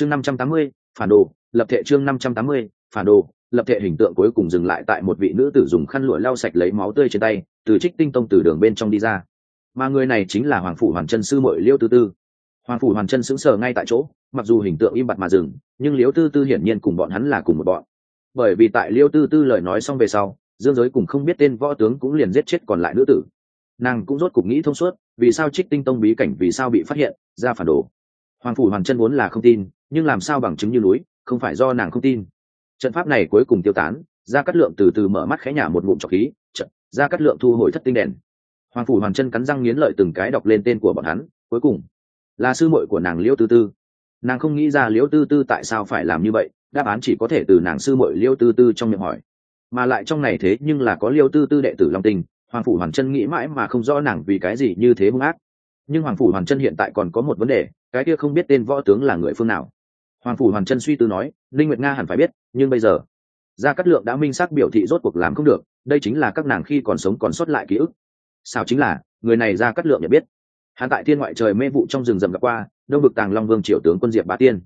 chương năm trăm tám mươi, phản đồ, lập thể chương năm trăm tám mươi, phản đồ, lập thể hình tượng cuối cùng dừng lại tại một vị nữ tử dùng khăn lụa lau sạch lấy máu tươi trên tay, từ trích tinh tông từ đường bên trong đi ra. Mà người này chính là hoàng phủ hoàn chân sư mội liêu tư tư. Hoàng phủ hoàn chân sững sờ ngay tại chỗ, mặc dù hình tượng im bặt mà dừng, nhưng liêu tư tư hiển nhiên cùng bọn hắn là cùng một bọn. Bởi vì tại liêu tư tư lời nói xong về sau, dương giới cùng không biết tên võ tướng cũng liền giết chết còn lại nữ tử. Nàng cũng rốt cục nghĩ thông suốt, vì sao trích tinh tông bí cảnh vì sao bị phát hiện, ra phản đồ hoàng phủ hoàn chân vốn là không tin, nhưng làm sao bằng chứng như núi, không phải do nàng không tin. Trận pháp này cuối cùng tiêu tán ra cắt lượng từ từ mở mắt khẽ nhả một ngụm trọc khí, trận ra cắt lượng thu hồi thất tinh đèn. Hoàng phủ hoàn chân cắn răng nghiến lợi từng cái đọc lên tên của bọn hắn, cuối cùng, là sư muội của nàng liễu tư tư. Nàng không nghĩ ra liễu tư tư tại sao phải làm như vậy, đáp án chỉ có thể từ nàng sư muội liễu tư tư trong miệng hỏi. Mà lại trong này thế nhưng là có liễu tư tư đệ tử long tình hoàng phủ hoàn chân nghĩ mãi mà không rõ nàng vì cái gì như thế hung ác. Nhưng hoàng phủ hoàn chân hiện tại còn có một vấn đề cái kia không biết tên võ tướng là người phương nào. Hoàng phủ hoàn chân suy tư nói linh nguyệt nga hẳn phải biết, nhưng bây giờ, gia cát lượng đã minh xác biểu thị rốt cuộc làm không được, đây chính là các nàng khi còn sống còn sót lại ký ức. Sao chính là, người này gia cát lượng nhận biết. Hắn tại thiên ngoại trời mê vụ trong rừng rậm gặp qua, đông vực tàng long vương triều tướng quân diệp bá tiên.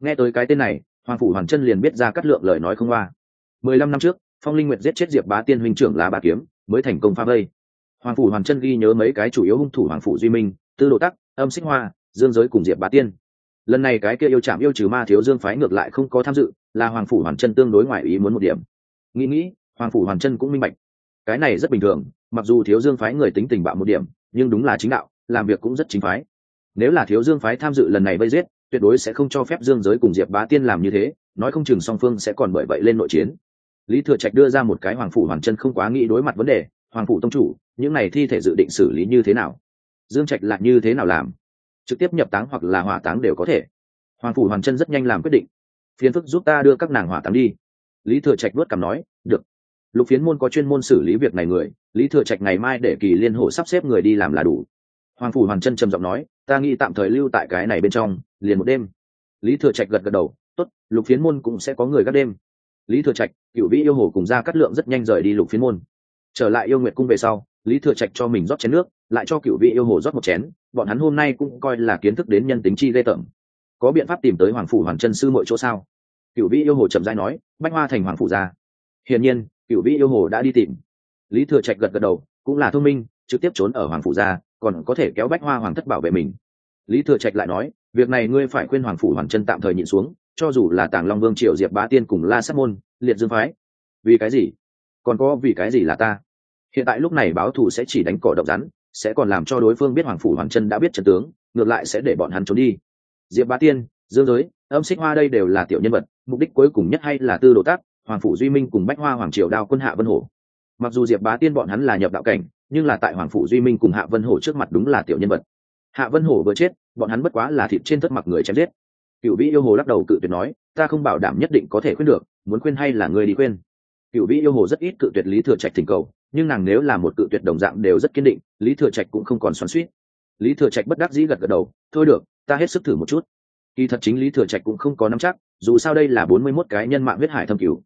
Nghe tới cái tên này, hoàng phủ hoàn chân liền biết gia cát lượng lời nói không qua. Mười lăm năm trước, phong linh nguyệt giết chết diệp bá tiên huynh trưởng lá bà kiếm, mới thành công phá vây. Hoàng phủ hoàn chân ghi nhớ mấy cái chủ yếu hung thủ hoàng phủ duy minh, tư đồ tắc, âm xích hoa dương giới cùng diệp bá tiên. Lần này cái kia yêu chạm yêu trừ ma thiếu dương phái ngược lại không có tham dự, là hoàng phủ hoàn chân tương đối ngoài ý muốn một điểm. Nghĩ nghĩ, hoàng phủ hoàn chân cũng minh bạch. Cái này rất bình thường, mặc dù thiếu dương phái người tính tình bạo một điểm, nhưng đúng là chính đạo, làm việc cũng rất chính phái. Nếu là thiếu dương phái tham dự lần này vây giết, tuyệt đối sẽ không cho phép dương giới cùng diệp bá tiên làm như thế, nói không chừng song phương sẽ còn bởi vậy lên nội chiến. Lý thừa trạch đưa ra một cái hoàng phủ hoàn chân không quá nghĩ đối mặt vấn đề, hoàng phủ tông chủ, những này thi thể dự định xử lý như thế nào? Dương trạch lại như thế nào làm? Trực tiếp nhập táng hoặc là hỏa táng đều có thể. Hoàng phủ hoàn chân rất nhanh làm quyết định. Phiến phức giúp ta đưa các nàng hỏa táng đi. Lý thừa trạch vớt cảm nói, được. Lục phiến môn có chuyên môn xử lý việc này người, lý thừa trạch ngày mai để kỳ liên hộ sắp xếp người đi làm là đủ. Hoàng phủ hoàn chân trầm giọng nói, ta nghĩ tạm thời lưu tại cái này bên trong, liền một đêm. Lý thừa trạch gật gật đầu, tốt, lục phiến môn cũng sẽ có người gác đêm. Lý thừa trạch, cựu vĩ yêu hồ cùng ra cắt lượng rất nhanh rời đi lục phiến môn. Trở lại yêu nguyệt cung về sau lý thừa trạch cho mình rót chén nước, lại cho cựu vị yêu hồ rót một chén, bọn hắn hôm nay cũng coi là kiến thức đến nhân tính chi lê tởm. Có biện pháp tìm tới hoàng phủ hoàng chân sư mọi chỗ sao? Cựu vị yêu hồ chậm dai nói, bách hoa thành hoàng phủ ra. Hiển nhiên, cựu vị yêu hồ đã đi tìm. Lý thừa trạch gật gật đầu, cũng là thông minh, trực tiếp trốn ở hoàng phủ ra, còn có thể kéo bách hoa hoàng thất bảo vệ mình. Lý thừa trạch lại nói, việc này ngươi phải khuyên hoàng phủ hoàng chân tạm thời nhịn xuống, cho dù là tàng long vương triều diệp bá tiên cùng la sát môn, liệt dương phái. Vì cái gì? Còn có vì cái gì là ta? Hiện tại lúc này báo thù sẽ chỉ đánh cỏ độc rắn, sẽ còn làm cho đối phương biết hoàng phủ hoàng chân đã biết trận tướng, ngược lại sẽ để bọn hắn trốn đi. Diệp bá tiên, dương giới, âm xích hoa đây đều là tiểu nhân vật, mục đích cuối cùng nhất hay là tư đồ tác, hoàng phủ duy minh cùng bách hoa hoàng triều đao quân hạ vân hổ. Mặc dù diệp bá tiên bọn hắn là nhập đạo cảnh, nhưng là tại hoàng phủ duy minh cùng hạ vân hổ trước mặt đúng là tiểu nhân vật. Hạ vân hổ vừa chết, bọn hắn bất quá là thịt trên thất mặc người chém giết. Cựu vĩ yêu hồ lắc đầu cự tuyệt nói, ta không bảo đảm nhất định có thể khuyên được, muốn khuyên hay là người đi khuyên? Cựu vĩ yêu hồ rất ít cự tuyệt lý thừa trạch thỉnh cầu nhưng nàng nếu là một cự tuyệt đồng dạng đều rất kiên định, lý thừa trạch cũng không còn xoắn suýt lý thừa trạch bất đắc dĩ gật gật đầu, thôi được, ta hết sức thử một chút. Kỳ thật chính lý thừa trạch cũng không có nắm chắc, dù sao đây là bốn mươi mốt cái nhân mạng huyết hải thâm cứu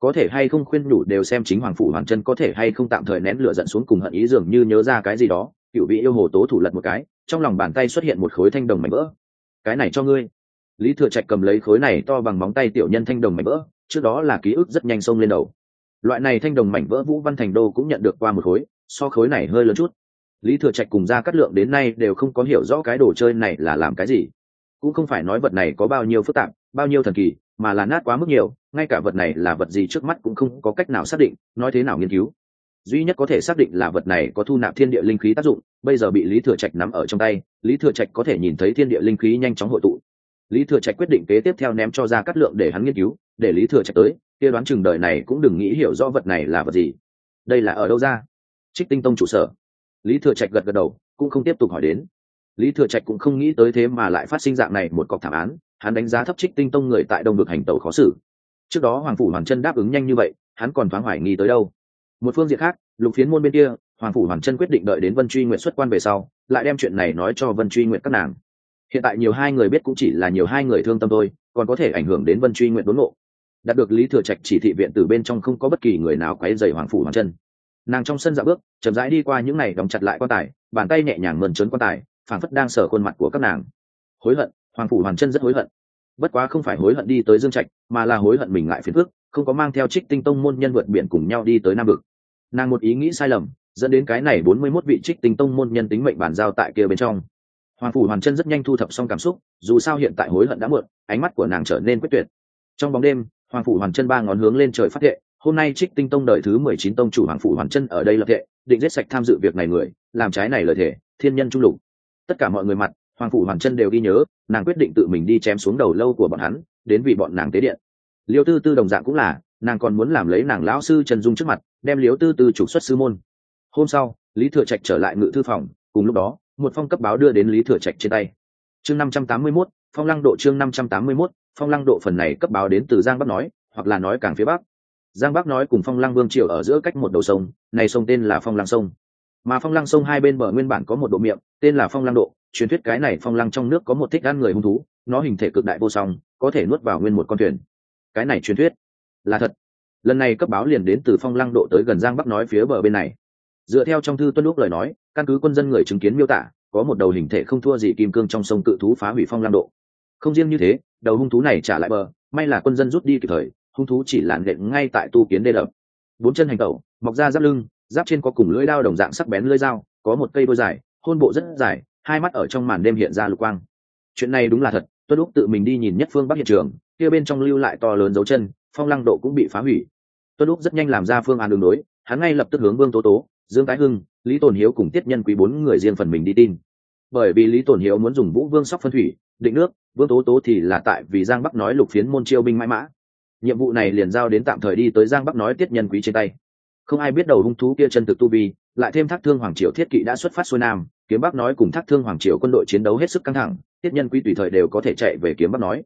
có thể hay không khuyên nhủ đều xem chính hoàng phủ hoàng chân có thể hay không tạm thời nén lửa giận xuống cùng hận ý dường như nhớ ra cái gì đó, cựu vị yêu hồ tố thủ lật một cái, trong lòng bàn tay xuất hiện một khối thanh đồng mảnh vỡ. Cái này cho ngươi. Lý thừa trạch cầm lấy khối này to bằng móng tay tiểu nhân thanh đồng mảnh vỡ, trước đó là ký ức rất nhanh xông lên đầu loại này thanh đồng mảnh vỡ vũ văn thành đô cũng nhận được qua một khối, so khối này hơi lớn chút. Lý thừa trạch cùng ra cắt lượng đến nay đều không có hiểu rõ cái đồ chơi này là làm cái gì. Cũng không phải nói vật này có bao nhiêu phức tạp, bao nhiêu thần kỳ, mà là nát quá mức nhiều, ngay cả vật này là vật gì trước mắt cũng không có cách nào xác định, nói thế nào nghiên cứu. Duy nhất có thể xác định là vật này có thu nạp thiên địa linh khí tác dụng, bây giờ bị lý thừa trạch nắm ở trong tay, lý thừa trạch có thể nhìn thấy thiên địa linh khí nhanh chóng hội tụ. Lý thừa trạch quyết định kế tiếp theo ném cho ra cắt lượng để hắn nghiên cứu, để lý thừa trạch tới kia đoán chừng đời này cũng đừng nghĩ hiểu rõ vật này là vật gì. Đây là ở đâu ra? Trích tinh tông trụ sở. Lý thừa trạch gật gật đầu, cũng không tiếp tục hỏi đến. Lý thừa trạch cũng không nghĩ tới thế mà lại phát sinh dạng này một cọc thảm án, hắn đánh giá thấp trích tinh tông người tại đông được hành tàu khó xử. Trước đó hoàng phủ hoàn chân đáp ứng nhanh như vậy, hắn còn thoáng hoài nghi tới đâu. Một phương diện khác, lục phiến môn bên kia, hoàng phủ hoàn chân quyết định đợi đến vân truy nguyện xuất quan về sau, lại đem chuyện này nói cho vân truy nguyện các nàng. Hiện tại nhiều hai người biết cũng chỉ là nhiều hai người thương tâm thôi, còn có thể ảnh hưởng đến vân truy nguyện đốn ngộ đạt được lý thừa trạch chỉ thị viện từ bên trong không có bất kỳ người nào quấy dày hoàng phủ hoàng chân nàng trong sân dạo bước, chậm rãi đi qua những này đóng chặt lại quan tài, bàn tay nhẹ nhàng mơn trớn quan tài, phảng phất đang sờ khuôn mặt của các nàng. Hối hận, hoàng phủ hoàng chân rất hối hận. Bất quá không phải hối hận đi tới dương trạch, mà là hối hận mình ngại phiền phước không có mang theo trích tinh tông môn nhân vượt biển cùng nhau đi tới nam vực. Nàng một ý nghĩ sai lầm, dẫn đến cái này bốn mươi mốt vị trích tinh tông môn nhân tính mệnh bản giao tại kia bên trong. Hoàng phủ hoàn chân rất nhanh thu thập xong cảm xúc, dù sao hiện tại hối hận đã muộn, ánh mắt của nàng trở nên quyết tuyệt. Trong bóng đêm hoàng phủ hoàn chân ba ngón hướng lên trời phát thệ, hôm nay trích tinh tông đời thứ mười chín tông chủ hoàng phủ hoàn chân ở đây lập thệ, định giết sạch tham dự việc này người, làm trái này lời thể thiên nhân trung lục. Tất cả mọi người mặt, hoàng phủ hoàn chân đều ghi nhớ, nàng quyết định tự mình đi chém xuống đầu lâu của bọn hắn, đến vì bọn nàng tế điện. Liêu tư tư đồng dạng cũng là, nàng còn muốn làm lấy nàng lão sư trần dung trước mặt, đem liêu tư tư trục xuất sư môn. Hôm sau, lý thừa trạch trở lại ngự thư phòng, cùng lúc đó, một phong cấp báo đưa đến lý thừa trạch trên tay. Chương năm trăm tám mươi mốt, phong lăng độ chương năm trăm tám mươi mốt phong lăng độ phần này cấp báo đến từ giang bắc nói, hoặc là nói càng phía bắc. Giang bắc nói cùng phong lăng vương triều ở giữa cách một đầu sông, này sông tên là phong lăng sông. Mà phong lăng sông hai bên bờ nguyên bản có một độ miệng, tên là phong lăng độ, truyền thuyết cái này phong lăng trong nước có một thích ăn người hung thú, nó hình thể cực đại vô song, có thể nuốt vào nguyên một con thuyền. Cái này truyền thuyết là thật. Lần này cấp báo liền đến từ phong lăng độ tới gần giang bắc nói phía bờ bên này. Dựa theo trong thư tuân lúc lời nói, căn cứ quân dân người chứng kiến miêu tả, có một đầu hình thể không thua gì kim cương trong sông cự thú phá hủy phong lăng độ không riêng như thế, đầu hung thú này trả lại bờ, may là quân dân rút đi kịp thời, hung thú chỉ làn đệm ngay tại tu kiến đê đập. Bốn chân hành tẩu, mọc ra giáp lưng, giáp trên có cùng lưỡi đao đồng dạng sắc bén lưỡi dao, có một cây đôi dài, hôn bộ rất dài, hai mắt ở trong màn đêm hiện ra lục quang. Chuyện này đúng là thật, tuân lúc tự mình đi nhìn nhất phương bắc hiện trường, kia bên trong lưu lại to lớn dấu chân, phong lăng độ cũng bị phá hủy. Tuân lúc rất nhanh làm ra phương án đường đối, hắn ngay lập tức hướng vương tố tố, dương tái hưng, lý tồn hiếu cùng tiết nhân quý bốn người riêng phần mình đi tin. Bởi vì lý tồn hiếu muốn dùng vũ vương sóc phân thủy định nước, vương tố tố thì là tại vì giang bắc nói lục phiến môn chiêu binh mãi mã. Nhiệm vụ này liền giao đến tạm thời đi tới giang bắc nói tiết nhân quý trên tay. Không ai biết đầu hung thú kia chân thực tu vi, lại thêm thác thương hoàng triều thiết kỵ đã xuất phát xuôi nam, kiếm bắc nói cùng thác thương hoàng triều quân đội chiến đấu hết sức căng thẳng, tiết nhân quý tùy thời đều có thể chạy về kiếm bắc nói.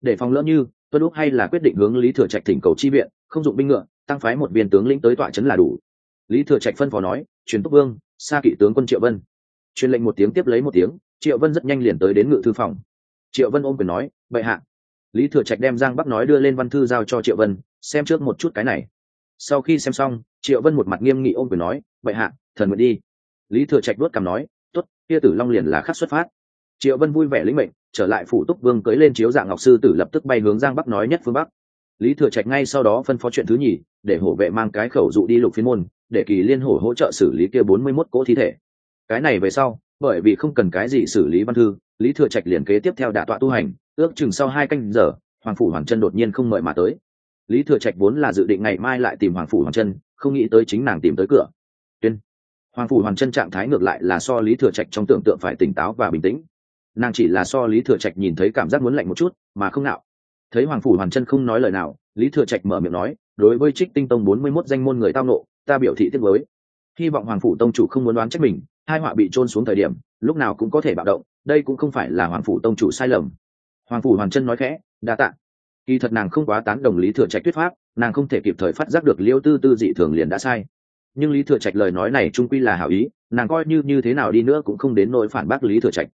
Để phòng lỡ như, tuân lúc hay là quyết định hướng lý thừa trạch thỉnh cầu chi viện, không dụng binh ngựa, tăng phái một viên tướng lĩnh tới tọa trấn là đủ. Lý thừa trạch phân phó nói, truyền túc vương xa kỵ tướng quân triệu vân. Truyền lệnh một tiếng tiếp lấy một tiếng, triệu vân rất nhanh liền tới đến ngự thư phòng triệu vân ôm quyền nói, bệ hạ. Lý thừa trạch đem giang bắc nói đưa lên văn thư giao cho triệu vân, xem trước một chút cái này. Sau khi xem xong, triệu vân một mặt nghiêm nghị ôm quyền nói, bệ hạ, thần nguyện đi. Lý thừa trạch đốt cằm nói t ố t kia tử long liền là khắc xuất phát. Triệu vân vui vẻ lĩnh mệnh, trở lại phủ túc vương cưới lên chiếu dạng ngọc sư tử lập tức bay hướng giang bắc nói nhất phương bắc. Lý thừa trạch ngay sau đó phân phó chuyện thứ nhì, để hổ vệ mang cái khẩu dụ đi lục phiên môn, để kỳ liên hổ hỗ trợ xử lý kia bốn mươi mốt cỗ thi thể. Cái này về sau bởi vì không cần cái gì xử lý văn thư, lý thừa trạch liền kế tiếp theo đả tọa tu hành, ước chừng sau hai canh giờ, hoàng phủ hoàng chân đột nhiên không mời mà tới. Lý thừa trạch vốn là dự định ngày mai lại tìm hoàng phủ hoàng chân không nghĩ tới chính nàng tìm tới cửa. Tuyên. Hoàng phủ hoàng chân trạng thái ngược lại là so lý thừa trạch trong tưởng tượng phải tỉnh táo và bình tĩnh. Nàng chỉ là so lý thừa trạch nhìn thấy cảm giác muốn lạnh một chút, mà không nạo. Thấy hoàng phủ hoàng chân không nói lời nào, lý thừa trạch mở miệng nói, đối với trích tinh tông bốn mươi mốt danh môn người tao nộ, ta biểu thị tiếc với hy vọng hoàng phủ tông chủ không muốn đoán trách mình hai họa bị trôn xuống thời điểm, lúc nào cũng có thể bạo động, đây cũng không phải là hoàng phủ tông chủ sai lầm. Hoàng phủ hoàn chân nói khẽ, đa tạ. Kỳ thật nàng không quá tán đồng lý thừa trạch thuyết pháp, nàng không thể kịp thời phát giác được liêu tư tư dị thường liền đã sai. Nhưng lý thừa trạch lời nói này trung quy là hảo ý, nàng coi như như thế nào đi nữa cũng không đến nỗi phản bác lý thừa trạch.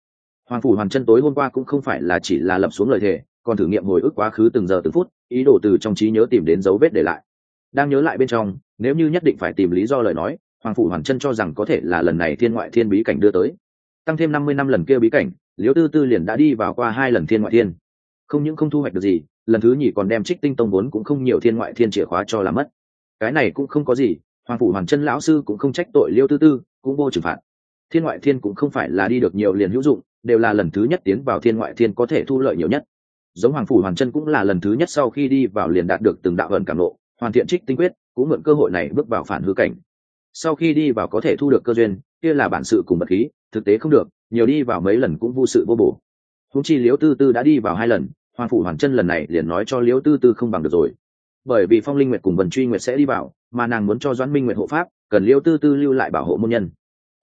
Hoàng phủ hoàn chân tối hôm qua cũng không phải là chỉ là lập xuống lời thề, còn thử nghiệm hồi ức quá khứ từng giờ từng phút, ý đồ từ trong trí nhớ tìm đến dấu vết để lại. Đang nhớ lại bên trong, nếu như nhất định phải tìm lý do lời nói hoàng phủ hoàn chân cho rằng có thể là lần này thiên ngoại thiên bí cảnh đưa tới. Tăng thêm năm mươi năm lần kia bí cảnh, liễu tư tư liền đã đi vào qua hai lần thiên ngoại thiên. Không những không thu hoạch được gì, lần thứ nhì còn đem trích tinh tông vốn cũng không nhiều thiên ngoại thiên chìa khóa cho là mất. Cái này cũng không có gì, hoàng phủ hoàn chân lão sư cũng không trách tội liêu tư tư, cũng vô trừng phạt. Thiên ngoại thiên cũng không phải là đi được nhiều liền hữu dụng, đều là lần thứ nhất tiến vào thiên ngoại thiên có thể thu lợi nhiều nhất. Giống hoàng phủ hoàn chân cũng là lần thứ nhất sau khi đi vào liền đạt được từng đạo ẩn cảm lộ, hoàn thiện trích tinh quyết, cũng mượn cơ hội này bước vào phản hư cảnh sau khi đi vào có thể thu được cơ duyên, kia là bản sự cùng bật khí, thực tế không được, nhiều đi vào mấy lần cũng vô sự vô bổ. Húng chi liễu tư tư đã đi vào hai lần hoàng phủ hoàn chân lần này liền nói cho liễu tư tư không bằng được rồi. Bởi vì phong linh nguyệt cùng vần truy nguyệt sẽ đi vào, mà nàng muốn cho doãn minh nguyệt hộ pháp, cần liễu tư tư lưu lại bảo hộ môn nhân.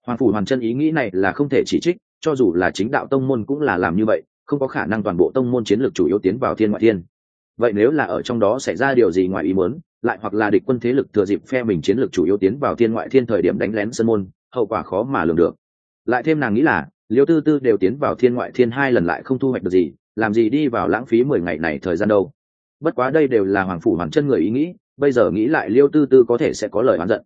Hoàng phủ hoàn chân ý nghĩ này là không thể chỉ trích, cho dù là chính đạo tông môn cũng là làm như vậy, không có khả năng toàn bộ tông môn chiến lược chủ yếu tiến vào thiên ngoại thiên. Vậy nếu là ở trong đó xảy ra điều gì ngoài ý muốn lại hoặc là địch quân thế lực thừa dịp phe mình chiến lược chủ yếu tiến vào thiên ngoại thiên thời điểm đánh lén sân môn, hậu quả khó mà lường được. Lại thêm nàng nghĩ là, liêu tư tư đều tiến vào thiên ngoại thiên hai lần lại không thu hoạch được gì, làm gì đi vào lãng phí mười ngày này thời gian đâu. Bất quá đây đều là hoàng phủ hoàng chân người ý nghĩ, bây giờ nghĩ lại liêu tư tư có thể sẽ có lời oán giận.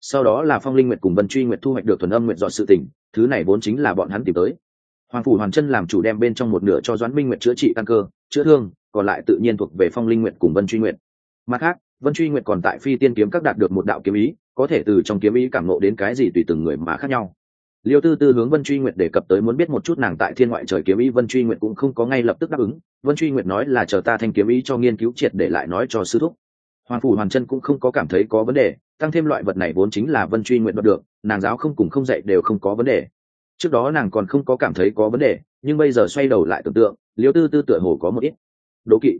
Sau đó là phong linh nguyệt cùng vân truy nguyệt thu hoạch được thuần âm nguyện dọn sự tỉnh thứ này vốn chính là bọn hắn tìm tới. Hoàng phủ hoàn chân làm chủ đem bên trong một nửa cho doãn minh nguyệt chữa trị căn cơ, chữa thương, còn lại tự nhiên thuộc về phong linh nguyệt cùng vân truy nguyệt. Mặt khác vân truy nguyệt còn tại phi tiên kiếm các đạt được một đạo kiếm ý, có thể từ trong kiếm ý cảm nộ đến cái gì tùy từng người mà khác nhau. Liêu tư tư hướng vân truy nguyệt đề cập tới muốn biết một chút nàng tại thiên ngoại trời kiếm ý vân truy nguyệt cũng không có ngay lập tức đáp ứng. Vân truy nguyệt nói là chờ ta thanh kiếm ý cho nghiên cứu triệt để lại nói cho sư thúc. Hoàng phủ hoàn chân cũng không có cảm thấy có vấn đề, tăng thêm loại vật này vốn chính là vân truy nguyện đoạt được, nàng giáo không cùng không dạy đều không có vấn đề. Trước đó nàng còn không có cảm thấy có vấn đề, nhưng bây giờ xoay đầu lại tưởng tượng, liêu tư tư tựa hồ có một ít đố kỵ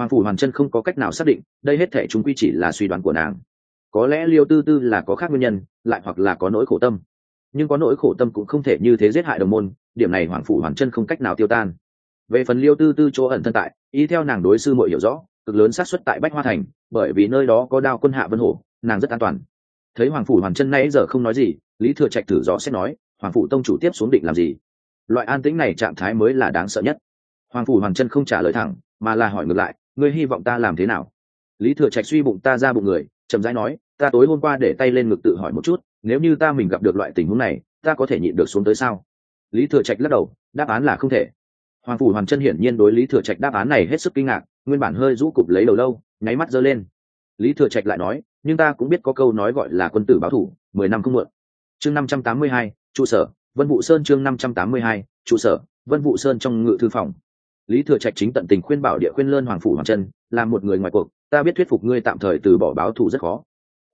hoàng phủ hoàn chân không có cách nào xác định, đây hết thể chúng quy chỉ là suy đoán của nàng. Có lẽ liêu tư tư là có khác nguyên nhân, lại hoặc là có nỗi khổ tâm. Nhưng có nỗi khổ tâm cũng không thể như thế giết hại đồng môn, điểm này hoàng phủ hoàn chân không cách nào tiêu tan. Về phần liêu tư tư chỗ ẩn thân tại, y theo nàng đối sư mội hiểu rõ, cực lớn xác suất tại bách hoa thành, bởi vì nơi đó có đao quân hạ vân hổ, nàng rất an toàn. Thấy hoàng phủ hoàn chân nay giờ không nói gì, lý thừa trạch thử rõ sẽ nói, hoàng phủ tông chủ tiếp xuống định làm gì? Loại an tĩnh này trạng thái mới là đáng sợ nhất. Hoàng phủ hoàn chân không trả lời thẳng, mà là hỏi ngược lại ngươi hy vọng ta làm thế nào? Lý thừa trạch suy bụng ta ra bụng người, chậm rãi nói, ta tối hôm qua để tay lên ngực tự hỏi một chút, nếu như ta mình gặp được loại tình huống này, ta có thể nhịn được xuống tới sao? Lý thừa trạch lắc đầu, đáp án là không thể. Hoàng phủ hoàn chân hiển nhiên đối lý thừa trạch đáp án này hết sức kinh ngạc, nguyên bản hơi rũ cụp lấy đầu lâu, nháy mắt giơ lên. Lý thừa trạch lại nói, nhưng ta cũng biết có câu nói gọi là quân tử báo thủ, mười năm không muộn. Chương năm trăm tám mươi hai, trụ sở, vân vụ sơn chương năm trăm tám mươi hai, trụ sở, vân vụ sơn trong ngự thư phòng lý thừa trạch chính tận tình khuyên bảo địa khuyên lơn hoàng phủ hoàng chân là một người ngoài cuộc, ta biết thuyết phục ngươi tạm thời từ bỏ báo thù rất khó.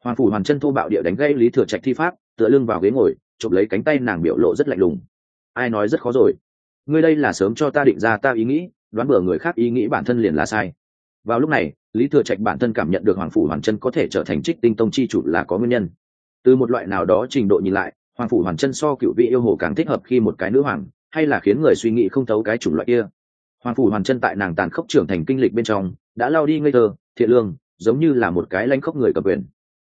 Hoàng phủ hoàng chân thô bạo địa đánh gây lý thừa trạch thi pháp, tựa lưng vào ghế ngồi, chụp lấy cánh tay nàng biểu lộ rất lạnh lùng. Ai nói rất khó rồi? Ngươi đây là sớm cho ta định ra ta ý nghĩ, đoán bừa người khác ý nghĩ bản thân liền là sai. Vào lúc này, lý thừa trạch bản thân cảm nhận được hoàng phủ hoàn chân có thể trở thành trích tinh tông chi chủ là có nguyên nhân. Từ một loại nào đó trình độ nhìn lại, hoàng phủ hoàn chân so cựu vị yêu hồ càng thích hợp khi một cái nữ hoàng, hay là khiến người suy nghĩ không thấu cái chủng loại kia hoàng phủ hoàn chân tại nàng tàn khốc trưởng thành kinh lịch bên trong, đã lao đi ngây thơ, thiện lương, giống như là một cái lãnh khốc người cầm quyền.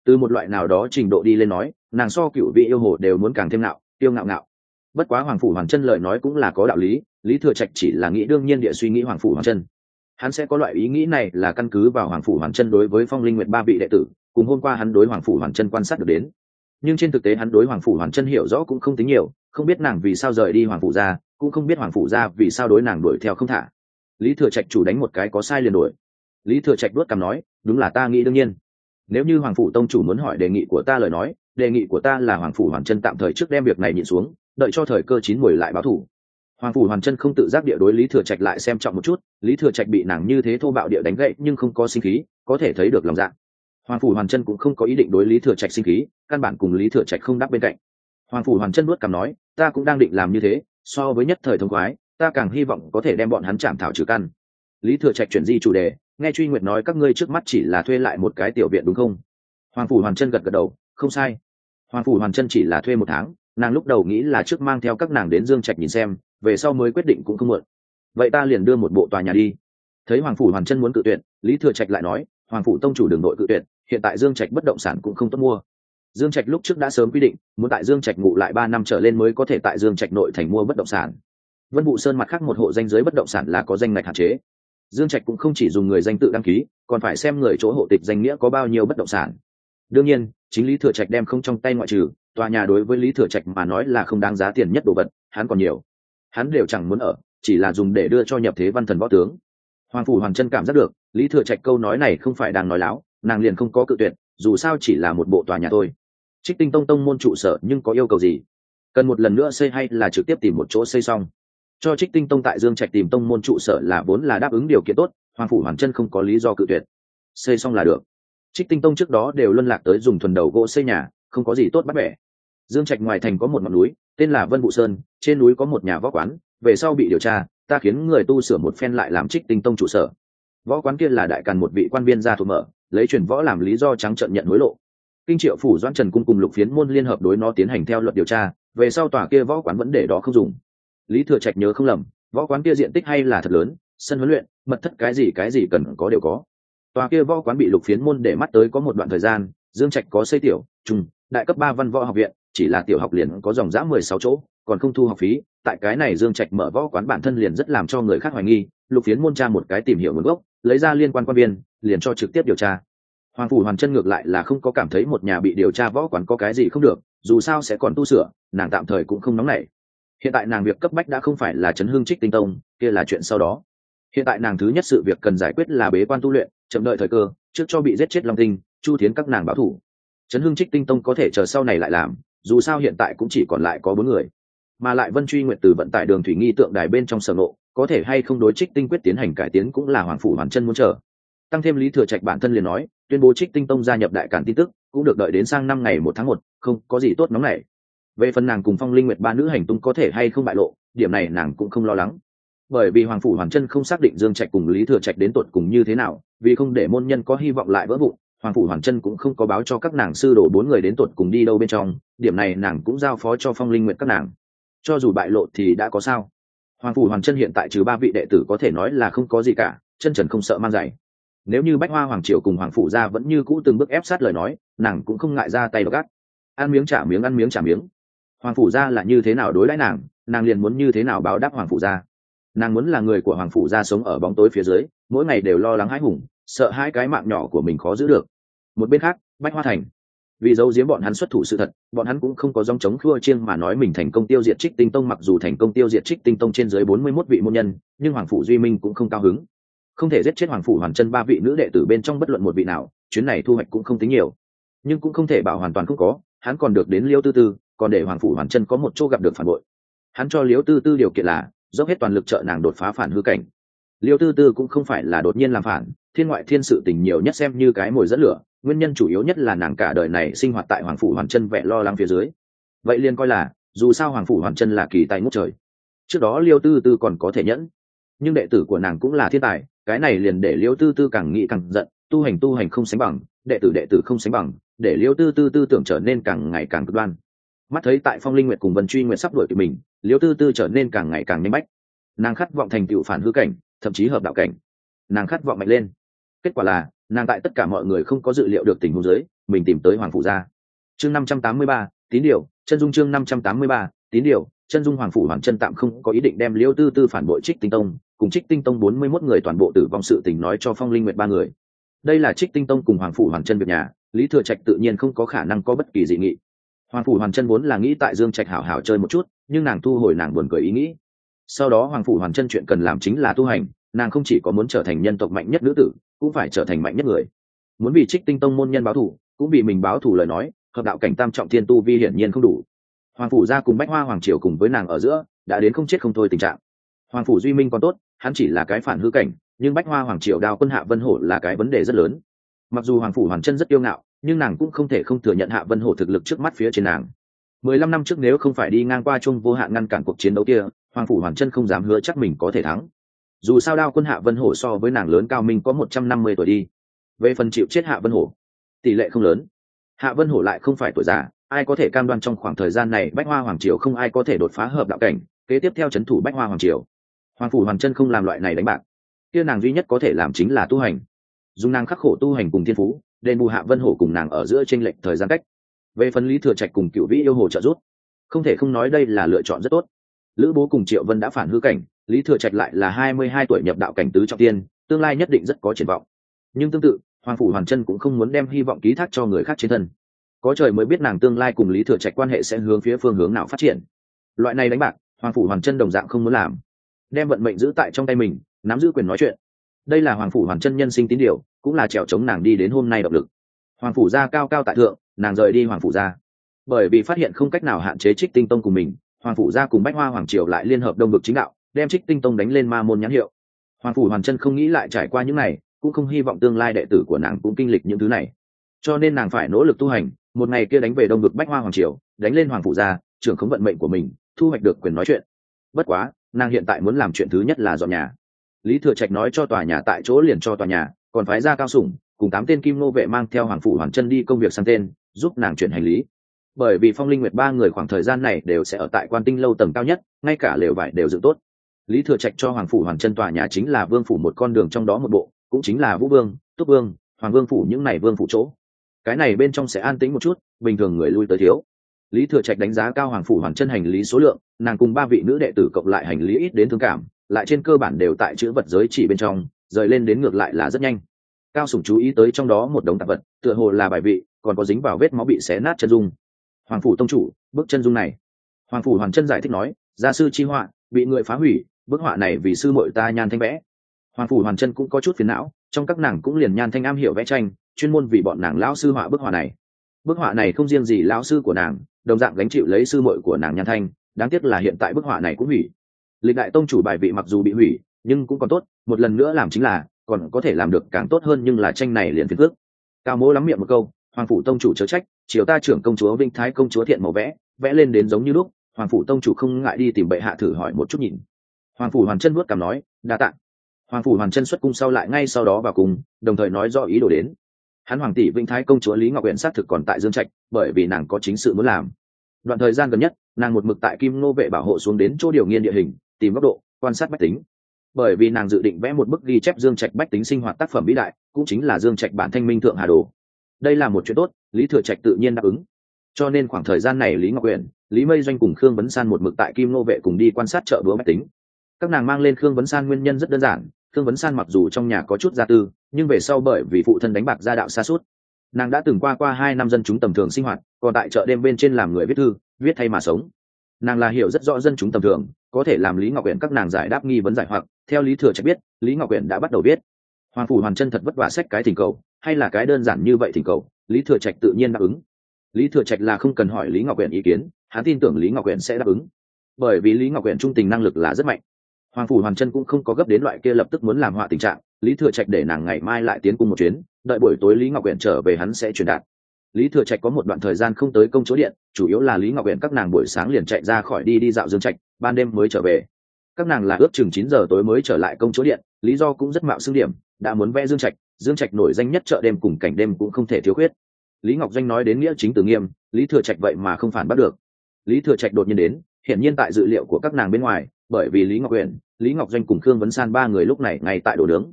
Từ một loại nào đó trình độ đi lên nói, nàng so cựu vị yêu hồ đều muốn càng thêm nạo tiêu ngạo ngạo. Bất quá hoàng phủ hoàng chân lời nói cũng là có đạo lý lý thừa trạch chỉ là nghĩ đương nhiên địa suy nghĩ hoàng phủ hoàng chân. Hắn sẽ có loại ý nghĩ này là căn cứ vào hoàng phủ hoàng chân đối với phong linh nguyện ba vị đệ tử, cùng hôm qua hắn đối hoàng phủ hoàng chân quan sát được đến. Nhưng trên thực tế hắn đối hoàng phủ hoàng chân hiểu rõ cũng không tính nhiều, không biết nàng vì sao rời đi hoàng phủ ra cũng không biết hoàng phủ ra vì sao đối nàng đuổi theo không thả. Lý thừa trạch chủ đánh một cái có sai liền đuổi. Lý thừa trạch đuốt cằm nói, đúng là ta nghĩ đương nhiên. Nếu như hoàng phủ tông chủ muốn hỏi đề nghị của ta lời nói, đề nghị của ta là hoàng phủ hoàng chân tạm thời trước đem việc này nhịn xuống, đợi cho thời cơ chín mùi lại báo thủ. Hoàng phủ hoàn chân không tự giác địa đối lý thừa trạch lại xem trọng một chút, lý thừa trạch bị nàng như thế thô bạo địa đánh gậy nhưng không có sinh khí, có thể thấy được lòng dạ. Hoàng phủ hoàn chân cũng không có ý định đối lý thừa trạch sinh khí, căn bản cùng lý thừa trạch không đáp bên cạnh. Hoàng phủ hoàn chân nuốt cằm nói, ta cũng đang định làm như thế so với nhất thời thông khoái, ta càng hy vọng có thể đem bọn hắn chạm thảo trừ căn. Lý thừa trạch chuyển di chủ đề, nghe truy nguyệt nói các ngươi trước mắt chỉ là thuê lại một cái tiểu viện đúng không? Hoàng phủ hoàn chân gật gật đầu, không sai. Hoàng phủ hoàn chân chỉ là thuê một tháng, nàng lúc đầu nghĩ là trước mang theo các nàng đến dương trạch nhìn xem, về sau mới quyết định cũng không muộn. Vậy ta liền đưa một bộ tòa nhà đi. Thấy hoàng phủ hoàn chân muốn cự tuyệt, lý thừa trạch lại nói, hoàng phủ tông chủ đường nội cự tuyệt, hiện tại dương trạch bất động sản cũng không tốt mua dương trạch lúc trước đã sớm quy định, muốn tại dương trạch ngụ lại ba năm trở lên mới có thể tại dương trạch nội thành mua bất động sản. Vân vụ sơn mặt khác một hộ danh giới bất động sản là có danh ngạch hạn chế. Dương trạch cũng không chỉ dùng người danh tự đăng ký, còn phải xem người chỗ hộ tịch danh nghĩa có bao nhiêu bất động sản. Đương nhiên, chính lý thừa trạch đem không trong tay ngoại trừ, tòa nhà đối với lý thừa trạch mà nói là không đáng giá tiền nhất đồ vật, hắn còn nhiều. Hắn đều chẳng muốn ở, chỉ là dùng để đưa cho nhập thế văn thần võ tướng. Hoàng phủ hoàng chân cảm giác được, lý thừa trạch câu nói này không phải đang nói láo, nàng liền không có cự tuyệt, dù sao chỉ là một bộ tòa nhà thôi trích tinh tông tông môn trụ sở nhưng có yêu cầu gì? Cần một lần nữa xây hay là trực tiếp tìm một chỗ xây xong? Cho trích tinh tông tại dương trạch tìm tông môn trụ sở là vốn là đáp ứng điều kiện tốt, hoàng phủ hoàng chân không có lý do cự tuyệt. Xây xong là được. Trích tinh tông trước đó đều luân lạc tới dùng thuần đầu gỗ xây nhà, không có gì tốt bắt bẻ. Dương trạch ngoài thành có một ngọn núi, tên là vân vụ sơn, trên núi có một nhà võ quán, về sau bị điều tra, ta khiến người tu sửa một phen lại làm trích tinh tông trụ sở. Võ quán kia là đại càn một vị quan viên ra thuộc mở, lấy truyền võ làm lý do trắng trợn nhận hối lộ kinh triệu phủ doãn trần cung cùng lục phiến môn liên hợp đối nó tiến hành theo luật điều tra, về sau tòa kia võ quán vẫn để đó không dùng. Lý thừa trạch nhớ không lầm, võ quán kia diện tích hay là thật lớn, sân huấn luyện, mật thất cái gì cái gì cần có đều có. Tòa kia võ quán bị lục phiến môn để mắt tới có một đoạn thời gian, dương trạch có xây tiểu, trung, đại cấp ba văn võ học viện, chỉ là tiểu học liền có dòng dã mười sáu chỗ, còn không thu học phí, tại cái này dương trạch mở võ quán bản thân liền rất làm cho người khác hoài nghi, lục phiến môn tra một cái tìm hiểu nguồn gốc, lấy ra liên quan quan viên, liền cho trực tiếp điều tra hoàng phủ hoàn chân ngược lại là không có cảm thấy một nhà bị điều tra võ quán có cái gì không được, dù sao sẽ còn tu sửa, nàng tạm thời cũng không nóng nảy. Hiện tại nàng việc cấp bách đã không phải là chấn hương trích tinh tông, kia là chuyện sau đó. Hiện tại nàng thứ nhất sự việc cần giải quyết là bế quan tu luyện, chậm đợi thời cơ, trước cho bị giết chết long tinh, chu thiến các nàng báo thủ. Chấn hương trích tinh tông có thể chờ sau này lại làm, dù sao hiện tại cũng chỉ còn lại có bốn người. Mà lại vân truy nguyện từ vận tải đường thủy nghi tượng đài bên trong sở nộ có thể hay không đối trích tinh quyết tiến hành cải tiến cũng là hoàng phủ hoàn chân muốn chờ. Tăng thêm lý thừa trạch bản thân liền nói tuyên bố trích tinh tông gia nhập đại cản tin tức, cũng được đợi đến sang năm ngày một tháng một, không, có gì tốt nóng này về phần nàng cùng phong linh nguyệt ba nữ hành tung có thể hay không bại lộ, điểm này nàng cũng không lo lắng. Bởi vì hoàng phủ hoàn chân không xác định dương trạch cùng lý thừa trạch đến tột cùng như thế nào, vì không để môn nhân có hy vọng lại vỡ vụn, hoàng phủ hoàn chân cũng không có báo cho các nàng sư đổ bốn người đến tột cùng đi đâu bên trong, điểm này nàng cũng giao phó cho phong linh nguyệt các nàng. Cho dù bại lộ thì đã có sao. Hoàng phủ hoàn chân hiện tại trừ ba vị đệ tử có thể nói là không có gì cả, chân trần không sợ mang giày nếu như bách hoa hoàng triều cùng hoàng phủ gia vẫn như cũ từng bước ép sát lời nói, nàng cũng không ngại ra tay gắt. Ăn miếng trả miếng, ăn miếng trả miếng. Hoàng phủ gia là như thế nào đối đãi nàng nàng liền muốn như thế nào báo đáp hoàng phủ gia. Nàng muốn là người của hoàng phủ gia sống ở bóng tối phía dưới, mỗi ngày đều lo lắng hãi hùng, sợ hai cái mạng nhỏ của mình khó giữ được. Một bên khác, bách hoa thành. Vì giấu giếm bọn hắn xuất thủ sự thật, bọn hắn cũng không có dòng chống khua chiêng mà nói mình thành công tiêu diệt trích tinh tông, mặc dù thành công tiêu diệt trích tinh tông trên dưới bốn mươi mốt vị môn nhân, nhưng hoàng phủ duy minh cũng không cao hứng không thể giết chết hoàng phủ hoàn chân ba vị nữ đệ tử bên trong bất luận một vị nào, chuyến này thu hoạch cũng không tính nhiều. Nhưng cũng không thể bảo hoàn toàn không có, hắn còn được đến liêu tư tư, còn để hoàng phủ hoàn chân có một chỗ gặp được phản bội. Hắn cho liêu tư tư điều kiện là, dốc hết toàn lực trợ nàng đột phá phản hư cảnh. Liêu tư tư cũng không phải là đột nhiên làm phản, thiên ngoại thiên sự tình nhiều nhất xem như cái mồi dẫn lửa, nguyên nhân chủ yếu nhất là nàng cả đời này sinh hoạt tại hoàng phủ hoàn chân vẽ lo lắng phía dưới. Vậy liền coi là, dù sao hoàng phủ hoàn chân là kỳ tài ngút trời. Trước đó liêu tư tư còn có thể nhẫn nhưng đệ tử của nàng cũng là thiên tài, cái này liền để liêu tư tư càng nghĩ càng giận, tu hành tu hành không sánh bằng, đệ tử đệ tử không sánh bằng, để liêu tư tư tư tưởng trở nên càng ngày càng cực đoan. Mắt thấy tại phong linh nguyệt cùng vân truy nguyệt sắp đuổi kịp mình, liêu tư tư trở nên càng ngày càng nhanh bách. Nàng khát vọng thành tựu phản hư cảnh, thậm chí hợp đạo cảnh. Nàng khát vọng mạnh lên. Kết quả là, nàng tại tất cả mọi người không có dự liệu được tình huống giới mình tìm tới hoàng phủ gia chương năm trăm tám mươi ba, tín điều, chân dung chương năm trăm tám mươi ba, tín điều, chân dung hoàng phủ hoàng chân tạm không có ý định đem liêu tư tư phản bội trích tinh tông cùng trích tinh tông bốn mươi mốt người toàn bộ tử vong sự tình nói cho phong linh nguyệt ba người. Đây là trích tinh tông cùng hoàng phủ hoàng chân việc nhà, lý thừa trạch tự nhiên không có khả năng có bất kỳ dị nghị. Hoàng phủ hoàng chân vốn là nghĩ tại dương trạch hảo hảo chơi một chút, nhưng nàng thu hồi nàng buồn cười ý nghĩ. Sau đó hoàng phủ hoàng chân chuyện cần làm chính là tu hành, nàng không chỉ có muốn trở thành nhân tộc mạnh nhất nữ tử, cũng phải trở thành mạnh nhất người. Muốn vì trích tinh tông môn nhân báo thù, cũng vì mình báo thù lời nói, hợp đạo cảnh tam trọng thiên tu vi hiển nhiên không đủ. Hoàng phủ gia cùng bách hoa hoàng triều cùng với nàng ở giữa, đã đến không chết không thôi tình trạng. Hoàng phủ duy minh còn tốt hắn chỉ là cái phản hư cảnh, nhưng bách hoa hoàng triều đao quân hạ vân hổ là cái vấn đề rất lớn. Mặc dù hoàng phủ hoàng chân rất yêu ngạo, nhưng nàng cũng không thể không thừa nhận hạ vân hổ thực lực trước mắt phía trên nàng. Mười lăm năm trước nếu không phải đi ngang qua chung vô hạn ngăn cản cuộc chiến đấu kia, hoàng phủ hoàng chân không dám hứa chắc mình có thể thắng. Dù sao đao quân hạ vân hổ so với nàng lớn cao minh có một trăm năm mươi tuổi đi. Về phần chịu chết hạ vân hổ, tỷ lệ không lớn. Hạ vân hổ lại không phải tuổi già, ai có thể cam đoan trong khoảng thời gian này bách hoa hoàng triều không ai có thể đột phá hợp đạo cảnh. Kế tiếp theo c h ấ n thủ bách hoa hoàng triều hoàng phủ hoàng chân không làm loại này đánh bạc. Kia nàng duy nhất có thể làm chính là tu hành. Dùng nàng khắc khổ tu hành cùng thiên phú, đền bù hạ vân hổ cùng nàng ở giữa tranh lệch thời gian cách. Về phần lý thừa trạch cùng cựu vĩ yêu hồ trợ rút không thể không nói đây là lựa chọn rất tốt. Lữ bố cùng triệu vân đã phản hư cảnh, lý thừa trạch lại là hai mươi hai tuổi nhập đạo cảnh tứ trọng tiên, tương lai nhất định rất có triển vọng. Nhưng tương tự, hoàng phủ hoàn chân cũng không muốn đem hy vọng ký thác cho người khác trên thân. Có trời mới biết nàng tương lai cùng lý thừa trạch quan hệ sẽ hướng phía phương hướng nào phát triển. Loại này đánh bạc, hoàng phủ hoàn chân đồng dạng không muốn làm đem vận mệnh giữ tại trong tay mình, nắm giữ quyền nói chuyện. Đây là hoàng phủ hoàn chân nhân sinh tín điều, cũng là trèo chống nàng đi đến hôm nay động lực. Hoàng phủ gia cao cao tại thượng, nàng rời đi hoàng phủ gia bởi vì phát hiện không cách nào hạn chế trích tinh tông cùng mình, hoàng phủ gia cùng bách hoa hoàng triều lại liên hợp đông vực chính đạo, đem trích tinh tông đánh lên ma môn nhãn hiệu. Hoàng phủ hoàn chân không nghĩ lại trải qua những này, cũng không hy vọng tương lai đệ tử của nàng cũng kinh lịch những thứ này. Cho nên nàng phải nỗ lực tu hành, một ngày kia đánh về đông vực bách hoa hoàng triều, đánh lên hoàng phủ gia trưởng khống vận mệnh của mình, thu hoạch được quyền nói chuyện. Bất quá nàng hiện tại muốn làm chuyện thứ nhất là dọn nhà. Lý thừa trạch nói cho tòa nhà tại chỗ liền cho tòa nhà, còn phái ra cao sủng, cùng tám tên kim nô vệ mang theo hoàng phủ hoàng chân đi công việc sang tên, giúp nàng chuyển hành lý. Bởi vì phong linh nguyệt ba người khoảng thời gian này đều sẽ ở tại quan tinh lâu tầng cao nhất, ngay cả lều vải đều dựng tốt. Lý thừa trạch cho hoàng phủ hoàng chân tòa nhà chính là vương phủ một con đường trong đó một bộ, cũng chính là vũ vương, túc vương, hoàng vương phủ những này vương phủ chỗ. Cái này bên trong sẽ an tĩnh một chút, bình thường người lui tới thiếu lý thừa trạch đánh giá cao hoàng phủ hoàng chân hành lý số lượng, nàng cùng ba vị nữ đệ tử cộng lại hành lý ít đến thương cảm, lại trên cơ bản đều tại chữ vật giới chỉ bên trong, rời lên đến ngược lại là rất nhanh. Cao sủng chú ý tới trong đó một đống tạp vật, tựa hồ là bài vị, còn có dính vào vết máu bị xé nát chân dung. Hoàng phủ tông chủ bức chân dung này. Hoàng phủ hoàng chân giải thích nói, gia sư chi họa, bị người phá hủy, bức họa này vì sư muội ta nhan thanh vẽ. Hoàng phủ hoàng chân cũng có chút phiền não, trong các nàng cũng liền nhan thanh am hiểu vẽ tranh, chuyên môn vì bọn nàng lão sư họa bức họa này. Bức họa này không riêng gì lão sư của nàng đồng dạng gánh chịu lấy sư muội của nàng nhan thanh, đáng tiếc là hiện tại bức họa này cũng hủy. Lịch đại tông chủ bài vị mặc dù bị hủy, nhưng cũng còn tốt, một lần nữa làm chính là, còn có thể làm được càng tốt hơn nhưng là tranh này liền phiền phước cao mỗ lắm miệng một câu, hoàng phủ tông chủ chớ trách chiều ta trưởng công chúa vinh thái công chúa thiện màu vẽ vẽ lên đến giống như lúc, hoàng phủ tông chủ không ngại đi tìm bệ hạ thử hỏi một chút nhìn. Hoàng phủ hoàn chân vuốt cảm nói, đa tạ. Hoàng phủ hoàn chân xuất cung sau lại ngay sau đó vào cùng, đồng thời nói do ý đồ đến hắn hoàng tỷ vĩnh thái công chúa lý ngọc huyện xác thực còn tại dương trạch, bởi vì nàng có chính sự muốn làm. Đoạn thời gian gần nhất, nàng một mực tại kim nô vệ bảo hộ xuống đến chỗ điều nghiên địa hình, tìm góc độ, quan sát bách tính. Bởi vì nàng dự định vẽ một bức ghi chép dương trạch bách tính sinh hoạt tác phẩm vĩ đại, cũng chính là dương trạch bản thanh minh thượng hà đồ. Đây là một chuyện tốt, lý thừa trạch tự nhiên đáp ứng. Cho nên khoảng thời gian này lý ngọc uyển, lý mây doanh cùng khương vấn san một mực tại kim nô vệ cùng đi quan sát chợ búa bách tính. Các nàng mang lên khương vấn san nguyên nhân rất đơn giản khương vấn san mặc dù trong nhà có chút gia tư, nhưng về sau bởi vì phụ thân đánh bạc gia đạo xa suốt, nàng đã từng qua qua hai năm dân chúng tầm thường sinh hoạt, còn tại chợ đêm bên trên làm người viết thư, viết thay mà sống. Nàng là hiểu rất rõ dân chúng tầm thường, có thể làm lý ngọc uyển các nàng giải đáp nghi vấn giải hoặc, theo lý thừa trạch biết, lý ngọc uyển đã bắt đầu viết. Hoàng phủ hoàn chân thật vất vả sách cái thỉnh cầu, hay là cái đơn giản như vậy thỉnh cầu, lý thừa trạch tự nhiên đáp ứng. Lý thừa trạch là không cần hỏi lý ngọc uyển ý kiến, hắn tin tưởng lý ngọc uyển sẽ đáp ứng. Bởi vì lý ngọc uyển trung tình năng lực là rất mạnh hoàng phủ hoàn chân cũng không có gấp đến loại kia lập tức muốn làm họa tình trạng, lý thừa trạch để nàng ngày mai lại tiến cùng một chuyến, đợi buổi tối lý ngọc uyển trở về hắn sẽ truyền đạt. Lý thừa trạch có một đoạn thời gian không tới công chỗ điện, chủ yếu là lý ngọc uyển các nàng buổi sáng liền chạy ra khỏi đi đi dạo dương trạch, ban đêm mới trở về. Các nàng là ước chừng chín giờ tối mới trở lại công chỗ điện, lý do cũng rất mạo xương điểm, đã muốn vẽ dương trạch dương trạch nổi danh nhất chợ đêm cùng cảnh đêm cũng không thể thiếu khuyết. Lý ngọc doanh nói đến nghĩa chính từ nghiêm, lý thừa trạch vậy mà không phản bắt được. Lý thừa trạch đột nhiên đến, hiển nhiên tại dự liệu của các nàng bên ngoài bởi vì lý ngọc huyền lý ngọc doanh cùng khương vấn san ba người lúc này ngay tại đồ nướng.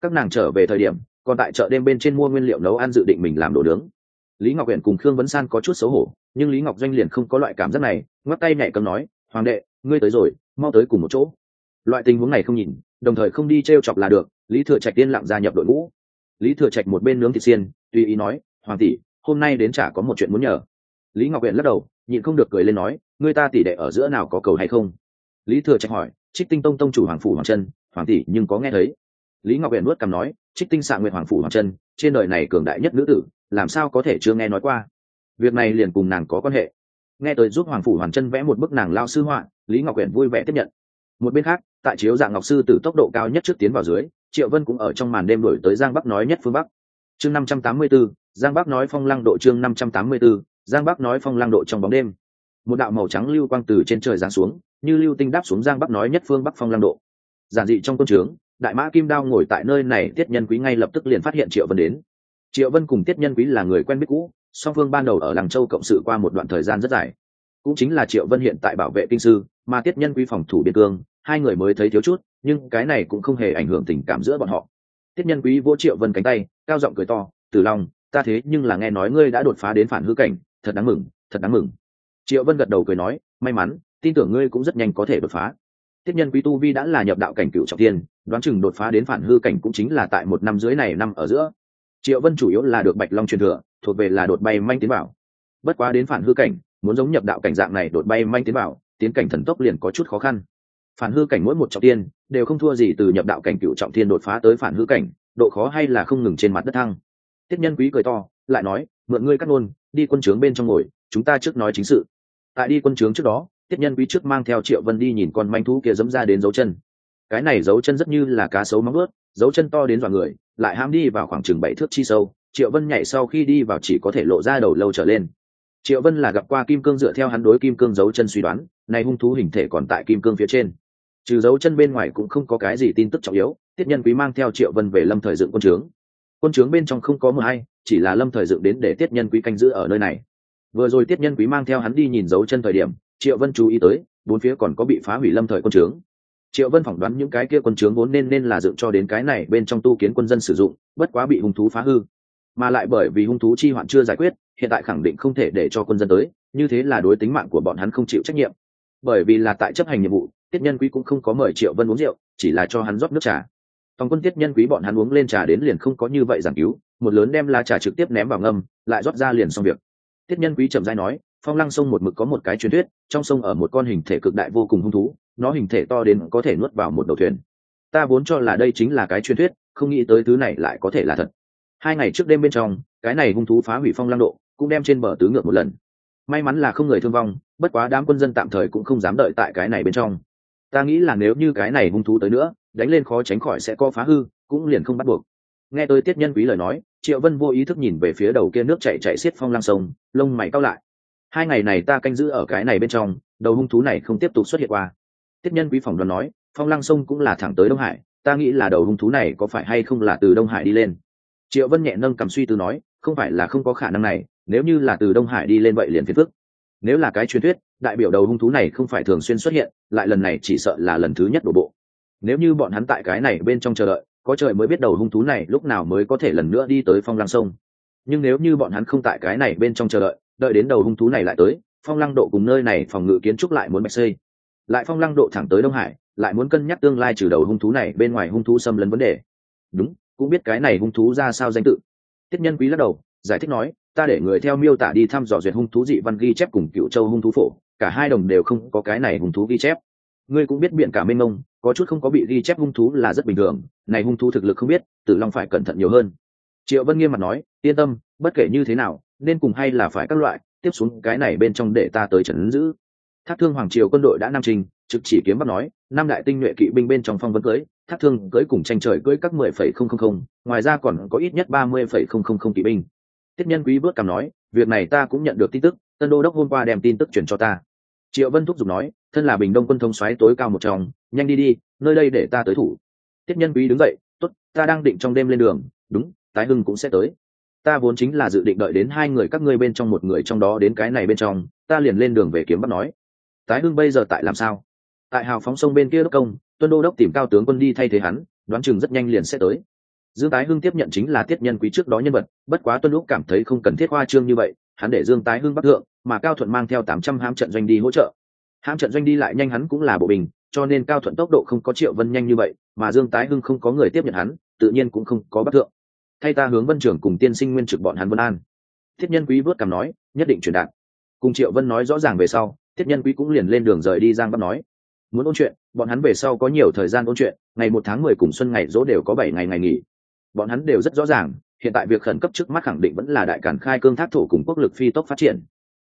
Các nàng trở về thời điểm, còn tại chợ đêm bên trên mua nguyên liệu nấu ăn dự định mình làm đồ nướng. Lý ngọc huyền cùng khương vấn san có chút xấu hổ, nhưng lý ngọc doanh liền không có loại cảm giác này, ngoắc tay nhảy cầm nói, hoàng đệ, ngươi tới rồi, mau tới cùng một chỗ. Loại tình huống này không nhìn, đồng thời không đi t r e o chọc là được, lý thừa trạch tiên lặng gia nhập đội ngũ. Lý thừa trạch một bên nướng thịt xiên, tùy ý nói, hoàng tỷ, hôm nay đến chả có một chuyện muốn nhờ. Lý ngọc huyền lắc đầu, nhịn không được cười lên nói người ta tỷ đệ ở giữa nào có cầu hay không? Lý thừa trạch hỏi trích tinh tông tông chủ hoàng phủ hoàng chân hoàng tỷ nhưng có nghe thấy? Lý ngọc huyện nuốt cằm nói trích tinh xạ nguyện hoàng phủ hoàng chân trên đời này cường đại nhất nữ tử làm sao có thể chưa nghe nói qua? Việc này liền cùng nàng có quan hệ. Nghe tới giúp hoàng phủ hoàng chân vẽ một bức nàng lao sư họa lý ngọc huyện vui vẻ tiếp nhận. Một bên khác tại chiếu dạng ngọc sư từ tốc độ cao nhất trước tiến vào dưới triệu vân cũng ở trong màn đêm đổi tới giang bắc nói nhất phương bắc. Chương năm trăm tám mươi bốn, giang bắc nói phong lăng độ chương năm trăm tám mươi bốn, giang bắc nói phong lăng độ trong bóng đêm. Một đạo màu trắng lưu quang từ trên trời giáng xuống như lưu tinh đáp xuống giang bắc nói nhất phương bắc phong lăng độ. Giản dị trong quân trướng, đại mã kim đao ngồi tại nơi này, tiết nhân quý ngay lập tức liền phát hiện triệu vân đến. Triệu vân cùng tiết nhân quý là người quen biết cũ, song phương ban đầu ở làng châu cộng sự qua một đoạn thời gian rất dài. Cũng chính là triệu vân hiện tại bảo vệ kinh sư, mà tiết nhân quý phòng thủ biên cương, hai người mới thấy thiếu chút, nhưng cái này cũng không hề ảnh hưởng tình cảm giữa bọn họ. Tiết nhân quý vỗ triệu vân cánh tay, cao giọng cười to từ long, ta thế nhưng là nghe nói ngươi đã đột phá đến phản hư cảnh, thật đáng mừng, thật đáng mừng. Triệu vân gật đầu cười nói, may mắn tin tưởng ngươi cũng rất nhanh có thể đột phá. Tiết nhân quý tu vi đã là nhập đạo cảnh cựu trọng tiên đoán chừng đột phá đến phản hư cảnh cũng chính là tại một năm dưới này năm ở giữa. Triệu vân chủ yếu là được bạch long truyền thừa thuộc về là đột bay manh tiến bảo. Bất quá đến phản hư cảnh muốn giống nhập đạo cảnh dạng này đột bay manh tiến bảo tiến cảnh thần tốc liền có chút khó khăn. Phản hư cảnh mỗi một trọng tiên đều không thua gì từ nhập đạo cảnh cựu trọng tiên đột phá tới phản hư cảnh độ khó hay là không ngừng trên mặt đất thăng. Tiết nhân quý cười to lại nói mượn ngươi cắt luôn, đi quân trướng bên trong ngồi chúng ta trước nói chính sự. Tại đi quân trướng trước đó tiết nhân quý trước mang theo triệu vân đi nhìn con manh thú kia dẫm ra đến dấu chân. Cái này dấu chân rất như là cá sấu móng ướt dấu chân to đến dọa người, lại ham đi vào khoảng chừng bảy thước chi sâu, triệu vân nhảy sau khi đi vào chỉ có thể lộ ra đầu lâu trở lên. Triệu vân là gặp qua kim cương dựa theo hắn đối kim cương dấu chân suy đoán này hung thú hình thể còn tại kim cương phía trên. Trừ dấu chân bên ngoài cũng không có cái gì tin tức trọng yếu, tiết nhân quý mang theo triệu vân về lâm thời dựng quân trướng. Quân trướng bên trong không có mờ hay chỉ là lâm thời dựng đến để tiết nhân quý canh giữ ở nơi này. Vừa rồi tiết nhân quý mang theo hắn đi nhìn dấu chân thời điểm triệu vân chú ý tới, bốn phía còn có bị phá hủy lâm thời quân trướng. Triệu vân phỏng đoán những cái kia quân trướng vốn nên nên là dựng cho đến cái này bên trong tu kiến quân dân sử dụng, bất quá bị hung thú phá hư. Mà lại bởi vì hung thú chi hoạn chưa giải quyết, hiện tại khẳng định không thể để cho quân dân tới, như thế là đối tính mạng của bọn hắn không chịu trách nhiệm. Bởi vì là tại chấp hành nhiệm vụ, tiết nhân quý cũng không có mời triệu vân uống rượu, chỉ là cho hắn rót nước trà. Tòng quân tiết nhân quý bọn hắn uống lên trà đến liền không có như vậy giảng cứu, một lớn đem lá trà trực tiếp ném vào ngâm, lại rót ra liền xong việc. Tiết nhân quý trầm dai nói phong lăng sông một mực có một cái truyền thuyết, trong sông ở một con hình thể cực đại vô cùng hung thú, nó hình thể to đến có thể nuốt vào một đầu thuyền. Ta vốn cho là đây chính là cái truyền thuyết, không nghĩ tới thứ này lại có thể là thật. Hai ngày trước đêm bên trong, cái này hung thú phá hủy phong lăng độ, cũng đem trên bờ tứ ngược một lần. May mắn là không người thương vong, bất quá đám quân dân tạm thời cũng không dám đợi tại cái này bên trong. Ta nghĩ là nếu như cái này hung thú tới nữa, đánh lên khó tránh khỏi sẽ có phá hư, cũng liền không bắt buộc. Nghe tôi tiết nhân quý lời nói, triệu vân vô ý thức nhìn về phía đầu kia nước chạy chạy xiết phong lang sông, lông mày cao lại hai ngày này ta canh giữ ở cái này bên trong, đầu hung thú này không tiếp tục xuất hiện qua. Tiết nhân quý phòng đoàn nói, phong Lăng sông cũng là thẳng tới đông hải, ta nghĩ là đầu hung thú này có phải hay không là từ đông hải đi lên. Triệu vân nhẹ nâng cầm suy tư nói, không phải là không có khả năng này, nếu như là từ đông hải đi lên vậy liền phiền phức. Nếu là cái truyền thuyết, đại biểu đầu hung thú này không phải thường xuyên xuất hiện, lại lần này chỉ sợ là lần thứ nhất đổ bộ. Nếu như bọn hắn tại cái này bên trong chờ đợi, có trời mới biết đầu hung thú này lúc nào mới có thể lần nữa đi tới phong lăng sông. Nhưng nếu như bọn hắn không tại cái này bên trong chờ đợi đợi đến đầu hung thú này lại tới, phong lăng độ cùng nơi này phòng ngự kiến trúc lại muốn bạch xây. Lại phong lăng độ thẳng tới đông hải, lại muốn cân nhắc tương lai trừ đầu hung thú này bên ngoài hung thú xâm lấn vấn đề. Đúng, cũng biết cái này hung thú ra sao danh tự. Tiết nhân quý lắc đầu, giải thích nói, ta để người theo miêu tả đi thăm dò duyệt hung thú dị văn ghi chép cùng cựu châu hung thú phổ, cả hai đồng đều không có cái này hung thú ghi chép. Ngươi cũng biết biện cả mênh mông, có chút không có bị ghi chép hung thú là rất bình thường, này hung thú thực lực không biết, tử long phải cẩn thận nhiều hơn. Triệu vân nghiêm mặt nói, yên tâm, bất kể như thế nào nên cùng hay là phải các loại, tiếp xuống cái này bên trong để ta tới trấn giữ. Thác thương hoàng triều quân đội đã nam trình, trực chỉ kiếm bắt nói, năm đại tinh nhuệ kỵ binh bên trong phong vấn cưới, thác thương cưới cùng tranh trời cưới các mười phẩy không không không, ngoài ra còn có ít nhất ba mươi phẩy không không không kỵ binh. Tiết nhân quý vớt cảm nói, việc này ta cũng nhận được tin tức, tân đô đốc hôm qua đem tin tức chuyển cho ta. Triệu vân thúc giục nói, thân là bình đông quân thông xoáy tối cao một trong, nhanh đi đi, nơi đây để ta tới thủ. Tiết nhân quý đứng dậy t ố t ta đang định trong đêm lên đường, đúng, tái hưng cũng sẽ tới ta vốn chính là dự định đợi đến hai người các ngươi bên trong một người trong đó đến cái này bên trong, ta liền lên đường về kiếm bắt nói. Tái hưng bây giờ tại làm sao? Tại hào phóng sông bên kia đốc công, tuân đô đốc tìm cao tướng quân đi thay thế hắn, đoán chừng rất nhanh liền sẽ tới. Dương tái hưng tiếp nhận chính là tiết nhân quý trước đó nhân vật, bất quá tuân lúc cảm thấy không cần thiết hoa trương như vậy, hắn để dương tái hưng bắc thượng, mà cao thuận mang theo tám trăm hãm trận doanh đi hỗ trợ. Hãm trận doanh đi lại nhanh hắn cũng là bộ bình, cho nên cao thuận tốc độ không có triệu vân nhanh như vậy, mà dương tái hưng không có người tiếp nhận hắn, tự nhiên cũng không có bắc thượng thay ta hướng vân trưởng cùng tiên sinh nguyên trực bọn hắn vân an. Thiết nhân quý vớt cảm nói, nhất định truyền đạt. Cùng triệu vân nói rõ ràng về sau, thiết nhân quý cũng liền lên đường rời đi giang bắc nói. Muốn ôn chuyện, bọn hắn về sau có nhiều thời gian ôn chuyện, ngày một tháng mười cùng xuân ngày dỗ đều có bảy ngày ngày nghỉ. Bọn hắn đều rất rõ ràng, hiện tại việc khẩn cấp trước mắt khẳng định vẫn là đại cản khai cương thác thổ cùng quốc lực phi tốc phát triển.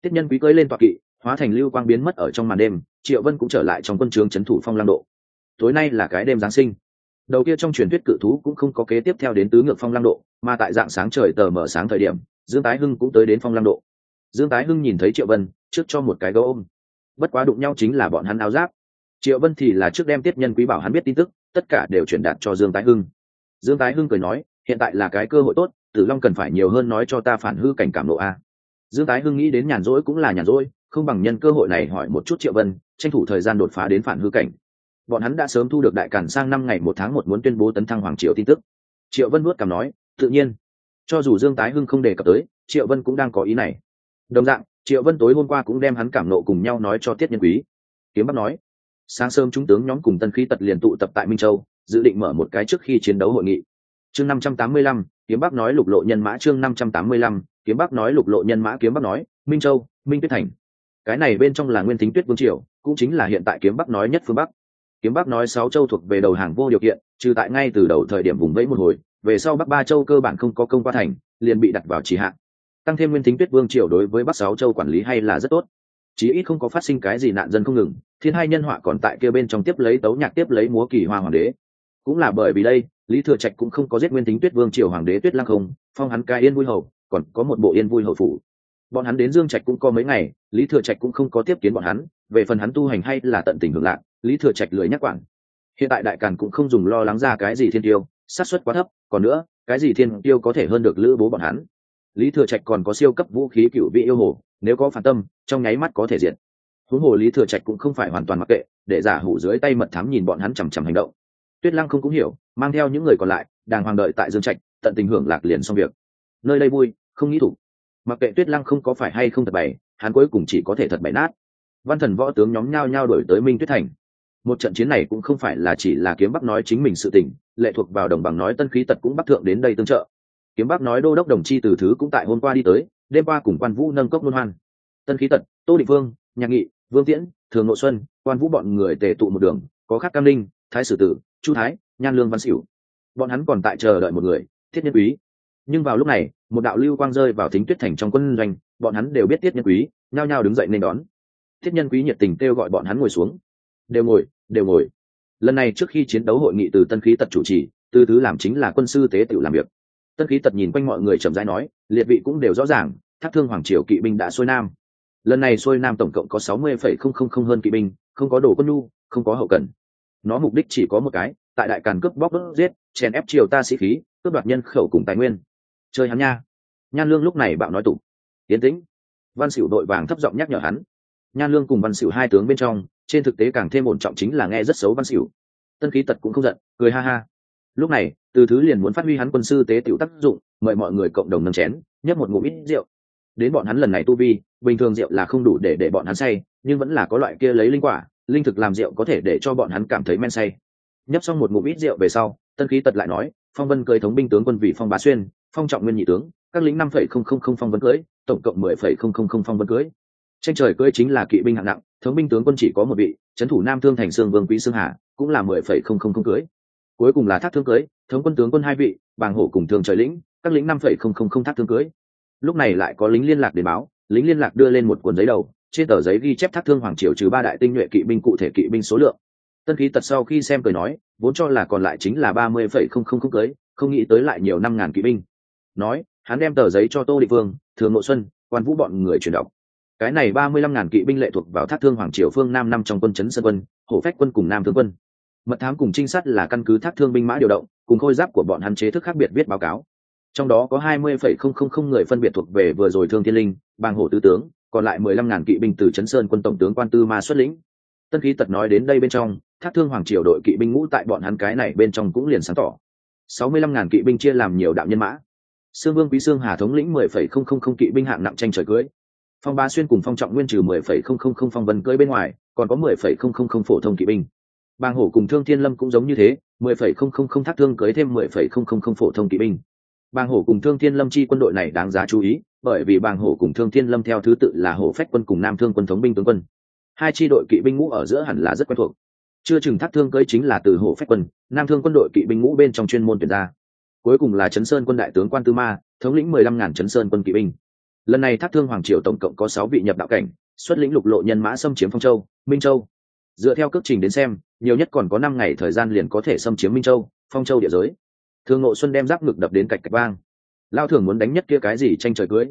Tiết nhân quý cưới lên toạc kỵ, hóa thành lưu quang biến mất ở trong màn đêm, triệu vân cũng trở lại trong quân trướng c thủ phong lang độ. Tối nay là cái đêm giáng sinh đầu kia trong truyền thuyết cự thú cũng không có kế tiếp theo đến tứ ngược phong lăng độ, mà tại dạng sáng trời tờ mở sáng thời điểm, dương tái hưng cũng tới đến phong lăng độ. Dương tái hưng nhìn thấy triệu vân, trước cho một cái gấu ôm. Bất quá đụng nhau chính là bọn hắn áo giáp. Triệu vân thì là trước đem tiết nhân quý bảo hắn biết tin tức, tất cả đều truyền đạt cho dương tái hưng. Dương tái hưng cười nói, hiện tại là cái cơ hội tốt, tử long cần phải nhiều hơn nói cho ta phản hư cảnh cảm nộ a. Dương tái hưng nghĩ đến nhàn rỗi cũng là nhàn rỗi, không bằng nhân cơ hội này hỏi một chút triệu vân, tranh thủ thời gian đột phá đến phản hư cảnh bọn hắn đã sớm thu được đại cản sang năm ngày, một tháng một muốn tuyên bố tấn thăng hoàng triều tin tức. Triệu vân nuốt cảm nói, tự nhiên. Cho dù dương tái hưng không đề cập tới, triệu vân cũng đang có ý này. Đồng dạng, triệu vân tối hôm qua cũng đem hắn cảm nộ cùng nhau nói cho tiết nhân quý. Kiếm bắc nói, sáng sớm chúng tướng nhóm cùng tân khí tật liền tụ tập tại minh châu, dự định mở một cái trước khi chiến đấu hội nghị. Chương năm trăm tám mươi lăm, kiếm bắc nói lục lộ nhân mã. Chương năm trăm tám mươi lăm, kiếm bắc nói lục lộ nhân mã. Kiếm bắc nói, minh châu, minh tuyết thành. Cái này bên trong là nguyên thính tuyết vương triều, cũng chính là hiện tại kiếm bắc nói nhất phương bắc kiếm bắc nói sáu châu thuộc về đầu hàng vô điều kiện, trừ tại ngay từ đầu thời điểm vùng vẫy một hồi, về sau bắc ba châu cơ bản không có công qua thành, liền bị đặt vào trì hạn tăng thêm nguyên thính tuyết vương triều đối với bắc sáu châu quản lý hay là rất tốt. Chí ít không có phát sinh cái gì nạn dân không ngừng, thiên hai nhân họa còn tại kia bên trong tiếp lấy tấu nhạc tiếp lấy múa kỳ hoa hoàng đế. Cũng là bởi vì đây, lý thừa trạch cũng không có giết nguyên tính tuyết vương triều hoàng đế tuyết lăng không, phong hắn cai yên vui hầu, còn có một bộ yên vui hầu phủ. Bọn hắn đến dương trạch cũng có mấy ngày, lý thừa trạch cũng không có tiếp kiến bọn hắn về phần hắn tu hành hay là tận tình hưởng lạc, lý thừa trạch lười nhắc quản. Hiện tại đại càn cũng không dùng lo lắng ra cái gì thiên tiêu sát xuất quá thấp, còn nữa, cái gì thiên tiêu có thể hơn được lữ bố bọn hắn? Lý thừa trạch còn có siêu cấp vũ khí cựu vị yêu hồ, nếu có phản tâm, trong nháy mắt có thể diện huống hồ lý thừa trạch cũng không phải hoàn toàn mặc kệ, để giả hủ dưới tay mật thám nhìn bọn hắn chằm chằm hành động. Tuyết lăng không cũng hiểu, mang theo những người còn lại đàng hoàng đợi tại dương trạch, tận tình hưởng lạc liền xong việc. Nơi đây vui, không nghĩ thủ. Mặc kệ tuyết lăng không có phải hay không thật bày, hắn cuối cùng chỉ có thể thật bày nát văn thần võ tướng nhóm nhao nhao đổi tới minh tuyết thành. Một trận chiến này cũng không phải là chỉ là kiếm bắc nói chính mình sự tình, lệ thuộc vào đồng bằng nói tân khí tật cũng bắc thượng đến đây tương trợ. Kiếm bắc nói đô đốc đồng chi từ thứ cũng tại hôm qua đi tới, đêm qua cùng quan vũ nâng cốc luân hoan. Tân khí tật, tô định vương, nhạc nghị, vương tiễn, thường nội xuân, quan vũ bọn người tề tụ một đường, có khắc cam linh thái sử tử, chu thái, nhan lương văn xỉu bọn hắn còn tại chờ đợi một người, thiết nhân quý. Nhưng vào lúc này, một đạo lưu quang rơi vào thính tuyết thành trong quân doanh, bọn hắn đều biết tiết nhân quý, nhao nhao đứng dậy nên đón thiết nhân quý nhiệt tình kêu gọi bọn hắn ngồi xuống. Đều ngồi đều ngồi. Lần này trước khi chiến đấu hội nghị từ tân khí tật chủ trì từ thứ làm chính là quân sư tế tự làm việc. Tân khí tật nhìn quanh mọi người chậm rãi nói, liệt vị cũng đều rõ ràng, thác thương hoàng triều kỵ binh đã xuôi nam. Lần này xuôi nam tổng cộng có sáu mươi phẩy không không không hơn kỵ binh, không có đồ quân nhu, không có hậu cần. Nó mục đích chỉ có một cái, tại đại càn cướp bóc đốt giết, chèn ép triều ta sĩ khí, cướp đoạt nhân khẩu cùng tài nguyên. Chơi hắn nha. Nhan lương lúc này bạo nói tủ. Tiến tĩnh. Văn xỉu đội vàng thấp giọng nhắc nhở hắn nhan lương cùng văn xỉu hai tướng bên trong, trên thực tế càng thêm ổn trọng chính là nghe rất xấu văn xỉu tân khí tật cũng không giận, cười ha ha. Lúc này, từ thứ liền muốn phát huy hắn quân sư tế tiểu tác dụng, mời mọi người cộng đồng nâng chén, nhấp một ngụm ít rượu. Đến bọn hắn lần này tu vi, bình thường rượu là không đủ để để bọn hắn say, nhưng vẫn là có loại kia lấy linh quả, linh thực làm rượu có thể để cho bọn hắn cảm thấy men say. Nhấp xong một ngụm ít rượu về sau, tân khí tật lại nói, phong vân cưới thống binh tướng quân vị phong bá xuyên, phong trọng nguyên nhị tướng, các lính năm phẩy không không không phong vân cưới, tổng cộng mười phẩy không không không phong vân cưới tranh trời cưới chính là kỵ binh hạng nặng, thống binh tướng quân chỉ có một vị, trấn thủ nam thương thành sương vương quý sương hà, cũng là mười phẩy không không không cưới. Cuối cùng là thác thương cưới, thống quân tướng quân hai vị, bàng hổ cùng thường trời lĩnh, các lĩnh năm phẩy không không không thác thương cưới. Lúc này lại có lính liên lạc để báo, lính liên lạc đưa lên một cuốn giấy đầu, trên tờ giấy ghi chép thác thương hoàng triều trừ ba đại tinh nhuệ kỵ binh cụ thể kỵ binh số lượng. Tân khí tật sau khi xem cười nói, vốn cho là còn lại chính là ba mươi phẩy không không không cưới, không nghĩ tới lại nhiều năm ngàn kỵ binh. Nói, hắn đem tờ giấy cho tô địa phương thường nội xuân, quan vũ bọn người truyền đọc cái này ba mươi lăm ngàn kỵ binh lệ thuộc vào thác thương hoàng triều phương nam năm trong quân chấn sơn quân, hổ phách quân cùng nam thương quân. Mật thám cùng trinh sát là căn cứ thác thương binh mã điều động, cùng khôi giáp của bọn hắn chế thức khác biệt viết báo cáo. Trong đó có hai mươi phẩy không không không người phân biệt thuộc về vừa rồi thương thiên linh bang hổ tứ tướng, còn lại mười lăm ngàn kỵ binh từ chấn sơn quân tổng tướng quan tư ma xuất lĩnh. Tân khí tật nói đến đây bên trong, thác thương hoàng triều đội kỵ binh ngũ tại bọn hắn cái này bên trong cũng liền sáng tỏ. sáu mươi lăm ngàn kỵ binh chia làm nhiều đạo nhân mã. Sương vương quý sương hà thống lĩnh mười phẩy không không không kỵ binh hạng nặng tranh trời cưới phong ba xuyên cùng phong trọng nguyên trừ mười phẩy không không không phong vân cưới bên ngoài, còn có mười phẩy không không không phổ thông kỵ binh. Bang hổ cùng thương thiên lâm cũng giống như thế, mười phẩy không không không thác thương cưới thêm mười phẩy không không không phổ thông kỵ binh. Bang hổ cùng thương thiên lâm chi quân đội này đáng giá chú ý, bởi vì bang hổ cùng thương thiên lâm theo thứ tự là hổ phách quân cùng nam thương quân thống binh tướng quân. Hai chi đội kỵ binh ngũ ở giữa hẳn là rất quen thuộc. Chưa chừng thác thương cưới chính là từ hổ phách quân, nam thương quân đội kỵ binh ngũ bên trong chuyên môn tuyển ra. Cuối cùng là chấn sơn quân đại tướng quan tư ma, thống lĩnh mười lăm ngàn chấn sơn quân kỵ binh lần này thác thương hoàng triều tổng cộng có sáu vị nhập đạo cảnh, xuất lĩnh lục lộ nhân mã xâm chiếm phong châu, minh châu. Dựa theo cước trình đến xem, nhiều nhất còn có năm ngày thời gian liền có thể xâm chiếm minh châu, phong châu địa giới. Thương ngộ xuân đem giáp ngực đập đến cạch cạch vang. Lao thường muốn đánh nhất kia cái gì tranh trời cưới?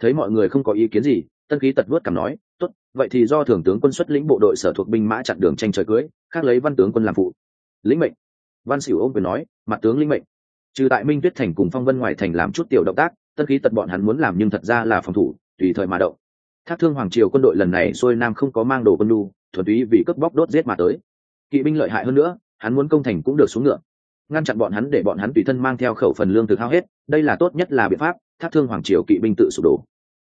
Thấy mọi người không có ý kiến gì, tân khí tật vớt cảm nói, tốt, vậy thì do thường tướng quân xuất lĩnh bộ đội sở thuộc binh mã chặn đường tranh trời cưới, khác lấy văn tướng quân làm phụ. Lĩnh mệnh. Văn xỉu ôm quyền nói, mặt tướng lĩnh mệnh. Trừ tại minh tuyết thành cùng phong vân ngoài thành làm chút tiểu động tác tân khí tật bọn hắn muốn làm nhưng thật ra là phòng thủ, tùy thời mà động. Thác thương hoàng triều quân đội lần này xuôi nam không có mang đồ quân lu thuần túy vì cướp bóc đốt giết mà tới. Kỵ binh lợi hại hơn nữa, hắn muốn công thành cũng được xuống ngựa. Ngăn chặn bọn hắn để bọn hắn tùy thân mang theo khẩu phần lương thực hao hết, đây là tốt nhất là biện pháp, thác thương hoàng triều kỵ binh tự sụp đổ.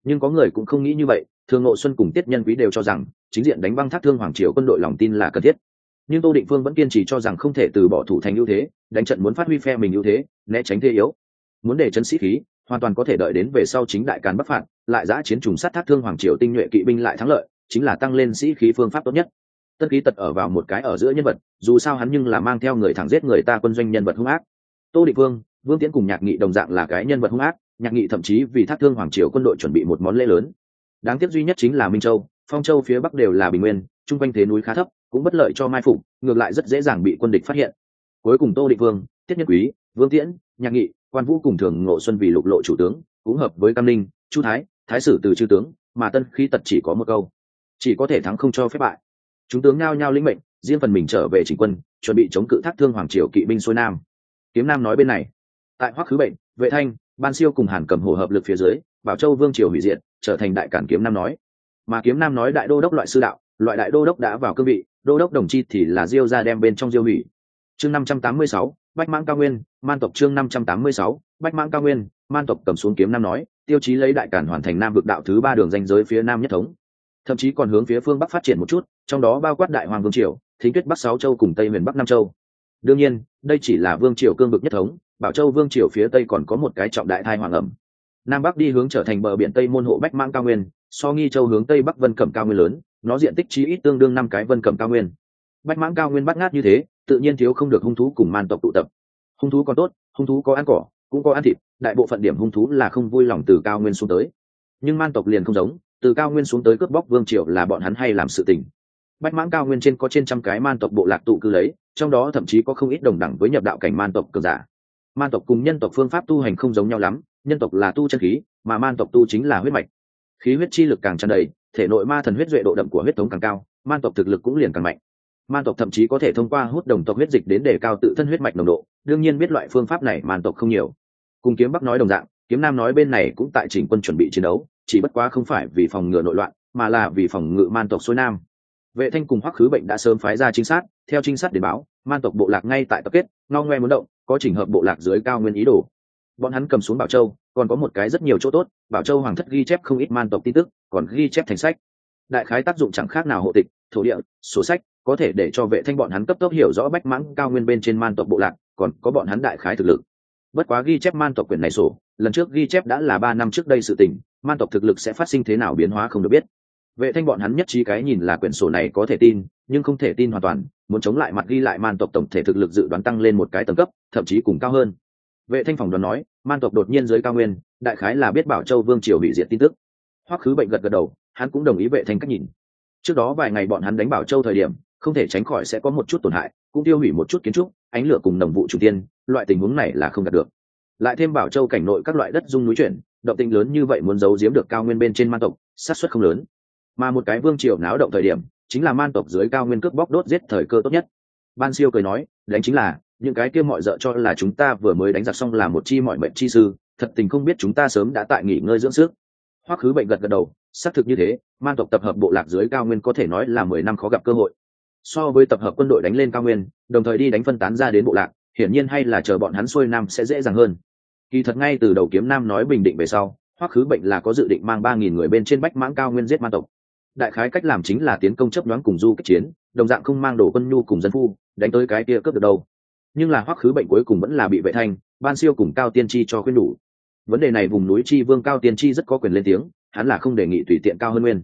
Nhưng có người cũng không nghĩ như vậy thường ngộ xuân cùng tiết nhân quý đều cho rằng, chính diện đánh băng thác thương hoàng triều quân đội lòng tin là cần thiết. Nhưng tô định phương vẫn kiên trì cho rằng không thể từ bỏ thủ thành ưu thế, đánh trận muốn phát huy phe mình ưu thế, né tránh thế yếu. Muốn để chân sĩ khí hoàn toàn có thể đợi đến về sau chính đại càn bắc phạt, lại giã chiến trùng sát thác thương hoàng triều tinh nhuệ kỵ binh lại thắng lợi, chính là tăng lên sĩ khí phương pháp tốt nhất. Tân ký tật ở vào một cái ở giữa nhân vật, dù sao hắn nhưng là mang theo người thẳng giết người ta quân doanh nhân vật hung ác. Tô định vương vương tiễn cùng nhạc nghị đồng dạng là cái nhân vật hung ác, nhạc nghị thậm chí vì thác thương hoàng triều quân đội chuẩn bị một món lễ lớn. Đáng tiếc duy nhất chính là minh châu, phong châu phía bắc đều là bình nguyên chung quanh thế núi khá thấp, cũng bất lợi cho mai phục, ngược lại rất dễ dàng bị quân địch phát hiện. Cuối cùng tô định vương, tiết nhân quý vương tiễn, nhạc nghị, quan vũ cùng thường ngộ xuân vì lục lộ chủ tướng, cũng hợp với cam ninh, chu thái thái sử từ chư tướng, mà tân khí tật chỉ có một câu. Chỉ có thể thắng không cho phép bại. Chúng tướng nhao nhao lĩnh mệnh, riêng phần mình trở về chỉnh quân, chuẩn bị chống cự thác thương hoàng triều kỵ binh xuôi nam. Kiếm nam nói bên này, tại hoắc khứ bệnh, vệ thanh, ban siêu cùng hàn cầm hồ hợp lực phía dưới, bảo châu vương triều hủy diệt, trở thành đại cản kiếm nam nói. Mà kiếm nam nói đại đô đốc loại sư đạo, loại đại đô đốc đã vào cương vị, đô đốc đồng chi thì là diêu ra đem bên trong diêu hủy. Chương năm trăm tám mươi sáu bách mãng cao nguyên, man tộc chương năm trăm tám mươi sáu, bách mãng cao nguyên, man tộc cầm xuống kiếm nam nói, tiêu chí lấy đại cản hoàn thành nam vực đạo thứ ba đường danh giới phía nam nhất thống. Thậm chí còn hướng phía phương bắc phát triển một chút, trong đó bao quát đại hoàng vương triều, thính tuyết bắc sáu châu cùng tây miền bắc nam châu. Đương nhiên, đây chỉ là vương triều cương vực nhất thống, bảo châu vương triều phía tây còn có một cái trọng đại thai hoàng ẩm. Nam bắc đi hướng trở thành bờ biển tây môn hộ bách mãng cao nguyên, so nghi châu hướng tây bắc vân cẩm cao nguyên lớn, nó diện tích chí ít tương đương năm cái vân cẩm cao nguyên. Bách mãng cao nguyên bắt ngát như thế tự nhiên thiếu không được hung thú cùng man tộc tụ tập. Hung thú còn tốt, hung thú có ăn cỏ, cũng có ăn thịt, đại bộ phận điểm hung thú là không vui lòng từ cao nguyên xuống tới. Nhưng man tộc liền không giống, từ cao nguyên xuống tới cướp bóc vương triều là bọn hắn hay làm sự tình. Bách mãng cao nguyên trên có trên trăm cái man tộc bộ lạc tụ cư lấy, trong đó thậm chí có không ít đồng đẳng với nhập đạo cảnh man tộc cường giả. Man tộc cùng nhân tộc phương pháp tu hành không giống nhau lắm, nhân tộc là tu chân khí, mà man tộc tu chính là huyết mạch. Khí huyết chi lực càng tràn đầy, thể nội ma thần huyết duệ độ đậm của huyết thống càng cao, man tộc thực lực cũng liền càng mạnh man tộc thậm chí có thể thông qua hút đồng tộc huyết dịch đến để cao tự thân huyết mạch nồng độ, đương nhiên biết loại phương pháp này man tộc không nhiều. Cùng kiếm bắc nói đồng dạng, kiếm nam nói bên này cũng tại chỉnh quân chuẩn bị chiến đấu, chỉ bất quá không phải vì phòng ngừa nội loạn, mà là vì phòng ngự man tộc xuôi nam. Vệ thanh cùng hoắc khứ bệnh đã sớm phái ra trinh sát, theo trinh sát để báo, man tộc bộ lạc ngay tại tập kết, ngao ngoe muốn động, có chỉnh hợp bộ lạc dưới cao nguyên ý đồ. Bọn hắn cầm xuống bảo châu, còn có một cái rất nhiều chỗ tốt, bảo châu hoàng thất ghi chép không ít man tộc tin tức, còn ghi chép thành sách. Đại khái tác dụng chẳng khác nào hộ tịch, thổ địa, sổ sách có thể để cho vệ thanh bọn hắn cấp tốc hiểu rõ bách mãng cao nguyên bên trên man tộc bộ lạc, còn có bọn hắn đại khái thực lực. Bất quá ghi chép man tộc quyển này sổ, lần trước ghi chép đã là ba năm trước đây sự tình, man tộc thực lực sẽ phát sinh thế nào biến hóa không được biết. Vệ thanh bọn hắn nhất trí cái nhìn là quyển sổ này có thể tin, nhưng không thể tin hoàn toàn, muốn chống lại mặt ghi lại man tộc tổng thể thực lực dự đoán tăng lên một cái tầng cấp, thậm chí cùng cao hơn. Vệ thanh phòng đoán nói, man tộc đột nhiên dưới cao nguyên, đại khái là biết bảo châu vương triều bị diệt tin tức. Hoắc khứ bệnh gật gật đầu, hắn cũng đồng ý vệ thanh cách nhìn. Trước đó vài ngày bọn hắn đánh bảo châu thời điểm không thể tránh khỏi sẽ có một chút tổn hại, cũng tiêu hủy một chút kiến trúc, ánh lửa cùng đồng vụ chủ tiên, loại tình huống này là không đạt được. Lại thêm bảo châu cảnh nội các loại đất dung núi chuyển, động tinh lớn như vậy muốn giấu giếm được cao nguyên bên trên man tộc sát xuất không lớn. Mà một cái vương triều náo động thời điểm, chính là man tộc dưới cao nguyên cướp bóc đốt giết thời cơ tốt nhất. Ban siêu cười nói, đánh chính là, những cái kia mọi d cho là chúng ta vừa mới đánh giặc xong là một chi mọi mệnh chi sư, thật tình không biết chúng ta sớm đã tại nghỉ ngơi dưỡng sức. Hoắc khứ bệnh gật gật đầu, xác thực như thế, man tộc tập hợp bộ lạc dưới cao nguyên có thể nói là mười năm khó gặp cơ hội so với tập hợp quân đội đánh lên cao nguyên, đồng thời đi đánh phân tán ra đến bộ lạc, hiển nhiên hay là chờ bọn hắn xuôi nam sẽ dễ dàng hơn. Kỳ thật ngay từ đầu kiếm nam nói bình định về sau, hoắc khứ bệnh là có dự định mang ba nghìn người bên trên bách mãng cao nguyên giết ma tộc. Đại khái cách làm chính là tiến công chấp đoán cùng du kích chiến, đồng dạng không mang đồ quân nhu cùng dân phu, đánh tới cái kia cướp được đâu. Nhưng là hoắc khứ bệnh cuối cùng vẫn là bị vệ thanh, ban siêu cùng cao tiên tri cho khuyên đủ. Vấn đề này vùng núi chi vương cao tiên tri rất có quyền lên tiếng, hắn là không đề nghị tùy tiện cao hơn nguyên.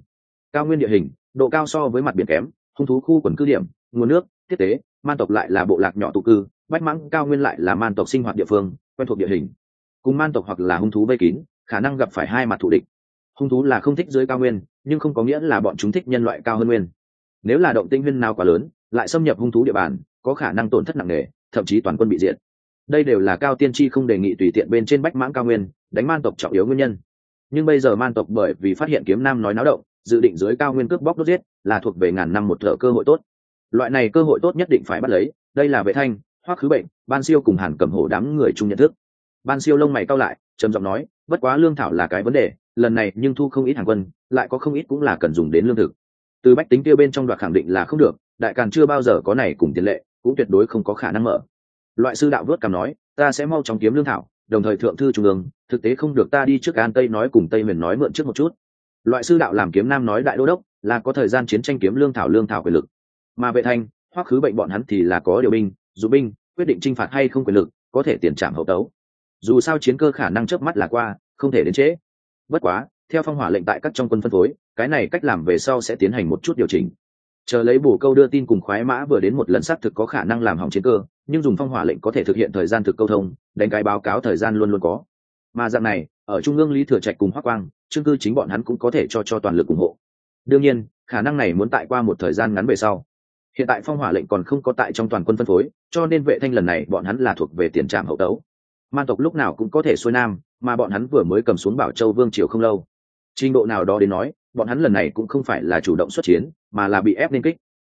Cao nguyên địa hình, độ cao so với mặt biển kém hung thú khu quần cư điểm, nguồn nước, thiết tế man tộc lại là bộ lạc nhỏ tụ cư, bách mãng cao nguyên lại là man tộc sinh hoạt địa phương, quen thuộc địa hình. Cùng man tộc hoặc là hung thú vây kín, khả năng gặp phải hai mặt thù địch. Hung thú là không thích dưới cao nguyên, nhưng không có nghĩa là bọn chúng thích nhân loại cao hơn nguyên. Nếu là động tinh nguyên nào quá lớn, lại xâm nhập hung thú địa bàn, có khả năng tổn thất nặng nề, thậm chí toàn quân bị diệt. Đây đều là cao tiên tri không đề nghị tùy tiện bên trên bách mãng cao nguyên, đánh man tộc trọng yếu nguyên nhân. Nhưng bây giờ man tộc bởi vì phát hiện kiếm nam nói náo động dự định dưới cao nguyên cướp bóc đốt giết là thuộc về ngàn năm một thợ cơ hội tốt. Loại này cơ hội tốt nhất định phải bắt lấy, đây là vệ thanh, hoắc khứ bệnh, ban siêu cùng hàn cầm hổ đám người chung nhận thức. Ban siêu lông mày cao lại, trầm giọng nói, bất quá lương thảo là cái vấn đề, lần này nhưng thu không ít hàng quân, lại có không ít cũng là cần dùng đến lương thực. Từ bách tính tiêu bên trong đoạt khẳng định là không được, đại càn chưa bao giờ có này cùng tiền lệ, cũng tuyệt đối không có khả năng mở. Loại sư đạo vớt cảm nói, ta sẽ mau chóng kiếm lương thảo, đồng thời thượng thư trung ương, thực tế không được ta đi trước an tây nói cùng tây miền nói mượn trước một chút loại sư đạo làm kiếm nam nói đại đô đốc, là có thời gian chiến tranh kiếm lương thảo lương thảo quyền lực. Mà vệ thanh hoắc khứ bệnh bọn hắn thì là có điều binh, dù binh, quyết định chinh phạt hay không quyền lực, có thể tiền trảm hậu tấu. Dù sao chiến cơ khả năng chớp mắt là qua, không thể đến trễ. Bất quá, theo phong hỏa lệnh tại các trong quân phân phối, cái này cách làm về sau sẽ tiến hành một chút điều chỉnh. Chờ lấy bổ câu đưa tin cùng khoái mã vừa đến một lần xác thực có khả năng làm hỏng chiến cơ, nhưng dùng phong hỏa lệnh có thể thực hiện thời gian thực câu thông, đánh cái báo cáo thời gian luôn luôn có mà dạng này, ở trung ương lý thừa trạch cùng hoác quang chương cư chính bọn hắn cũng có thể cho cho toàn lực ủng hộ. Đương nhiên, khả năng này muốn tại qua một thời gian ngắn về sau. Hiện tại phong hỏa lệnh còn không có tại trong toàn quân phân phối, cho nên vệ thanh lần này bọn hắn là thuộc về tiền trạm hậu tấu. Man tộc lúc nào cũng có thể xuôi nam, mà bọn hắn vừa mới cầm xuống bảo châu vương triều không lâu. Trình độ nào đó đến nói, bọn hắn lần này cũng không phải là chủ động xuất chiến, mà là bị ép nên kích.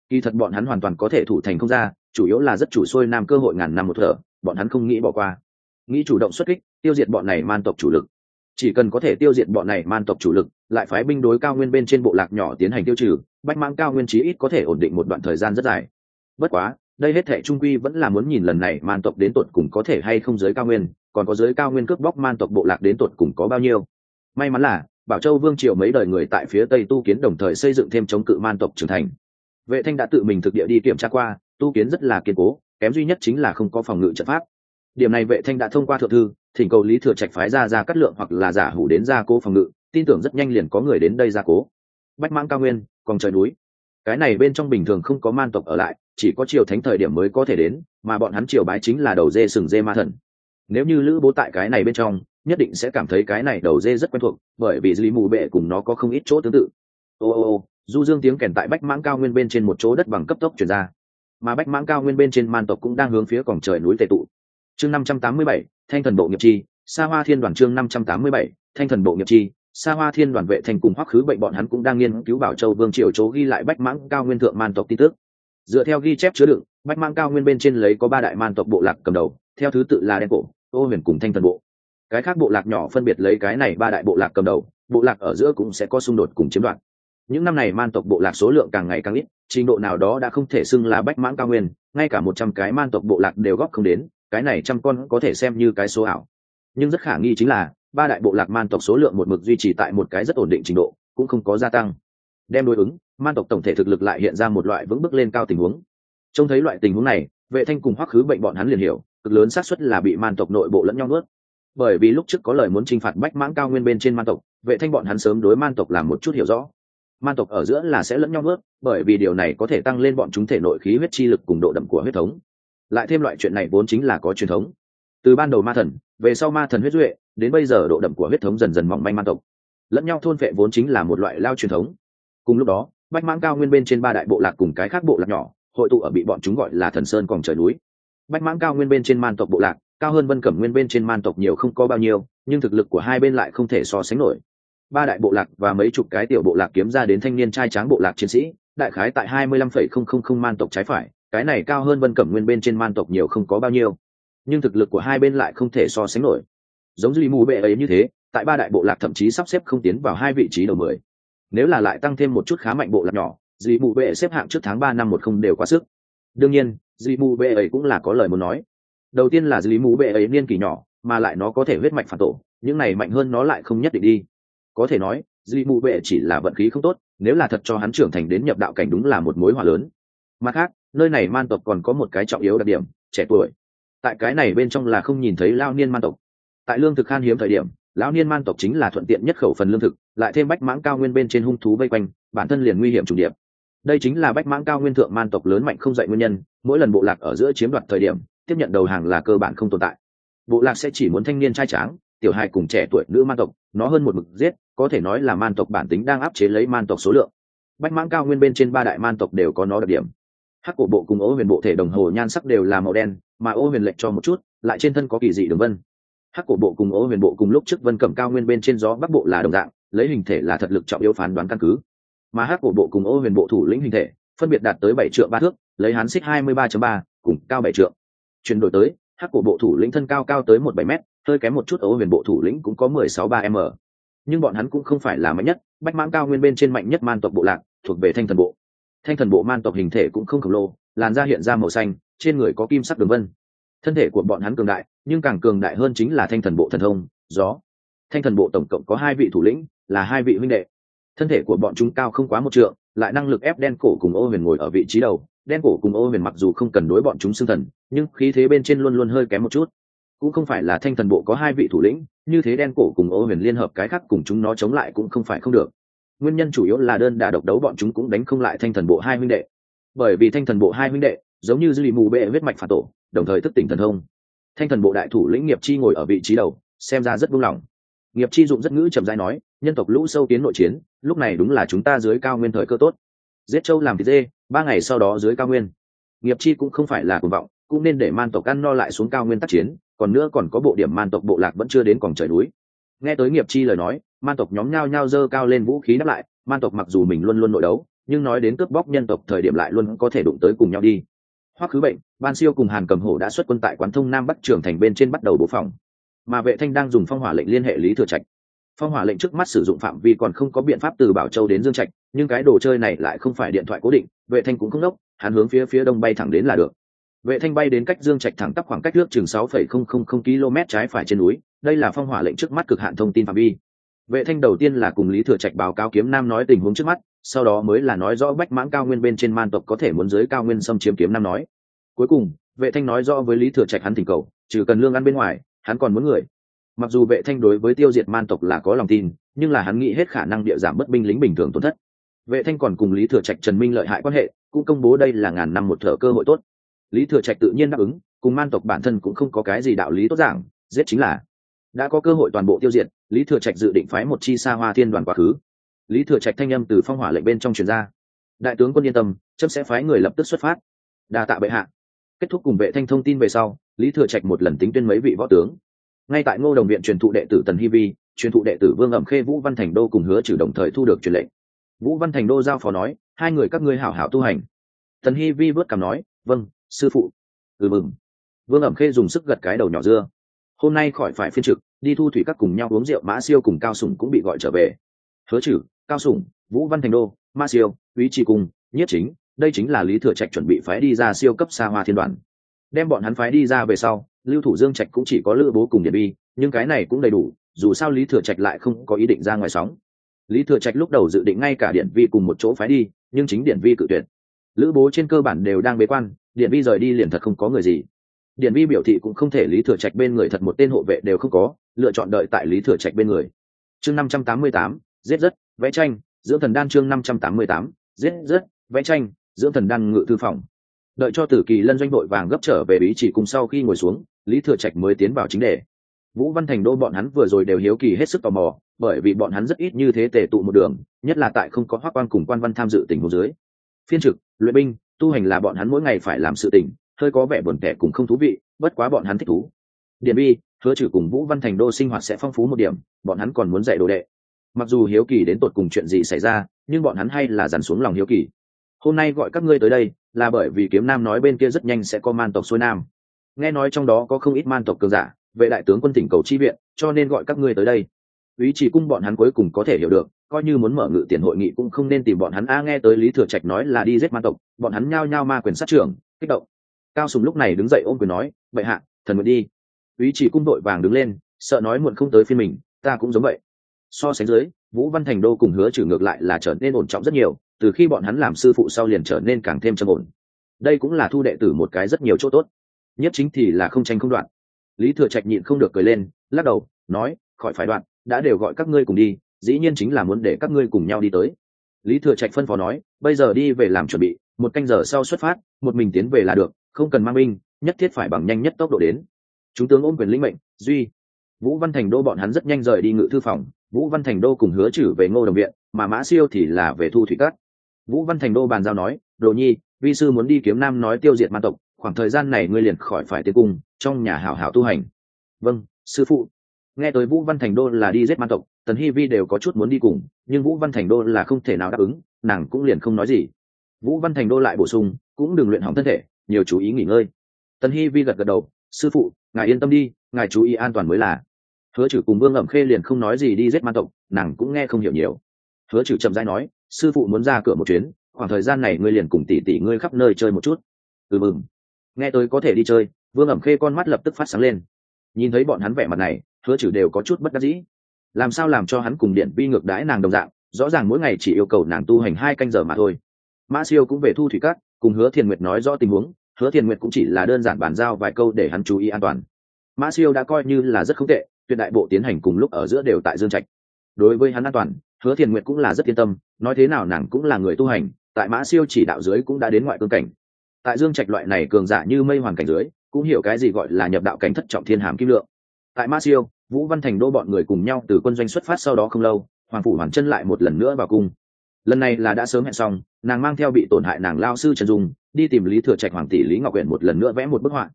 Kỳ thật bọn hắn hoàn toàn có thể thủ thành không ra, chủ yếu là rất chủ xuôi nam cơ hội ngàn năm một thở, bọn hắn không nghĩ bỏ qua nghĩ chủ động xuất kích, tiêu diệt bọn này man tộc chủ lực. Chỉ cần có thể tiêu diệt bọn này man tộc chủ lực, lại phái binh đối cao nguyên bên trên bộ lạc nhỏ tiến hành tiêu trừ, bách mang cao nguyên chí ít có thể ổn định một đoạn thời gian rất dài. Bất quá, đây hết thệ trung quy vẫn là muốn nhìn lần này man tộc đến tột cùng có thể hay không giới cao nguyên, còn có giới cao nguyên cướp bóc man tộc bộ lạc đến tột cùng có bao nhiêu. May mắn là, bảo châu vương triều mấy đời người tại phía tây tu kiến đồng thời xây dựng thêm chống cự man tộc trưởng thành. Vệ thanh đã tự mình thực địa đi kiểm tra qua, tu kiến rất là kiên cố, kém duy nhất chính là không có phòng ngự trận pháp điểm này vệ thanh đã thông qua thượng thư, thỉnh cầu lý thừa trạch phái ra ra cắt lượng hoặc là giả hủ đến gia cố phòng ngự, tin tưởng rất nhanh liền có người đến đây gia cố. Bách mãng cao nguyên, còn trời núi. Cái này bên trong bình thường không có man tộc ở lại, chỉ có triều thánh thời điểm mới có thể đến, mà bọn hắn triều bái chính là đầu dê sừng dê ma thần. Nếu như lữ bố tại cái này bên trong, nhất định sẽ cảm thấy cái này đầu dê rất quen thuộc, bởi vì lý mù bệ cùng nó có không ít chỗ tương tự. Ô ô ô, du dương tiếng kèn tại bách mãng cao nguyên bên trên một chỗ đất bằng cấp tốc chuyển ra. Mà bách mãng cao nguyên bên trên man tộc cũng đang hướng phía cổng trời núi tề tụ chương năm trăm tám mươi bảy, thanh thần bộ nghiệp chi xa hoa thiên đoàn chương năm trăm tám mươi bảy, thanh thần bộ nghiệp chi xa hoa thiên đoàn vệ thành cùng hoắc khứ bệnh bọn hắn cũng đang nghiên cứu bảo châu vương triều chố ghi lại bách mãng cao nguyên thượng man tộc tin tức. Dựa theo ghi chép chứa đựng, bách mãng cao nguyên bên trên lấy có ba đại man tộc bộ lạc cầm đầu, theo thứ tự là đen cổ, ô huyền cùng thanh thần bộ. Cái khác bộ lạc nhỏ phân biệt lấy cái này ba đại bộ lạc cầm đầu, bộ lạc ở giữa cũng sẽ có xung đột cùng chiếm đoạt. Những năm này man tộc bộ lạc số lượng càng ngày càng ít, trình độ nào đó đã không thể xưng là bách mãng cao nguyên, ngay cả một trăm cái man tộc bộ lạc đều góp không đến cái này trăm con có thể xem như cái số ảo. Nhưng rất khả nghi chính là, ba đại bộ lạc man tộc số lượng một mực duy trì tại một cái rất ổn định trình độ, cũng không có gia tăng. Đem đối ứng, man tộc tổng thể thực lực lại hiện ra một loại vững bước lên cao tình huống. Trông thấy loại tình huống này, vệ thanh cùng hoắc khứ bệnh bọn hắn liền hiểu, cực lớn xác suất là bị man tộc nội bộ lẫn nhau nuốt. Bởi vì lúc trước có lời muốn t phạt bách mãng cao nguyên bên trên man tộc, vệ thanh bọn hắn sớm đối man tộc làm một chút hiểu rõ. Man tộc ở giữa là sẽ lẫn nhau nuốt, bởi vì điều này có thể tăng lên bọn chúng thể nội khí huyết chi lực cùng độ đậm của huyết thống lại thêm loại chuyện này vốn chính là có truyền thống. Từ ban đầu ma thần, về sau ma thần huyết duệ, đến bây giờ độ đậm của huyết thống dần dần mỏng manh man tộc. Lẫn nhau thôn vệ vốn chính là một loại lao truyền thống. Cùng lúc đó, bách mãng cao nguyên bên trên ba đại bộ lạc cùng cái khác bộ lạc nhỏ, hội tụ ở bị bọn chúng gọi là thần sơn còn trời núi. Bách mãng cao nguyên bên trên man tộc bộ lạc, cao hơn vân cẩm nguyên bên trên man tộc nhiều không có bao nhiêu, nhưng thực lực của hai bên lại không thể so sánh nổi. Ba đại bộ lạc và mấy chục cái tiểu bộ lạc kiếm ra đến thanh niên trai tráng bộ lạc chiến sĩ, đại khái tại hai mươi lăm phẩy không không không man tộc trái phải cái này cao hơn vân cẩm nguyên bên trên man tộc nhiều không có bao nhiêu, nhưng thực lực của hai bên lại không thể so sánh nổi. Giống duy mù bệ ấy như thế, tại ba đại bộ lạc thậm chí sắp xếp không tiến vào hai vị trí đầu mười. Nếu là lại tăng thêm một chút khá mạnh bộ lạc nhỏ duy mù bệ xếp hạng trước tháng ba năm một không đều quá sức. Đương nhiên duy mù bệ ấy cũng là có lời muốn nói. Đầu tiên là duy mù bệ ấy niên kỳ nhỏ, mà lại nó có thể huyết mạch phản tổ, những này mạnh hơn nó lại không nhất định đi. Có thể nói duy mù bệ chỉ là vận khí không tốt, nếu là thật cho hắn trưởng thành đến nhập đạo cảnh đúng là một mối hòa lớn. Mặt khác nơi này man tộc còn có một cái trọng yếu đặc điểm, trẻ tuổi. Tại cái này bên trong là không nhìn thấy lao niên man tộc. Tại lương thực khan hiếm thời điểm, lão niên man tộc chính là thuận tiện nhất khẩu phần lương thực, lại thêm bách mãng cao nguyên bên trên hung thú vây quanh, bản thân liền nguy hiểm chủ điệp. Đây chính là bách mãng cao nguyên thượng man tộc lớn mạnh không dạy nguyên nhân, mỗi lần bộ lạc ở giữa chiếm đoạt thời điểm, tiếp nhận đầu hàng là cơ bản không tồn tại. Bộ lạc sẽ chỉ muốn thanh niên trai tráng, tiểu hài cùng trẻ tuổi nữ man tộc, nó hơn một mực giết, có thể nói là man tộc bản tính đang áp chế lấy man tộc số lượng. Bách mãng cao nguyên bên trên ba đại man tộc đều có nó đặc điểm hắc cổ bộ cùng ô huyền bộ thể đồng hồ nhan sắc đều là màu đen, mà ô huyền lệnh cho một chút, lại trên thân có kỳ dị đường vân. Hắc cổ bộ cùng ô huyền bộ cùng lúc trước vân cẩm cao nguyên bên trên gió bắc bộ là đồng dạng, lấy hình thể là thật lực trọng yếu phán đoán căn cứ. Mà hắc cổ bộ cùng ô huyền bộ thủ lĩnh hình thể, phân biệt đạt tới bảy triệu ba thước, lấy hán xích hai mươi ba ba, cùng cao bảy triệu chuyển đổi tới, hắc cổ bộ thủ lĩnh thân cao cao tới một bảy m hơi kém một chút ô huyền bộ thủ lĩnh cũng có mười sáu ba m. Nhưng bọn hắn cũng không phải là mạnh nhất, bách mãng cao nguyên bên trên mạnh nhất man tộc bộ lạc, thuộc về thanh thần bộ thanh thần bộ man tộc hình thể cũng không khổng lồ, làn da hiện ra màu xanh, trên người có kim sắc đường vân. Thân thể của bọn hắn cường đại, nhưng càng cường đại hơn chính là thanh thần bộ thần thông, gió. Thanh thần bộ tổng cộng có hai vị thủ lĩnh, là hai vị huynh đệ. Thân thể của bọn chúng cao không quá một trượng, lại năng lực ép đen cổ cùng ô huyền ngồi ở vị trí đầu. Đen cổ cùng ô huyền mặc dù không cần đối bọn chúng xưng thần, nhưng khí thế bên trên luôn luôn hơi kém một chút. Cũng không phải là thanh thần bộ có hai vị thủ lĩnh, như thế đen cổ cùng ô huyền liên hợp cái khác cùng chúng nó chống lại cũng không phải không được nguyên nhân chủ yếu là đơn đà độc đấu bọn chúng cũng đánh không lại thanh thần bộ hai huynh đệ. Bởi vì thanh thần bộ hai huynh đệ, giống như dư lì mù bệ huyết mạch phản tổ, đồng thời thức tỉnh thần thông. Thanh thần bộ đại thủ lĩnh nghiệp chi ngồi ở vị trí đầu, xem ra rất buông lỏng. Nghiệp chi dụng rất ngữ chậm rãi nói, nhân tộc lũ sâu tiến nội chiến, lúc này đúng là chúng ta dưới cao nguyên thời cơ tốt. Giết châu làm thịt dê, ba ngày sau đó dưới cao nguyên. Nghiệp chi cũng không phải là cuồng vọng, cũng nên để man tộc ăn no lại xuống cao nguyên tác chiến, còn nữa còn có bộ điểm man tộc bộ lạc vẫn chưa đến còn trời núi. Nghe tới nghiệp chi lời nói man tộc nhóm nhao nhao dơ cao lên vũ khí đáp lại, man tộc mặc dù mình luôn luôn nội đấu, nhưng nói đến cướp bóc nhân tộc thời điểm lại luôn có thể đụng tới cùng nhau đi. Hoắc khứ bệnh, ban siêu cùng hàn cầm hổ đã xuất quân tại quán thông nam bắc trường thành bên trên bắt đầu bố phòng. Mà vệ thanh đang dùng phong hỏa lệnh liên hệ lý thừa trạch. Phong hỏa lệnh trước mắt sử dụng phạm vi còn không có biện pháp từ bảo châu đến dương trạch, nhưng cái đồ chơi này lại không phải điện thoại cố định, vệ thanh cũng không đốc, hắn hướng phía phía đông bay thẳng đến là được. Vệ thanh bay đến cách dương trạch thẳng tắp khoảng cách nước chừng sáu phẩy không không không km trái phải trên núi, đây là phong hỏa lệnh trước mắt cực hạn thông tin phạm vi vệ thanh đầu tiên là cùng lý thừa trạch báo cáo kiếm nam nói tình huống trước mắt, sau đó mới là nói rõ bách mãng cao nguyên bên trên man tộc có thể muốn dưới cao nguyên xâm chiếm kiếm nam nói. Cuối cùng, vệ thanh nói rõ với lý thừa trạch hắn thỉnh cầu, trừ cần lương ăn bên ngoài, hắn còn muốn người. Mặc dù vệ thanh đối với tiêu diệt man tộc là có lòng tin, nhưng là hắn nghĩ hết khả năng địa giảm bất binh lính bình thường tổn thất. Vệ thanh còn cùng lý thừa trạch trần minh lợi hại quan hệ, cũng công bố đây là ngàn năm một thở cơ hội tốt. Lý thừa trạch tự nhiên đáp ứng, cùng man tộc bản thân cũng không có cái gì đạo lý tốt giảng, giết chính là. Đã có cơ hội toàn bộ tiêu diệt lý thừa trạch dự định phái một chi xa hoa thiên đoàn quá khứ. Lý thừa trạch thanh â m từ phong hỏa lệnh bên trong truyền ra. Đại tướng quân yên tâm chấp sẽ phái người lập tức xuất phát. Đa tạ bệ hạ. Kết thúc cùng vệ thanh thông tin về sau, lý thừa trạch một lần tính tuyên mấy vị võ tướng. Ngay tại ngô đồng viện truyền thụ đệ tử tần hy vi, truyền thụ đệ tử vương ẩm khê vũ văn thành đô cùng hứa trừ đồng thời thu được truyền lệnh. Vũ văn thành đô giao phó nói, hai người các ngươi hảo hảo tu hành. Tần hy vi vớt cảm nói vâng sư phụ. Ừ mừng. Vương ẩm khê dùng sức gật cái đầu nhỏ dưa. Hôm nay khỏi phải phiên trực đi thu thủy các cùng nhau uống rượu, mã siêu cùng cao sủng cũng bị gọi trở về. Hứa trừ cao sủng, vũ văn thành đô, ma siêu ý tri cung nhất chính, đây chính là lý thừa trạch chuẩn bị phái đi ra siêu cấp xa hoa thiên đoàn. Đem bọn hắn phái đi ra về sau, lưu thủ dương trạch cũng chỉ có lữ bố cùng điện bi nhưng cái này cũng đầy đủ, dù sao lý thừa trạch lại không có ý định ra ngoài sóng. Lý thừa trạch lúc đầu dự định ngay cả điện vi cùng một chỗ phái đi, nhưng chính điện vi cự tuyệt. Lữ bố trên cơ bản đều đang bế quan điện vi rời đi liền thật không có người gì điển vi biểu thị cũng không thể lý thừa trạch bên người thật một tên hộ vệ đều không có, lựa chọn đợi tại lý thừa trạch bên người. Chương năm trăm tám mươi tám, giết rất vẽ tranh, dưỡng thần đan chương năm trăm tám mươi tám, giết rất vẽ tranh, dưỡng thần đan ngự thư phòng. Đợi cho tử kỳ lân doanh đội vàng gấp trở về ý chỉ cùng sau khi ngồi xuống, lý thừa trạch mới tiến vào chính đề. Vũ văn thành đô bọn hắn vừa rồi đều hiếu kỳ hết sức tò mò, bởi vì bọn hắn rất ít như thế tề tụ một đường, nhất là tại không có hoác quan cùng quan văn tham dự tình hồ dưới. Phiên trực, luyện binh, tu hành là bọn hắn mỗi ngày phải làm sự tình hơi có vẻ buồn tẻ cùng không thú vị, bất quá bọn hắn thích thú. Điện bi hứa trừ cùng vũ văn thành đô sinh hoạt sẽ phong phú một điểm, bọn hắn còn muốn dạy đồ đệ. Mặc dù hiếu kỳ đến tột cùng chuyện gì xảy ra, nhưng bọn hắn hay là dằn xuống lòng hiếu kỳ. Hôm nay gọi các ngươi tới đây, là bởi vì kiếm nam nói bên kia rất nhanh sẽ có man tộc xuôi nam. Nghe nói trong đó có không ít man tộc cường giả, vệ đại tướng quân tỉnh cầu chi viện, cho nên gọi các ngươi tới đây. Ý chỉ cung bọn hắn cuối cùng có thể hiểu được, coi như muốn mở ngự tiền hội nghị cũng không nên tìm bọn hắn. A, nghe tới lý thừa trạch nói là đi giết man tộc, bọn hắn nhao nhao ma quyền sát trưởng, kích động cao sùng lúc này đứng dậy ôm quyền nói vậy hạ, thần nguyện đi. Ý chỉ cung đội vàng đứng lên, sợ nói muộn không tới phiên mình, ta cũng giống vậy. So sánh dưới, vũ văn thành đô cùng hứa trừ ngược lại là trở nên ổn trọng rất nhiều, từ khi bọn hắn làm sư phụ sau liền trở nên càng thêm trầm ổn. Đây cũng là thu đệ tử một cái rất nhiều chỗ tốt. Nhất chính thì là không tranh không đoạn. Lý thừa trạch nhịn không được cười lên, lắc đầu, nói, khỏi phải đoạn, đã đều gọi các ngươi cùng đi, dĩ nhiên chính là muốn để các ngươi cùng nhau đi tới. Lý thừa trạch phân phó nói, bây giờ đi về làm chuẩn bị, một canh giờ sau xuất phát, một mình tiến về là được không cần mang binh, nhất thiết phải bằng nhanh nhất tốc độ đến. Chúng tướng ôm quyền lĩnh mệnh, duy. Vũ văn thành đô bọn hắn rất nhanh rời đi ngự thư phòng. Vũ văn thành đô cùng hứa chử về ngô đồng viện, mà mã siêu thì là về thu thủy cát. Vũ văn thành đô bàn giao nói, đồ nhi, vi sư muốn đi kiếm nam nói tiêu diệt man tộc, khoảng thời gian này ngươi liền khỏi phải tiến cung, trong nhà hảo hảo tu hành. Vâng sư phụ. Nghe tới vũ văn thành đô là đi giết man tộc, tần hi vi đều có chút muốn đi cùng, nhưng vũ văn thành đô là không thể nào đáp ứng, nàng cũng liền không nói gì. Vũ văn thành đô lại bổ sung, cũng đừng luyện hỏng thân thể nhiều chú ý nghỉ ngơi. Tần hi vi gật gật đầu, sư phụ, ngài yên tâm đi, ngài chú ý an toàn mới là. Hứa chử cùng vương ẩm khê liền không nói gì đi giết man tộc, nàng cũng nghe không hiểu nhiều. Hứa chử chậm dai nói, sư phụ muốn ra cửa một chuyến, khoảng thời gian này ngươi liền cùng tỷ tỷ ngươi khắp nơi chơi một chút. Ừ mừng. Nghe tôi có thể đi chơi, vương ẩm khê con mắt lập tức phát sáng lên. Nhìn thấy bọn hắn vẻ mặt này, hứa chử đều có chút bất đắc dĩ. Làm sao làm cho hắn cùng điện vi ngược đãi nàng đồng dạng, rõ ràng mỗi ngày chỉ yêu cầu nàng tu hành hai canh giờ mà thôi. Mã siêu cũng về thu thủy cát, cùng hứa thiền nguyệt nói rõ tình huống hứa thiền nguyệt cũng chỉ là đơn giản bàn giao vài câu để hắn chú ý an toàn. Mã siêu đã coi như là rất không tệ, tuyệt đại bộ tiến hành cùng lúc ở giữa đều tại dương trạch. Đối với hắn an toàn, hứa thiền nguyệt cũng là rất yên tâm, nói thế nào nàng cũng là người tu hành, tại mã siêu chỉ đạo dưới cũng đã đến ngoại cương cảnh. Tại dương trạch loại này cường giả như mây hoàn cảnh dưới, cũng hiểu cái gì gọi là nhập đạo cảnh thất trọng thiên hàm kim lượng. Tại mã siêu, vũ văn thành đô bọn người cùng nhau từ quân doanh xuất phát sau đó không lâu, hoàng phủ hoàn chân lại một lần nữa vào cung lần này là đã sớm hẹn xong, nàng mang theo bị tổn hại nàng lao sư trần dung, đi tìm lý thừa trạch hoàng tỷ lý ngọc huyện một lần nữa vẽ một bức họa.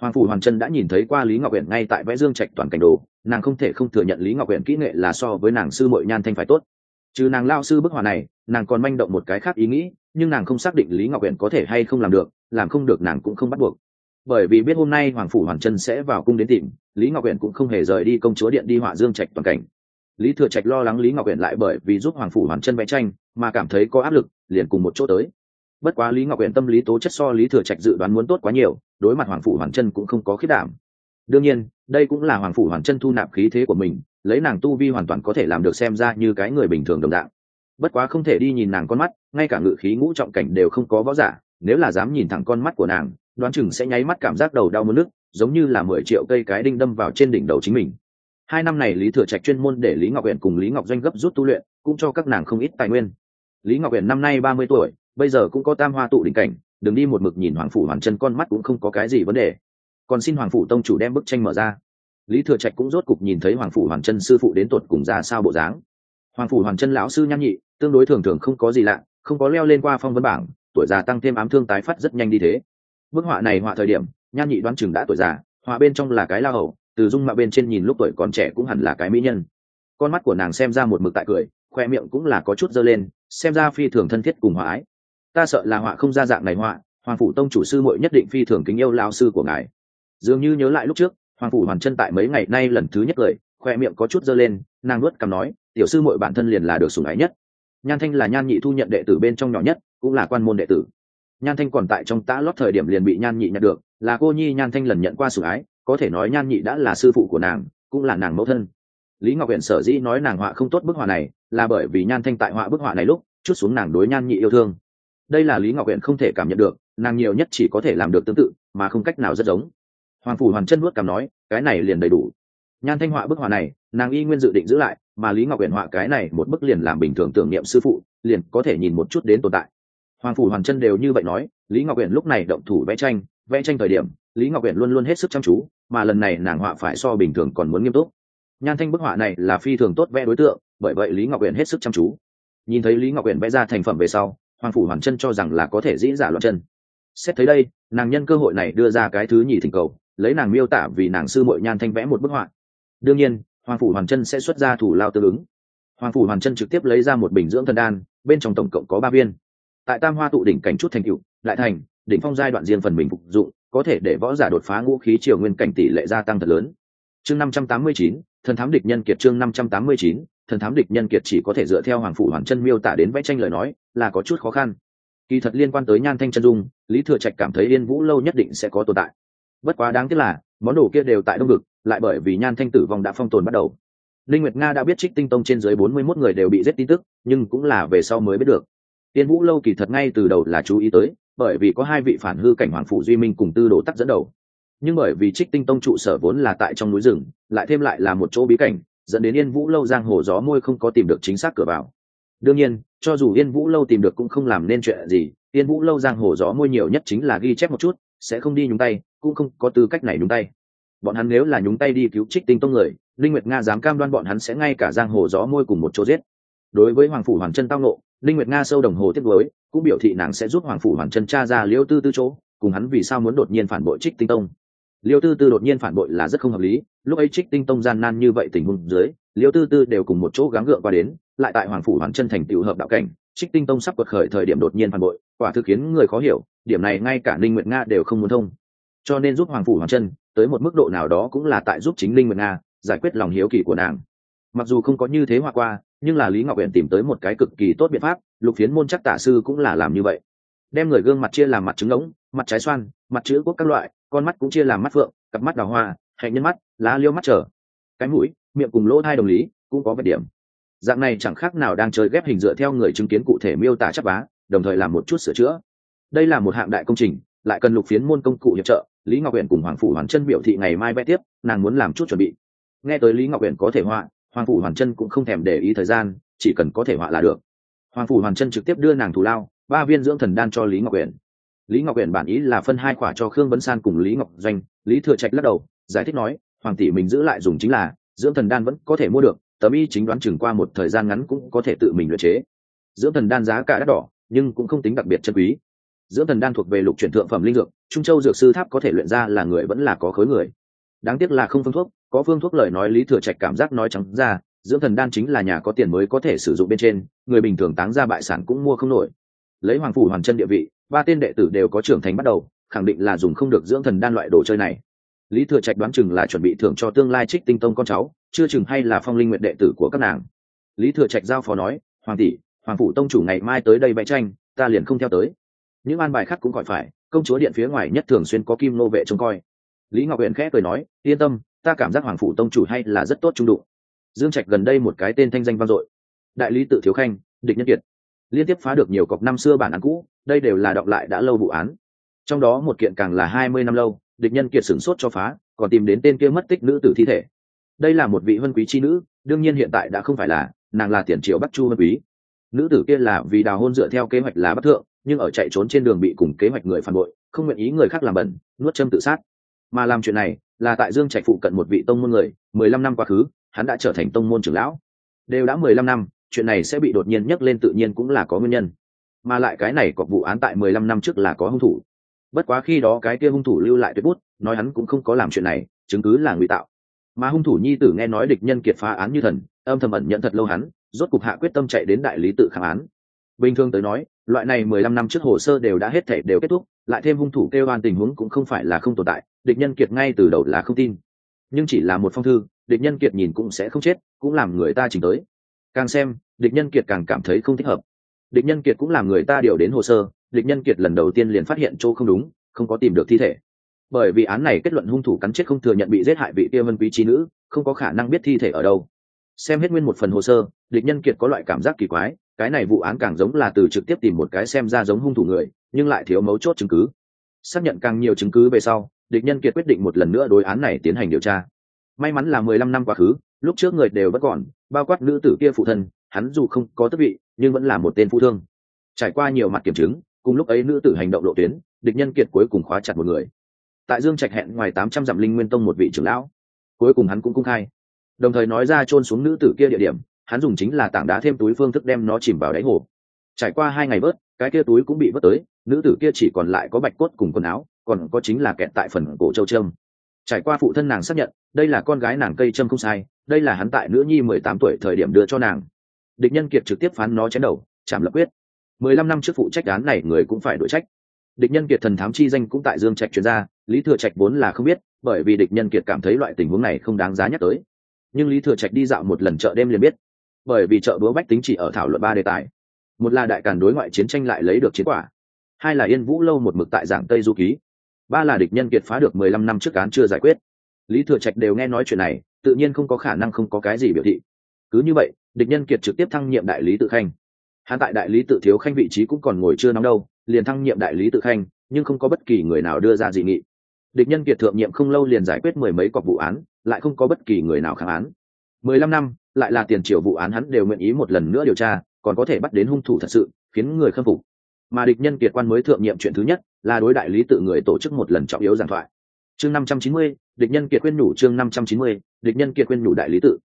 Hoàng phủ hoàng trân đã nhìn thấy qua lý ngọc huyện ngay tại vẽ dương trạch toàn cảnh đồ, nàng không thể không thừa nhận lý ngọc huyện kỹ nghệ là so với nàng sư mội nhan thanh phải tốt. Trừ nàng lao sư bức họa này, nàng còn manh động một cái khác ý nghĩ, nhưng nàng không xác định lý ngọc huyện có thể hay không làm được, làm không được nàng cũng không bắt buộc. Bởi vì biết hôm nay hoàng phủ hoàng trân sẽ vào cung đến tìm, lý ngọc huyện cũng không hề rời đi công chúa điện đi họa dương trạch toàn cảnh. Lý thừa trạch lo lắng lý ngọc huyện lại bởi vì giúp hoàng phủ hoàn chân vẽ tranh mà cảm thấy có áp lực, liền cùng một chỗ tới. Bất quá lý ngọc huyện tâm lý tố chất so lý thừa trạch dự đoán muốn tốt quá nhiều, đối mặt hoàng phủ hoàn chân cũng không có khiết đảm. Đương nhiên, đây cũng là hoàng phủ hoàn chân thu nạp khí thế của mình, lấy nàng tu vi hoàn toàn có thể làm được xem ra như cái người bình thường đồng dạng. Bất quá không thể đi nhìn nàng con mắt, ngay cả ngự khí ngũ trọng cảnh đều không có võ giả, nếu là dám nhìn thẳng con mắt của nàng, đoán chừng sẽ nháy mắt cảm giác đầu đau mất nước, giống như là mười triệu cây cái đinh đâm vào trên đỉnh đầu chính mình. Hai năm này lý thừa trạch chuyên môn để lý ngọc huyện cùng lý ngọc doanh gấp rút tu luyện, cũng cho các nàng không ít tài nguyên lý ngọc huyền năm nay ba mươi tuổi, bây giờ cũng có tam hoa tụ đỉnh cảnh, đừng đi một mực nhìn hoàng phủ hoàn chân con mắt cũng không có cái gì vấn đề. Còn xin hoàng phủ tông chủ đem bức tranh mở ra. Lý thừa trạch cũng rốt cục nhìn thấy hoàng phủ hoàn chân sư phụ đến tột cùng ra sao bộ dáng. Hoàng phủ hoàn chân lão sư nhan nhị, tương đối thường thường không có gì lạ, không có leo lên qua phong vân bảng, tuổi già tăng thêm ám thương tái phát rất nhanh đi thế. Bức họa này họa thời điểm, nhan nhị đoán chừng đã tuổi già, họa bên trong là cái la hầu, từ dung mạo bên trên nhìn lúc tuổi còn trẻ cũng hẳn là cái mỹ nhân. Con mắt của nàng xem ra một mực tại cười khoe miệng cũng là có chút dơ lên, xem ra phi thường thân thiết cùng hòa ái. Ta sợ là họa không ra dạng này họa, hoàng phủ tông chủ sư muội nhất định phi thường kính yêu lao sư của ngài. Dường như nhớ lại lúc trước, hoàng phủ hoàn chân tại mấy ngày nay lần thứ nhất cười, khoe miệng có chút dơ lên, nàng nuốt cằm nói, tiểu sư muội bản thân liền là được sủng ái nhất. Nhan thanh là nhan nhị thu nhận đệ tử bên trong nhỏ nhất, cũng là quan môn đệ tử. Nhan thanh còn tại trong tã lót thời điểm liền bị nhan nhị nhận được, là cô nhi nhan thanh lần nhận qua sủng ái, có thể nói nhan nhị đã là sư phụ của nàng, cũng là nàng mẫu thân. Lý ngọc huyện sở dĩ nói nàng họa không tốt bức họa này là bởi vì nhan thanh tại họa bức họa này lúc, chút xuống nàng đối nhan nhị yêu thương. Đây là lý ngọc huyện không thể cảm nhận được, nàng nhiều nhất chỉ có thể làm được tương tự, mà không cách nào rất giống. Hoàng phủ hoàn chân nuốt cảm nói, cái này liền đầy đủ. Nhan thanh họa bức họa này, nàng y nguyên dự định giữ lại, mà lý ngọc huyện họa cái này một bức liền làm bình thường tưởng niệm sư phụ, liền có thể nhìn một chút đến tồn tại. Hoàng phủ hoàn chân đều như vậy nói, lý ngọc huyện lúc này động thủ vẽ tranh vẽ tranh thời điểm, lý ngọc huyện luôn luôn hết sức chăm chú, mà lần này nàng họa phải so bình thường còn muốn nghiêm túc nhan thanh bức họa này là phi thường tốt vẽ đối tượng, bởi vậy lý ngọc huyện hết sức chăm chú. Nhìn thấy lý ngọc huyện vẽ ra thành phẩm về sau, hoàng phủ hoàn chân cho rằng là có thể dĩ dạ giả loạn chân. Xét thấy đây, nàng nhân cơ hội này đưa ra cái thứ nhì thỉnh cầu, lấy nàng miêu tả vì nàng sư mội nhan thanh vẽ một bức họa. Đương nhiên, hoàng phủ hoàn chân sẽ xuất ra thủ lao tương ứng. Hoàng phủ hoàn chân trực tiếp lấy ra một bình dưỡng thần đan, bên trong tổng cộng có ba viên. Tại tam hoa tụ đỉnh cảnh chút thành cựu lại thành, đỉnh phong giai đoạn riêng phần mình phục dụng, có thể để võ giả đột phá ngũ khí triều nguyên cảnh tỷ lệ gia tăng thật lớn. Chương năm trăm tám mươi chín thần thám địch nhân kiệt chương năm trăm tám mươi chín, thần thám địch nhân kiệt chỉ có thể dựa theo hoàng phủ hoàn chân miêu tả đến vẽ tranh lời nói, là có chút khó khăn. Kỳ thật liên quan tới nhan thanh chân dung, lý thừa trạch cảm thấy yên vũ lâu nhất định sẽ có tồn tại. Bất quá đáng tiếc là, món đồ kia đều tại đông ngực, lại bởi vì nhan thanh tử vong đã phong tồn bắt đầu. Linh nguyệt nga đã biết trích tinh tông trên dưới bốn mươi 41 người đều bị giết tin tức, nhưng cũng là về sau mới biết được. Yên vũ lâu kỳ thật ngay từ đầu là chú ý tới, bởi vì có hai vị phản hư cảnh hoàng phủ duy minh cùng tư đồ tắc dẫn đầu nhưng bởi vì trích tinh tông trụ sở vốn là tại trong núi rừng, lại thêm lại là một chỗ bí cảnh, dẫn đến yên vũ lâu giang hồ gió môi không có tìm được chính xác cửa vào. Đương nhiên, cho dù yên vũ lâu tìm được cũng không làm nên chuyện gì, yên vũ lâu giang hồ gió môi nhiều nhất chính là ghi chép một chút, sẽ không đi nhúng tay, cũng không có tư cách này nhúng tay. Bọn hắn nếu là nhúng tay đi cứu trích tinh tông người, linh nguyệt nga dám cam đoan bọn hắn sẽ ngay cả giang hồ gió môi cùng một chỗ giết. Đối với hoàng phủ hoàng chân tao nộ linh nguyệt nga sâu đồng hồ tiếp với cũng biểu thị nàng sẽ giúp hoàng phủ hoàng chân tra ra liêu tư tư chỗ, cùng hắn vì sao muốn đột nhiên phản bội trích tinh tông liêu tư tư đột nhiên phản bội là rất không hợp lý, lúc ấy trích tinh tông gian nan như vậy tình huống dưới, liêu tư tư đều cùng một chỗ gắng gượng qua đến, lại tại hoàng phủ hoàng chân thành tựu hợp đạo cảnh, trích tinh tông sắp quật khởi thời điểm đột nhiên phản bội, quả thực khiến người khó hiểu, điểm này ngay cả linh nguyệt nga đều không muốn thông. Cho nên giúp hoàng phủ hoàng chân, tới một mức độ nào đó cũng là tại giúp chính linh nguyệt nga, giải quyết lòng hiếu kỳ của nàng. Mặc dù không có như thế hoa qua, nhưng là lý ngọc huyện tìm tới một cái cực kỳ tốt biện pháp, lục phiến môn chắc tả sư cũng là làm như vậy. Đem người gương mặt chia làm mặt trứng ống, mặt trái xoan, mặt chữ quốc các loại con mắt cũng chia làm mắt phượng cặp mắt đào hoa hạnh nhân mắt lá liêu mắt trở. Cái mũi miệng cùng lỗ hai đồng lý cũng có vết điểm. Dạng này chẳng khác nào đang chơi ghép hình dựa theo người chứng kiến cụ thể miêu tả chắc vá, đồng thời làm một chút sửa chữa. Đây là một hạng đại công trình lại cần lục phiến môn công cụ hiệp trợ lý ngọc huyện cùng hoàng phủ hoàn chân biểu thị ngày mai vẽ tiếp nàng muốn làm chút chuẩn bị. Nghe tới lý ngọc huyện có thể họa hoàng phủ hoàn chân cũng không thèm để ý thời gian chỉ cần có thể họa là được. Hoàng phủ hoàn chân trực tiếp đưa nàng thù lao ba viên dưỡng thần đan cho lý ngọc huyện lý ngọc huyện bản ý là phân hai quả cho khương vấn san cùng lý ngọc doanh. Lý thừa trạch lắc đầu, giải thích nói, hoàng tỷ mình giữ lại dùng chính là, dưỡng thần đan vẫn có thể mua được, tấm y chính đoán chừng qua một thời gian ngắn cũng có thể tự mình luyện chế. Dưỡng thần đan giá cả đắt đỏ, nhưng cũng không tính đặc biệt chân quý. Dưỡng thần đan thuộc về lục chuyển thượng phẩm linh dược, trung châu dược sư tháp có thể luyện ra là người vẫn là có khối người. Đáng tiếc là không phương thuốc, có phương thuốc lời nói lý thừa trạch cảm giác nói trắng ra, dưỡng thần đan chính là nhà có tiền mới có thể sử dụng bên trên, người bình thường táng ra bại sản cũng mua không nổi lấy hoàng phủ hoàn chân địa vị, ba tên đệ tử đều có trưởng thành bắt đầu, khẳng định là dùng không được dưỡng thần đan loại đồ chơi này. Lý thừa trạch đoán chừng là chuẩn bị thưởng cho tương lai trích tinh tông con cháu, chưa chừng hay là phong linh nguyện đệ tử của các nàng. Lý thừa trạch giao phó nói, hoàng tỷ, hoàng phủ tông chủ ngày mai tới đây vẽ tranh, ta liền không theo tới. Những an bài khác cũng gọi phải, công chúa điện phía ngoài nhất thường xuyên có kim nô vệ trông coi. Lý ngọc huyện khẽ cười nói, yên tâm, ta cảm giác hoàng phủ tông chủ hay là rất tốt trung đụng. Dương trạch gần đây một cái tên thanh danh vang dội. Đại lý tự thiếu khanh, địch nhân kiệt liên tiếp phá được nhiều cọc năm xưa bản án cũ, đây đều là đọc lại đã lâu vụ án. Trong đó một kiện càng là hai mươi năm lâu, địch nhân kiệt sửng sốt cho phá, còn tìm đến tên kia mất tích nữ tử thi thể. Đây là một vị huân quý chi nữ, đương nhiên hiện tại đã không phải là, nàng là tiền triệu bắc chu huân quý. Nữ tử kia là vì đào hôn dựa theo kế hoạch là bắc thượng, nhưng ở chạy trốn trên đường bị cùng kế hoạch người phản bội, không nguyện ý người khác làm bẩn, nuốt châm tự sát. Mà làm chuyện này, là tại dương trạch phụ cận một vị tông môn người, mười lăm năm quá khứ, hắn đã trở thành tông môn trưởng lão. Đều đã mười lăm năm chuyện này sẽ bị đột nhiên nhắc lên tự nhiên cũng là có nguyên nhân. Mà lại cái này có vụ án tại mười lăm năm trước là có hung thủ. Bất quá khi đó cái kia hung thủ lưu lại tuyệt bút, nói hắn cũng không có làm chuyện này, chứng cứ là ngụy tạo. Mà hung thủ nhi tử nghe nói địch nhân kiệt phá án như thần, âm thầm ẩn nhận thật lâu hắn, rốt cục hạ quyết tâm chạy đến đại lý tự kháng án. Bình thường tới nói, loại này mười lăm năm trước hồ sơ đều đã hết thể đều kết thúc, lại thêm hung thủ kêu oan tình huống cũng không phải là không tồn tại, địch nhân kiệt ngay từ đầu là không tin. Nhưng chỉ là một phong thư, địch nhân kiệt nhìn cũng sẽ không chết, cũng làm người ta chỉnh tới càng xem, địch nhân kiệt càng cảm thấy không thích hợp. Địch nhân kiệt cũng làm người ta điều đến hồ sơ, địch nhân kiệt lần đầu tiên liền phát hiện chỗ không đúng, không có tìm được thi thể. Bởi vì án này kết luận hung thủ cắn chết không thừa nhận bị giết hại vị kia vân quý trí nữ, không có khả năng biết thi thể ở đâu. Xem hết nguyên một phần hồ sơ, địch nhân kiệt có loại cảm giác kỳ quái, cái này vụ án càng giống là từ trực tiếp tìm một cái xem ra giống hung thủ người, nhưng lại thiếu mấu chốt chứng cứ. Xác nhận càng nhiều chứng cứ về sau, địch nhân kiệt quyết định một lần nữa đối án này tiến hành điều tra. May mắn là mười lăm năm quá khứ lúc trước người đều vẫn còn, bao quát nữ tử kia phụ thân, hắn dù không có tất vị, nhưng vẫn là một tên phụ thương. Trải qua nhiều mặt kiểm chứng, cùng lúc ấy nữ tử hành động lộ tuyến, địch nhân kiệt cuối cùng khóa chặt một người. Tại dương trạch hẹn ngoài tám trăm dặm linh nguyên tông một vị trưởng lão. Cuối cùng hắn cũng cung khai. Đồng thời nói ra chôn xuống nữ tử kia địa điểm, hắn dùng chính là tảng đá thêm túi phương thức đem nó chìm vào đáy hồ. Trải qua hai ngày vớt, cái kia túi cũng bị vớt tới, nữ tử kia chỉ còn lại có bạch cốt cùng quần áo, còn có chính là kẹt tại phần cổ châu trâm. Trải qua phụ thân nàng xác nhận, đây là con gái nàng cây trâm không sai đây là hắn tại nữ nhi mười tám tuổi thời điểm đưa cho nàng. Địch nhân kiệt trực tiếp phán nó chém đầu, chạm lập quyết. mười lăm năm trước phụ trách án này người cũng phải đổi trách. Địch nhân kiệt thần thám chi danh cũng tại dương trạch chuyên gia lý thừa trạch vốn là không biết, bởi vì địch nhân kiệt cảm thấy loại tình huống này không đáng giá nhắc tới. Nhưng lý thừa trạch đi dạo một lần chợ đêm liền biết, bởi vì chợ búa bách tính chỉ ở thảo luận ba đề tài. Một là đại càn đối ngoại chiến tranh lại lấy được chiến quả, hai là yên vũ lâu một mực tại giảng tây du ký, ba là địch nhân kiệt phá được mười lăm năm trước án chưa giải quyết. Lý thừa trạch đều nghe nói chuyện này tự nhiên không có khả năng không có cái gì biểu thị. Cứ như vậy, địch nhân kiệt trực tiếp thăng nhiệm đại lý tự khanh. Hắn tại đại lý tự thiếu khanh vị trí cũng còn ngồi chưa nóng đâu, liền thăng nhiệm đại lý tự khanh, nhưng không có bất kỳ người nào đưa ra dị nghị. Địch nhân kiệt thượng nhiệm không lâu liền giải quyết mười mấy cọc vụ án, lại không có bất kỳ người nào kháng án. Mười lăm năm, lại là tiền triệu vụ án hắn đều nguyện ý một lần nữa điều tra, còn có thể bắt đến hung thủ thật sự, khiến người khâm phục. Mà địch nhân kiệt quan mới thượng nhiệm chuyện thứ nhất, là đối đại lý tự người tổ chức một lần trọng yếu giảng thoại. Chương năm trăm chín mươi, địch nhân kiệt quyên nhủ chương năm trăm chín mươi địch nhân kiệt quên nhủ đại lý tự.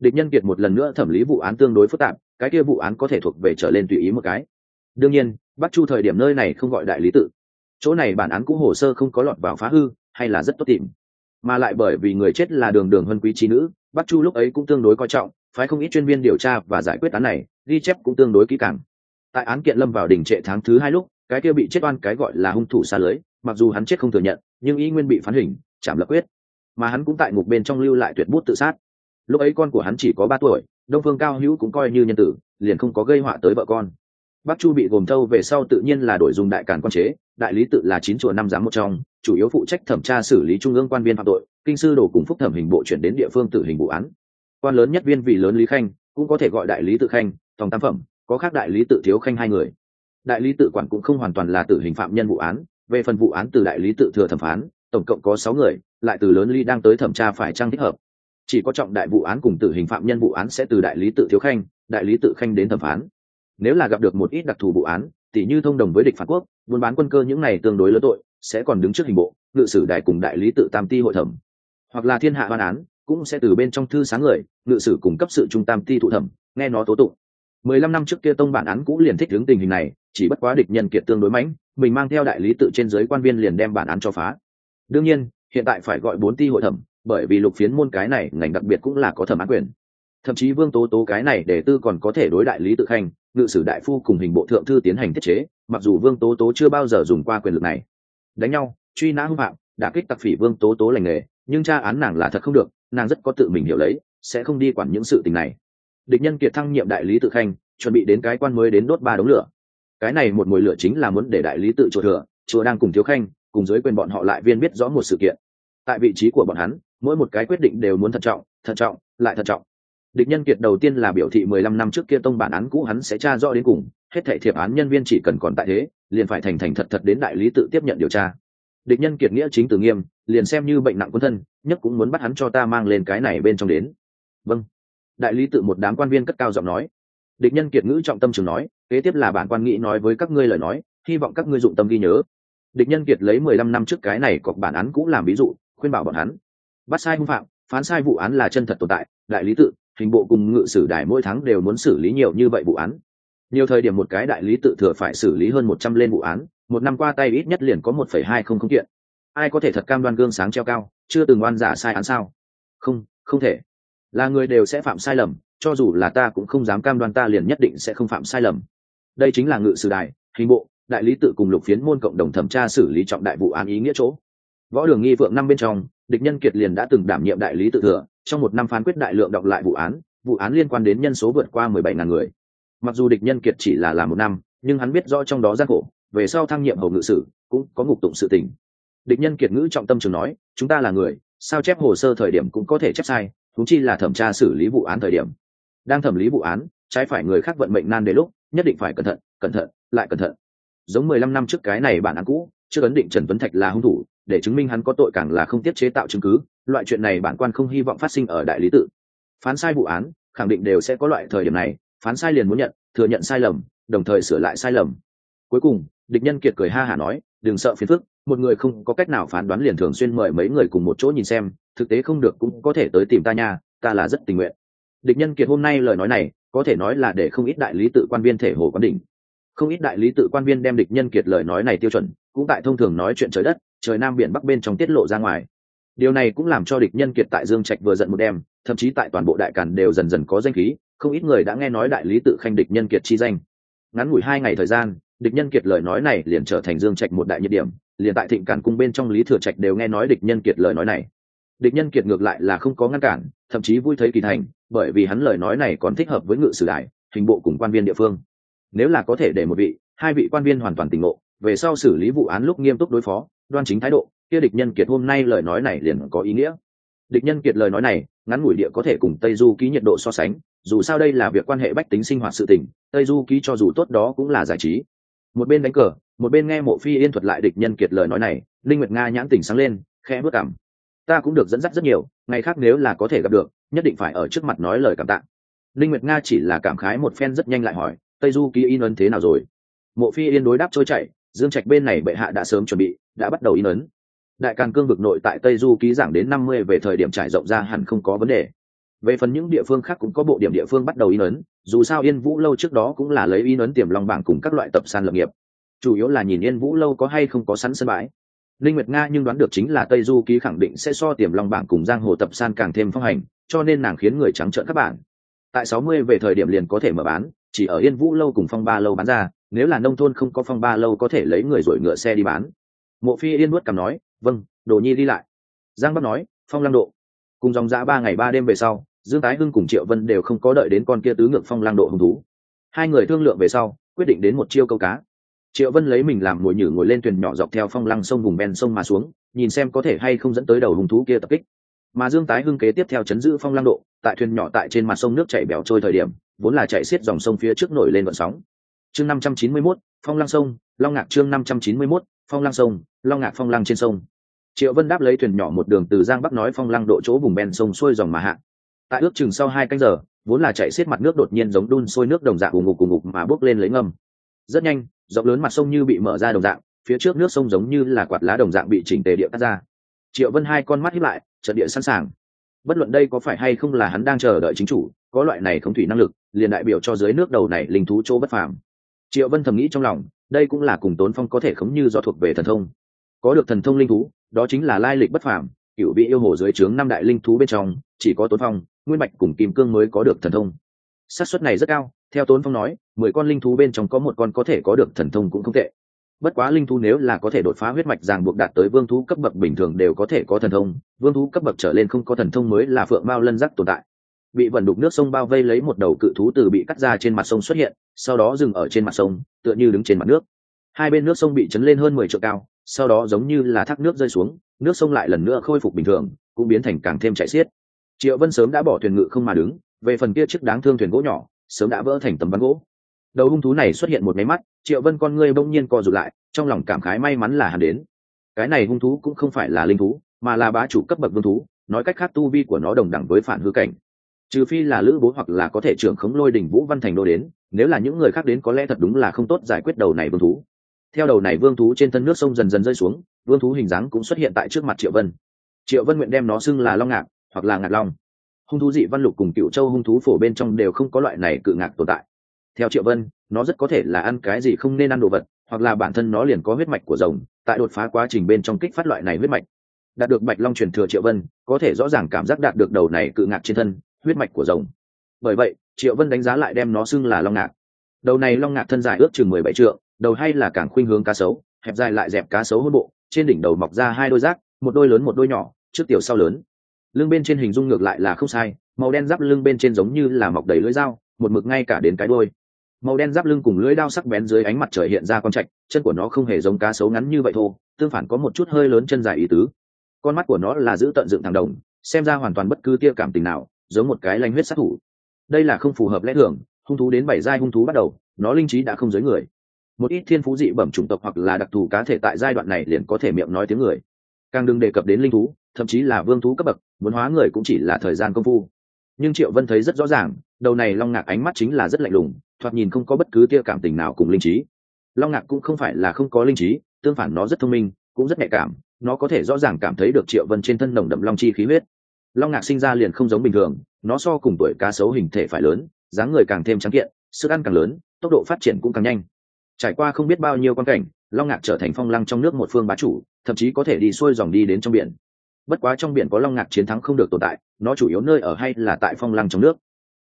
Địch nhân kiệt một lần nữa thẩm lý vụ án tương đối phức tạp, cái kia vụ án có thể thuộc về trở lên tùy ý một cái. Đương nhiên, bắc chu thời điểm nơi này không gọi đại lý tự. Chỗ này bản án cũng hồ sơ không có lọt vào phá hư, hay là rất tốt tìm. Mà lại bởi vì người chết là đường đường huân quý trí nữ, bắc chu lúc ấy cũng tương đối coi trọng, phái không ít chuyên viên điều tra và giải quyết án này, ghi chép cũng tương đối kỹ càng. Tại án kiện lâm vào đỉnh trệ tháng thứ hai lúc, cái kia bị chết oan cái gọi là hung thủ xa lưới, mặc dù hắn chết không thừa nhận, nhưng y nguyên bị phán hình, chạm lập quyết mà hắn cũng tại ngục bên trong lưu lại tuyệt bút tự sát. Lúc ấy con của hắn chỉ có ba tuổi, đông phương cao hữu cũng coi như nhân tử, liền không có gây họa tới vợ con. Bắc chu bị gồm thâu về sau tự nhiên là đổi dùng đại cản quan chế, đại lý tự là chín chùa năm giám một trong, chủ yếu phụ trách thẩm tra xử lý trung ương quan viên phạm tội, kinh sư đổ cùng phúc thẩm hình bộ chuyển đến địa phương tử hình vụ án. Quan lớn nhất viên vị lớn lý khanh, cũng có thể gọi đại lý tự khanh, tòng tam phẩm, có khác đại lý tự thiếu khanh hai người. Đại lý tự quản cũng không hoàn toàn là tử hình phạm nhân vụ án, về phần vụ án từ đại lý tự thừa thẩm phán, tổng cộng có sáu người lại từ lớn ly đang tới thẩm tra phải trang thích hợp. Chỉ có trọng đại vụ án cùng tử hình phạm nhân vụ án sẽ từ đại lý tự thiếu khanh, đại lý tự khanh đến thẩm phán. Nếu là gặp được một ít đặc thù vụ án tỷ như thông đồng với địch phản quốc, buôn bán quân cơ những này tương đối lớn tội, sẽ còn đứng trước hình bộ, ngự sử đại cùng đại lý tự tam ti hội thẩm. Hoặc là thiên hạ ban án, cũng sẽ từ bên trong thư sáng người, ngự sử cung cấp sự trung tam ti thụ thẩm, nghe nó tố tụng. Mười lăm năm trước kia tông bản án cũ liền thích hướng tình hình này, chỉ bất quá địch nhân kiệt tương đối mãnh, mình mang theo đại lý tự trên giới quan viên liền đem bản án cho phá. Đương nhiên hiện tại phải gọi bốn ti hội thẩm, bởi vì lục phiến môn cái này ngành đặc biệt cũng là có thẩm án quyền. Thậm chí vương tố tố cái này để tư còn có thể đối đại lý tự khanh, ngự sử đại phu cùng hình bộ thượng thư tiến hành thiết chế, mặc dù vương tố tố chưa bao giờ dùng qua quyền lực này. Đánh nhau, truy nã hung phạm đã kích tặc phỉ vương tố tố lành nghề, nhưng tra án nàng là thật không được, nàng rất có tự mình hiểu lấy, sẽ không đi quản những sự tình này. Địch nhân kiệt thăng nhiệm đại lý tự khanh, chuẩn bị đến cái quan mới đến đốt ba đống lửa. Cái này một mồi lửa chính là muốn để đại lý tự chùa thừa, chùa đang cùng thiếu khanh, cùng dưới quyền bọn họ lại viên biết rõ một sự kiện tại vị trí của bọn hắn, mỗi một cái quyết định đều muốn thận trọng thận trọng, lại thận trọng. Địch nhân kiệt đầu tiên là biểu thị mười lăm năm trước kia tông bản án cũ hắn sẽ tra rõ đến cùng, hết thảy thiệp án nhân viên chỉ cần còn tại thế, liền phải thành thành thật thật đến đại lý tự tiếp nhận điều tra. Địch nhân kiệt nghĩa chính từ nghiêm, liền xem như bệnh nặng quân thân, nhất cũng muốn bắt hắn cho ta mang lên cái này bên trong đến. Vâng. Đại lý tự một đám quan viên cất cao giọng nói. Địch nhân kiệt ngữ trọng tâm trường nói, kế tiếp là bản quan nghĩ nói với các ngươi lời nói, hy vọng các ngươi dụng tâm ghi nhớ. Địch nhân kiệt lấy mười lăm năm trước cái này cọc bản án cũ làm ví dụ khuyên bảo bọn hắn. Bắt sai hung phạm, phán sai vụ án là chân thật tồn tại, đại lý tự, hình bộ cùng ngự sử đài mỗi tháng đều muốn xử lý nhiều như vậy vụ án. Nhiều thời điểm một cái đại lý tự thừa phải xử lý hơn một trăm lên vụ án, một năm qua tay ít nhất liền có một phẩy hai không không kiện. Ai có thể thật cam đoan gương sáng treo cao, chưa từng oan giả sai án sao? Không không thể. Là người đều sẽ phạm sai lầm, cho dù là ta cũng không dám cam đoan ta liền nhất định sẽ không phạm sai lầm. Đây chính là ngự sử đài, hình bộ, đại lý tự cùng lục phiến môn cộng đồng thẩm tra xử lý trọng đại vụ án ý nghĩa chỗ võ đường nghi vượng năm bên trong, địch nhân kiệt liền đã từng đảm nhiệm đại lý tự thừa, trong một năm phán quyết đại lượng đọc lại vụ án vụ án liên quan đến nhân số vượt qua mười bảy ngàn người. Mặc dù địch nhân kiệt chỉ là làm một năm, nhưng hắn biết rõ trong đó gian khổ, về sau thăng nhiệm hầu ngự sử, cũng có ngục tụng sự tình. Địch nhân kiệt ngữ trọng tâm trường nói, chúng ta là người, sao chép hồ sơ thời điểm cũng có thể chép sai thúng chi là thẩm tra xử lý vụ án thời điểm. Đang thẩm lý vụ án, trái phải người khác vận mệnh nan đến lúc, nhất định phải cẩn thận cẩn thận, lại cẩn thận. Giống mười lăm năm trước cái này bản án cũ chưa ấn định trần tuấn thạch là hung thủ để chứng minh hắn có tội càng là không tiết chế tạo chứng cứ, loại chuyện này bản quan không hy vọng phát sinh ở đại lý tự. Phán sai vụ án, khẳng định đều sẽ có loại thời điểm này, phán sai liền muốn nhận, thừa nhận sai lầm, đồng thời sửa lại sai lầm. Cuối cùng, địch nhân kiệt cười ha hả nói, đừng sợ phiền phức, một người không có cách nào phán đoán liền thường xuyên mời mấy người cùng một chỗ nhìn xem, thực tế không được cũng có thể tới tìm ta nha, ta là rất tình nguyện. Địch nhân kiệt hôm nay lời nói này, có thể nói là để không ít đại lý tự quan viên thể hồ quán đỉnh. Không ít đại lý tự quan viên đem địch nhân kiệt lời nói này tiêu chuẩn, cũng tại thông thường nói chuyện trời đất trời nam biển bắc bên trong tiết lộ ra ngoài. Điều này cũng làm cho địch nhân kiệt tại dương trạch vừa giận một đêm, thậm chí tại toàn bộ đại càn đều dần dần có danh khí, không ít người đã nghe nói đại lý tự khanh địch nhân kiệt chi danh. Ngắn ngủi hai ngày thời gian, địch nhân kiệt lời nói này liền trở thành dương trạch một đại nhiệt điểm, liền tại thịnh cản cung bên trong lý thừa trạch đều nghe nói địch nhân kiệt lời nói này. Địch nhân kiệt ngược lại là không có ngăn cản, thậm chí vui thấy kỳ thành, bởi vì hắn lời nói này còn thích hợp với ngự sử đại, hình bộ cùng quan viên địa phương. Nếu là có thể để một vị, hai vị quan viên hoàn toàn tỉnh ngộ, về sau xử lý vụ án lúc nghiêm túc đối phó đoan chính thái độ, kia địch nhân kiệt hôm nay lời nói này liền có ý nghĩa. Địch nhân kiệt lời nói này, ngắn ngủi địa có thể cùng tây du ký nhiệt độ so sánh, dù sao đây là việc quan hệ bách tính sinh hoạt sự tình, tây du ký cho dù tốt đó cũng là giải trí. Một bên đánh cờ, một bên nghe mộ phi yên thuật lại địch nhân kiệt lời nói này, linh nguyệt nga nhãn tỉnh sáng lên, khẽ bước cảm ta cũng được dẫn dắt rất nhiều, ngày khác nếu là có thể gặp được, nhất định phải ở trước mặt nói lời cảm tạ. Linh nguyệt nga chỉ là cảm khái một phen rất nhanh lại hỏi, tây du ký in ấn thế nào rồi? Mộ phi yên đối đáp trôi chảy, dương trạch bên này bệ hạ đã sớm chuẩn bị đã bắt đầu in ấn. Đại càn cương vực nội tại tây du ký giảng đến năm mươi về thời điểm trải rộng ra hẳn không có vấn đề. Về phần những địa phương khác cũng có bộ điểm địa phương bắt đầu in ấn, dù sao yên vũ lâu trước đó cũng là lấy in ấn tiềm long bảng cùng các loại tập san lập nghiệp. Chủ yếu là nhìn yên vũ lâu có hay không có sẵn sân bãi. Linh nguyệt nga nhưng đoán được chính là tây du ký khẳng định sẽ so tiềm long bảng cùng giang hồ tập san càng thêm phong hành, cho nên nàng khiến người trắng trợn các bạn. Tại 60 về thời điểm liền có thể mở bán, chỉ ở yên vũ lâu cùng phong ba lâu bán ra, nếu là nông thôn không có phong ba lâu có thể lấy người rồi ngựa xe đi bán mộ phi yên nuốt cằm nói vâng đồ nhi đi lại. Giang bắc nói phong Lang độ. Cùng dòng dã ba ngày ba đêm về sau dương tái hưng cùng triệu vân đều không có đợi đến con kia tứ ngược phong Lang độ hứng thú. Hai người thương lượng về sau quyết định đến một chiêu câu cá. Triệu vân lấy mình làm mồi nhử ngồi lên thuyền nhỏ dọc theo phong lăng sông vùng ven sông mà xuống nhìn xem có thể hay không dẫn tới đầu hung thú kia tập kích. Mà dương tái hưng kế tiếp theo chấn giữ phong lăng độ tại thuyền nhỏ tại trên mặt sông nước chảy bèo trôi thời điểm vốn là chạy xiết dòng sông phía trước nổi lên vận sóng. Chương năm trăm chín mươi 591, phong lăng sông long ngạc chương năm trăm chín mươi 591, phong lăng sông long ngạc phong lăng trên sông. Triệu vân đáp lấy thuyền nhỏ một đường từ giang bắc nói phong lăng độ chỗ vùng ven sông xuôi dòng mà hạ. Tại ước chừng sau hai canh giờ, vốn là chạy xiết mặt nước đột nhiên giống đun sôi nước đồng dạng ù ngục ù ngục mà bốc lên lấy ngâm. Rất nhanh, rộng lớn mặt sông như bị mở ra đồng dạng, phía trước nước sông giống như là quạt lá đồng dạng bị chỉnh tề địa cắt ra. Triệu vân hai con mắt hiếp lại, trận địa sẵn sàng. Bất luận đây có phải hay không là hắn đang chờ đợi chính chủ, có loại này không thủy năng lực, liền đại biểu cho dưới nước đầu này linh thú chỗ bất phàm. Triệu vân thầm nghĩ trong lòng, đây cũng là cùng tốn phong có thể khống như do thuộc về thần thông có được thần thông linh thú, đó chính là lai lịch bất phàm cựu vị yêu hồ dưới trướng năm đại linh thú bên trong, chỉ có tốn phong, nguyên bạch cùng kim cương mới có được thần thông. Xác suất này rất cao, theo tốn phong nói, mười con linh thú bên trong có một con có thể có được thần thông cũng không tệ. Bất quá linh thú nếu là có thể đột phá huyết mạch ràng buộc đạt tới vương thú cấp bậc bình thường đều có thể có thần thông, vương thú cấp bậc trở lên không có thần thông mới là phượng bao lân giác tồn tại. Bị vẩn đục nước sông bao vây lấy một đầu cự thú từ bị cắt ra trên mặt sông xuất hiện, sau đó dừng ở trên mặt sông, tựa như đứng trên mặt nước. Hai bên nước sông bị chấn lên hơn mười triệu cao sau đó giống như là thác nước rơi xuống, nước sông lại lần nữa khôi phục bình thường, cũng biến thành càng thêm chạy xiết. Triệu vân sớm đã bỏ thuyền ngự không mà đứng, về phần kia chiếc đáng thương thuyền gỗ nhỏ, sớm đã vỡ thành tấm ván gỗ. Đầu hung thú này xuất hiện một máy mắt, triệu vân con ngươi bỗng nhiên co rụt lại, trong lòng cảm khái may mắn là hắn đến. Cái này hung thú cũng không phải là linh thú, mà là bá chủ cấp bậc vương thú, nói cách khác tu vi của nó đồng đẳng với phản hư cảnh. Trừ phi là lữ bố hoặc là có thể trưởng khống lôi đỉnh vũ văn thành đô đến, nếu là những người khác đến có lẽ thật đúng là không tốt giải quyết đầu này vương thú theo đầu này vương thú trên thân nước sông dần dần rơi xuống, vương thú hình dáng cũng xuất hiện tại trước mặt triệu vân. Triệu vân nguyện đem nó xưng là long ngạc hoặc là ngạc long. Hung thú dị văn lục cùng cựu châu hung thú phổ bên trong đều không có loại này cự ngạc tồn tại. Theo triệu vân, nó rất có thể là ăn cái gì không nên ăn đồ vật, hoặc là bản thân nó liền có huyết mạch của rồng, tại đột phá quá trình bên trong kích phát loại này huyết mạch. Đạt được bạch long truyền thừa triệu vân, có thể rõ ràng cảm giác đạt được đầu này cự ngạc trên thân, huyết mạch của rồng. Bởi vậy, triệu vân đánh giá lại đem nó xưng là long ngạc. Đầu này long ngạc thân dài ước chừng mười bảy trượng đầu hay là càng khuynh hướng cá sấu, hẹp dài lại dẹp cá sấu hôn bộ, trên đỉnh đầu mọc ra hai đôi rác, một đôi lớn một đôi nhỏ, trước tiểu sau lớn. Lưng bên trên hình dung ngược lại là không sai, màu đen giáp lưng bên trên giống như là mọc đầy lưỡi dao, một mực ngay cả đến cái đôi màu đen giáp lưng cùng lưỡi đao sắc bén dưới ánh mặt trời hiện ra con trạch, chân của nó không hề giống cá sấu ngắn như vậy thô, tương phản có một chút hơi lớn chân dài ý tứ. Con mắt của nó là giữ tận dựng thẳng đồng, xem ra hoàn toàn bất cứ tia cảm tình nào, giống một cái lanh huyết sát thủ. Đây là không phù hợp lẽ thường, hung thú đến bảy giai hung thú bắt đầu, nó linh trí đã không giới người một ít thiên phú dị bẩm chủng tộc hoặc là đặc thù cá thể tại giai đoạn này liền có thể miệng nói tiếng người. Càng đừng đề cập đến linh thú, thậm chí là vương thú cấp bậc, muốn hóa người cũng chỉ là thời gian công phu. Nhưng triệu vân thấy rất rõ ràng, đầu này long ngạc ánh mắt chính là rất lạnh lùng, thoạt nhìn không có bất cứ tia cảm tình nào cùng linh trí. Long ngạc cũng không phải là không có linh trí, tương phản nó rất thông minh, cũng rất nhạy cảm, nó có thể rõ ràng cảm thấy được triệu vân trên thân nồng đậm long chi khí huyết. Long ngạc sinh ra liền không giống bình thường, nó so cùng tuổi cá sấu hình thể phải lớn, dáng người càng thêm trắng kiện, sức ăn càng lớn, tốc độ phát triển cũng càng nhanh trải qua không biết bao nhiêu quan cảnh, long ngạc trở thành phong lăng trong nước một phương bá chủ, thậm chí có thể đi xuôi dòng đi đến trong biển. Bất quá trong biển có long ngạc chiến thắng không được tồn tại, nó chủ yếu nơi ở hay là tại phong lăng trong nước.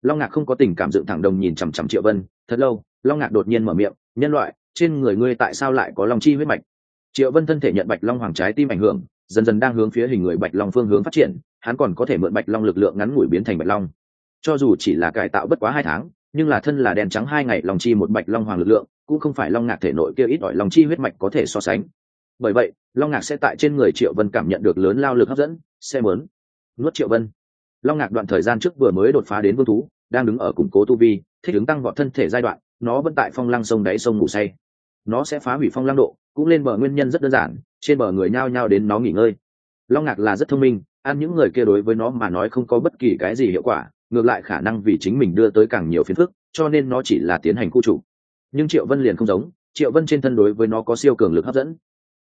Long ngạc không có tình cảm dựng thẳng đồng nhìn chằm chằm triệu vân, thật lâu, long ngạc đột nhiên mở miệng, nhân loại, trên người ngươi tại sao lại có long chi huyết mạch? Triệu vân thân thể nhận bạch long hoàng trái tim ảnh hưởng, dần dần đang hướng phía hình người bạch long phương hướng phát triển, hắn còn có thể mượn bạch long lực lượng ngắn ngủi biến thành bạch long. Cho dù chỉ là cải tạo bất quá hai tháng, nhưng là thân là đèn trắng hai ngày long chi một bạch long hoàng lực lượng cũng không phải long ngạc thể nội kia ít ỏi long chi huyết mạch có thể so sánh. Bởi vậy, long ngạc sẽ tại trên người triệu vân cảm nhận được lớn lao lực hấp dẫn xe mớn nuốt triệu vân. Long ngạc đoạn thời gian trước vừa mới đột phá đến vương thú, đang đứng ở củng cố tu vi, thích ứng tăng vọt thân thể giai đoạn, nó vẫn tại phong lăng sông đáy sông ngủ say. Nó sẽ phá hủy phong lăng độ, cũng lên bờ nguyên nhân rất đơn giản, trên bờ người nhao nhao đến nó nghỉ ngơi. Long ngạc là rất thông minh, ăn những người kia đối với nó mà nói không có bất kỳ cái gì hiệu quả, ngược lại khả năng vì chính mình đưa tới càng nhiều phiền phức, cho nên nó chỉ là tiến hành khu chủ nhưng triệu vân liền không giống, triệu vân trên thân đối với nó có siêu cường lực hấp dẫn.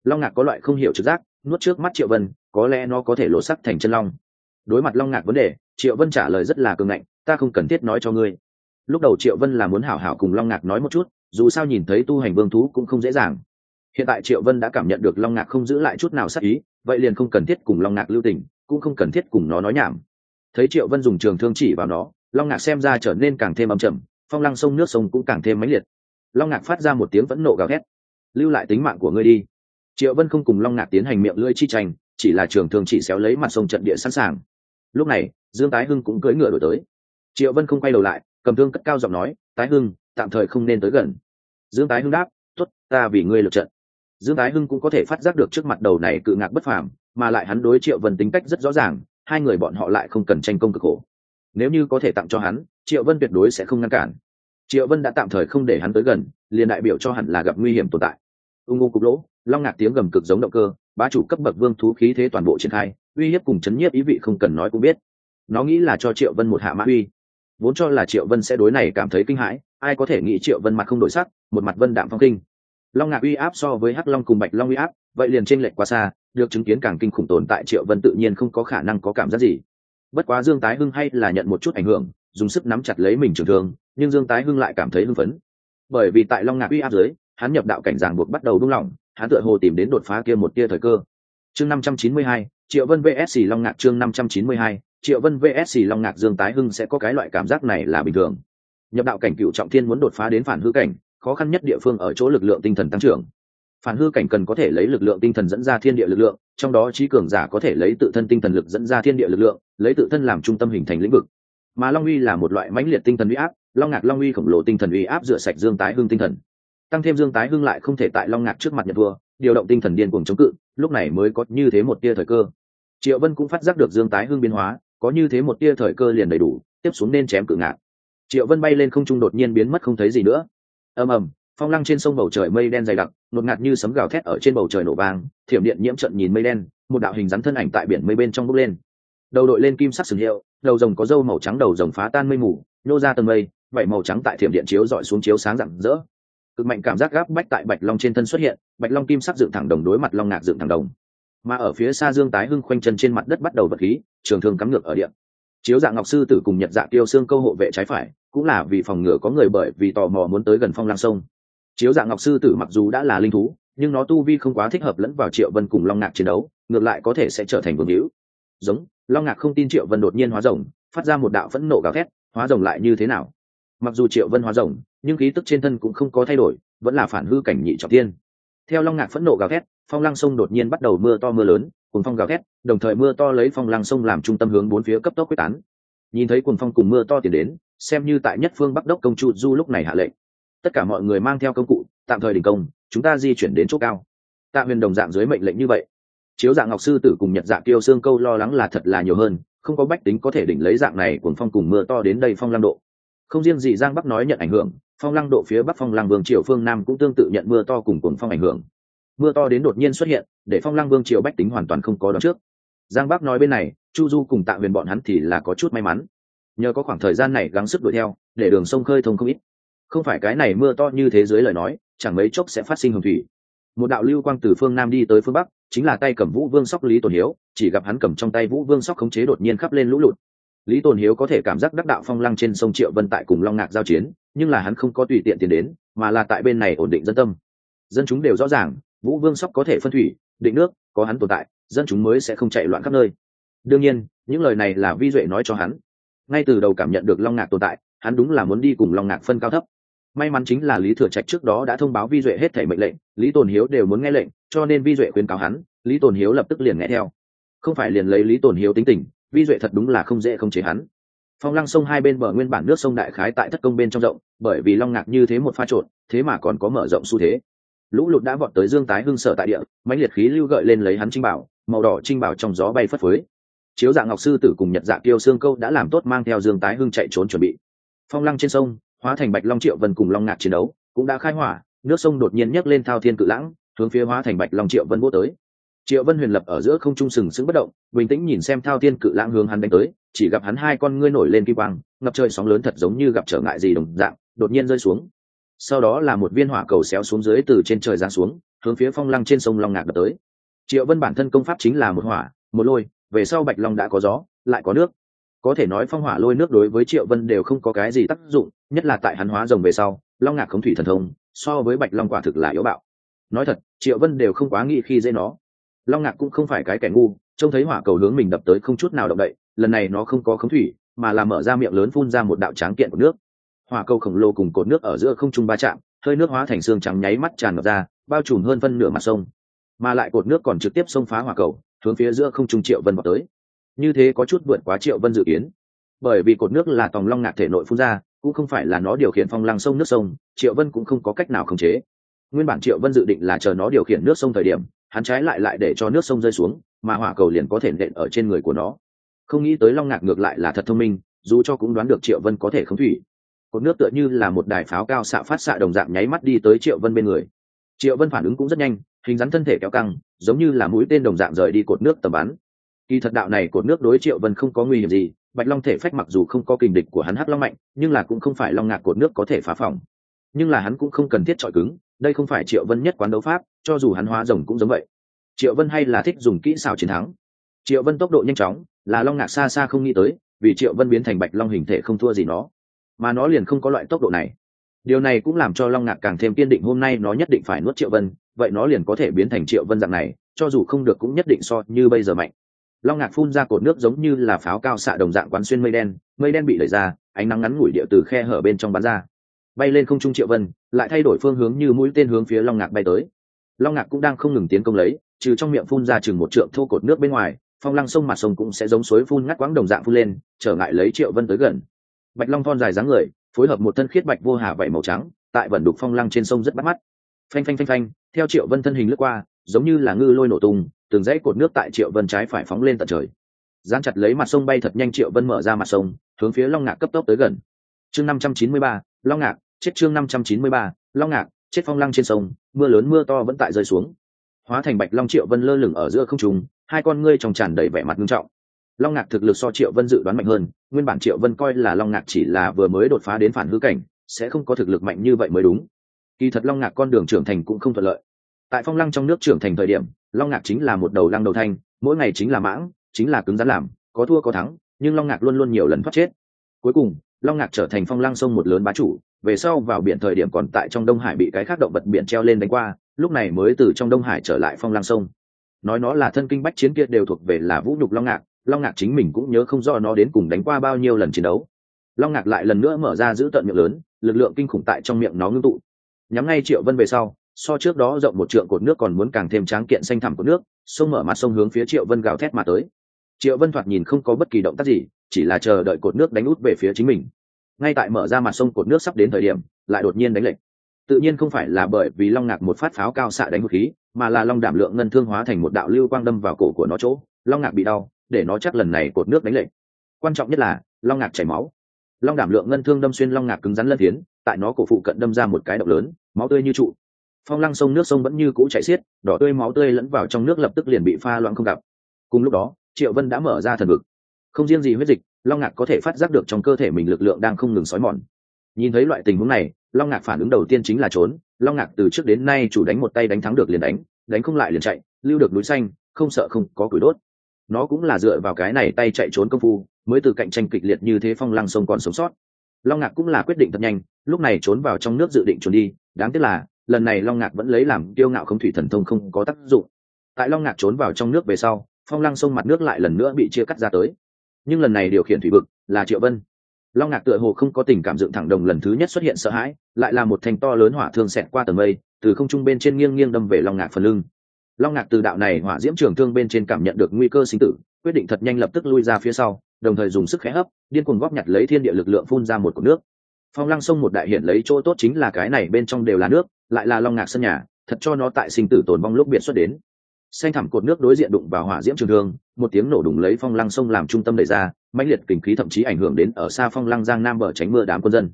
Long ngạc có loại không hiểu trực giác, nuốt trước mắt triệu vân, có lẽ nó có thể lộ sắc thành chân long. Đối mặt long ngạc vấn đề, triệu vân trả lời rất là cường ngạnh, ta không cần thiết nói cho ngươi. Lúc đầu triệu vân là muốn hảo hảo cùng long ngạc nói một chút, dù sao nhìn thấy tu hành vương thú cũng không dễ dàng. Hiện tại triệu vân đã cảm nhận được long ngạc không giữ lại chút nào sắc ý, vậy liền không cần thiết cùng long ngạc lưu tình, cũng không cần thiết cùng nó nói nhảm. Thấy triệu vân dùng trường thương chỉ vào nó, long ngạc xem ra trở nên càng thêm ấm chầm phong lăng sông nước sông cũng càng thêm mãnh liệt long ngạc phát ra một tiếng vẫn nộ gào thét. Lưu lại tính mạng của ngươi đi. Triệu vân không cùng long ngạc tiến hành miệng lưỡi chi tranh, chỉ là trường thường chỉ xéo lấy mặt sông trận địa sẵn sàng. Lúc này, dương tái hưng cũng cưỡi ngựa đổi tới. Triệu vân không quay đầu lại, cầm thương cất cao giọng nói, tái hưng, tạm thời không nên tới gần. Dương tái hưng đáp t ố t ta vì ngươi lượt trận. Dương tái hưng cũng có thể phát giác được trước mặt đầu này cự ngạc bất phàm, mà lại hắn đối triệu vân tính cách rất rõ ràng, hai người bọn họ lại không cần tranh công cực khổ. Nếu như có thể tặng cho hắn, triệu vân tuyệt đối sẽ không ngăn cản triệu vân đã tạm thời không để hắn tới gần, liền đại biểu cho hẳn là gặp nguy hiểm tồn tại. Ung ung cục lỗ, long ngạc tiếng gầm cực giống động cơ, bá chủ cấp bậc vương thú khí thế toàn bộ triển khai, uy hiếp cùng chấn nhiếp ý vị không cần nói cũng biết. Nó nghĩ là cho triệu vân một hạ mã uy. Vốn cho là triệu vân sẽ đối này cảm thấy kinh hãi, ai có thể nghĩ triệu vân mặt không đổi sắc, một mặt vân đạm phong kinh. Long ngạc uy áp so với hắc long cùng bạch long uy áp, vậy liền trên lệch quá xa, được chứng kiến càng kinh khủng tồn tại triệu vân tự nhiên không có khả năng có cảm giác gì. Bất quá dương tái hưng hay là nhận một chút ảnh hưởng, dùng sức nắm chặt lấy mình trường thường nhưng dương tái hưng lại cảm thấy hưng phấn. Bởi vì tại long ngạc uy áp dưới, hắn nhập đạo cảnh giảng buộc bắt đầu đung lòng hắn tựa hồ tìm đến đột phá kia một tia thời cơ. Chương năm trăm chín mươi hai, triệu vân vsc long ngạc chương năm trăm chín mươi hai, triệu vân vsc long ngạc dương tái hưng sẽ có cái loại cảm giác này là bình thường. Nhập đạo cảnh cựu trọng thiên muốn đột phá đến phản hư cảnh, khó khăn nhất địa phương ở chỗ lực lượng tinh thần tăng trưởng. Phản hư cảnh cần có thể lấy lực lượng tinh thần dẫn ra thiên địa lực lượng, trong đó trí cường giả có thể lấy tự thân tinh thần lực dẫn ra thiên địa lực lượng, lấy tự thân làm trung tâm hình thành lĩnh vực. Mà long uy là một loại mãnh liệt tinh thần huy áp long ngạc long uy khổng lồ tinh thần uy áp rửa sạch dương tái hưng tinh thần. Tăng thêm dương tái hưng lại không thể tại long ngạc trước mặt nhận vua điều động tinh thần điên cuồng chống cự, lúc này mới có như thế một tia thời cơ. Triệu vân cũng phát giác được dương tái hưng biến hóa, có như thế một tia thời cơ liền đầy đủ, tiếp xuống nên chém cự ngạc. Triệu vân bay lên không trung đột nhiên biến mất không thấy gì nữa. Ầm ầm, phong lăng trên sông bầu trời mây đen dày đặc, ngột ngạt như sấm gào thét ở trên bầu trời nổ vang, thiểm điện nhiễm trận nhìn mây đen, một đạo hình rắn thân ảnh tại biển mây bên trong bốc lên. Đầu đội lên kim sắc sừng hiệu, đầu rồng có dâu màu trắng đầu rồng phá tan mây mù, nhô ra tầng mây vảy màu trắng tại thiểm điện chiếu dọi xuống chiếu sáng rạng rỡ. Cực mạnh cảm giác gáp bách tại bạch long trên thân xuất hiện, bạch long kim sắc dựng thẳng đồng đối mặt long ngạc dựng thẳng đồng. Mà ở phía xa dương tái hưng khoanh chân trên mặt đất bắt đầu vật khí, trường thương cắm ngược ở điện. Chiếu dạng ngọc sư tử cùng nhật dạ tiêu xương câu hộ vệ trái phải, cũng là vì phòng ngừa có người bởi vì tò mò muốn tới gần phong lang sông. Chiếu dạng ngọc sư tử mặc dù đã là linh thú, nhưng nó tu vi không quá thích hợp lẫn vào triệu vân cùng long ngạc chiến đấu, ngược lại có thể sẽ trở thành vương hữu. Giống, long ngạc không tin triệu vân đột nhiên hóa rồng, phát ra một đạo phẫn nộ gào thét, hóa rồng lại như thế nào? Mặc dù triệu vân hóa rồng, nhưng khí tức trên thân cũng không có thay đổi, vẫn là phản hư cảnh nhị trọng tiên theo long ngạc phẫn nộ gào thét, phong lăng sông đột nhiên bắt đầu mưa to mưa lớn cùng phong gào thét, đồng thời mưa to lấy phong lăng sông làm trung tâm hướng bốn phía cấp tốc quyết tán. Nhìn thấy cuồng phong cùng mưa to tiến đến, xem như tại nhất phương bắc đốc công trụ du lúc này hạ lệnh. Tất cả mọi người mang theo công cụ, tạm thời đình công, chúng ta di chuyển đến chỗ cao. Tạ huyền đồng dạng dưới mệnh lệnh như vậy. Chiếu dạng ngọc sư tử cùng nhật dạng tiêu xương câu lo lắng là thật là nhiều hơn, không có bách tính có thể đỉnh lấy dạng này cuồng phong cùng mưa to đến đây phong lăng độ không riêng gì giang bắc nói nhận ảnh hưởng, phong lăng độ phía bắc phong lăng vương triều phương nam cũng tương tự nhận mưa to cùng cuồng phong ảnh hưởng. Mưa to đến đột nhiên xuất hiện, để phong lăng vương triều bách tính hoàn toàn không có đón trước. Giang bắc nói bên này, chu du cùng tạ huyền bọn hắn thì là có chút may mắn. Nhờ có khoảng thời gian này gắng sức đuổi theo, để đường sông khơi thông không ít. Không phải cái này mưa to như thế giới lời nói, chẳng mấy chốc sẽ phát sinh hồng thủy. Một đạo lưu quang từ phương nam đi tới phương bắc, chính là tay cầm vũ vương sóc lý tổn hiếu, chỉ gặp hắn cầm trong tay vũ vương sóc khống chế đột nhiên khắp lên lũ lụt lý tồn hiếu có thể cảm giác đắc đạo phong lăng trên sông triệu vân tại cùng long ngạc giao chiến, nhưng là hắn không có tùy tiện tiền đến, mà là tại bên này ổn định dân tâm. Dân chúng đều rõ ràng, vũ vương sóc có thể phân thủy, định nước, có hắn tồn tại, dân chúng mới sẽ không chạy loạn khắp nơi. Đương nhiên, những lời này là vi duệ nói cho hắn. Ngay từ đầu cảm nhận được long ngạc tồn tại, hắn đúng là muốn đi cùng long ngạc phân cao thấp. May mắn chính là lý thừa trạch trước đó đã thông báo vi duệ hết thể mệnh lệnh, lý tồn hiếu đều muốn nghe lệnh, cho nên vi duệ khuyến cáo hắn, lý tồn hiếu lập tức liền nghe theo. Không phải liền lấy lý tồn hiếu tính tình vi duệ thật đúng là không dễ không chế hắn. Phong lăng sông hai bên bờ nguyên bản nước sông đại khái tại thất công bên trong rộng, bởi vì long ngạc như thế một pha trộn, thế mà còn có mở rộng xu thế. Lũ lụt đã vọt tới dương tái hưng sở tại địa, mãnh liệt khí lưu gợi lên lấy hắn trinh bảo, màu đỏ trinh bảo trong gió bay phất phới. Chiếu dạng ngọc sư tử cùng nhật dạ tiêu xương câu đã làm tốt mang theo dương tái hưng chạy trốn chuẩn bị. Phong lăng trên sông, hóa thành bạch long triệu vân cùng long ngạc chiến đấu, cũng đã khai hỏa, nước sông đột nhiên nhấc lên thao thiên cự lãng, hướng phía hóa thành bạch long triệu vân vô tới triệu vân huyền lập ở giữa không trung sừng sững bất động, bình tĩnh nhìn xem thao thiên cự lãng hướng hắn đánh tới, chỉ gặp hắn hai con ngươi nổi lên kim quang, ngập trời sóng lớn thật giống như gặp trở ngại gì đồng dạng, đột nhiên rơi xuống. Sau đó là một viên hỏa cầu xéo xuống dưới từ trên trời giáng xuống, hướng phía phong lăng trên sông long ngạc đập tới. Triệu vân bản thân công pháp chính là một hỏa, một lôi, về sau bạch long đã có gió, lại có nước. Có thể nói phong hỏa lôi nước đối với triệu vân đều không có cái gì tác dụng, nhất là tại hắn hóa rồng về sau, long ngạc khống thủy thần thông, so với bạch long quả thực là yếu bạo. Nói thật, triệu vân đều không quá nghĩ khi dễ nó long ngạc cũng không phải cái kẻ ngu, trông thấy hỏa cầu hướng mình đập tới không chút nào động đậy, lần này nó không có khống thủy, mà là mở ra miệng lớn phun ra một đạo tráng kiện của nước. Hỏa cầu khổng lồ cùng cột nước ở giữa không trung ba chạm, hơi nước hóa thành xương trắng nháy mắt tràn ngập ra, bao trùm hơn phân nửa mặt sông. Mà lại cột nước còn trực tiếp xông phá hỏa cầu, hướng phía giữa không trung triệu vân vào tới. Như thế có chút vượt quá triệu vân dự kiến. Bởi vì cột nước là tòng long ngạc thể nội phun ra, cũng không phải là nó điều khiển phong lăng sông nước sông, triệu vân cũng không có cách nào khống chế. Nguyên bản triệu vân dự định là chờ nó điều khiển nước sông thời điểm hắn trái lại lại để cho nước sông rơi xuống, mà hỏa cầu liền có thể nện ở trên người của nó. Không nghĩ tới long ngạc ngược lại là thật thông minh, dù cho cũng đoán được triệu vân có thể khống thủy. Cột nước tựa như là một đài pháo cao xạ phát xạ đồng dạng nháy mắt đi tới triệu vân bên người. Triệu vân phản ứng cũng rất nhanh, hình dáng thân thể kéo căng, giống như là mũi tên đồng dạng rời đi cột nước tầm bắn. Kỳ thật đạo này cột nước đối triệu vân không có nguy hiểm gì, bạch long thể phách mặc dù không có kình địch của hắn hắc long mạnh, nhưng là cũng không phải long ngạc cột nước có thể phá phòng. Nhưng là hắn cũng không cần thiết chọi cứng đây không phải triệu vân nhất quán đấu pháp, cho dù hắn hóa rồng cũng giống vậy. Triệu vân hay là thích dùng kỹ xảo chiến thắng. Triệu vân tốc độ nhanh chóng, là long ngạc xa xa không nghĩ tới, vì triệu vân biến thành bạch long hình thể không thua gì nó. Mà nó liền không có loại tốc độ này. Điều này cũng làm cho long ngạc càng thêm kiên định hôm nay nó nhất định phải nuốt triệu vân, vậy nó liền có thể biến thành triệu vân dạng này, cho dù không được cũng nhất định so như bây giờ mạnh. Long ngạc phun ra cột nước giống như là pháo cao xạ đồng dạng quán xuyên mây đen mây đen bị đẩy ra, ánh nắng ngắn ngủi địa từ khe hở bên trong bắn ra bay lên không trung triệu vân, lại thay đổi phương hướng như mũi tên hướng phía long ngạc bay tới. Long ngạc cũng đang không ngừng tiến công lấy, trừ trong miệng phun ra chừng một trượng thô cột nước bên ngoài, phong lăng sông mặt sông cũng sẽ giống suối phun ngắt quãng đồng dạng phun lên, trở ngại lấy triệu vân tới gần. Bạch long thon dài dáng người, phối hợp một thân khiết bạch vô hà vảy màu trắng, tại vẩn đục phong lăng trên sông rất bắt mắt. Phanh phanh phanh phanh, theo triệu vân thân hình lướt qua, giống như là ngư lôi nổ tung, từng dãy cột nước tại triệu vân trái phải phóng lên tận trời. Dán chặt lấy mặt sông bay thật nhanh, triệu vân mở ra mặt sông, hướng phía long ngạc cấp tốc tới gần. Chương năm trăm chín mươi ba long ngạc, chết chương năm trăm chín mươi ba, long ngạc, chết phong lăng trên sông, mưa lớn mưa to vẫn tại rơi xuống. Hóa thành bạch long triệu vân lơ lửng ở giữa không trung, hai con ngươi trong tràn đầy vẻ mặt nghiêm trọng. Long ngạc thực lực so triệu vân dự đoán mạnh hơn, nguyên bản triệu vân coi là long ngạc chỉ là vừa mới đột phá đến phản hư cảnh, sẽ không có thực lực mạnh như vậy mới đúng. Kỳ thật long ngạc con đường trưởng thành cũng không thuận lợi. Tại phong lăng trong nước trưởng thành thời điểm, long ngạc chính là một đầu lăng đầu thanh, mỗi ngày chính là mãng, chính là cứng rắn làm, có thua có thắng, nhưng long ngạc luôn luôn nhiều lần thoát chết. Cuối cùng long ngạc trở thành phong lăng sông một lớn bá chủ, về sau vào biển thời điểm còn tại trong đông hải bị cái khác động vật biển treo lên đánh qua, lúc này mới từ trong đông hải trở lại phong lăng sông. Nói nó là thân kinh bách chiến kia đều thuộc về là vũ nhục long ngạc long ngạc chính mình cũng nhớ không rõ nó đến cùng đánh qua bao nhiêu lần chiến đấu. Long ngạc lại lần nữa mở ra giữ tận miệng lớn, lực lượng kinh khủng tại trong miệng nó ngưng tụ. Nhắm ngay triệu vân về sau, so trước đó rộng một trượng cột nước còn muốn càng thêm tráng kiện xanh thẳm của nước, sông mở mặt sông hướng phía triệu vân gào thét mà tới. Triệu vân thoạt nhìn không có bất kỳ động tác gì chỉ là chờ đợi cột nước đánh út về phía chính mình. Ngay tại mở ra mặt sông cột nước sắp đến thời điểm, lại đột nhiên đánh lệch. Tự nhiên không phải là bởi vì long ngạc một phát pháo cao xạ đánh một khí, mà là long đảm lượng ngân thương hóa thành một đạo lưu quang đâm vào cổ của nó chỗ. Long ngạc bị đau, để nó chắc lần này cột nước đánh lệch. Quan trọng nhất là, long ngạc chảy máu. Long đảm lượng ngân thương đâm xuyên long ngạc cứng rắn lân tiến tại nó cổ phụ cận đâm ra một cái động lớn, máu tươi như trụ. Phong lăng sông nước sông vẫn như cũ chảy xiết, đỏ tươi máu tươi lẫn vào trong nước lập tức liền bị pha loãng không gặp. Cùng lúc đó, triệu vân đã mở ra thần vực không riêng gì huyết dịch, long ngạc có thể phát giác được trong cơ thể mình lực lượng đang không ngừng xói mòn. Nhìn thấy loại tình huống này, long ngạc phản ứng đầu tiên chính là trốn. Long ngạc từ trước đến nay chủ đánh một tay đánh thắng được liền đánh đánh không lại liền chạy, lưu được núi xanh, không sợ không có củi đốt. Nó cũng là dựa vào cái này tay chạy trốn công phu, mới từ cạnh tranh kịch liệt như thế phong lăng sông còn sống sót. Long ngạc cũng là quyết định thật nhanh, lúc này trốn vào trong nước dự định trốn đi. Đáng tiếc là, lần này long ngạc vẫn lấy làm kiêu ngạo không thủy thần thông không có tác dụng. Tại long ngạc trốn vào trong nước về sau, phong lăng sông mặt nước lại lần nữa bị chia cắt ra tới nhưng lần này điều khiển thủy vực là triệu vân. Long ngạc tựa hồ không có tình cảm dựng thẳng đồng lần thứ nhất xuất hiện sợ hãi, lại là một thành to lớn hỏa thương xẹt qua tầng mây, từ không trung bên trên nghiêng nghiêng đâm về long ngạc phần lưng. Long ngạc từ đạo này hỏa diễm trường thương bên trên cảm nhận được nguy cơ sinh tử, quyết định thật nhanh lập tức lui ra phía sau, đồng thời dùng sức khẽ hấp, điên cuồng góp nhặt lấy thiên địa lực lượng phun ra một cột nước. Phong lăng sông một đại hiện lấy chỗ tốt chính là cái này bên trong đều là nước, lại là long ngạc sân nhà, thật cho nó tại sinh tử tồn vong lúc biệt xuất đến xanh thẳm cột nước đối diện đụng vào hỏa diễm trường thương, một tiếng nổ đùng lấy phong lăng sông làm trung tâm đẩy ra, mãnh liệt kình khí thậm chí ảnh hưởng đến ở xa phong lăng giang nam bờ tránh mưa đám quân dân.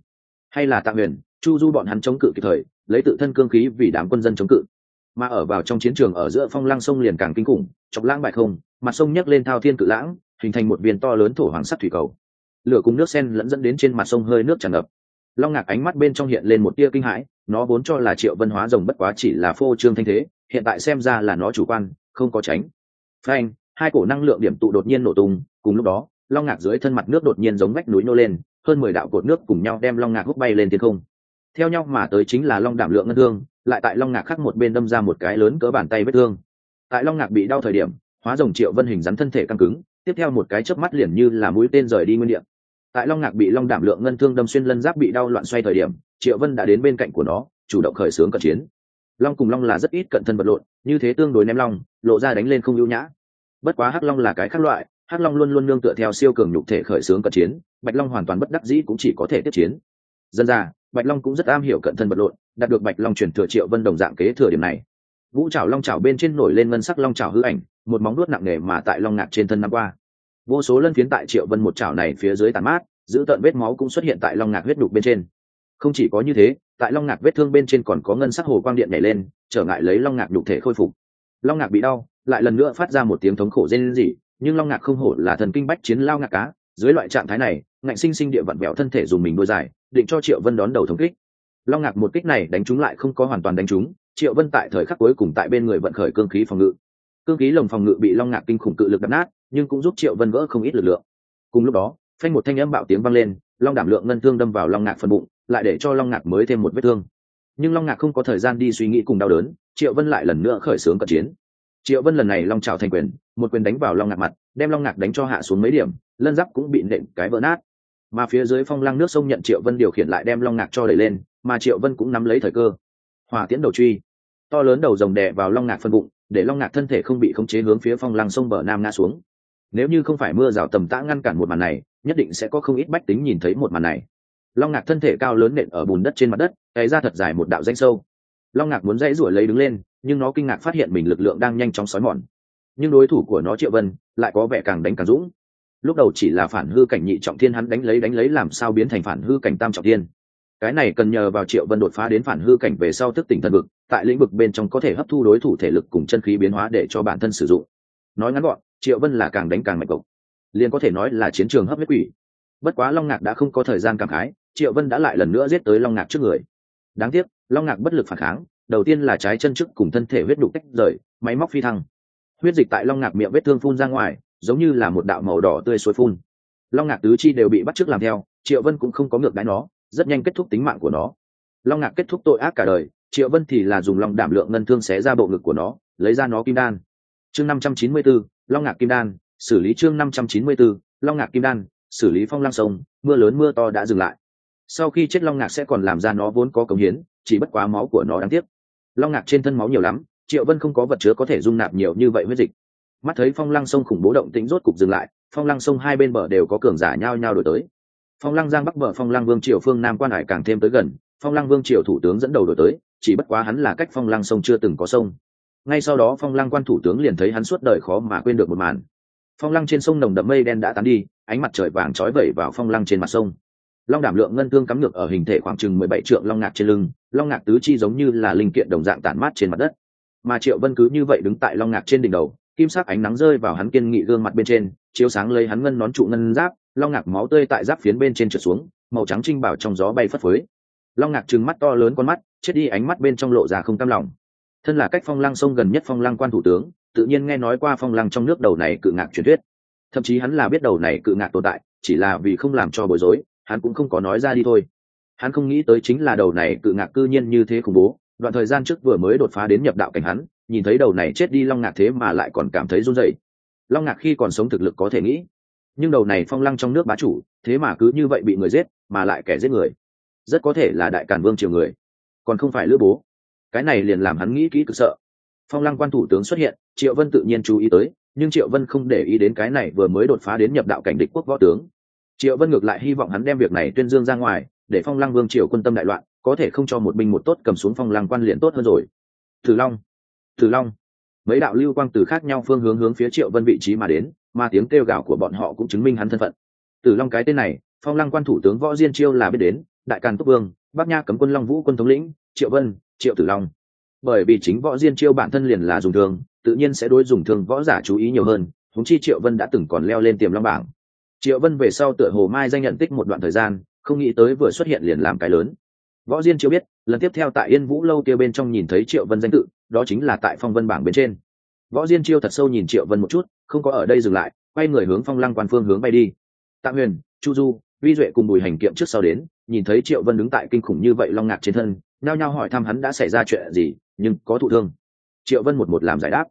Hay là tạ huyền, chu du bọn hắn chống cự kịp thời, lấy tự thân cương khí vì đám quân dân chống cự. Mà ở vào trong chiến trường ở giữa phong lăng sông liền càng kinh khủng, chọc lãng bại không, mặt sông nhấc lên thao thiên cự lãng, hình thành một viên to lớn thổ hoàng sắt thủy cầu. Lửa cùng nước sen lẫn dẫn đến trên mặt sông hơi nước tràn ngập. Long ngạc ánh mắt bên trong hiện lên một tia kinh hãi, nó vốn cho là triệu văn hóa rồng bất quá chỉ là phô trương thanh thế hiện tại xem ra là nó chủ quan, không có tránh. Phanh, hai cổ năng lượng điểm tụ đột nhiên nổ tung, cùng lúc đó, long ngạc dưới thân mặt nước đột nhiên giống vách núi nô lên, hơn mười đạo cột nước cùng nhau đem long ngạc hút bay lên thiên không. Theo nhau mà tới chính là long đảm lượng ngân thương, lại tại long ngạc khác một bên đâm ra một cái lớn cỡ bàn tay vết thương. Tại long ngạc bị đau thời điểm, hóa rồng triệu vân hình rắn thân thể căng cứng, tiếp theo một cái chớp mắt liền như là mũi tên rời đi nguyên địa. Tại long ngạc bị long đảm lượng ngân thương đâm xuyên lân giáp bị đau loạn xoay thời điểm, triệu vân đã đến bên cạnh của nó, chủ động khởi xướng cận chiến long cùng long là rất ít cận thân vật lộn, như thế tương đối ném long, lộ ra đánh lên không ưu nhã. Bất quá hắc long là cái khác loại, hắc long luôn luôn nương tựa theo siêu cường nhục thể khởi xướng cận chiến, bạch long hoàn toàn bất đắc dĩ cũng chỉ có thể tiếp chiến. Dân ra, bạch long cũng rất am hiểu cận thân vật lộn, đạt được bạch long truyền thừa triệu vân đồng dạng kế thừa điểm này. Vũ trào long trào bên trên nổi lên ngân sắc long trào hư ảnh, một móng đuốt nặng nề mà tại long ngạc trên thân năm qua. Vô số lân phiến tại triệu vân một trào này phía dưới tàn mát, giữ tận vết máu cũng xuất hiện tại long ngạc huyết đục bên trên không chỉ có như thế, tại long ngạc vết thương bên trên còn có ngân sắc hồ quang điện nhảy lên, trở ngại lấy long ngạc nhục thể khôi phục. Long ngạc bị đau, lại lần nữa phát ra một tiếng thống khổ rên rỉ, nhưng long ngạc không hổ là thần kinh bách chiến lao ngạc cá, dưới loại trạng thái này, ngạnh sinh sinh địa vặn vẹo thân thể dùng mình đôi dài, định cho triệu vân đón đầu thống kích. Long ngạc một kích này đánh trúng lại không có hoàn toàn đánh trúng, triệu vân tại thời khắc cuối cùng tại bên người vận khởi cương khí phòng ngự. Cương khí lồng phòng ngự bị long ngạc kinh khủng cự lực đập nát, nhưng cũng giúp triệu vân vỡ không ít lực lượng. Cùng lúc đó, phanh một thanh âm bạo tiếng vang lên, long đảm lượng ngân thương đâm vào long ngạc phần bụng lại để cho long ngạc mới thêm một vết thương. Nhưng long ngạc không có thời gian đi suy nghĩ cùng đau đớn, triệu vân lại lần nữa khởi xướng cận chiến. Triệu vân lần này long trào thành quyền, một quyền đánh vào long ngạc mặt, đem long ngạc đánh cho hạ xuống mấy điểm, lân giáp cũng bị nện cái vỡ nát. Mà phía dưới phong lăng nước sông nhận triệu vân điều khiển lại đem long ngạc cho đẩy lên, mà triệu vân cũng nắm lấy thời cơ. Hòa tiễn đầu truy. To lớn đầu rồng đè vào long ngạc phân bụng, để long ngạc thân thể không bị khống chế hướng phía phong lăng sông bờ nam ngã xuống. Nếu như không phải mưa rào tầm tã ngăn cản một màn này, nhất định sẽ có không ít bách tính nhìn thấy một màn này long ngạc thân thể cao lớn nện ở bùn đất trên mặt đất, cái ra thật dài một đạo danh sâu. Long ngạc muốn dãy ruổi lấy đứng lên, nhưng nó kinh ngạc phát hiện mình lực lượng đang nhanh chóng xói mòn. Nhưng đối thủ của nó triệu vân lại có vẻ càng đánh càng dũng. Lúc đầu chỉ là phản hư cảnh nhị trọng thiên hắn đánh lấy đánh lấy làm sao biến thành phản hư cảnh tam trọng thiên. Cái này cần nhờ vào triệu vân đột phá đến phản hư cảnh về sau thức tỉnh thần vực, tại lĩnh vực bên trong có thể hấp thu đối thủ thể lực cùng chân khí biến hóa để cho bản thân sử dụng. Nói ngắn gọn, triệu vân là càng đánh càng mạnh cộc liền có thể nói là chiến trường hấp huyết quỷ. Bất quá long ngạc đã không có thời gian cảm khái triệu vân đã lại lần nữa giết tới long ngạc trước người đáng tiếc long ngạc bất lực phản kháng đầu tiên là trái chân trước cùng thân thể huyết đục tách rời máy móc phi thăng huyết dịch tại long ngạc miệng vết thương phun ra ngoài giống như là một đạo màu đỏ tươi suối phun long ngạc tứ chi đều bị bắt trước làm theo triệu vân cũng không có ngược đáy nó rất nhanh kết thúc tính mạng của nó long ngạc kết thúc tội ác cả đời triệu vân thì là dùng lòng đảm lượng ngân thương xé ra bộ ngực của nó lấy ra nó kim đan chương năm trăm chín mươi b ố long ngạc kim đan xử lý chương năm trăm chín mươi b ố long ngạc kim đan xử lý phong lang sông mưa lớn mưa to đã dừng lại sau khi chết long ngạc sẽ còn làm ra nó vốn có cống hiến, chỉ bất quá máu của nó đáng tiếc. Long ngạc trên thân máu nhiều lắm, triệu vân không có vật chứa có thể dung nạp nhiều như vậy huyết dịch. Mắt thấy phong lăng sông khủng bố động tĩnh rốt cục dừng lại, phong lăng sông hai bên bờ đều có cường giả nhao nhao đổi tới. Phong lăng giang bắc bờ phong lăng vương triều phương nam quan hải càng thêm tới gần, phong lăng vương triều thủ tướng dẫn đầu đổi tới, chỉ bất quá hắn là cách phong lăng sông chưa từng có sông. Ngay sau đó phong lăng quan thủ tướng liền thấy hắn suốt đời khó mà quên được một màn. Phong lăng trên sông nồng đậm mây đen đã tán đi, ánh mặt trời vàng trói vẩy vào phong lăng trên mặt sông long đảm lượng ngân thương cắm ngược ở hình thể khoảng chừng mười bảy trượng long ngạc trên lưng, long ngạc tứ chi giống như là linh kiện đồng dạng tản mát trên mặt đất. Mà triệu vân cứ như vậy đứng tại long ngạc trên đỉnh đầu, kim sắc ánh nắng rơi vào hắn kiên nghị gương mặt bên trên, chiếu sáng lấy hắn ngân nón trụ ngân giáp, long ngạc máu tươi tại giáp phiến bên trên trượt xuống, màu trắng trinh bảo trong gió bay phất phới. Long ngạc trừng mắt to lớn con mắt, chết đi ánh mắt bên trong lộ ra không cam lòng. Thân là cách phong lăng sông gần nhất phong lăng quan thủ tướng, tự nhiên nghe nói qua phong lăng trong nước đầu này cự ngạc truyền thuyết. Thậm chí hắn là biết đầu này cự ngạc tồn tại, chỉ là vì không làm cho bối rối hắn cũng không có nói ra đi thôi. Hắn không nghĩ tới chính là đầu này cự ngạc cư nhiên như thế khủng bố, đoạn thời gian trước vừa mới đột phá đến nhập đạo cảnh hắn, nhìn thấy đầu này chết đi long ngạc thế mà lại còn cảm thấy run rẩy. Long ngạc khi còn sống thực lực có thể nghĩ, nhưng đầu này phong lăng trong nước bá chủ, thế mà cứ như vậy bị người giết, mà lại kẻ giết người. Rất có thể là đại cản vương triều người, còn không phải lữ bố. Cái này liền làm hắn nghĩ kỹ cực sợ. Phong lăng quan thủ tướng xuất hiện, triệu vân tự nhiên chú ý tới, nhưng triệu vân không để ý đến cái này vừa mới đột phá đến nhập đạo cảnh địch quốc võ tướng triệu vân ngược lại hy vọng hắn đem việc này tuyên dương ra ngoài, để phong lăng vương triều quân tâm đại loạn, có thể không cho một binh một tốt cầm xuống phong lăng quan liền tốt hơn rồi. Thử long thử long. Mấy đạo lưu quang từ khác nhau phương hướng hướng phía triệu vân vị trí mà đến, mà tiếng kêu gào của bọn họ cũng chứng minh hắn thân phận. Tử long cái tên này, phong lăng quan thủ tướng võ diên chiêu là biết đến, đại càn túc vương, bắc nha cấm quân long vũ quân thống lĩnh, triệu vân, triệu tử long. Bởi vì chính võ diên chiêu bản thân liền là dùng thương tự nhiên sẽ đối dùng thương võ giả chú ý nhiều hơn thống chi triệu vân đã từng còn leo lên tiềm long bảng triệu vân về sau tựa hồ mai danh nhận tích một đoạn thời gian, không nghĩ tới vừa xuất hiện liền làm cái lớn. Võ diên chưa biết, lần tiếp theo tại yên vũ lâu kia bên trong nhìn thấy triệu vân danh tự, đó chính là tại phong vân bảng bên trên. Võ diên chiêu thật sâu nhìn triệu vân một chút, không có ở đây dừng lại, quay người hướng phong lăng quan phương hướng bay đi. Tạ huyền, chu du, vi duệ cùng bùi hành kiệm trước sau đến, nhìn thấy triệu vân đứng tại kinh khủng như vậy long ngạc trên thân nao nhao hỏi thăm hắn đã xảy ra chuyện gì, nhưng có thụ thương. Triệu vân một một làm giải đáp.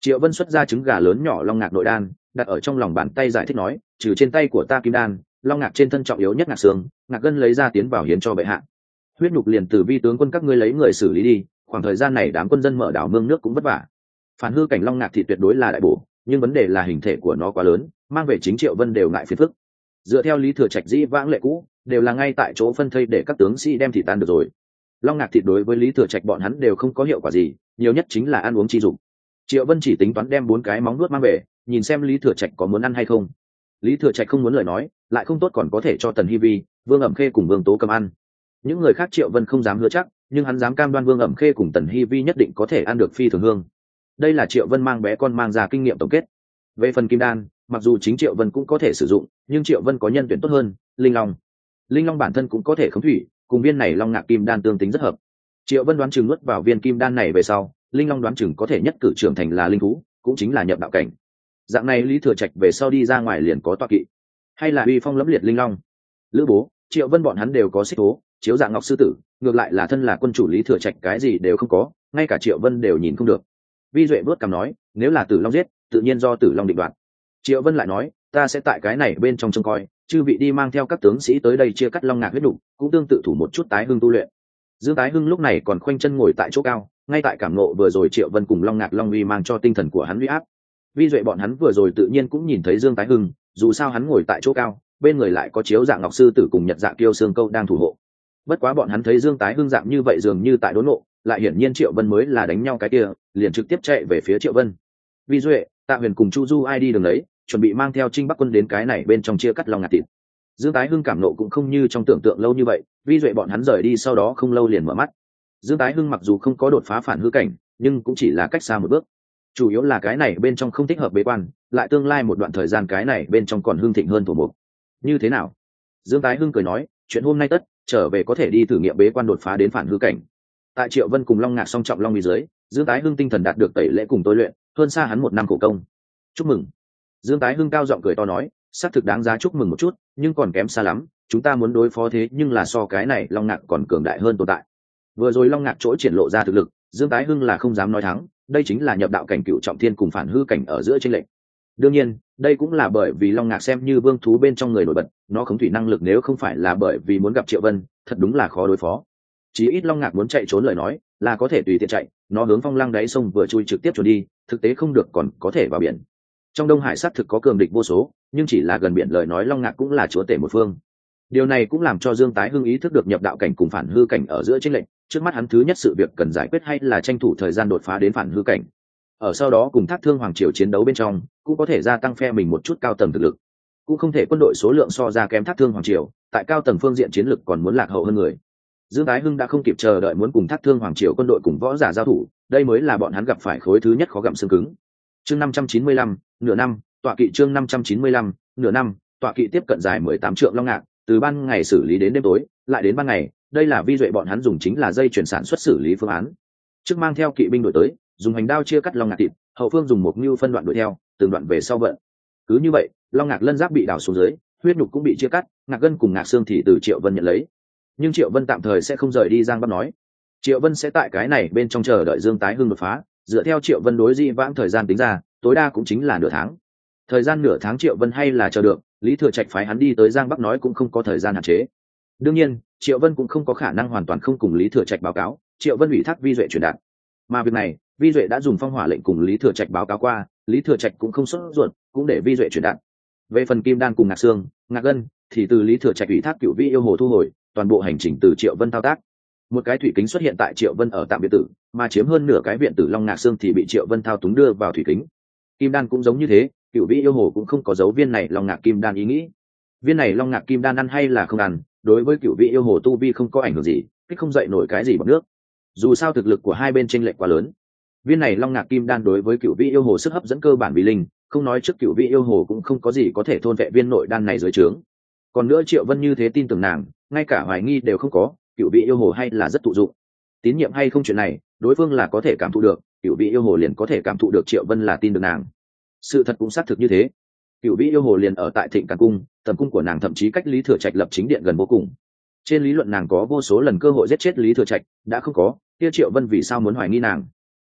Triệu vân xuất ra trứng gà lớn nhỏ long ngạc nội đan, đặt ở trong lòng bàn tay giải thích nói trừ trên tay của ta kim đan, long ngạc trên thân trọng yếu nhất ngạc xương, ngạc gân lấy ra tiến vào hiến cho bệ hạ. Huyết nhục liền từ vi tướng quân các ngươi lấy người xử lý đi, khoảng thời gian này đám quân dân mở đảo mương nước cũng vất vả. Phản hư cảnh long ngạc thì tuyệt đối là đại bổ, nhưng vấn đề là hình thể của nó quá lớn, mang về chính triệu vân đều ngại phiền phức. Dựa theo lý thừa trạch dĩ vãng lệ cũ, đều là ngay tại chỗ phân thây để các tướng sĩ đem thịt tan được rồi. Long ngạc thịt đối với lý thừa trạch bọn hắn đều không có hiệu quả gì, nhiều nhất chính là ăn uống chi dụng triệu vân chỉ tính toán đem bốn cái móng nuốt mang về, nhìn xem lý thừa trạch có muốn ăn hay không lý thừa trạch không muốn lời nói, lại không tốt còn có thể cho tần hi vi, vương ẩm khê cùng vương tố cầm ăn. Những người khác triệu vân không dám hứa chắc, nhưng hắn dám cam đoan vương ẩm khê cùng tần hi vi nhất định có thể ăn được phi thường hương. Đây là triệu vân mang bé con mang ra kinh nghiệm tổng kết. Về phần kim đan, mặc dù chính triệu vân cũng có thể sử dụng, nhưng triệu vân có nhân tuyển tốt hơn, linh long. Linh long bản thân cũng có thể khống thủy, cùng viên này long ngạc kim đan tương tính rất hợp. Triệu vân đoán chừng nuốt vào viên kim đan này về sau, linh long đoán chừng có thể nhất cử trưởng thành là linh thú, cũng chính là nhập đạo cảnh dạng này lý thừa trạch về sau đi ra ngoài liền có toa kỵ. Hay là uy phong lẫm liệt linh long. Lữ bố, triệu vân bọn hắn đều có xích tố chiếu dạng ngọc sư tử, ngược lại là thân là quân chủ lý thừa trạch cái gì đều không có, ngay cả triệu vân đều nhìn không được. Vi duệ vớt cằm nói, nếu là tử long giết, tự nhiên do tử long định đoạt. Triệu vân lại nói, ta sẽ tại cái này bên trong trông coi, chư vị đi mang theo các tướng sĩ tới đây chia cắt long ngạc huyết đục cũng tương tự thủ một chút tái hưng tu luyện. Dương tái hưng lúc này còn khoanh chân ngồi tại chỗ cao, ngay tại cảm nộ vừa rồi triệu vân cùng long ngạc long uy mang cho tinh thần của hắn huy áp vi duệ bọn hắn vừa rồi tự nhiên cũng nhìn thấy dương tái hưng, dù sao hắn ngồi tại chỗ cao, bên người lại có chiếu dạng ngọc sư tử cùng nhật dạng kiêu xương câu đang thủ hộ. Bất quá bọn hắn thấy dương tái hưng dạng như vậy dường như tại đốn nộ lại hiển nhiên triệu vân mới là đánh nhau cái kia, liền trực tiếp chạy về phía triệu vân. Vi duệ, tạ huyền cùng chu du ai đi đường đấy, chuẩn bị mang theo trinh bắc quân đến cái này bên trong chia cắt lòng ngạt thịt. Dương tái hưng cảm nộ cũng không như trong tưởng tượng lâu như vậy, vi duệ bọn hắn rời đi sau đó không lâu liền mở mắt. Dương tái hưng mặc dù không có đột phá phản hư cảnh, nhưng cũng chỉ là cách xa một bước chủ yếu là cái này bên trong không thích hợp bế quan, lại tương lai một đoạn thời gian cái này bên trong còn hưng thịnh hơn thủ mục. Như thế nào? Dương tái hưng cười nói, chuyện hôm nay tất, trở về có thể đi thử nghiệm bế quan đột phá đến phản hư cảnh. Tại triệu vân cùng long ngạc song trọng long mỹ dưới, dương tái hưng tinh thần đạt được tẩy lễ cùng tôi luyện, hơn xa hắn một năm khổ công. Chúc mừng. Dương tái hưng cao giọng cười to nói, xác thực đáng giá chúc mừng một chút, nhưng còn kém xa lắm, chúng ta muốn đối phó thế nhưng là so cái này long ngạc còn cường đại hơn tồn tại. Vừa rồi long ngạc chỗ triển lộ ra thực lực, dương tái hưng là không dám nói thắng đây chính là nhập đạo cảnh cựu trọng thiên cùng phản hư cảnh ở giữa tranh lệch. Đương nhiên, đây cũng là bởi vì long ngạc xem như vương thú bên trong người nổi bật, nó khống thủy năng lực nếu không phải là bởi vì muốn gặp triệu vân, thật đúng là khó đối phó. Chí ít long ngạc muốn chạy trốn lời nói, là có thể tùy tiện chạy, nó hướng phong lăng đáy sông vừa chui trực tiếp trốn đi, thực tế không được còn có thể vào biển. Trong đông hải xác thực có cường địch vô số, nhưng chỉ là gần biển lời nói long ngạc cũng là chúa tể một phương. Điều này cũng làm cho dương tái hưng ý thức được nhập đạo cảnh cùng phản hư cảnh ở giữa tranh lệnh trước mắt hắn thứ nhất sự việc cần giải quyết hay là tranh thủ thời gian đột phá đến phản hư cảnh. Ở sau đó cùng thác thương hoàng triều chiến đấu bên trong, cũng có thể gia tăng phe mình một chút cao tầng thực lực. Cũng không thể quân đội số lượng so ra kém thác thương hoàng triều, tại cao tầng phương diện chiến lực còn muốn lạc hậu hơn người. Dương tái hưng đã không kịp chờ đợi muốn cùng thác thương hoàng triều quân đội cùng võ giả giao thủ, đây mới là bọn hắn gặp phải khối thứ nhất khó gặm xương cứng. Chương năm trăm chín mươi lăm, nửa năm, tọa kỵ chương năm trăm chín mươi lăm, nửa năm, tọa kỵ tiếp cận dài mười tám trượng long ngạc, từ ban ngày xử lý đến đêm tối, lại đến ban ngày đây là vi duệ bọn hắn dùng chính là dây chuyển sản xuất xử lý phương án. Trước mang theo kỵ binh đổi tới, dùng hành đao chia cắt long ngạc thịt, hậu phương dùng một mưu phân đoạn đuổi theo, từng đoạn về sau vận. Cứ như vậy, long ngạc lân giáp bị đào xuống dưới, huyết nhục cũng bị chia cắt, ngạc gân cùng ngạc xương thì từ triệu vân nhận lấy. Nhưng triệu vân tạm thời sẽ không rời đi giang bắc nói. Triệu vân sẽ tại cái này bên trong chờ đợi dương tái hưng đột phá, dựa theo triệu vân đối di vãng thời gian tính ra, tối đa cũng chính là nửa tháng. Thời gian nửa tháng triệu vân hay là chờ được, lý thừa trạch phái hắn đi tới giang bắc nói cũng không có thời gian hạn chế đương nhiên, triệu vân cũng không có khả năng hoàn toàn không cùng lý thừa trạch báo cáo, triệu vân ủy thác vi duệ truyền đạt. Mà việc này, vi duệ đã dùng phong hỏa lệnh cùng lý thừa trạch báo cáo qua, lý thừa trạch cũng không sốt ruột, cũng để vi duệ truyền đạt. Về phần kim đan cùng ngạc xương ngạc gân thì từ lý thừa trạch ủy thác cựu vi yêu hồ thu hồi, toàn bộ hành trình từ triệu vân thao tác. Một cái thủy kính xuất hiện tại triệu vân ở tạm biệt tử, mà chiếm hơn nửa cái viện tử long ngạc xương thì bị triệu vân thao túng đưa vào thủy kính. Kim đan cũng giống như thế, cựu vĩ yêu hồ cũng không có dấu viên này long ngạc kim đan ý nghĩ. Viên này long ngạc kim đan ăn hay là không ăn đối với cựu vị yêu hồ tu vi không có ảnh hưởng gì, kích không dậy nổi cái gì bằng nước. Dù sao thực lực của hai bên tranh lệch quá lớn. Viên này long ngạc kim đan đối với cựu vị yêu hồ sức hấp dẫn cơ bản vì linh, không nói trước cựu vị yêu hồ cũng không có gì có thể thôn vệ viên nội đan này dưới trướng. Còn nữa triệu vân như thế tin tưởng nàng, ngay cả hoài nghi đều không có, cựu vị yêu hồ hay là rất thụ dụng. Tín nhiệm hay không chuyện này, đối phương là có thể cảm thụ được, cựu vị yêu hồ liền có thể cảm thụ được triệu vân là tin được nàng. Sự thật cũng xác thực như thế cựu vĩ yêu hồ liền ở tại thịnh càng cung, tầm cung của nàng thậm chí cách lý thừa trạch lập chính điện gần vô cùng. Trên lý luận nàng có vô số lần cơ hội giết chết lý thừa trạch, đã không có, kia triệu vân vì sao muốn hoài nghi nàng?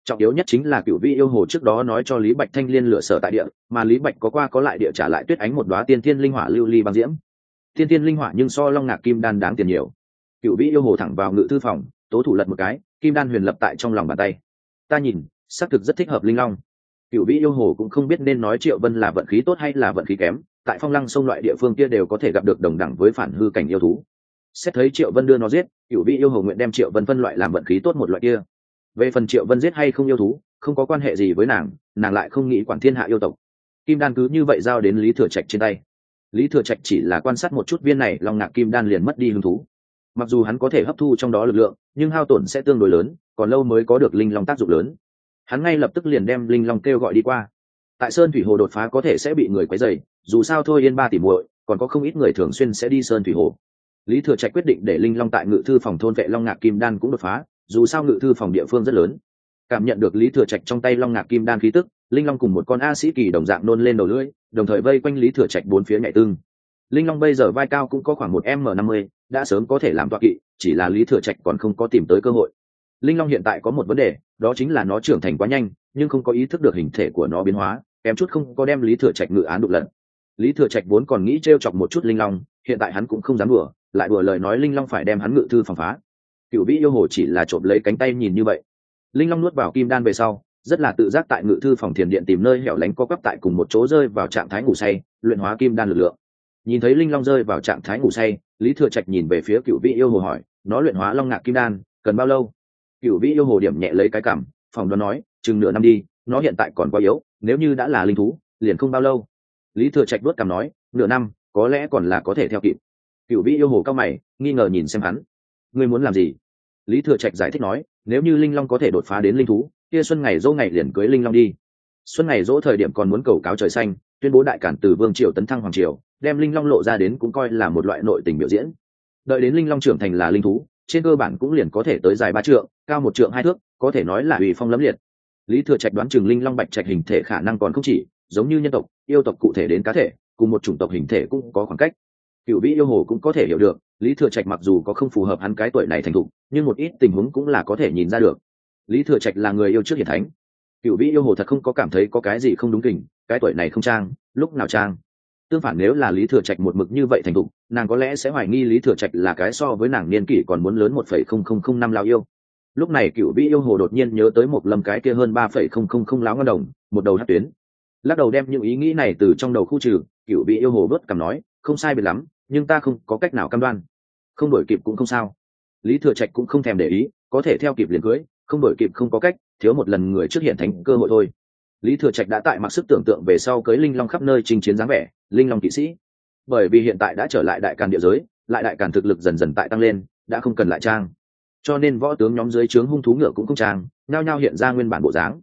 Trọng yếu nhất chính là cựu vĩ yêu hồ trước đó nói cho lý bạch thanh liên lựa sở tại địa, mà lý bạch có qua có lại địa trả lại tuyết ánh một đoá tiên thiên linh hỏa lưu ly băng diễm. Tiên thiên linh hỏa nhưng so long ngạc kim đan đáng tiền nhiều. Cựu vĩ yêu hồ thẳng vào ngự thư phòng, tố thủ lật một cái, kim đan huyền lập tại trong lòng bàn tay. Ta nhìn, xác thực rất thích hợp linh long cựu vĩ yêu hồ cũng không biết nên nói triệu vân là vận khí tốt hay là vận khí kém, tại phong lăng sông loại địa phương kia đều có thể gặp được đồng đẳng với phản hư cảnh yêu thú. Xét thấy triệu vân đưa nó giết cựu vĩ yêu hồ nguyện đem triệu vân phân loại làm vận khí tốt một loại kia. Về phần triệu vân giết hay không yêu thú, không có quan hệ gì với nàng nàng lại không nghĩ quản thiên hạ yêu tộc. Kim đan cứ như vậy giao đến lý thừa trạch trên tay. Lý thừa trạch chỉ là quan sát một chút viên này lòng ngạc kim đan liền mất đi hứng thú. Mặc dù hắn có thể hấp thu trong đó lực lượng, nhưng hao tổn sẽ tương đối lớn, còn lâu mới có được linh long tác dụng lớn hắn ngay lập tức liền đem linh long kêu gọi đi qua. Tại sơn thủy hồ đột phá có thể sẽ bị người quấy dày dù sao thôi yên ba tỷ muội, còn có không ít người thường xuyên sẽ đi sơn thủy hồ. Lý thừa trạch quyết định để linh long tại ngự thư phòng thôn vệ long ngạc kim đan cũng đột phá, dù sao ngự thư phòng địa phương rất lớn. Cảm nhận được lý thừa trạch trong tay long ngạc kim đan khí tức, linh long cùng một con a sĩ kỳ đồng dạng nôn lên đầu lưỡi, đồng thời vây quanh lý thừa trạch bốn phía nhạy tương. Linh long bây giờ vai cao cũng có khoảng một m năm mươi, đã sớm có thể làm toạ kỵ, chỉ là lý thừa trạch còn không có tìm tới cơ hội linh long hiện tại có một vấn đề, đó chính là nó trưởng thành quá nhanh, nhưng không có ý thức được hình thể của nó biến hóa, kém chút không có đem lý thừa trạch ngự án đục lần. lý thừa trạch vốn còn nghĩ t r e o chọc một chút linh long, hiện tại hắn cũng không dám đùa, lại đùa lời nói linh long phải đem hắn ngự thư phòng phá. Cựu vĩ yêu hồ chỉ là trộm lấy cánh tay nhìn như vậy. Linh long nuốt vào kim đan về sau, rất là tự giác tại ngự thư phòng thiền điện tìm nơi hẻo lánh co quắp tại cùng một chỗ rơi vào trạng thái ngủ say, luyện hóa kim đan lực lượng. Nhìn thấy linh long rơi vào trạng thái ngủ say, lý thừa trạch nhìn về phía cựu vĩ yêu hồ hỏi, nó luyện hóa long ngạc kim đan, cần bao lâu? Cựu vĩ yêu hồ điểm nhẹ lấy cái cảm phòng đoán nói, chừng nửa năm đi, nó hiện tại còn quá yếu, nếu như đã là linh thú, liền không bao lâu. Lý thừa trạch đốt cảm nói, nửa năm, có lẽ còn là có thể theo kịp. Cựu vĩ yêu hồ cao mày, nghi ngờ nhìn xem hắn. Ngươi muốn làm gì? Lý thừa trạch giải thích nói, nếu như linh long có thể đột phá đến linh thú, kia xuân ngày dỗ ngày liền cưới linh long đi. Xuân ngày dỗ thời điểm còn muốn cầu cáo trời xanh, tuyên bố đại cản từ vương triều tấn thăng hoàng triều, đem linh long lộ ra đến cũng coi là một loại nội tình biểu diễn. Đợi đến linh long trưởng thành là linh thú trên cơ bản cũng liền có thể tới dài ba trượng, cao một trượng hai thước, có thể nói là uy phong lẫm liệt. Lý thừa trạch đoán Trường linh long bạch trạch hình thể khả năng còn không chỉ, giống như nhân tộc, yêu tộc cụ thể đến cá thể, cùng một chủng tộc hình thể cũng có khoảng cách. Cựu vĩ yêu hồ cũng có thể hiểu được, lý thừa trạch mặc dù có không phù hợp hắn cái tuổi này thành thục, nhưng một ít tình huống cũng là có thể nhìn ra được. Lý thừa trạch là người yêu trước hiển thánh. Cựu vĩ yêu hồ thật không có cảm thấy có cái gì không đúng kình, cái tuổi này không trang, lúc nào trang? Tương phản nếu là lý thừa trạch một mực như vậy thành thục, nàng có lẽ sẽ hoài nghi lý thừa trạch là cái so với nàng niên kỷ còn muốn lớn một phẩy không không không năm lao yêu. Lúc này cựu vĩ yêu hồ đột nhiên nhớ tới một lâm cái kia hơn ba phẩy không không không láo ngân đồng, một đầu hát tuyến. Lắc đầu đem những ý nghĩ này từ trong đầu khu trừ, cựu vĩ yêu hồ bớt cảm nói, không sai biệt lắm, nhưng ta không có cách nào cam đoan. Không đổi kịp cũng không sao. Lý thừa trạch cũng không thèm để ý, có thể theo kịp liền cưới, không đổi kịp không có cách, thiếu một lần người trước hiện thành cơ hội thôi lý thừa trạch đã tại mặc sức tưởng tượng về sau cưới linh long khắp nơi chinh chiến dáng vẻ, linh long kỵ sĩ. Bởi vì hiện tại đã trở lại đại càn địa giới, lại đại càn thực lực dần dần tại tăng lên, đã không cần lại trang. Cho nên võ tướng nhóm dưới trướng hung thú ngựa cũng không trang, nhao nhao hiện ra nguyên bản bộ dáng.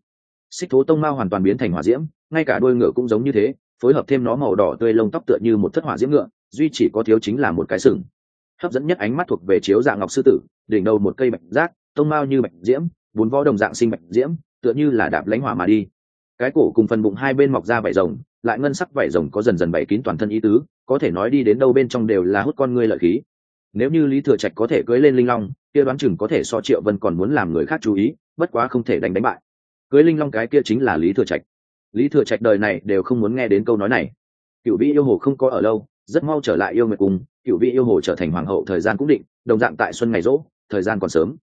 Xích thố tông mao hoàn toàn biến thành hỏa diễm, ngay cả đôi ngựa cũng giống như thế, phối hợp thêm nó màu đỏ tươi lông tóc tựa như một thất hỏa diễm ngựa, duy chỉ có thiếu chính là một cái sừng. Hấp dẫn nhất ánh mắt thuộc về chiếu dạng ngọc sư tử, đỉnh đầu một cây bạch giác, tông mao như bạch diễm, bốn võ đồng dạng sinh bạch diễm, tựa như là đạp lãnh hỏa mà đi cái cổ cùng phần bụng hai bên mọc ra vảy rồng, lại ngân sắc vảy rồng có dần dần bày kín toàn thân ý tứ, có thể nói đi đến đâu bên trong đều là hút con ngươi lợi khí. Nếu như lý thừa trạch có thể cưới lên linh long, kia đoán chừng có thể so triệu vân còn muốn làm người khác chú ý, bất quá không thể đánh đánh bại. Cưới linh long cái kia chính là lý thừa trạch. Lý thừa trạch đời này đều không muốn nghe đến câu nói này. Cựu vị yêu hồ không có ở lâu, rất mau trở lại yêu nguyệt cùng. cựu vị yêu hồ trở thành hoàng hậu thời gian cũng định, đồng dạng tại xuân ngày rỗ, thời gian còn sớm.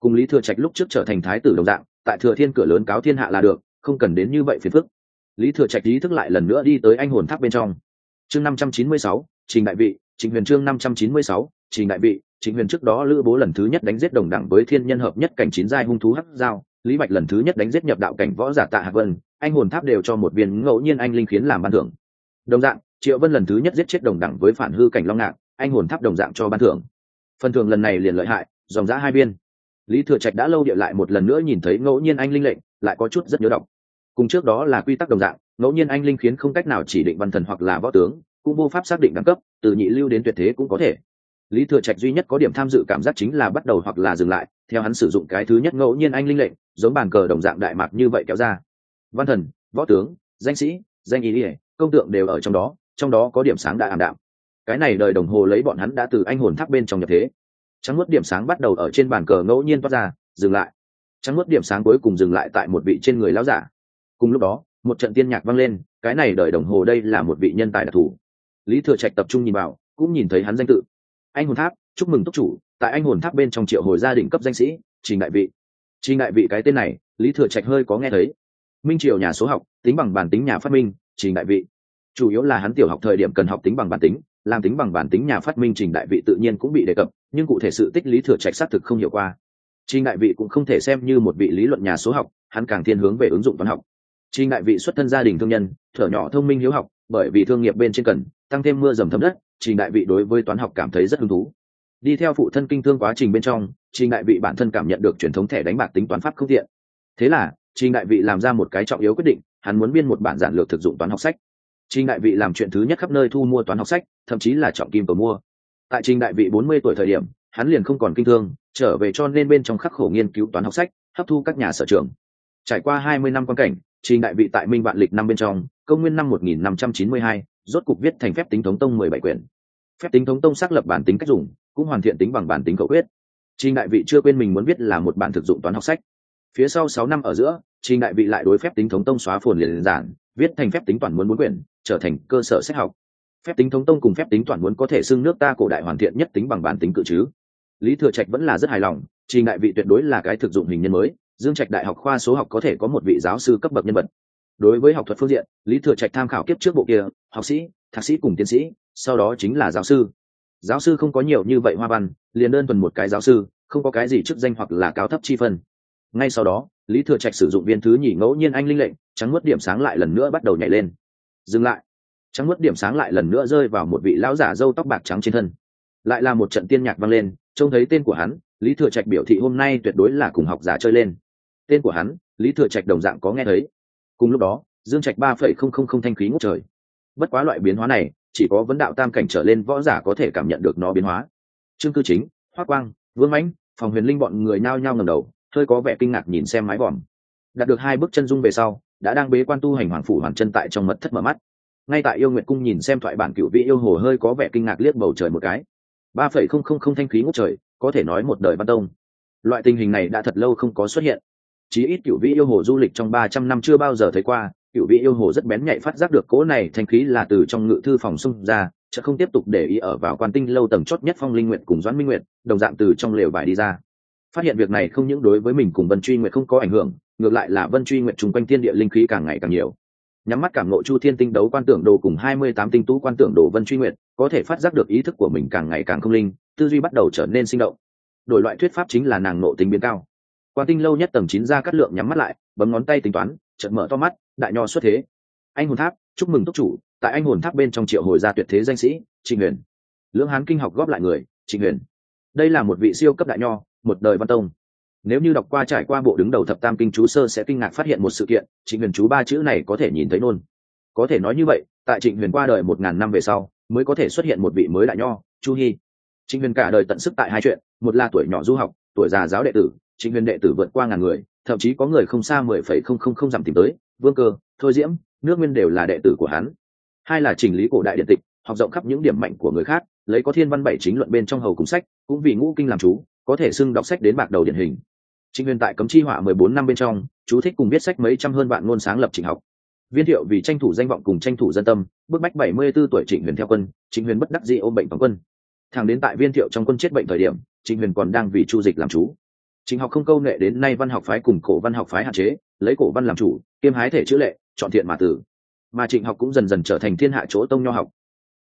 Cùng lý thừa trạch lúc trước trở thành thái tử đồng dạng, tại thừa thiên cửa lớn cáo thiên hạ là được không cần đến như vậy phiền phức. Lý thừa trạch ý thức lại lần nữa đi tới anh hồn tháp bên trong. Chương năm trăm chín mươi sáu, trình đại vị trình huyền chương năm trăm chín mươi sáu, trình đại vị trình huyền trước đó lữ bố lần thứ nhất đánh giết đồng đẳng với thiên nhân hợp nhất cảnh chín giai hung thú hắc giao, lý bạch lần thứ nhất đánh giết nhập đạo cảnh võ giả tạ hạ vân, anh hồn tháp đều cho một viên ngẫu nhiên anh linh khiến làm ban thưởng. Đồng dạng, triệu vân lần thứ nhất giết chết đồng đẳng với phản hư cảnh long ngạc anh hồn tháp đồng dạng cho ban thưởng. Phần thưởng lần này liền lợi hại, dòng giã hai viên. Lý thừa trạch đã lâu địa lại một lần nữa nhìn thấy ngẫu nhiên anh linh lệnh, lại có chút rất nhớ đọc cùng trước đó là quy tắc đồng dạng, ngẫu nhiên anh linh khiến không cách nào chỉ định văn thần hoặc là võ tướng, cũng vô pháp xác định đẳng cấp, từ nhị lưu đến tuyệt thế cũng có thể. Lý thừa trạch duy nhất có điểm tham dự cảm giác chính là bắt đầu hoặc là dừng lại, theo hắn sử dụng cái thứ nhất ngẫu nhiên anh linh lệnh, giống bàn cờ đồng dạng đại mạc như vậy kéo ra. Văn thần, võ tướng, danh sĩ, danh ý ỉa công tượng đều ở trong đó trong đó có điểm sáng đã ảm đạm. Cái này đời đồng hồ lấy bọn hắn đã từ anh hồn tháp bên trong nhập thế. Trắng mất điểm sáng bắt đầu ở trên bàn cờ ngẫu nhiên toát ra, dừng lại. Trắng mất điểm sáng cuối cùng dừng lại tại một vị trên người lão giả cùng lúc đó, một trận tiên nhạc vang lên, cái này đợi đồng hồ đây là một vị nhân tài đặc thù. Lý thừa trạch tập trung nhìn vào, cũng nhìn thấy hắn danh tự. Anh hồn tháp, chúc mừng túc chủ, tại anh hồn tháp bên trong triệu hồi gia đình cấp danh sĩ, trình đại vị. Trình đại vị cái tên này, lý thừa trạch hơi có nghe thấy. Minh triều nhà số học, tính bằng bản tính nhà phát minh, trình đại vị. Chủ yếu là hắn tiểu học thời điểm cần học tính bằng bản tính, làm tính bằng bản tính nhà phát minh trình đại vị tự nhiên cũng bị đề cập, nhưng cụ thể sự tích lý thừa trạch xác thực không hiểu qua. Trình đại vị cũng không thể xem như một vị lý luận nhà số học, hắn càng thiên hướng về ứng dụng toán học trình đại vị xuất thân gia đình thương nhân, thở nhỏ thông minh hiếu học, bởi vì thương nghiệp bên trên cần tăng thêm mưa dầm thấm đất, trình đại vị đối với toán học cảm thấy rất hứng thú. Đi theo phụ thân kinh thương quá trình bên trong, trình đại vị bản thân cảm nhận được truyền thống thẻ đánh bạc tính toán pháp không tiện. Thế là, trình đại vị làm ra một cái trọng yếu quyết định, hắn muốn biên một bản giản lược thực dụng toán học sách. Trình đại vị làm chuyện thứ nhất khắp nơi thu mua toán học sách, thậm chí là trọng kim cầu mua. Tại trình đại vị bốn mươi tuổi thời điểm, hắn liền không còn kinh thương, trở về cho nên bên trong khắc khổ nghiên cứu toán học sách, hấp thu các nhà sở trường trải qua hai mươi năm quan cảnh, trình đại vị tại minh vạn lịch năm bên trong, công nguyên năm một nghìn năm trăm chín mươi hai, rốt cục viết thành phép tính thống tông mười bảy quyển. Phép tính thống tông xác lập bản tính cách dùng, cũng hoàn thiện tính bằng bản tính cậu quyết. Trình đại vị chưa quên mình muốn viết là một bản thực dụng toán học sách. Phía sau sáu năm ở giữa, trình đại vị lại đối phép tính thống tông xóa phồn liền giản, viết thành phép tính toàn muốn muốn quyển, trở thành cơ sở sách học. Phép tính thống tông cùng phép tính toàn muốn có thể xưng nước ta cổ đại hoàn thiện nhất tính bằng bản tính cự chứ. Lý thừa trạch vẫn là rất hài lòng, trình đại vị tuyệt đối là cái thực dụng hình nhân mới dương trạch đại học khoa số học có thể có một vị giáo sư cấp bậc nhân vật. Đối với học thuật phương diện, lý thừa trạch tham khảo kiếp trước bộ kia, học sĩ, thạc sĩ cùng tiến sĩ, sau đó chính là giáo sư. Giáo sư không có nhiều như vậy hoa văn, liền đơn thuần một cái giáo sư, không có cái gì chức danh hoặc là cao thấp chi phân. Ngay sau đó, lý thừa trạch sử dụng viên thứ nhì ngẫu nhiên anh linh lệnh, trắng mất điểm sáng lại lần nữa bắt đầu nhảy lên. Dừng lại. Trắng mất điểm sáng lại lần nữa rơi vào một vị lão giả râu tóc bạc trắng trên thân. Lại là một trận tiên nhạc vang lên, trông thấy tên của hắn, lý thừa trạch biểu thị hôm nay tuyệt đối là cùng học giả chơi lên tên của hắn, lý thừa trạch đồng dạng có nghe thấy. Cùng lúc đó, dương trạch ba phẩy không không không thanh khí ngốc trời. Bất quá loại biến hóa này, chỉ có vấn đạo tam cảnh trở lên võ giả có thể cảm nhận được nó biến hóa. Chương cư chính hoa quang, vương mãnh, phòng huyền linh bọn người nao nhao ngầm đầu, hơi có vẻ kinh ngạc nhìn xem mái vòm. Đạt được hai bước chân dung về sau, đã đang bế quan tu hành hoàng phủ hoàn chân tại trong mật thất mở mắt. Ngay tại yêu nguyệt cung nhìn xem thoại bản cựu vị yêu hồ hơi có vẻ kinh ngạc liếc bầu trời một cái. Ba phẩy không không không thanh khí ngốc trời, có thể nói một đời văn tông. Loại tình hình này đã thật lâu không có xuất hiện chí ít cựu vị yêu hồ du lịch trong ba trăm năm chưa bao giờ thấy qua. Cựu vị yêu hồ rất bén nhạy phát giác được cỗ này thanh khí là từ trong ngự thư phòng xung ra chợ không tiếp tục để ý ở vào quan tinh lâu tầng chót nhất phong linh nguyện cùng doãn minh nguyện đồng dạng từ trong lều vải đi ra. Phát hiện việc này không những đối với mình cùng vân truy nguyện không có ảnh hưởng, ngược lại là vân truy nguyện chung quanh thiên địa linh khí càng ngày càng nhiều. Nhắm mắt cảm ngộ chu thiên tinh đấu quan tưởng đồ cùng hai mươi tám tinh tú quan tưởng đồ vân truy nguyện có thể phát giác được ý thức của mình càng ngày càng không linh, tư duy bắt đầu trở nên sinh động. Đổi loại thuyết pháp chính là nàng nộ tính biến cao quan tinh lâu nhất tầng chín ra cắt lượng nhắm mắt lại, bấm ngón tay tính toán, chợt mở to mắt, đại nho xuất thế. Anh hồn tháp, chúc mừng túc chủ, tại anh hồn tháp bên trong triệu hồi gia tuyệt thế danh sĩ, trịnh huyền. Lưỡng hán kinh học góp lại người, trịnh huyền. Đây là một vị siêu cấp đại nho, một đời văn tông. Nếu như đọc qua trải qua bộ đứng đầu thập tam kinh chú sơ sẽ kinh ngạc phát hiện một sự kiện, trịnh huyền chú ba chữ này có thể nhìn thấy nôn có thể nói như vậy, tại trịnh huyền qua đời một ngàn năm về sau, mới có thể xuất hiện một vị mới đại nho, chu hy trịnh huyền cả đời tận sức tại hai chuyện, một là tuổi nhỏ du học, tuổi già giáo đệ tử trịnh huyền đệ tử vượt qua ngàn người, thậm chí có người không xa mười phẩy không không không dặm tìm tới, vương cơ, thôi diễm, nước nguyên đều là đệ tử của hắn. Hai là chỉnh lý cổ đại điện tịch, học rộng khắp những điểm mạnh của người khác, lấy có thiên văn bảy chính luận bên trong hầu cùng sách, cũng vì ngũ kinh làm chú, có thể xưng đọc sách đến bạc đầu điển hình. Trịnh huyền tại cấm chi họa mười bốn năm bên trong, chú thích cùng viết sách mấy trăm hơn bạn ngôn sáng lập trình học. Viên thiệu vì tranh thủ danh vọng cùng tranh thủ dân tâm, bức bách bảy mươi 74 tuổi trịnh huyền theo quân, trịnh huyền bất đắc dĩ ôm bệnh toàn quân. Thẳng đến tại viên thiệu trong quân chết bệnh thời điểm, trịnh huyền còn đang vì chu dịch làm chú. Trình học không câu nệ đến nay văn học phái cùng cổ văn học phái hạn chế, lấy cổ văn làm chủ, kiêm hái thể chữ lệ, chọn thiện mà tử. Mà Trịnh học cũng dần dần trở thành thiên hạ chỗ tông nho học.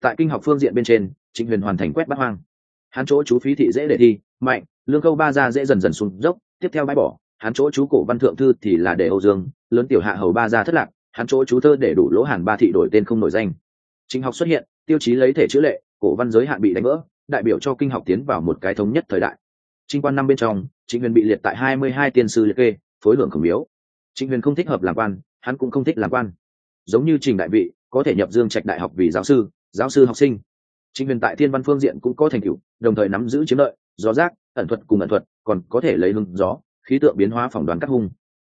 Tại kinh học phương diện bên trên, Trịnh Huyền hoàn thành quét bát hoang. Hắn chỗ chú phí thị dễ để thi, mạnh, lương câu ba gia dễ dần dần xuống dốc, tiếp theo bãi bỏ, hắn chỗ chú cổ văn thượng thư thì là để Âu Dương, lớn tiểu hạ hầu ba gia thất lạc, hắn chỗ chú thơ để đủ lỗ hàn ba thị đổi tên không nổi danh. Trịnh học xuất hiện, tiêu chí lấy thể chữ lệ, cổ văn giới hạn bị đánh vỡ, đại biểu cho kinh học tiến vào một cái thống nhất thời đại. Trinh quan năm bên trong, Trịnh Huyền bị liệt tại hai mươi hai tiên sư liệt kê, phối lượng khổng miếu. Trịnh Huyền không thích hợp làm quan, hắn cũng không thích làm quan. Giống như Trình Đại Vị, có thể nhập Dương Trạch Đại học vì giáo sư, giáo sư học sinh. Trịnh Huyền tại thiên văn phương diện cũng có thành tựu, đồng thời nắm giữ chiếm lợi, gió giác, ẩn thuật cùng ẩn thuật, còn có thể lấy hưng gió, khí tượng biến hóa phỏng đoán các hung.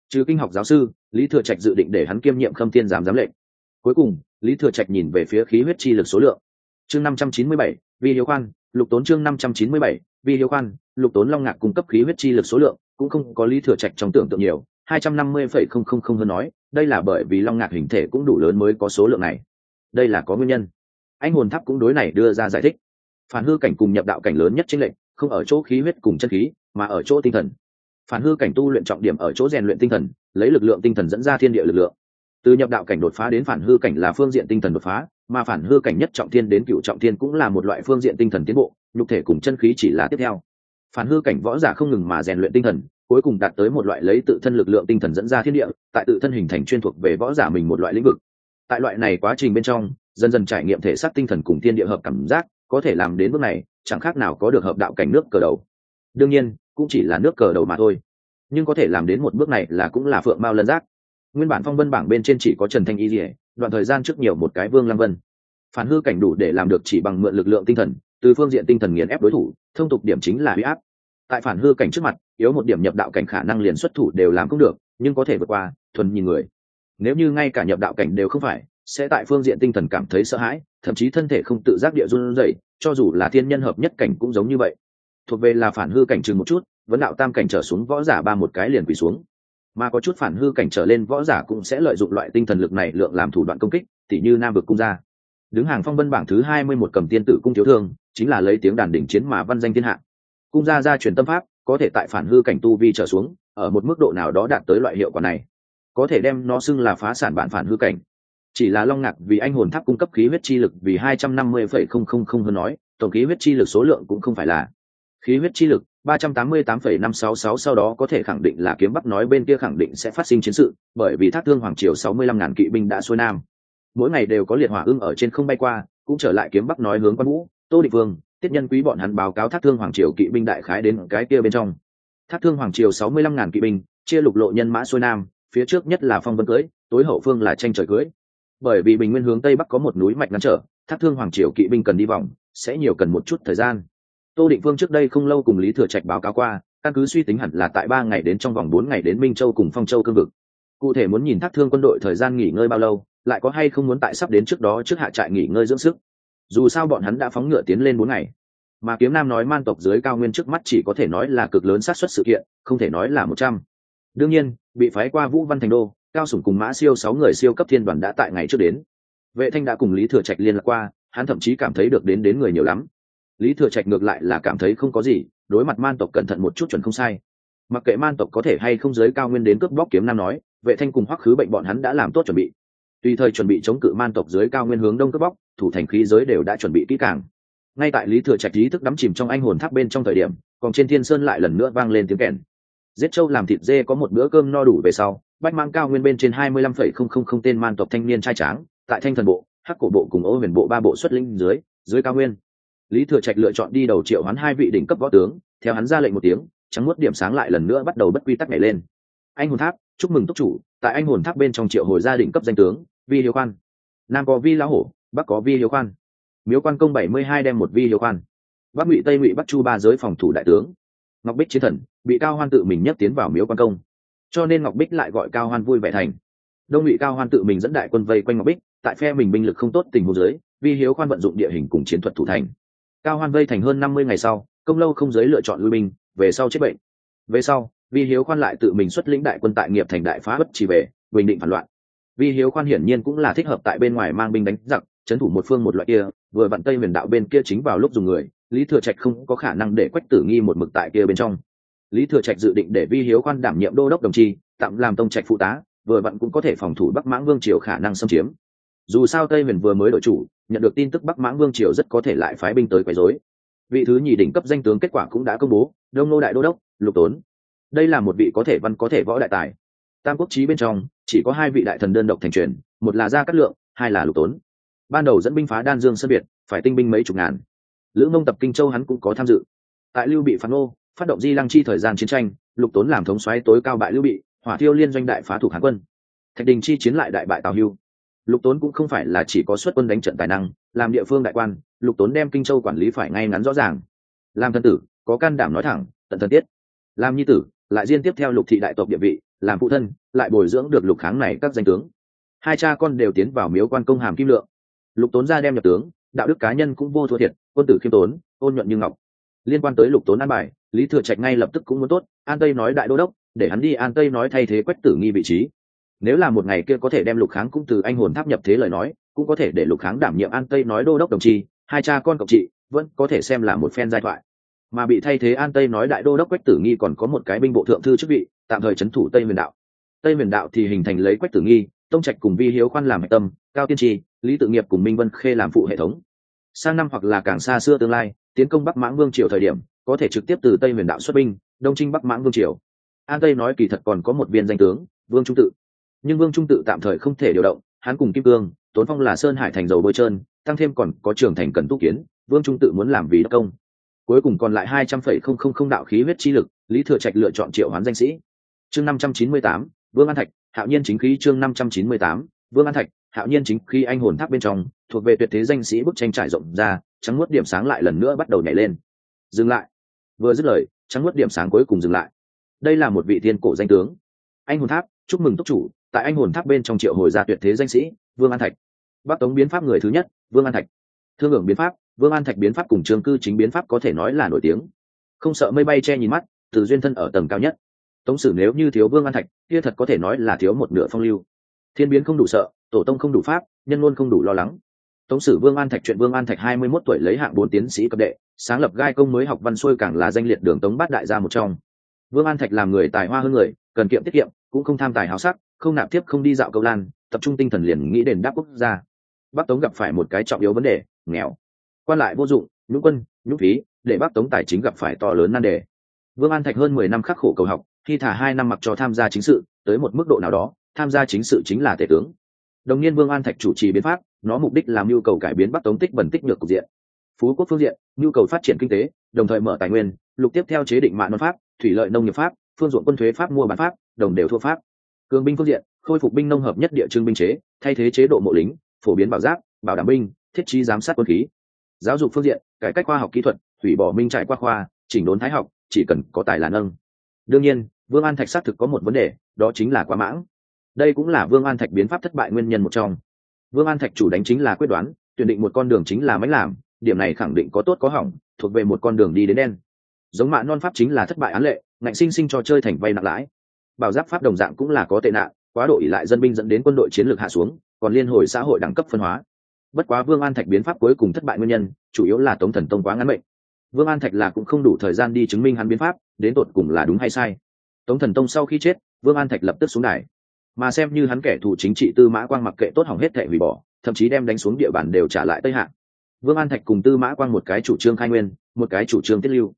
Trừ kinh học giáo sư, Lý Thừa Trạch dự định để hắn kiêm nhiệm Khâm Thiên giám giám lệnh. Cuối cùng, Lý Thừa Trạch nhìn về phía khí huyết chi lực số lượng. Chương năm trăm chín mươi bảy, Vi Hiếu Khoan, Lục Tốn chương năm trăm chín mươi bảy, Vi Hiếu Khoan, lục tốn long ngạc cung cấp khí huyết chi lực số lượng cũng không có lý thừa trạch trong tưởng tượng nhiều hai trăm năm mươi phẩy không không không hơn nói đây là bởi vì long ngạc hình thể cũng đủ lớn mới có số lượng này. Đây là có nguyên nhân. Anh hồn tháp cũng đối này đưa ra giải thích. Phản hư cảnh cùng nhập đạo cảnh lớn nhất trên lệnh không ở chỗ khí huyết cùng chân khí mà ở chỗ tinh thần. Phản hư cảnh tu luyện trọng điểm ở chỗ rèn luyện tinh thần lấy lực lượng tinh thần dẫn ra thiên địa lực lượng. Từ nhập đạo cảnh đột phá đến phản hư cảnh là phương diện tinh thần đột phá mà phản hư cảnh nhất trọng thiên đến cựu trọng thiên cũng là một loại phương diện tinh thần tiến bộ nhục thể cùng chân khí chỉ là tiếp theo. Phản hư cảnh võ giả không ngừng mà rèn luyện tinh thần, cuối cùng đạt tới một loại lấy tự thân lực lượng tinh thần dẫn ra thiên địa, tại tự thân hình thành chuyên thuộc về võ giả mình một loại lĩnh vực. Tại loại này quá trình bên trong, dần dần trải nghiệm thể xác tinh thần cùng thiên địa hợp cảm giác, có thể làm đến bước này, chẳng khác nào có được hợp đạo cảnh nước cờ đầu. Đương nhiên, cũng chỉ là nước cờ đầu mà thôi. Nhưng có thể làm đến một bước này là cũng là phượng mao lân giác. Nguyên bản phong vân bảng bên trên chỉ có trần thanh y dỉa đoạn thời gian trước nhiều một cái vương lăng vân phản hư cảnh đủ để làm được chỉ bằng mượn lực lượng tinh thần, từ phương diện tinh thần nghiền ép đối thủ, thông tục điểm chính là huy áp. Tại phản hư cảnh trước mặt, yếu một điểm nhập đạo cảnh khả năng liền xuất thủ đều làm cũng được, nhưng có thể vượt qua, thuần nhìn người. Nếu như ngay cả nhập đạo cảnh đều không phải, sẽ tại phương diện tinh thần cảm thấy sợ hãi, thậm chí thân thể không tự giác địa run rẩy, cho dù là thiên nhân hợp nhất cảnh cũng giống như vậy. Thuộc về là phản hư cảnh chừng một chút vấn đạo tam cảnh trở xuống võ giả ba một cái liền quỳ xuống. Mà có chút phản hư cảnh trở lên võ giả cũng sẽ lợi dụng loại tinh thần lực này lượng làm thủ đoạn công kích, tỉ như nam vực cung ra đứng hàng phong vân bảng thứ hai mươi một cầm tiên tử cung thiếu thương, chính là lấy tiếng đàn đỉnh chiến mà văn danh thiên hạ. Cung gia gia truyền tâm pháp, có thể tại phản hư cảnh tu vi trở xuống, ở một mức độ nào đó đạt tới loại hiệu quả này, có thể đem nó xưng là phá sản bản phản hư cảnh. Chỉ là long ngạc vì anh hồn tháp cung cấp khí huyết chi lực vì hai trăm năm mươi phẩy không không không hơn nói, tổng khí huyết chi lực số lượng cũng không phải là. Khí huyết chi lực, ba trăm tám mươi tám phẩy năm sáu sáu sau đó có thể khẳng định là kiếm bắc nói bên kia khẳng định sẽ phát sinh chiến sự, bởi vì thác thương hoàng triều sáu mươi lăm ngàn kỵ binh đã xuôi nam mỗi ngày đều có liệt hỏa ưng ở trên không bay qua, cũng trở lại kiếm bắc nói hướng quan vũ, tô định vương, tiết nhân quý bọn hắn báo cáo thác thương hoàng triều kỵ binh đại khái đến cái kia bên trong. Thác thương hoàng triều sáu mươi lăm ngàn kỵ binh, chia lục lộ nhân mã xuôi nam, phía trước nhất là phong vân cưới, tối hậu phương là tranh trời cưới. Bởi vì bình nguyên hướng tây bắc có một núi mạch ngăn trở, thác thương hoàng triều kỵ binh cần đi vòng, sẽ nhiều cần một chút thời gian. Tô định phương trước đây không lâu cùng lý thừa trạch báo cáo qua, căn cứ suy tính hẳn là tại ba ngày đến trong vòng bốn ngày đến minh châu cùng phong châu cương vực. Cụ thể muốn nhìn thác thương quân đội thời gian nghỉ ngơi bao lâu lại có hay không muốn tại sắp đến trước đó trước hạ trại nghỉ ngơi dưỡng sức? Dù sao bọn hắn đã phóng ngựa tiến lên bốn ngày. Mà kiếm nam nói man tộc dưới cao nguyên trước mắt chỉ có thể nói là cực lớn sát suất sự kiện, không thể nói là một trăm. Đương nhiên, bị phái qua vũ văn thành đô, cao sủng cùng mã siêu sáu người siêu cấp thiên đoàn đã tại ngày trước đến. Vệ thanh đã cùng lý thừa trạch liên lạc qua, hắn thậm chí cảm thấy được đến đến người nhiều lắm. Lý thừa trạch ngược lại là cảm thấy không có gì, đối mặt man tộc cẩn thận một chút chuẩn không sai. Mặc kệ man tộc có thể hay không giới cao nguyên đến cướp bóc kiếm nam nói, vệ thanh cùng hoắc khứ bệnh bọn hắn đã làm tốt chuẩn bị tùy thời chuẩn bị chống cự man tộc dưới cao nguyên hướng đông cướp bóc, thủ thành khí giới đều đã chuẩn bị kỹ càng. Ngay tại lý thừa trạch ý thức đắm chìm trong anh hồn tháp bên trong thời điểm, còn trên thiên sơn lại lần nữa vang lên tiếng kèn. Giết châu làm thịt dê có một bữa cơm no đủ về sau, bách mang cao nguyên bên trên hai mươi lăm phẩy không không không tên man tộc thanh niên trai tráng, tại thanh thần bộ, hắc cổ bộ cùng ô huyền bộ ba bộ xuất linh dưới dưới cao nguyên. Lý thừa trạch lựa chọn đi đầu triệu hắn hai vị đỉnh cấp võ tướng, theo hắn ra lệnh một tiếng, trắng muốt điểm sáng lại lần nữa bắt đầu bất quy tắc nhảy lên. Anh hồn tháp, chúc mừng túc chủ tại anh hồn tháp bên trong triệu hồi gia đình cấp danh tướng, vi hiếu khoan nam có vi lão hổ, bắc có vi hiếu khoan miếu quan công bảy mươi hai đem một vi hiếu khoan bắc ngụy tây ngụy bắc chu ba giới phòng thủ đại tướng. Ngọc bích chiến thần, bị cao hoan tự mình nhấc tiến vào miếu quan công. Cho nên ngọc bích lại gọi cao hoan vui vẻ thành. Đông ngụy cao hoan tự mình dẫn đại quân vây quanh ngọc bích, tại phe mình binh lực không tốt tình hồ giới vi hiếu khoan vận dụng địa hình cùng chiến thuật thủ thành. Cao hoan vây thành hơn năm mươi ngày sau, công lâu không giới lựa chọn lui binh, về sau chết bệnh. Về sau vi hiếu khoan lại tự mình xuất lĩnh đại quân tại nghiệp thành đại phá bất chỉ về, bình định phản loạn. Vi hiếu khoan hiển nhiên cũng là thích hợp tại bên ngoài mang binh đánh giặc trấn thủ một phương một loại kia, vừa vặn tây huyền đạo bên kia chính vào lúc dùng người, lý thừa trạch không có khả năng để quách tử nghi một mực tại kia bên trong. Lý thừa trạch dự định để vi hiếu khoan đảm nhiệm đô đốc đồng chi, tạm làm tông trạch phụ tá, vừa vặn cũng có thể phòng thủ bắc mãng vương triều khả năng xâm chiếm. Dù sao tây huyền vừa mới đổi chủ, nhận được tin tức bắc mãng vương triều rất có thể lại phái binh tới quấy rối. Vị thứ nhì đỉnh cấp danh tướng kết quả cũng đã công bố, đông nô đại đô đốc, lục tốn đây là một vị có thể văn có thể võ đại tài. Tam quốc trí bên trong, chỉ có hai vị đại thần đơn độc thành truyền, một là gia cát lượng, hai là lục tốn. Ban đầu dẫn binh phá đan dương sân biệt phải tinh binh mấy chục ngàn. Lữ mông tập kinh châu hắn cũng có tham dự. Tại lưu bị phán ô phát động di lăng chi thời gian chiến tranh, lục tốn làm thống xoáy tối cao bại lưu bị, hỏa thiêu liên doanh đại phá thủ hán quân. Thạch đình chi chiến lại đại bại tào hưu. Lục tốn cũng không phải là chỉ có xuất quân đánh trận tài năng, làm địa phương đại quan, lục tốn đem kinh châu quản lý phải ngay ngắn rõ ràng. Làm thân tử, có can đảm nói thẳng, tận thân tiết. Làm nhi tử lại riêng tiếp theo lục thị đại tộc địa vị, làm phụ thân, lại bồi dưỡng được lục kháng này các danh tướng. Hai cha con đều tiến vào miếu quan công hàm kim lượng. Lục tốn ra đem nhập tướng, đạo đức cá nhân cũng vô thua thiệt, quân tử khiêm tốn, ôn nhuận như ngọc. Liên quan tới lục tốn an bài, lý thừa trạch ngay lập tức cũng muốn tốt, an tây nói đại đô đốc, để hắn đi an tây nói thay thế quách tử nghi vị trí. Nếu là một ngày kia có thể đem lục kháng cũng từ anh hồn tháp nhập thế lời nói, cũng có thể để lục kháng đảm nhiệm an tây nói đô đốc đồng chi, hai cha con cộng trị, vẫn có thể xem là một phen giai thoại mà bị thay thế an tây nói đại đô đốc quách tử nghi còn có một cái binh bộ thượng thư chức vị, tạm thời c h ấ n thủ tây miền đạo. Tây miền đạo thì hình thành lấy quách tử nghi, tông trạch cùng vi hiếu khoan làm hạch tâm, cao tiên tri, lý tự nghiệp cùng minh vân khê làm phụ hệ thống. Sang năm hoặc là càng xa xưa tương lai, tiến công bắc mãng vương triều thời điểm, có thể trực tiếp từ tây miền đạo xuất binh, đông trinh bắc mãng vương triều. An tây nói kỳ thật còn có một viên danh tướng, vương trung tự. Nhưng vương trung tự tạm thời không thể điều động, hắn cùng kim cương, tốn phong là sơn hải thành dầu bôi trơn, tăng thêm còn có trường thành cần tu kiến, vương trung tự muốn làm vì đất công cuối cùng còn lại hai trăm phẩy không không không đạo khí huyết chi lực, lý thừa trạch lựa chọn triệu hoán danh sĩ. Chương năm trăm chín mươi tám, vương an thạch, hạo nhiên chính khí chương năm trăm chín mươi tám, vương an thạch, hạo nhiên chính khí anh hồn tháp bên trong, thuộc về tuyệt thế danh sĩ bức tranh trải rộng ra, trắng nuốt điểm sáng lại lần nữa bắt đầu nhảy lên. Dừng lại. Vừa dứt lời, trắng nuốt điểm sáng cuối cùng dừng lại. Đây là một vị thiên cổ danh tướng. Anh hồn tháp, chúc mừng túc chủ, tại anh hồn tháp bên trong triệu hồi gia tuyệt thế danh sĩ, vương an thạch. Bắc tống biến pháp người thứ nhất, vương an thạch thương hưởng biến pháp, vương an thạch biến pháp cùng trường cư chính biến pháp có thể nói là nổi tiếng. Không sợ mây bay che nhìn mắt, từ duyên thân ở tầng cao nhất. Tống sử nếu như thiếu vương an thạch, kia thật có thể nói là thiếu một nửa phong lưu. Thiên biến không đủ sợ, tổ tông không đủ pháp, nhân luôn không đủ lo lắng. Tống sử vương an thạch chuyện vương an thạch hai mươi mốt tuổi lấy hạng bốn tiến sĩ cấp đệ, sáng lập gai công mới học văn xuôi càng là danh liệt đường tống bát đại gia một trong. Vương an thạch làm người tài hoa hơn người, cần kiệm tiết kiệm, cũng không tham tài háo sắc, không nạp tiếp không đi dạo câu lan, tập trung tinh thần liền nghĩ đền đáp quốc gia. Bắc tống gặp phải một cái trọng yếu vấn đề nghèo. Quan lại vô dụng, nhũng quân, nhũng phí để bắc tống tài chính gặp phải to lớn nan đề. Vương an thạch hơn mười năm khắc khổ cầu học khi thả hai năm mặc cho tham gia chính sự, tới một mức độ nào đó, tham gia chính sự chính là tể tướng. Đồng nhiên vương an thạch chủ trì biến pháp, nó mục đích làm nhu cầu cải biến bắc tống tích bẩn tích nhược cục diện. Phú quốc phương diện, nhu cầu phát triển kinh tế, đồng thời mở tài nguyên, lục tiếp theo chế định mạng non pháp, thủy lợi nông nghiệp pháp, phương ruộng quân thuế pháp mua bán pháp, đồng đều thua pháp. Cường binh phương diện, khôi phục binh nông hợp nhất địa trưng binh chế, thay thế chế độ mộ lính, phổ biến bảo giáp, bảo đảm binh thiết trí giám sát quân khí. Giáo dục phương diện, cải cách khoa học kỹ thuật, hủy bỏ minh trải qua khoa, chỉnh đốn thái học, chỉ cần có tài là nâng. Đương nhiên, vương an thạch xác thực có một vấn đề, đó chính là quá mãng. Đây cũng là vương an thạch biến pháp thất bại nguyên nhân một trong. Vương an thạch chủ đánh chính là quyết đoán, tuyển định một con đường chính là máy làm, điểm này khẳng định có tốt có hỏng, thuộc về một con đường đi đến đen. Giống mạ non pháp chính là thất bại án lệ, ngạnh sinh sinh cho chơi thành vay nặng lãi. Bảo giáp pháp đồng dạng cũng là có tệ nạn, quá độ ỉ lại dân binh dẫn đến quân đội chiến lược hạ xuống, còn liên hồi xã hội đẳng cấp phân hóa bất quá vương an thạch biến pháp cuối cùng thất bại nguyên nhân, chủ yếu là tống thần tông quá ngắn mệnh. Vương an thạch là cũng không đủ thời gian đi chứng minh hắn biến pháp, đến tột cùng là đúng hay sai. Tống thần tông sau khi chết, vương an thạch lập tức xuống đài. Mà xem như hắn kẻ thù chính trị tư mã quang mặc kệ tốt hỏng hết thể hủy bỏ, thậm chí đem đánh xuống địa bàn đều trả lại tây hạ. Vương an thạch cùng tư mã quang một cái chủ trương khai nguyên, một cái chủ trương tiết lưu.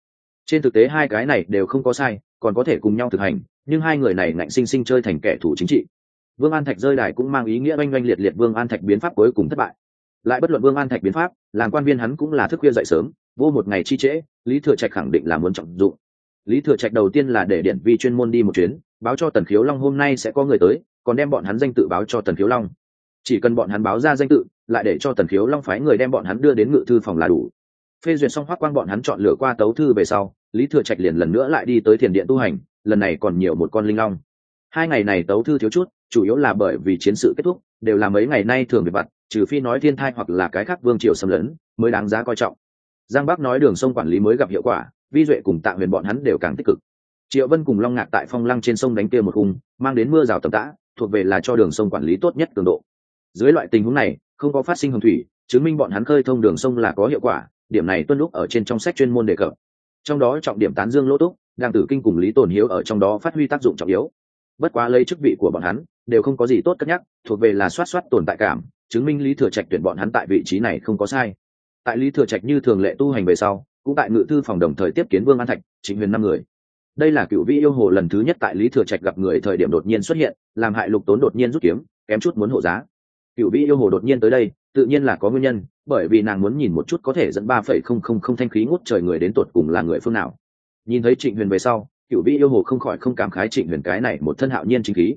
Trên thực tế hai cái này đều không có sai, còn có thể cùng nhau thực hành, nhưng hai người này ngạnh sinh sinh chơi thành kẻ thù chính trị. Vương an thạch rơi đài cũng mang ý nghĩa oanh oanh liệt liệt vương an thạch biến pháp cuối cùng thất bại lại bất luận vương an thạch biến pháp, làm quan viên hắn cũng là thức khuya dậy sớm, vô một ngày chi trễ, lý thừa trạch khẳng định là muốn trọng dụng. Lý thừa trạch đầu tiên là để điện vi chuyên môn đi một chuyến, báo cho tần khiếu long hôm nay sẽ có người tới, còn đem bọn hắn danh tự báo cho tần khiếu long. Chỉ cần bọn hắn báo ra danh tự, lại để cho tần khiếu long phái người đem bọn hắn đưa đến ngự thư phòng là đủ. Phê duyệt xong hoác quang bọn hắn chọn lựa qua tấu thư về sau, lý thừa trạch liền lần nữa lại đi tới thiền điện tu hành, lần này còn nhiều một con linh long. Hai ngày này tấu thư thiếu chút, chủ yếu là bởi vì chiến sự kết thúc đều là mấy ngày nay thường bị vặt, trừ phi nói thiên thai hoặc là cái khác vương triều xâm lấn mới đáng giá coi trọng. Giang bắc nói đường sông quản lý mới gặp hiệu quả, vi duệ cùng tạ huyền bọn hắn đều càng tích cực. Triệu vân cùng long ngạc tại phong lăng trên sông đánh kia một khung mang đến mưa rào tầm tã, thuộc về là cho đường sông quản lý tốt nhất cường độ. Dưới loại tình huống này, không có phát sinh hồng thủy, chứng minh bọn hắn khơi thông đường sông là có hiệu quả, điểm này tuân lúc ở trên trong sách chuyên môn đề cập. Trong đó trọng điểm tán dương lỗ túc đang tử kinh cùng lý tồn hiếu ở trong đó phát huy tác dụng trọng yếu. Bất quá lấy chức vị của bọn hắn đều không có gì tốt cất nhắc, thuộc về là soát soát tồn tại cảm, chứng minh lý thừa trạch tuyển bọn hắn tại vị trí này không có sai. Tại lý thừa trạch như thường lệ tu hành về sau, cũng tại ngự thư phòng đồng thời tiếp kiến vương an thạch, trịnh huyền năm người. Đây là cựu vị yêu hồ lần thứ nhất tại lý thừa trạch gặp người thời điểm đột nhiên xuất hiện, làm hại lục tốn đột nhiên rút kiếm, kém chút muốn hộ giá. Cựu vị yêu hồ đột nhiên tới đây, tự nhiên là có nguyên nhân, bởi vì nàng muốn nhìn một chút có thể dẫn ba phẩy không không không thanh khí ngút trời người đến tột cùng là người phương nào. Nhìn thấy trịnh huyền về sau, cựu vị yêu hồ không khỏi không cảm khái trịnh huyền cái này một thân hạo nhiên chính khí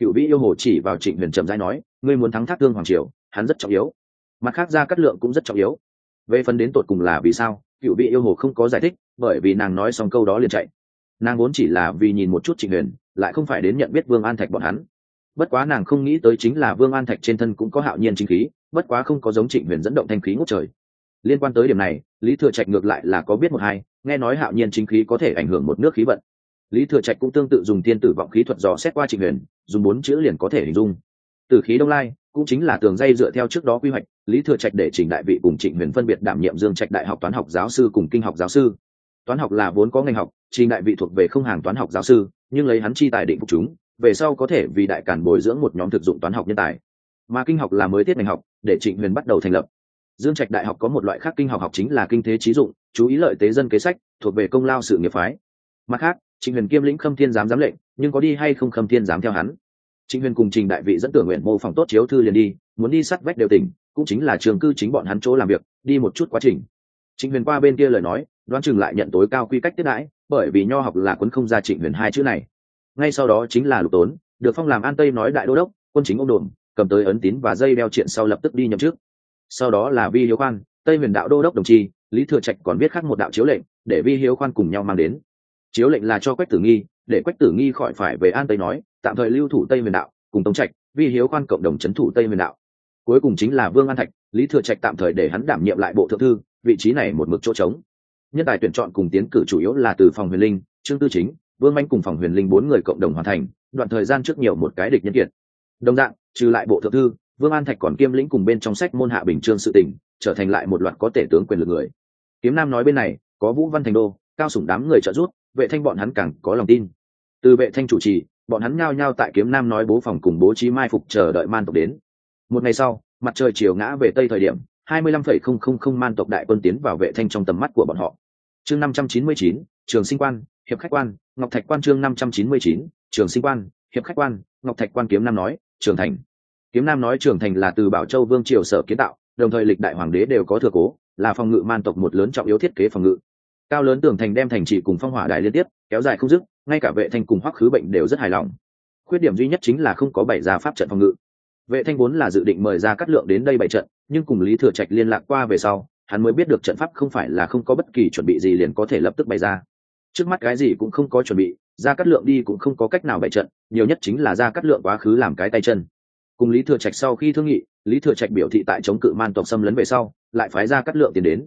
cựu vị yêu hồ chỉ vào trịnh huyền trầm giai nói, ngươi muốn thắng thác thương hoàng triều, hắn rất trọng yếu. Mặt khác ra cắt lượng cũng rất trọng yếu. Về phần đến tột cùng là vì sao cựu vị yêu hồ không có giải thích, bởi vì nàng nói xong câu đó liền chạy. Nàng vốn chỉ là vì nhìn một chút trịnh huyền, lại không phải đến nhận biết vương an thạch bọn hắn. Bất quá nàng không nghĩ tới chính là vương an thạch trên thân cũng có hạo nhiên chính khí, bất quá không có giống trịnh huyền dẫn động thanh khí ngốc trời. Liên quan tới điểm này, lý thừa trạch ngược lại là có biết một hai, nghe nói hạo nhiên chính khí có thể ảnh hưởng một nước khí vận lý thừa trạch cũng tương tự dùng tiên tử vọng khí thuật dò xét qua trịnh huyền, dùng bốn chữ liền có thể hình dung. Từ khí đông lai, cũng chính là tường dây dựa theo trước đó quy hoạch, lý thừa trạch để Trình đại vị cùng trịnh huyền phân biệt đảm nhiệm dương trạch đại học toán học giáo sư cùng kinh học giáo sư. Toán học là vốn có ngành học, trình đại vị thuộc về không hàng toán học giáo sư, nhưng lấy hắn chi tài định phục chúng, về sau có thể vì đại cản bồi dưỡng một nhóm thực dụng toán học nhân tài. Mà kinh học là mới tiết ngành học, để trịnh huyền bắt đầu thành lập. Dương trạch đại học có một loại khác kinh học học chính là kinh tế trí dụng, chú ý lợi tế dân kế sách, thuộc về công lao sự nghiệp phái. Mặt khác trịnh huyền kiêm lĩnh khâm thiên giám giám lệnh, nhưng có đi hay không khâm thiên giám theo hắn. Trịnh huyền cùng trình đại vị dẫn tưởng nguyện mô phỏng tốt chiếu thư liền đi, muốn đi sắt vách đều tỉnh, cũng chính là trường cư chính bọn hắn chỗ làm việc, đi một chút quá trình. Trịnh huyền qua bên kia lời nói, đoán chừng lại nhận tối cao quy cách tiết đãi, bởi vì nho học là quân không ra trịnh huyền hai chữ này. Ngay sau đó chính là lục tốn, được phong làm an tây nói đại đô đốc, quân chính ông đồn, cầm tới ấn tín và dây đeo triện sau lập tức đi nhậm chức. Sau đó là vi hiếu khoan, tây huyền đạo đô đốc đồng chi, lý thừa trạch còn viết khắc một đạo chiếu lệnh, để vi hiếu khoan cùng nhau mang đến chiếu lệnh là cho quách tử nghi, để quách tử nghi khỏi phải về an tây nói, tạm thời lưu thủ tây huyền đạo, cùng tống trạch, vi hiếu khoan cộng đồng c h ấ n thủ tây huyền đạo. Cuối cùng chính là vương an thạch, lý thừa trạch tạm thời để hắn đảm nhiệm lại bộ thượng thư, vị trí này một mực chỗ trống. Nhân tài tuyển chọn cùng tiến cử chủ yếu là từ phòng huyền linh, trương tư chính, vương anh cùng phòng huyền linh bốn người cộng đồng hoàn thành, đoạn thời gian trước nhiều một cái địch nhân kiệt. Đồng dạng, trừ lại bộ thượng thư, vương an thạch còn kiêm lĩnh cùng bên trong sách môn hạ bình trương sự tỉnh, trở thành lại một loạt có tể tướng quyền lực người. Kiếm nam nói bên này, có vũ văn thành đô, cao sủng đám người trợ giúp vệ thanh bọn hắn càng có lòng tin. Từ vệ thanh chủ trì, bọn hắn nhao nhao tại kiếm nam nói bố phòng cùng bố trí mai phục chờ đợi man tộc đến. Một ngày sau, mặt trời chiều ngã về tây thời điểm, hai mươi lăm phẩy không không không man tộc đại quân tiến vào vệ thanh trong tầm mắt của bọn họ. Chương năm trăm chín mươi chín, trường sinh quan, hiệp khách quan, ngọc thạch quan chương năm trăm chín mươi chín, trường sinh quan, hiệp khách quan, ngọc thạch quan kiếm nam nói, trường thành. Kiếm nam nói, trường thành là từ bảo châu vương triều sở kiến tạo, đồng thời lịch đại hoàng đế đều có thừa cố, là phòng ngự man tộc một lớn trọng yếu thiết kế phòng ngự cao lớn tường thành đem thành trì cùng phong hỏa đài liên tiếp, kéo dài không dứt, ngay cả vệ thanh cùng hoắc khứ bệnh đều rất hài lòng. Khuyết điểm duy nhất chính là không có bảy ra pháp trận phòng ngự. Vệ thanh vốn là dự định mời ra cắt lượng đến đây bảy trận, nhưng cùng lý thừa trạch liên lạc qua về sau, hắn mới biết được trận pháp không phải là không có bất kỳ chuẩn bị gì liền có thể lập tức bày ra. Trước mắt cái gì cũng không có chuẩn bị, ra cắt lượng đi cũng không có cách nào bày trận, nhiều nhất chính là ra cắt lượng quá khứ làm cái tay chân. Cùng lý thừa trạch sau khi thương nghị, lý thừa trạch biểu thị tại chống cự man tộc xâm lấn về sau, lại phái ra cắt lượng tiền đến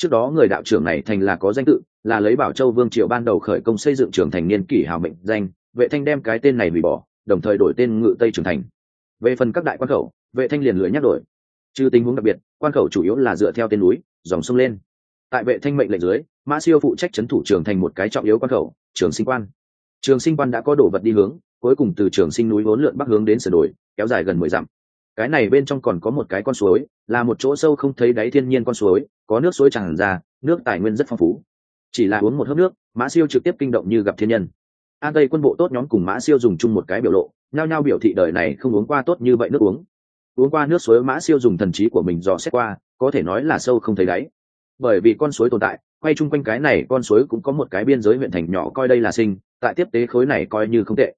trước đó người đạo trưởng này thành là có danh tự, là lấy bảo châu vương triều ban đầu khởi công xây dựng trường thành niên kỷ hào mệnh danh, vệ thanh đem cái tên này hủy bỏ, đồng thời đổi tên ngự tây trường thành. Về phần các đại quan khẩu, vệ thanh liền lưỡi nhắc đổi. Trừ tình huống đặc biệt, quan khẩu chủ yếu là dựa theo tên núi, dòng sông lên. Tại vệ thanh mệnh lệnh dưới, mã siêu phụ trách c h ấ n thủ trường thành một cái trọng yếu quan khẩu, trường sinh quan. Trường sinh quan đã có đổ vật đi hướng, cuối cùng từ trường sinh núi vốn lượn bắc hướng đến sửa đổi kéo dài gần mười dặm cái này bên trong còn có một cái con suối, là một chỗ sâu không thấy đáy thiên nhiên con suối, có nước suối tràn ra, nước tài nguyên rất phong phú. Chỉ là uống một hớp nước, mã siêu trực tiếp kinh động như gặp thiên nhân. An tây quân bộ tốt nhóm cùng mã siêu dùng chung một cái biểu lộ, nhao nhao biểu thị đời này không uống qua tốt như vậy nước uống. Uống qua nước suối, mã siêu dùng thần trí của mình dò xét qua, có thể nói là sâu không thấy đáy. Bởi vì con suối tồn tại, quay chung quanh cái này con suối cũng có một cái biên giới huyện thành nhỏ coi đây là sinh, tại tiếp tế khối này coi như không tệ.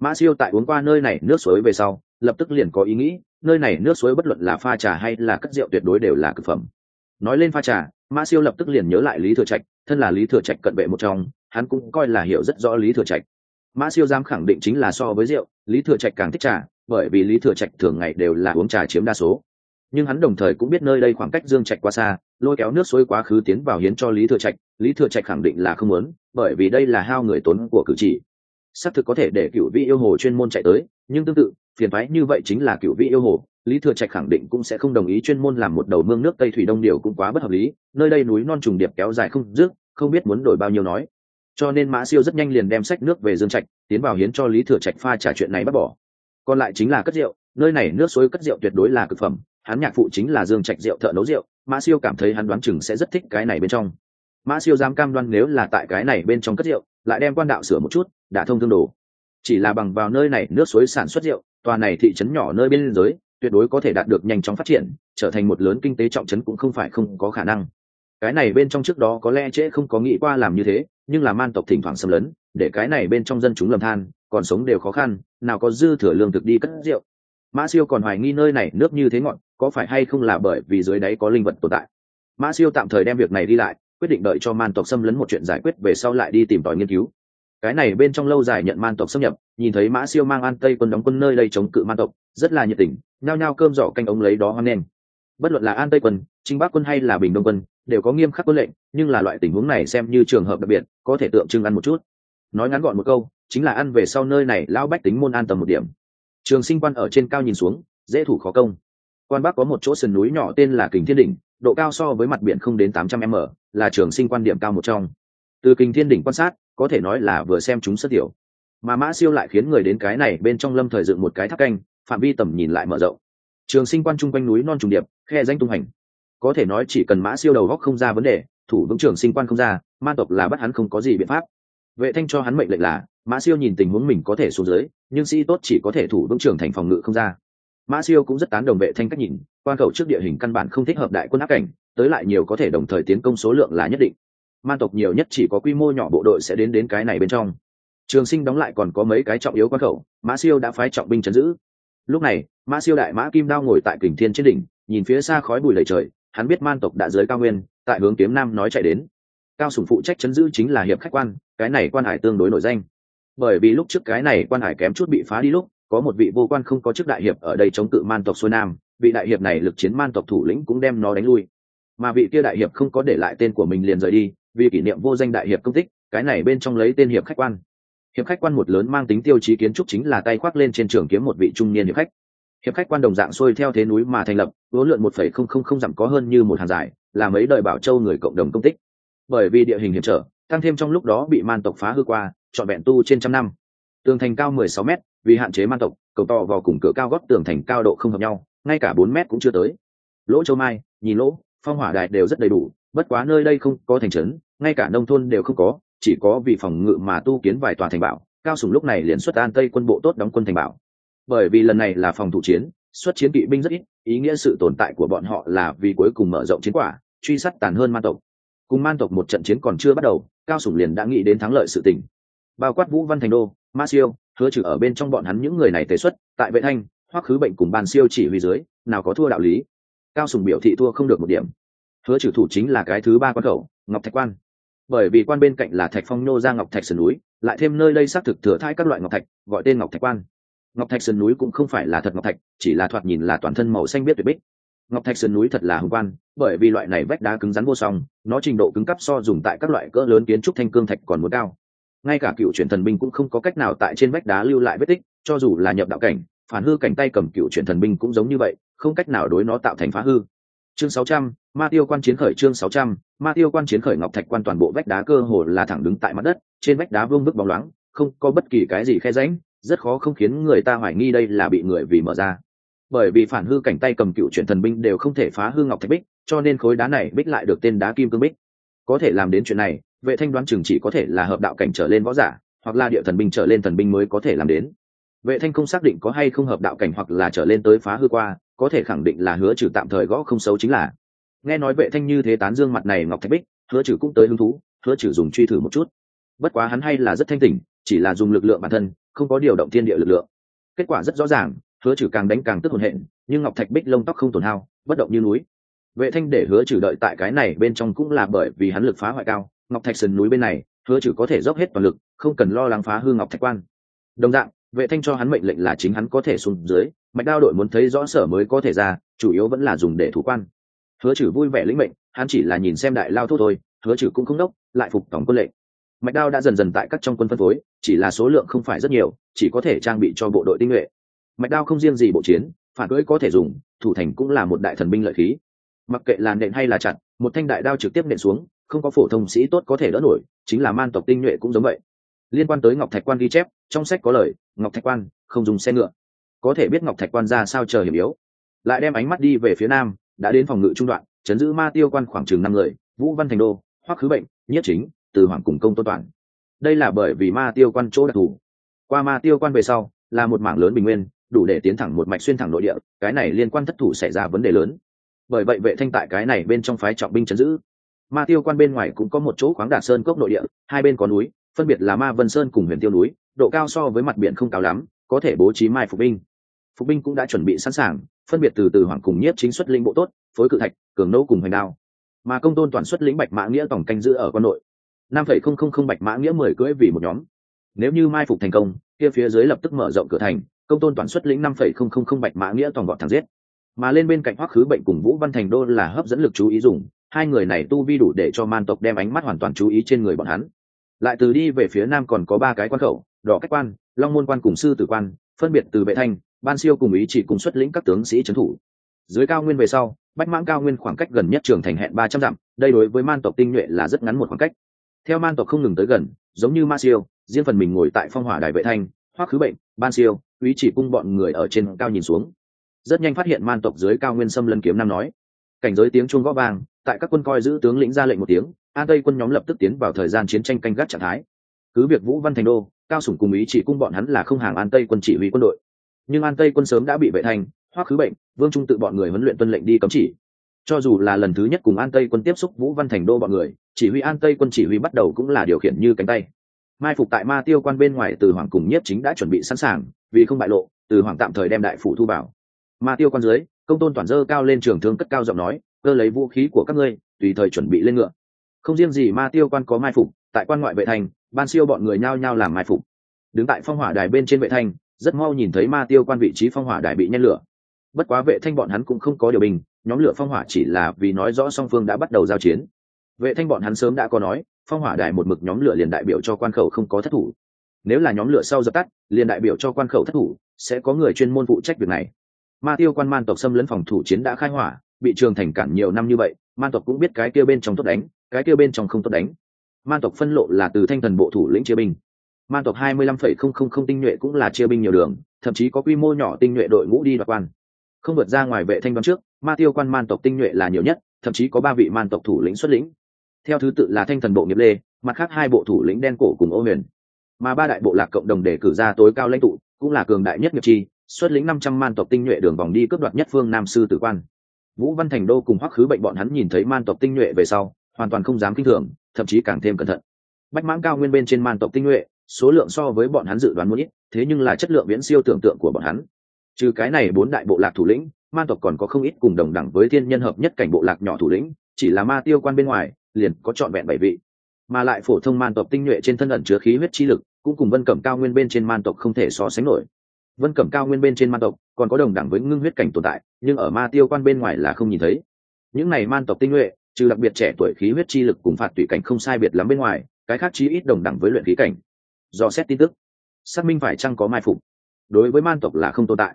Mã siêu tại uống qua nơi này nước suối về sau lập tức liền có ý nghĩ, nơi này nước suối bất luận là pha trà hay là cất rượu tuyệt đối đều là cực phẩm. Nói lên pha trà mã siêu lập tức liền nhớ lại lý thừa trạch, thân là lý thừa trạch cận vệ một trong, hắn cũng coi là hiểu rất rõ lý thừa trạch. Mã siêu dám khẳng định chính là so với rượu, lý thừa trạch càng thích trà, bởi vì lý thừa trạch thường ngày đều là uống trà chiếm đa số. Nhưng hắn đồng thời cũng biết nơi đây khoảng cách dương trạch quá xa, lôi kéo nước suối quá khứ tiến vào hiến cho lý thừa trạch, lý thừa trạch khẳng định là không muốn, bởi vì đây là hao người tốn của cử chỉ. Xác thực có thể để cựu vị yêu hồ chuyên môn chạy tới, nhưng tương tự phiền thoái như vậy chính là cựu vị yêu hồ, lý thừa trạch khẳng định cũng sẽ không đồng ý chuyên môn làm một đầu mương nước tây thủy đông điều cũng quá bất hợp lý, nơi đây núi non trùng điệp kéo dài không dứt, không biết muốn đổi bao nhiêu nói. Cho nên mã siêu rất nhanh liền đem sách nước về dương trạch, tiến vào hiến cho lý thừa trạch pha trả chuyện này bắt bỏ. Còn lại chính là cất rượu, nơi này nước suối cất rượu tuyệt đối là cực phẩm, hắn nhạc phụ chính là dương trạch rượu thợ nấu rượu, mã siêu cảm thấy hắn đoán chừng sẽ rất thích cái này bên trong. Mã siêu dám cam đoan nếu là tại cái này bên trong cất rượu, lại đem quan đạo sửa một chút đã thông thương đồ. Chỉ là bằng vào nơi này nước suối sản xuất rượu tòa này thị trấn nhỏ nơi biên giới, tuyệt đối có thể đạt được nhanh chóng phát triển, trở thành một lớn kinh tế trọng trấn cũng không phải không có khả năng. Cái này bên trong trước đó có lẽ trễ không có nghĩ qua làm như thế, nhưng là man tộc thỉnh thoảng xâm lấn, để cái này bên trong dân chúng lầm than, còn sống đều khó khăn, nào có dư thừa lương thực đi cất rượu. Mã siêu còn hoài nghi nơi này nước như thế ngọn có phải hay không là bởi vì dưới đáy có linh vật tồn tại? Mã siêu tạm thời đem việc này đi lại, quyết định đợi cho man tộc xâm lấn một chuyện giải quyết về sau lại đi tìm tòi nghiên cứu cái này bên trong lâu dài nhận man tộc xâm nhập, nhìn thấy mã siêu mang an tây quân đóng quân nơi đây chống cự man tộc, rất là nhiệt tình, nhao nhao cơm giỏ canh ống lấy đó hoang lên bất luận là an tây quân, trinh bắc quân hay là bình đông quân, đều có nghiêm khắc quân lệnh, nhưng là loại tình huống này xem như trường hợp đặc biệt, có thể tượng trưng ăn một chút. Nói ngắn gọn một câu, chính là ăn về sau nơi này lao bách tính môn an tầm một điểm. Trường sinh quan ở trên cao nhìn xuống, dễ thủ khó công. Quan bắc có một chỗ sườn núi nhỏ tên là kình thiên đỉnh, độ cao so với mặt biển không đến tám trăm m, là trường sinh quan điểm cao một trong. Từ kình thiên đỉnh quan sát có thể nói là vừa xem chúng rất tiểu. Mà mã siêu lại khiến người đến cái này bên trong lâm thời dựng một cái tháp canh, phạm vi tầm nhìn lại mở rộng. Trường sinh quan chung quanh núi non trùng điệp, khe danh tung hành. Có thể nói chỉ cần mã siêu đầu góc không ra vấn đề, thủ vững trường sinh quan không ra, ma tộc là bắt hắn không có gì biện pháp. Vệ thanh cho hắn mệnh lệnh là, mã siêu nhìn tình huống mình có thể xuống dưới, nhưng sĩ tốt chỉ có thể thủ vững trường thành phòng ngự không ra. Mã siêu cũng rất tán đồng vệ thanh cách nhìn, quan khẩu trước địa hình căn bản không thích hợp đại quân áp cảnh, tới lại nhiều có thể đồng thời tiến công số lượng là nhất định man tộc nhiều nhất chỉ có quy mô nhỏ bộ đội sẽ đến đến cái này bên trong. Trường sinh đóng lại còn có mấy cái trọng yếu quan khẩu, mã siêu đã phái trọng binh chấn giữ. Lúc này, mã siêu đại mã kim đao ngồi tại kình thiên trên đỉnh, nhìn phía xa khói bụi lầy trời, hắn biết man tộc đã dưới cao nguyên, tại hướng kiếm nam nói chạy đến. Cao sùng phụ trách chấn giữ chính là hiệp khách quan, cái này quan hải tương đối nổi danh. Bởi vì lúc trước cái này quan hải kém chút bị phá đi lúc, có một vị vô quan không có chức đại hiệp ở đây chống cự man tộc xuôi nam, vị đại hiệp này lực chiến man tộc thủ lĩnh cũng đem nó đánh lui. Mà vị kia đại hiệp không có để lại tên của mình liền rời đi vì kỷ niệm vô danh đại hiệp công tích, cái này bên trong lấy tên hiệp khách quan. Hiệp khách quan một lớn mang tính tiêu chí kiến trúc chính là tay khoác lên trên trường kiếm một vị trung niên hiệp khách. Hiệp khách quan đồng dạng xuôi theo thế núi mà thành lập, vốn lượn một phẩy không không không dặm có hơn như một hàng dài, là mấy đời bảo châu người cộng đồng công tích. Bởi vì địa hình hiểm trở, tăng thêm trong lúc đó bị man tộc phá hư qua, trọn vẹn tu trên trăm năm. Tường thành cao mười sáu m vì hạn chế man tộc, cầu to vào cùng cửa cao góc tường thành cao độ không hợp nhau, ngay cả bốn m cũng chưa tới. Lỗ châu mai, nhìn lỗ, phong hỏa đài đều rất đầy đủ bất quá nơi đây không có thành trấn, ngay cả nông thôn đều không có, chỉ có vì phòng ngự mà tu kiến vài tòa thành bảo, cao sùng lúc này liền xuất an tây quân bộ tốt đóng quân thành bảo. Bởi vì lần này là phòng thủ chiến, xuất chiến kỵ binh rất ít, ý nghĩa sự tồn tại của bọn họ là vì cuối cùng mở rộng chiến quả, truy sát tàn hơn man tộc. Cùng man tộc một trận chiến còn chưa bắt đầu, cao sủng liền đã nghĩ đến thắng lợi sự tình. Bao quát vũ văn thành đô, ma siêu, hứa trừ ở bên trong bọn hắn những người này tế xuất, tại vệ thanh, Hoắc khứ bệnh cùng ban siêu chỉ huy dưới, nào có thua đạo lý. Cao sùng biểu thị thua không được một điểm hứa trừ thủ chính là cái thứ ba quan khẩu, ngọc thạch quan. Bởi vì quan bên cạnh là thạch phong nô ra ngọc thạch sườn núi, lại thêm nơi đây xác thực thừa thai các loại ngọc thạch, gọi tên ngọc thạch quan. Ngọc thạch sườn núi cũng không phải là thật ngọc thạch, chỉ là thoạt nhìn là toàn thân màu xanh biết tuyệt bích. Ngọc thạch sườn núi thật là hùng quan, bởi vì loại này vách đá cứng rắn vô song, nó trình độ cứng cắp so dùng tại các loại cỡ lớn kiến trúc thanh cương thạch còn muốn cao. Ngay cả cựu truyền thần binh cũng không có cách nào tại trên vách đá lưu lại vết tích, cho dù là nhập đạo cảnh, phản hư cảnh tay cầm cựu truyền thần binh cũng giống như vậy, không cách nào đối nó tạo thành phá hư chương 600, ma tiêu quan chiến khởi chương 600, ma tiêu quan chiến khởi ngọc thạch quan toàn bộ vách đá cơ hồ là thẳng đứng tại mặt đất trên vách đá vương bức bóng loáng không có bất kỳ cái gì khe rãnh rất khó không khiến người ta hoài nghi đây là bị người vì mở ra. Bởi vì phản hư cảnh tay cầm cựu truyền thần binh đều không thể phá hư ngọc thạch bích cho nên khối đá này bích lại được tên đá kim cương bích. Có thể làm đến chuyện này vệ thanh đoán chừng chỉ có thể là hợp đạo cảnh trở lên võ giả hoặc là địa thần binh trở lên thần binh mới có thể làm đến. Vệ thanh không xác định có hay không hợp đạo cảnh hoặc là trở lên tới phá hư qua có thể khẳng định là hứa trừ tạm thời gõ không xấu chính là. Nghe nói vệ thanh như thế tán dương mặt này ngọc thạch bích, hứa trừ cũng tới hứng thú, hứa trừ dùng truy thử một chút. Bất quá hắn hay là rất thanh tỉnh, chỉ là dùng lực lượng bản thân, không có điều động thiên địa lực lượng. Kết quả rất rõ ràng, hứa trừ càng đánh càng tức hồn hện, nhưng ngọc thạch bích lông tóc không tổn hao, bất động như núi. Vệ thanh để hứa trừ đợi tại cái này bên trong cũng là bởi vì hắn lực phá hoại cao, ngọc thạch sườn núi bên này, hứa trừ có thể dốc hết toàn lực, không cần lo lắng phá hư ngọc thạch quan. Đồng dạng vệ thanh cho hắn mệnh lệnh là chính hắn có thể xuống dưới mạch đao đội muốn thấy rõ sở mới có thể ra, chủ yếu vẫn là dùng để thủ quan. Hứa chử vui vẻ lĩnh mệnh, hắn chỉ là nhìn xem đại lao thốt thôi, hứa chử cũng không đốc, lại phục tổng quân lệnh. Mạch đao đã dần dần tại các trong quân phân phối, chỉ là số lượng không phải rất nhiều, chỉ có thể trang bị cho bộ đội tinh nhuệ. Mạch đao không riêng gì bộ chiến, phản cưỡi có thể dùng, thủ thành cũng là một đại thần binh lợi khí. Mặc kệ là nện hay là chặt, một thanh đại đao trực tiếp nện xuống, không có phổ thông sĩ tốt có thể đỡ nổi, chính là man tộc tinh nhuệ cũng giống vậy liên quan tới ngọc thạch quan ghi chép, trong sách có lời, ngọc thạch quan, không dùng xe ngựa. Có thể biết ngọc thạch quan ra sao chờ hiểm yếu. Lại đem ánh mắt đi về phía nam, đã đến phòng ngự trung đoạn, chấn giữ ma tiêu quan khoảng chừng năm người, vũ văn thành đô, hoắc khứ bệnh nhất chính, từ hoàng cùng công tôn toàn. Đây là bởi vì ma tiêu quan chỗ đặc thù. Qua ma tiêu quan về sau, là một mảng lớn bình nguyên, đủ để tiến thẳng một mạch xuyên thẳng nội địa, cái này liên quan thất thủ xảy ra vấn đề lớn. Bởi vậy vệ thanh tại cái này bên trong phái trọng binh chấn giữ. Ma tiêu quan bên ngoài cũng có một chỗ khoáng đả sơn cốc nội địa, hai bên có núi phân biệt là ma vân sơn cùng huyền tiêu núi, độ cao so với mặt biển không cao lắm, có thể bố trí mai phục binh. Phục binh cũng đã chuẩn bị sẵn sàng, phân biệt từ từ hoàng cùng nhiếp chính xuất linh bộ tốt, phối cự thạch, cường nấu cùng hoành đao. Mà công tôn toàn xuất lĩnh bạch mã nghĩa tổng canh giữ ở quân nội. Năm phẩy không không không bạch mã nghĩa mười cưỡi vì một nhóm. Nếu như mai phục thành công, kia phía dưới lập tức mở rộng cửa thành, công tôn toàn xuất lĩnh năm phẩy không không không bạch mã nghĩa toàn gọn thẳng giết. Mà lên bên cạnh hoắc khứ bệnh cùng vũ văn thành đô là hấp dẫn lực chú ý dùng, hai người này tu vi đủ để cho man tộc đem ánh mắt hoàn toàn chú ý trên người bọn hắn lại từ đi về phía nam còn có ba cái quan khẩu, đỏ cách quan, long môn quan cùng sư tử quan, phân biệt từ vệ thanh, ban siêu cùng ý chỉ cùng xuất lĩnh các tướng sĩ trấn thủ. Dưới cao nguyên về sau, bách mãng cao nguyên khoảng cách gần nhất trường thành hẹn ba trăm dặm, đây đối với man tộc tinh nhuệ là rất ngắn một khoảng cách. Theo man tộc không ngừng tới gần, giống như ma siêu, riêng phần mình ngồi tại phong hỏa đài vệ thanh, hoắc khứ bệnh, ban siêu, ý chỉ cung bọn người ở trên cao nhìn xuống. Rất nhanh phát hiện man tộc dưới cao nguyên sâm lân kiếm nam nói. Cảnh giới tiếng chuông gõ vang, tại các quân coi giữ tướng lĩnh ra lệnh một tiếng an tây quân nhóm lập tức tiến vào thời gian chiến tranh canh gác trạng thái. Cứ việc vũ văn thành đô, cao sủng cùng ý chỉ cung bọn hắn là không hàng an tây quân chỉ huy quân đội. Nhưng an tây quân sớm đã bị vệ thành hoắc khứ bệnh, vương trung tự bọn người huấn luyện tuân lệnh đi cấm chỉ. Cho dù là lần thứ nhất cùng an tây quân tiếp xúc vũ văn thành đô bọn người, chỉ huy an tây quân chỉ huy bắt đầu cũng là điều khiển như cánh tay. Mai phục tại ma tiêu quan bên ngoài từ hoàng cùng nhất chính đã chuẩn bị sẵn sàng, vì không bại lộ, từ hoàng tạm thời đem đại phủ thu bảo ma tiêu quan dưới, công tôn toàn dơ cao lên trường thương cất cao giọng nói, cơ lấy vũ khí của các ngươi, tùy thời chuẩn bị lên ngựa không riêng gì ma tiêu quan có mai phục, tại quan ngoại vệ thành, ban siêu bọn người nhao nhao làm mai phục. Đứng tại phong hỏa đài bên trên vệ thanh rất mau nhìn thấy ma tiêu quan vị trí phong hỏa đài bị nhen lửa. Bất quá vệ thanh bọn hắn cũng không có điều bình, nhóm lửa phong hỏa chỉ là vì nói rõ song phương đã bắt đầu giao chiến. Vệ thanh bọn hắn sớm đã có nói, phong hỏa đài một mực nhóm lửa liền đại biểu cho quan khẩu không có thất thủ. Nếu là nhóm lửa sau dập tắt, liền đại biểu cho quan khẩu thất thủ, sẽ có người chuyên môn phụ trách việc này. Ma tiêu quan man tộc xâm lấn phòng thủ chiến đã khai hỏa, bị trường thành cản nhiều năm như vậy man tộc cũng biết cái kia bên trong tốt đánh, cái kia bên trong không tốt đánh. Man tộc phân lộ là từ thanh thần bộ thủ lĩnh chia binh. Man tộc hai mươi lăm phẩy không không không tinh nhuệ cũng là chia binh nhiều đường, thậm chí có quy mô nhỏ tinh nhuệ đội ngũ đi đoạt quan. Không vượt ra ngoài vệ thanh đoán trước, ma tiêu quan man tộc tinh nhuệ là nhiều nhất, thậm chí có ba vị man tộc thủ lĩnh xuất lĩnh. Theo thứ tự là thanh thần bộ nghiệp lê, mặt khác hai bộ thủ lĩnh đen cổ cùng ô huyền. Mà ba đại bộ lạc cộng đồng để cử ra tối cao lãnh tụ, cũng là cường đại nhất nghiệp chi, xuất lĩnh năm trăm man tộc tinh nhuệ đường vòng đi cướp đoạt nhất phương nam sư tử quan vũ văn thành đô cùng hoắc khứ bệnh bọn hắn nhìn thấy man tộc tinh nhuệ về sau, hoàn toàn không dám kinh thường, thậm chí càng thêm cẩn thận. Bách mãng cao nguyên bên trên man tộc tinh nhuệ, số lượng so với bọn hắn dự đoán muốn ít, thế nhưng là chất lượng viễn siêu tưởng tượng của bọn hắn. Trừ cái này bốn đại bộ lạc thủ lĩnh, man tộc còn có không ít cùng đồng đẳng với thiên nhân hợp nhất cảnh bộ lạc nhỏ thủ lĩnh, chỉ là ma tiêu quan bên ngoài, liền có trọn vẹn bảy vị. Mà lại phổ thông man tộc tinh nhuệ trên thân ẩn chứa khí huyết chi lực, cũng cùng vân cẩm cao nguyên bên trên man tộc không thể so sánh nổi vân cẩm cao nguyên bên trên man tộc, còn có đồng đẳng với ngưng huyết cảnh tồn tại, nhưng ở ma tiêu quan bên ngoài là không nhìn thấy. Những này man tộc tinh nhuệ, trừ đặc biệt trẻ tuổi khí huyết chi lực cùng phạt tùy cảnh không sai biệt lắm bên ngoài, cái khác chí ít đồng đẳng với luyện khí cảnh. Do xét tin tức, xác minh phải chăng có mai phục. Đối với man tộc là không tồn tại.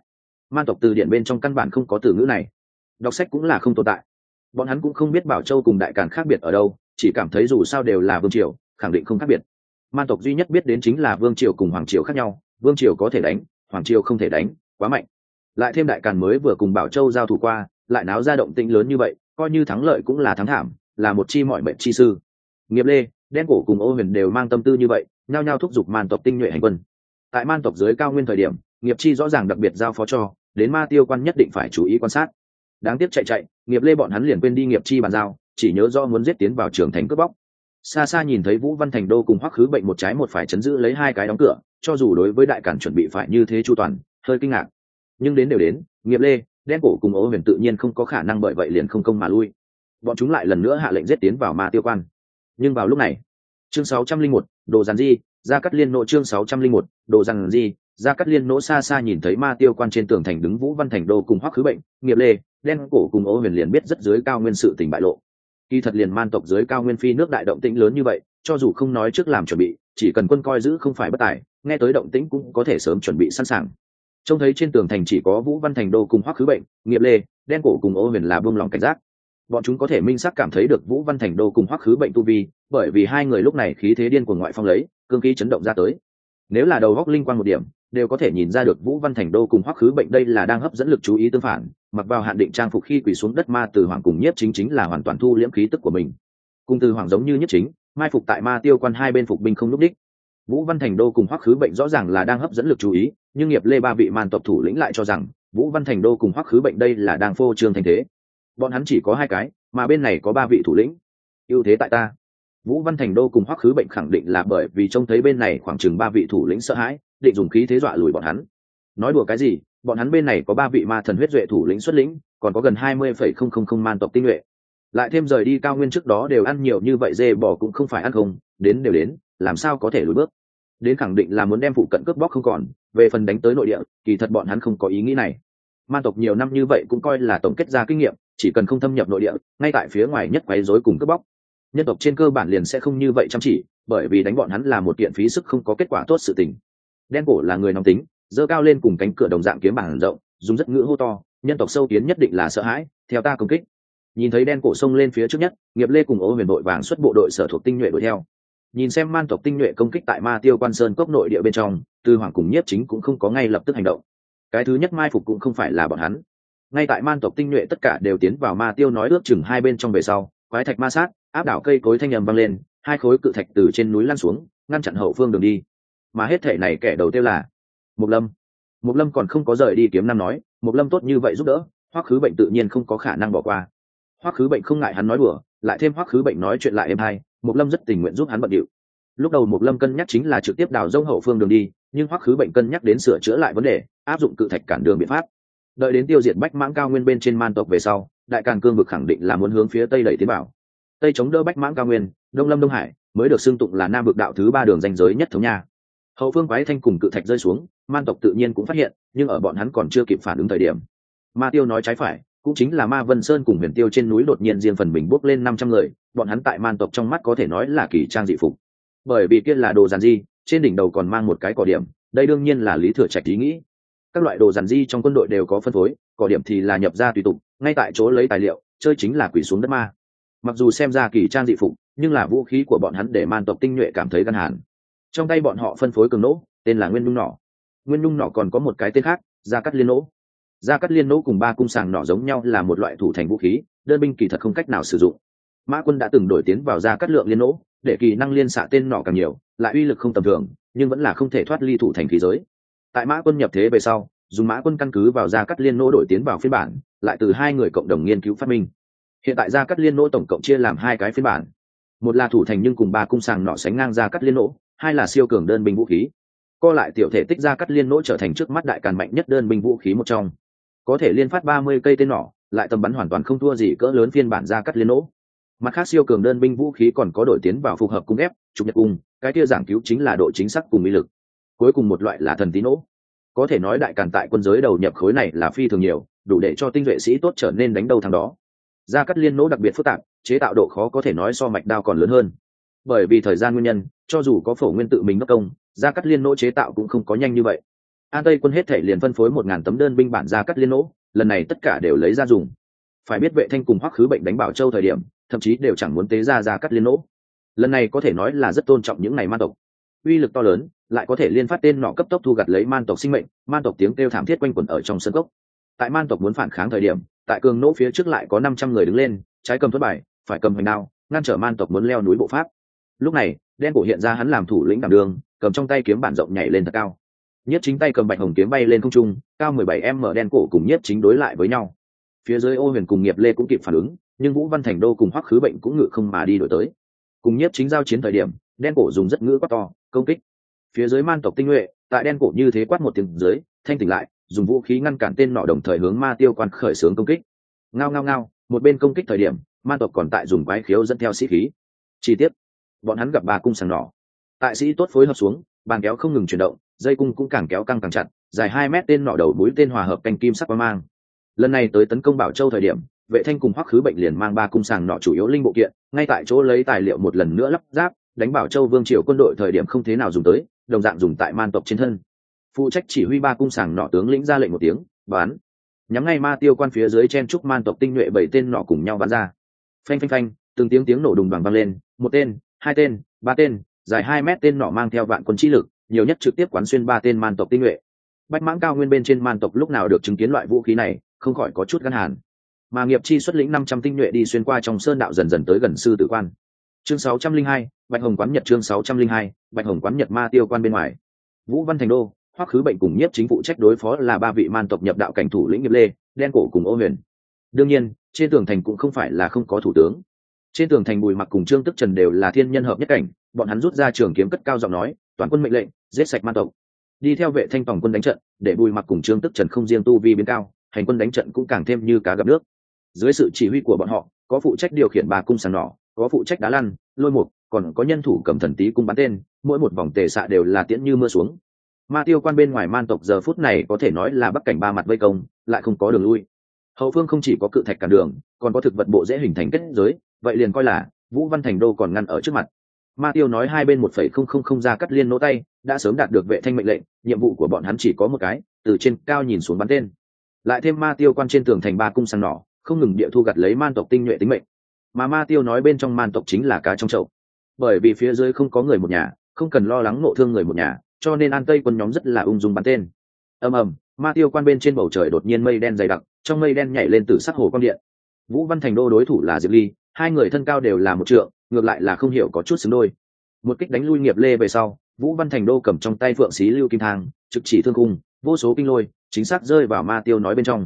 Man tộc từ điển bên trong căn bản không có từ ngữ này. Đọc sách cũng là không tồn tại. Bọn hắn cũng không biết bảo châu cùng đại càn khác biệt ở đâu, chỉ cảm thấy dù sao đều là vương triều, khẳng định không khác biệt. Man tộc duy nhất biết đến chính là vương triều cùng hoàng triều khác nhau, vương triều có thể đánh hoàng triều không thể đánh, quá mạnh. Lại thêm đại càn mới vừa cùng bảo châu giao thủ qua, lại náo ra động tĩnh lớn như vậy, coi như thắng lợi cũng là thắng thảm, là một chi mọi mệnh chi sư. Nghiệp lê, đen cổ cùng ô huyền đều mang tâm tư như vậy, nhao nhao thúc giục man tộc tinh nhuệ hành quân. Tại man tộc dưới cao nguyên thời điểm, nghiệp chi rõ ràng đặc biệt giao phó cho, đến ma tiêu quan nhất định phải chú ý quan sát. Đáng tiếc chạy chạy, nghiệp lê bọn hắn liền quên đi nghiệp chi bàn giao, chỉ nhớ do muốn giết tiến vào trường thành cướp bóc xa xa nhìn thấy vũ văn thành đô cùng hoắc khứ bệnh một trái một phải chấn giữ lấy hai cái đóng cửa cho dù đối với đại cản chuẩn bị phải như thế chu toàn hơi kinh ngạc. Nhưng đến đều đến nghiệp lê đen cổ cùng ố huyền tự nhiên không có khả năng bởi vậy liền không công mà lui. Bọn chúng lại lần nữa hạ lệnh giết tiến vào ma tiêu quan. Nhưng vào lúc này chương 601, đồ giàn di ra cắt liên nộ chương 601, đồ giàn di ra cắt liên nỗ xa xa nhìn thấy ma tiêu quan trên tường thành đứng vũ văn thành đô cùng hoắc khứ bệnh nghiệp lê đen cổ cùng ố huyền liền biết rất dưới cao nguyên sự tình bại lộ kỳ thật liền man tộc dưới cao nguyên phi nước đại động tĩnh lớn như vậy, cho dù không nói trước làm chuẩn bị, chỉ cần quân coi giữ không phải bất tài, nghe tới động tĩnh cũng có thể sớm chuẩn bị sẵn sàng. Trông thấy trên tường thành chỉ có vũ văn thành đô cùng hoắc khứ bệnh, nghiệp lê, đen cổ cùng ô huyền là buông lòng cảnh giác. Bọn chúng có thể minh xác cảm thấy được vũ văn thành đô cùng hoắc khứ bệnh tu vi, bởi vì hai người lúc này khí thế điên của ngoại phong lấy, cương khí chấn động ra tới. Nếu là đầu góc linh quan một điểm đều có thể nhìn ra được vũ văn thành đô cùng hoắc khứ bệnh đây là đang hấp dẫn lực chú ý tương phản, mặc vào hạn định trang phục khi quỳ xuống đất ma từ hoàng cùng nhất chính chính là hoàn toàn thu liễm khí tức của mình. Cùng từ hoàng giống như nhất chính, mai phục tại ma tiêu quan hai bên phục binh không lúc đích. Vũ văn thành đô cùng hoắc khứ bệnh rõ ràng là đang hấp dẫn lực chú ý, nhưng nghiệp lê ba vị màn tộc thủ lĩnh lại cho rằng, vũ văn thành đô cùng hoắc khứ bệnh đây là đang phô trương thành thế. Bọn hắn chỉ có hai cái, mà bên này có ba vị thủ lĩnh. Ưu thế tại ta. Vũ văn thành đô cùng hoắc khứ bệnh khẳng định là bởi vì trông thấy bên này khoảng chừng ba vị thủ lĩnh sợ hãi định dùng khí thế dọa lùi bọn hắn. Nói đùa cái gì, bọn hắn bên này có ba vị ma thần huyết duệ thủ lĩnh xuất lĩnh, còn có gần hai mươi phẩy không không không man tộc tinh nhuệ. Lại thêm rời đi cao nguyên trước đó đều ăn nhiều như vậy dê bỏ cũng không phải ăn không, đến đều đến, làm sao có thể lùi bước? Đến khẳng định là muốn đem phụ cận cướp bóc không còn, về phần đánh tới nội địa, kỳ thật bọn hắn không có ý nghĩ này. Man tộc nhiều năm như vậy cũng coi là tổng kết ra kinh nghiệm, chỉ cần không thâm nhập nội địa, ngay tại phía ngoài nhất quấy rối cùng cướp bóc. Nhân tộc trên cơ bản liền sẽ không như vậy chăm chỉ, bởi vì đánh bọn hắn là một kiện phí sức không có kết quả tốt sự tình đen cổ là người nóng tính dơ cao lên cùng cánh cửa đồng dạng kiếm bảng rộng, dùng rất ngữ hô to, nhân tộc sâu kiến nhất định là sợ hãi, theo ta công kích. Nhìn thấy đen cổ sông lên phía trước nhất, nghiệp lê cùng ô huyền đội vàng xuất bộ đội sở thuộc tinh nhuệ đuổi theo. Nhìn xem man tộc tinh nhuệ công kích tại ma tiêu quan sơn cốc nội địa bên trong, tư hoàng cùng nhiếp chính cũng không có ngay lập tức hành động. Cái thứ nhất mai phục cũng không phải là bọn hắn. Ngay tại man tộc tinh nhuệ tất cả đều tiến vào ma tiêu nói ước chừng hai bên trong về sau, quái thạch ma sát, áp đảo cây cối thanh ầm vang lên, hai khối cự thạch từ trên núi lăn xuống, ngăn chặn hậu phương đường đi mà hết thể này kẻ đầu tiêu là mục lâm. Mục lâm còn không có rời đi kiếm nam nói, mục lâm tốt như vậy giúp đỡ, hoắc khứ bệnh tự nhiên không có khả năng bỏ qua. Hoắc khứ bệnh không ngại hắn nói đùa, lại thêm hoắc khứ bệnh nói chuyện lại em hai mục lâm rất tình nguyện giúp hắn bận điệu. Lúc đầu mục lâm cân nhắc chính là trực tiếp đào rông hậu phương đường đi, nhưng hoắc khứ bệnh cân nhắc đến sửa chữa lại vấn đề, áp dụng cự thạch cản đường biện pháp. Đợi đến tiêu diệt bách mãng cao nguyên bên trên man tộc về sau, đại càn cương vực khẳng định là muốn hướng phía tây đẩy tiến bảo tây chống đỡ bách mãng cao nguyên, đông lâm đông hải, mới được xưng tụng là nam vực đạo thứ ba đường danh giới nhất thống nha hậu phương quái thanh cùng cự thạch rơi xuống, man tộc tự nhiên cũng phát hiện, nhưng ở bọn hắn còn chưa kịp phản ứng thời điểm. Ma tiêu nói trái phải, cũng chính là ma vân sơn cùng huyền tiêu trên núi đột nhiên riêng phần mình bốc lên năm trăm người, bọn hắn tại man tộc trong mắt có thể nói là kỳ trang dị phục. Bởi vì kia là đồ giàn di trên đỉnh đầu còn mang một cái cỏ điểm, đây đương nhiên là lý thừa trạch ý nghĩ. Các loại đồ giàn di trong quân đội đều có phân phối, cỏ điểm thì là nhập ra tùy tục, ngay tại chỗ lấy tài liệu, chơi chính là quỷ xuống đất ma. Mặc dù xem ra kỳ trang dị phục, nhưng là vũ khí của bọn hắn để man tộc tinh nhuệ cảm thấy gân hàn trong tay bọn họ phân phối cường nỗ, tên là nguyên nhung nỏ. Nguyên nhung nỏ còn có một cái tên khác, gia cắt liên nỗ. Gia cắt liên nỗ cùng ba cung sàng nỏ giống nhau là một loại thủ thành vũ khí, đơn binh kỳ thật không cách nào sử dụng. Mã quân đã từng đổi tiến vào gia cắt lượng liên nỗ, để kỳ năng liên xạ tên nỏ càng nhiều, lại uy lực không tầm thường, nhưng vẫn là không thể thoát ly thủ thành khí giới. Tại mã quân nhập thế về sau, dùng mã quân căn cứ vào gia cắt liên nỗ đổi tiến vào phiên bản, lại từ hai người cộng đồng nghiên cứu phát minh. Hiện tại gia cắt liên nỗ tổng cộng chia làm hai cái phiên bản. Một là thủ thành nhưng cùng ba cung sàng nọ sánh ngang gia cắt liên nỗ hai là siêu cường đơn binh vũ khí. Co lại tiểu thể tích ra cắt liên nỗ trở thành trước mắt đại càn mạnh nhất đơn binh vũ khí một trong. Có thể liên phát ba mươi cây tên nỏ, lại tầm bắn hoàn toàn không thua gì cỡ lớn phiên bản gia cắt liên nỗ. Mặt khác siêu cường đơn binh vũ khí còn có đổi tiến vào phù hợp cung ép, trục nhật cung, cái kia giảng cứu chính là độ chính xác cùng mỹ lực. Cuối cùng một loại là thần tí nỗ. Có thể nói đại càn tại quân giới đầu nhập khối này là phi thường nhiều, đủ để cho tinh vệ sĩ tốt trở nên đánh đầu thằng đó. Gia cắt liên nỗ đặc biệt phức tạp, chế tạo độ khó có thể nói so mạch đao còn lớn hơn bởi vì thời gian nguyên nhân, cho dù có phổ nguyên tự mình đốc công, gia cắt liên nỗ chế tạo cũng không có nhanh như vậy. An tây quân hết thể liền phân phối một ngàn tấm đơn binh bản gia cắt liên nỗ, lần này tất cả đều lấy ra dùng. Phải biết vệ thanh cùng hoắc khứ bệnh đánh bảo châu thời điểm, thậm chí đều chẳng muốn tế ra gia cắt liên nỗ. Lần này có thể nói là rất tôn trọng những ngày man tộc. Uy lực to lớn, lại có thể liên phát tên nọ cấp tốc thu gặt lấy man tộc sinh mệnh, man tộc tiếng kêu thảm thiết quanh quẩn ở trong sân gốc tại man tộc muốn phản kháng thời điểm, tại cường nỗ phía trước lại có năm trăm người đứng lên, trái cầm thất bài, phải cầm hành đao, ngăn trở man tộc muốn leo núi bộ pháp lúc này đen cổ hiện ra hắn làm thủ lĩnh đảm đường cầm trong tay kiếm bản rộng nhảy lên thật cao. Nhất chính tay cầm bạch hồng kiếm bay lên không trung cao mười bảy m, đen cổ cùng nhất chính đối lại với nhau. Phía dưới ô huyền cùng nghiệp lê cũng kịp phản ứng nhưng vũ văn thành đô cùng hoắc khứ bệnh cũng ngự không mà đi đổi tới. Cùng nhất chính giao chiến thời điểm đen cổ dùng rất ngữ quát to công kích! Phía dưới man tộc tinh nhuệ tại đen cổ như thế quát một tiếng dưới thanh tỉnh lại dùng vũ khí ngăn cản tên nọ đồng thời hướng ma tiêu quan khởi xướng công kích. Ngao ngao ngao một bên công kích thời điểm man tộc còn tại dùng quái khiếu dẫn theo sĩ khí. Chi tiết bọn hắn gặp bà cung sàng nỏ. Tại sĩ tốt phối hợp xuống, bàn kéo không ngừng chuyển động, dây cung cũng càng kéo căng càng chặt, dài hai mét tên nọ đầu mũi tên hòa hợp canh kim sắc qua mang. Lần này tới tấn công bảo châu thời điểm, vệ thanh cùng hoắc khứ bệnh liền mang ba cung sàng nọ chủ yếu linh bộ kiện, ngay tại chỗ lấy tài liệu một lần nữa lắp ráp, đánh bảo châu vương triều quân đội thời điểm không thế nào dùng tới, đồng dạng dùng tại man tộc trên thân. Phụ trách chỉ huy ba cung sàng nọ tướng lĩnh ra lệnh một tiếng, bán. Nhắm ngay ma tiêu quan phía dưới chen trúc man tộc tinh nhuệ bảy tên nọ cùng nhau bắn ra. Phanh phanh phanh, từng tiếng tiếng nổ đùng đoàn vang lên, một tên hai tên, ba tên, dài hai mét tên nỏ mang theo vạn quân trí lực, nhiều nhất trực tiếp quán xuyên ba tên man tộc tinh nhuệ. Bách mãng cao nguyên bên trên man tộc lúc nào được chứng kiến loại vũ khí này, không khỏi có chút gắn hàn. Mà nghiệp chi xuất lĩnh năm trăm tinh nhuệ đi xuyên qua trong sơn đạo dần dần tới gần sư tử quan. Chương sáu trăm linh hai, bạch hồng quán nhật chương sáu trăm linh hai, bạch hồng quán nhật ma tiêu quan bên ngoài. Vũ văn thành đô, hoắc khứ bệnh cùng nhiếp chính phụ trách đối phó là ba vị man tộc nhập đạo cảnh thủ lĩnh nghiệp lê, đen cổ cùng ô huyền. Đương nhiên, trên tường thành cũng không phải là không có thủ tướng trên tường thành bùi mặc cùng trương tức trần đều là thiên nhân hợp nhất cảnh, bọn hắn rút ra trường kiếm cất cao giọng nói, toàn quân mệnh lệnh, giết sạch man tộc. Đi theo vệ thanh phòng quân đánh trận, để bùi mặc cùng trương tức trần không riêng tu vi biến cao, hành quân đánh trận cũng càng thêm như cá gặp nước. Dưới sự chỉ huy của bọn họ, có phụ trách điều khiển bà cung sàng nỏ, có phụ trách đá lăn, lôi mục, còn có nhân thủ cầm thần tí cung bắn tên, mỗi một vòng tề xạ đều là tiễn như mưa xuống. Ma tiêu quan bên ngoài man tộc giờ phút này có thể nói là bắc cảnh ba mặt vây công, lại không có đường lui. Hậu phương không chỉ có cự thạch cản đường, còn có thực vật bộ dễ hình thành kết giới vậy liền coi là vũ văn thành đô còn ngăn ở trước mặt ma tiêu nói hai bên một phẩy không không không ra cắt liên nỗ tay đã sớm đạt được vệ thanh mệnh lệnh nhiệm vụ của bọn hắn chỉ có một cái từ trên cao nhìn xuống bắn tên lại thêm ma tiêu quan trên tường thành ba cung sang nỏ không ngừng địa thu gặt lấy man tộc tinh nhuệ tính mệnh mà ma tiêu nói bên trong man tộc chính là cá trong chậu bởi vì phía dưới không có người một nhà không cần lo lắng nộ thương người một nhà cho nên an tây quân nhóm rất là ung dung bắn tên ầm ầm ma tiêu quan bên trên bầu trời đột nhiên mây đen dày đặc trong mây đen nhảy lên từ sắc hồ quang điện vũ văn thành đô đối thủ là diệp ly hai người thân cao đều là một trượng, ngược lại là không hiểu có chút xứng đôi. Một kích đánh lui nghiệp lê về sau, vũ văn thành đô cầm trong tay phượng xí lưu kim thang, trực chỉ thương cung, vô số kinh lôi, chính xác rơi vào ma tiêu nói bên trong.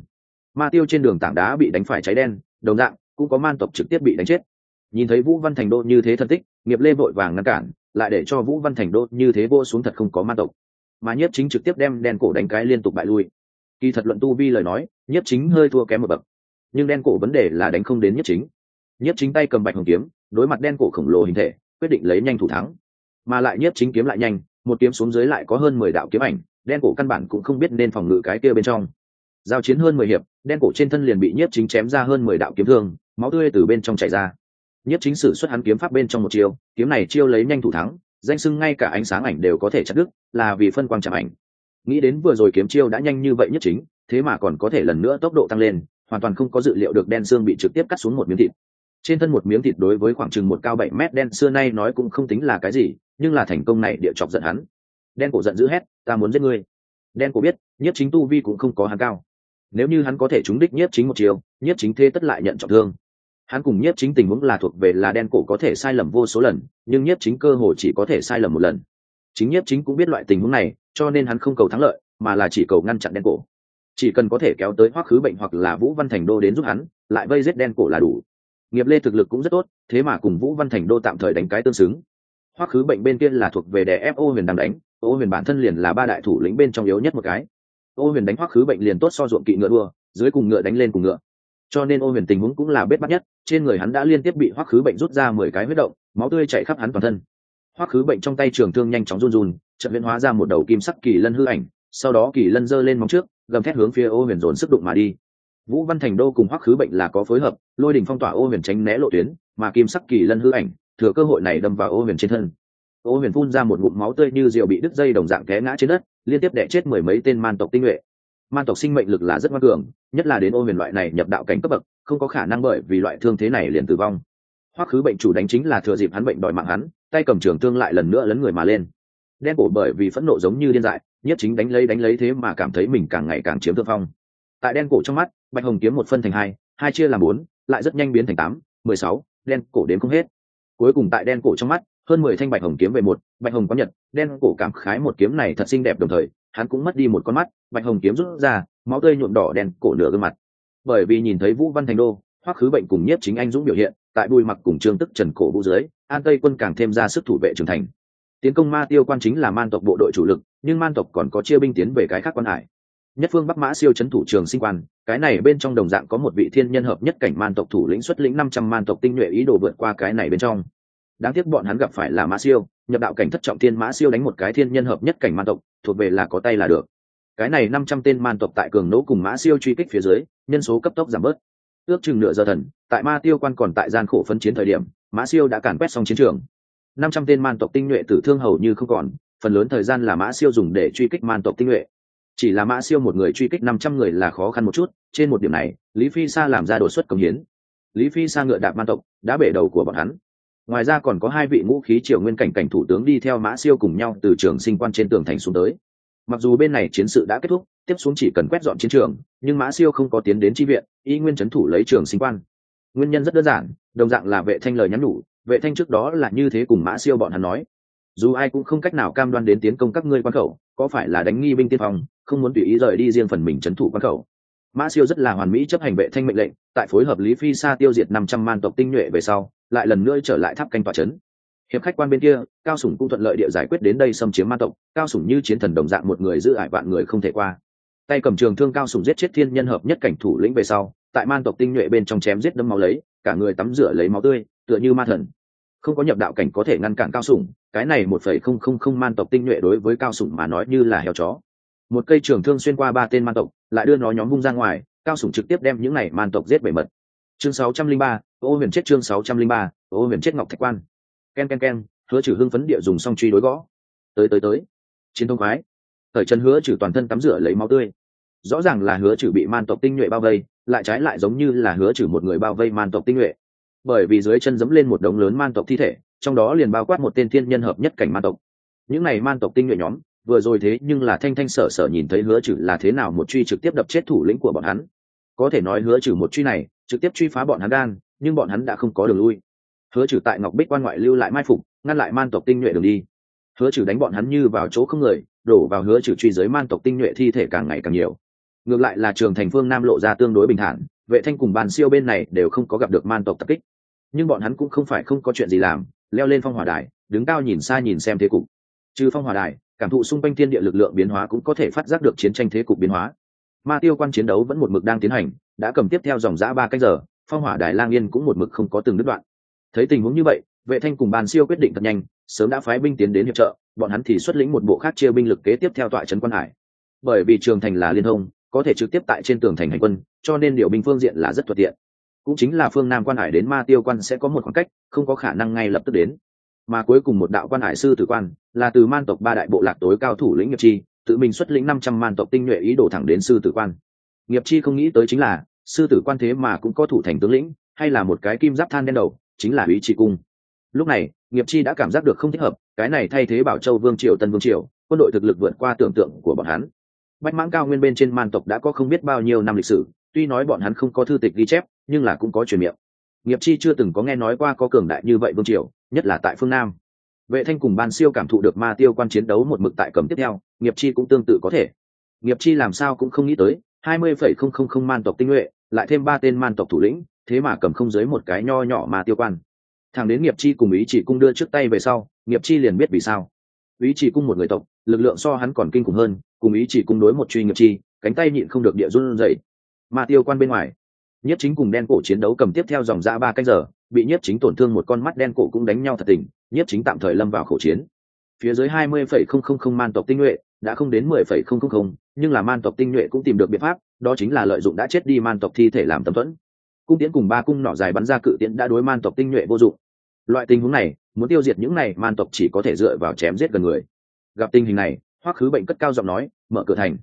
Ma tiêu trên đường tảng đá bị đánh phải cháy đen, đồng dạng, cũng có man tộc trực tiếp bị đánh chết. Nhìn thấy vũ văn thành đô như thế thân tích, nghiệp lê vội vàng ngăn cản, lại để cho vũ văn thành đô như thế vô xuống thật không có man tộc. Mà nhất chính trực tiếp đem đen cổ đánh cái liên tục bại lui. Kỳ thật luận tu vi lời nói nhất chính hơi thua kém một bậc. Nhưng đen cổ vấn đề là đánh không đến nhất chính nhất chính tay cầm bạch hồng kiếm, đối mặt đen cổ khổng lồ hình thể, quyết định lấy nhanh thủ thắng. Mà lại nhất chính kiếm lại nhanh, một kiếm xuống dưới lại có hơn mười đạo kiếm ảnh, đen cổ căn bản cũng không biết nên phòng ngự cái kia bên trong. Giao chiến hơn mười hiệp, đen cổ trên thân liền bị nhất chính chém ra hơn mười đạo kiếm thương, máu tươi từ bên trong chảy ra. Nhất chính sử xuất hắn kiếm pháp bên trong một chiêu, kiếm này chiêu lấy nhanh thủ thắng, danh sưng ngay cả ánh sáng ảnh đều có thể chặt đứt, là vì phân quang chạm ảnh. Nghĩ đến vừa rồi kiếm chiêu đã nhanh như vậy nhất chính, thế mà còn có thể lần nữa tốc độ tăng lên, hoàn toàn không có dự liệu được đen xương bị trực tiếp cắt xuống một miếng thịt trên thân một miếng thịt đối với khoảng chừng một cao bảy mét đen xưa nay nói cũng không tính là cái gì, nhưng là thành công này địa chọc giận hắn. Đen cổ giận dữ hét, ta muốn giết ngươi. Đen cổ biết nhất chính tu vi cũng không có hắn cao. Nếu như hắn có thể trúng đích nhất chính một chiều nhất chính thế tất lại nhận trọng thương. Hắn cùng nhất chính tình huống là thuộc về là đen cổ có thể sai lầm vô số lần, nhưng nhất chính cơ hồ chỉ có thể sai lầm một lần. Chính nhất chính cũng biết loại tình huống này, cho nên hắn không cầu thắng lợi, mà là chỉ cầu ngăn chặn đen cổ. Chỉ cần có thể kéo tới hoắc khứ bệnh hoặc là vũ văn thành đô đến giúp hắn, lại vây giết đen cổ là đủ nghiệp lê thực lực cũng rất tốt, thế mà cùng vũ văn thành đô tạm thời đánh cái tương xứng. Hoắc khứ bệnh bên kia là thuộc về đè ép ô huyền đang đánh, ô huyền bản thân liền là ba đại thủ lĩnh bên trong yếu nhất một cái. Ô huyền đánh hoắc khứ bệnh liền tốt so ruộng kỵ ngựa đua, dưới cùng ngựa đánh lên cùng ngựa. Cho nên ô huyền tình huống cũng là bết bắt nhất, trên người hắn đã liên tiếp bị hoắc khứ bệnh rút ra mười cái huyết động, máu tươi chảy khắp hắn toàn thân. Hoắc khứ bệnh trong tay trường thương nhanh chóng run run trận huyễn hóa ra một đầu kim sắc kỳ lân hư ảnh, sau đó kỳ lân giơ lên móng trước, gầm thét hướng phía ô huyền dồn sức đụng mà đi vũ văn thành đô cùng hoắc khứ bệnh là có phối hợp, lôi đình phong tỏa ô huyền tránh né lộ tuyến, mà kim sắc kỳ lân hư ảnh, thừa cơ hội này đâm vào ô huyền trên thân. Ô huyền phun ra một ngụm máu tươi như rượu bị đứt dây đồng dạng té ngã trên đất, liên tiếp đẻ chết mười mấy tên man tộc tinh nhuệ. Man tộc sinh mệnh lực là rất ngoan cường, nhất là đến ô huyền loại này nhập đạo cảnh cấp bậc, không có khả năng bởi vì loại thương thế này liền tử vong. Hoắc khứ bệnh chủ đánh chính là thừa dịp hắn bệnh đòi mạng hắn, tay cầm trường thương lại lần nữa lấn người mà lên. Đen cổ bởi vì phẫn nộ giống như điên dại, nhất chính đánh lấy đánh lấy thế mà cảm thấy mình càng ngày càng chiếm thượng phong tại đen cổ trong mắt, bạch hồng kiếm một phân thành hai hai chia làm bốn, lại rất nhanh biến thành tám, mười sáu, đen cổ đến không hết. Cuối cùng tại đen cổ trong mắt, hơn mười thanh bạch hồng kiếm về một, bạch hồng có nhật, đen cổ cảm khái một kiếm này thật xinh đẹp đồng thời, hắn cũng mất đi một con mắt, bạch hồng kiếm rút ra, máu tươi nhuộm đỏ đen cổ nửa gương mặt. Bởi vì nhìn thấy vũ văn thành đô, hoắc khứ bệnh cùng nhiếp chính anh dũng biểu hiện, tại bùi mặc cùng trương tức trần cổ vũ dưới, an tây quân càng thêm ra sức thủ vệ trưởng thành. Tiến công ma tiêu quan chính là man tộc bộ đội chủ lực, nhưng man tộc còn có chia binh tiến về cái khác quan hải nhất phương bắc mã siêu c h ấ n thủ trường sinh quan, cái này bên trong đồng dạng có một vị thiên nhân hợp nhất cảnh man tộc thủ lĩnh xuất lĩnh năm trăm man tộc tinh nhuệ ý đồ vượt qua cái này bên trong. Đáng tiếc bọn hắn gặp phải là mã siêu, nhập đạo cảnh thất trọng thiên mã siêu đánh một cái thiên nhân hợp nhất cảnh man tộc, thuộc về là có tay là được. Cái này năm trăm tên man tộc tại cường nỗ cùng mã siêu truy kích phía dưới, nhân số cấp tốc giảm bớt. Ước chừng nửa giờ thần, tại ma tiêu quan còn tại gian khổ phân chiến thời điểm, mã siêu đã càn quét xong chiến trường. năm trăm tên man tộc tinh nhuệ tử thương hầu như không còn, phần lớn thời gian là mã siêu dùng để truy kích man tộc tinh nhuệ chỉ là mã siêu một người truy kích năm trăm người là khó khăn một chút, trên một điểm này, lý phi sa làm ra đột xuất công hiến. Lý phi sa ngựa đạp man tộc, đã bể đầu của bọn hắn. Ngoài ra còn có hai vị ngũ khí triều nguyên cảnh cảnh thủ tướng đi theo mã siêu cùng nhau từ trường sinh quan trên tường thành xuống tới. Mặc dù bên này chiến sự đã kết thúc, tiếp xuống chỉ cần quét dọn chiến trường, nhưng mã siêu không có tiến đến tri viện, y nguyên c h ấ n thủ lấy trường sinh quan. Nguyên nhân rất đơn giản, đồng dạng là vệ thanh lời nhắn nhủ, vệ thanh trước đó là như thế cùng mã siêu bọn hắn nói. Dù ai cũng không cách nào cam đoan đến tiến công các ngươi quan khẩu, có phải là đánh nghi binh tiên phong không muốn tùy ý rời đi riêng phần mình trấn thủ quan khẩu. Mã siêu rất là hoàn mỹ chấp hành vệ thanh mệnh lệnh, tại phối hợp lý phi sa tiêu diệt năm trăm man tộc tinh nhuệ về sau, lại lần nữa trở lại tháp canh tòa trấn. Hiệp khách quan bên kia, cao sủng cũng thuận lợi địa giải quyết đến đây xâm chiếm man tộc, cao sủng như chiến thần đồng dạng một người giữ ải vạn người không thể qua. Tay cầm trường thương cao sủng giết chết thiên nhân hợp nhất cảnh thủ lĩnh về sau, tại man tộc tinh nhuệ bên trong chém giết đâm máu lấy, cả người tắm rửa lấy máu tươi, tựa như ma thần. Không có nhập đạo cảnh có thể ngăn cản cao sủng, cái này một phẩy không không không man tộc tinh nhuệ đối với cao sủng mà nói như là heo chó một cây trường thương xuyên qua ba tên man tộc, lại đưa nó nhóm vung ra ngoài, cao sủng trực tiếp đem những này man tộc giết bể mật. Chương sáu trăm linh ba, ô huyền chết chương sáu trăm linh ba, ô huyền chết ngọc thạch quan. Ken ken ken, hứa trừ hưng phấn địa dùng song truy đối gõ. Tới tới tới. Chiến thông khoái. Thời chân hứa trừ toàn thân tắm rửa lấy máu tươi. Rõ ràng là hứa trừ bị man tộc tinh nhuệ bao vây, lại trái lại giống như là hứa trừ một người bao vây man tộc tinh nhuệ. Bởi vì dưới chân dẫm lên một đống lớn man tộc thi thể, trong đó liền bao quát một tên thiên nhân hợp nhất cảnh man tộc. Những này man tộc tinh nhuệ nhóm vừa rồi thế nhưng là thanh thanh sở sở nhìn thấy hứa trừ là thế nào một truy trực tiếp đập chết thủ lĩnh của bọn hắn. Có thể nói hứa trừ một truy này, trực tiếp truy phá bọn hắn đan nhưng bọn hắn đã không có đường lui. Hứa trừ tại ngọc bích quan ngoại lưu lại mai phục, ngăn lại man tộc tinh nhuệ đường đi. Hứa trừ đánh bọn hắn như vào chỗ không người, đổ vào hứa trừ truy giới man tộc tinh nhuệ thi thể càng ngày càng nhiều. Ngược lại là trường thành phương nam lộ ra tương đối bình thản, vệ thanh cùng bàn siêu bên này đều không có gặp được man tộc tập kích. Nhưng bọn hắn cũng không phải không có chuyện gì làm, leo lên phong hỏa đài, đứng cao nhìn xa nhìn xem thế cục. Trừ phong hỏa đài cảm thụ xung quanh thiên địa lực lượng biến hóa cũng có thể phát giác được chiến tranh thế cục biến hóa. Ma tiêu quan chiến đấu vẫn một mực đang tiến hành, đã cầm tiếp theo dòng giã ba cách giờ, phong hỏa đài lang yên cũng một mực không có từng đứt đoạn. Thấy tình huống như vậy, vệ thanh cùng bàn siêu quyết định thật nhanh, sớm đã phái binh tiến đến hiệp trợ, bọn hắn thì xuất lĩnh một bộ khác chia binh lực kế tiếp theo tọa trấn quan hải. Bởi vì trường thành là liên thông, có thể trực tiếp tại trên tường thành hành quân, cho nên điều binh phương diện là rất thuận tiện. Cũng chính là phương nam quan hải đến ma tiêu quan sẽ có một khoảng cách, không có khả năng ngay lập tức đến mà cuối cùng một đạo quan hải sư tử quan là từ man tộc ba đại bộ lạc tối cao thủ lĩnh nghiệp chi, tự mình xuất lĩnh năm trăm man tộc tinh nhuệ ý đồ thẳng đến sư tử quan. Nghiệp chi không nghĩ tới chính là, sư tử quan thế mà cũng có thủ thành tướng lĩnh, hay là một cái kim giáp than đen đầu, chính là ý trị cung. Lúc này, nghiệp chi đã cảm giác được không thích hợp, cái này thay thế bảo châu vương triều tân vương triều, quân đội thực lực vượt qua tưởng tượng của bọn hắn. Bách mãng cao nguyên bên trên man tộc đã có không biết bao nhiêu năm lịch sử, tuy nói bọn hắn không có thư tịch ghi chép, nhưng là cũng có truyền miệng. Nghiệp chi chưa từng có nghe nói qua có cường đại như vậy vương triều nhất là tại phương nam. Vệ thanh cùng ban siêu cảm thụ được ma tiêu quan chiến đấu một mực tại cầm tiếp theo, nghiệp chi cũng tương tự có thể. Nghiệp chi làm sao cũng không nghĩ tới, hai mươi phẩy không không không man tộc tinh nhuệ, lại thêm ba tên man tộc thủ lĩnh, thế mà cầm không dưới một cái nho nhỏ mà tiêu quan. Thằng đến nghiệp chi cùng ý chỉ cung đưa trước tay về sau, nghiệp chi liền biết vì sao. Ý chỉ cung một người tộc, lực lượng so hắn còn kinh khủng hơn, cùng ý chỉ cung đối một truy nghiệp chi, cánh tay nhịn không được địa run dậy ma tiêu quan bên ngoài, nhất chính cùng đen cổ chiến đấu cầm tiếp theo dòng ra ba canh giờ bị nhất chính tổn thương một con mắt đen cổ cũng đánh nhau thật tình nhất chính tạm thời lâm vào khẩu chiến. Phía dưới hai mươi phẩy không không không man tộc tinh nhuệ, đã không đến mười phẩy không không không, nhưng là man tộc tinh nhuệ cũng tìm được biện pháp, đó chính là lợi dụng đã chết đi man tộc thi thể làm tấm thuẫn. Cung tiễn cùng ba cung nỏ dài bắn ra cự tiễn đã đối man tộc tinh nhuệ vô dụng. Loại tình huống này, muốn tiêu diệt những này, man tộc chỉ có thể dựa vào chém giết gần người. Gặp tình hình này, hoắc khứ bệnh cất cao giọng nói, mở cửa thành.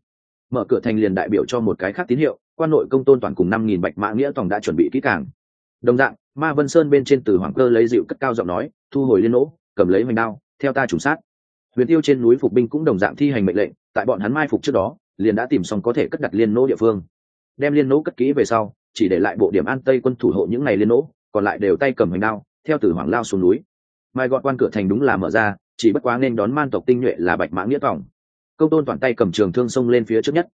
Mở cửa thành liền đại biểu cho một cái khác tín hiệu, quan nội công tôn toàn cùng năm nghìn bạch mã nghĩa tổng đã chuẩn bị kỹ càng. Đồng dạng ma vân sơn bên trên từ hoàng cơ lấy dịu cất cao giọng nói thu hồi liên lỗ, cầm lấy hoành đao theo ta trùng sát. Huyền tiêu trên núi phục binh cũng đồng dạng thi hành mệnh lệnh tại bọn hắn mai phục trước đó liền đã tìm xong có thể cất đặt liên nỗ địa phương. Đem liên nỗ cất kỹ về sau chỉ để lại bộ điểm an tây quân thủ hộ những ngày liên nỗ còn lại đều tay cầm hoành đao theo từ hoàng lao xuống núi. Mai gọn quan cửa thành đúng là mở ra chỉ bất quá nên đón man tộc tinh nhuệ là bạch mã nghĩa tỏng công tôn toàn tay cầm trường thương xông lên phía trước nhất.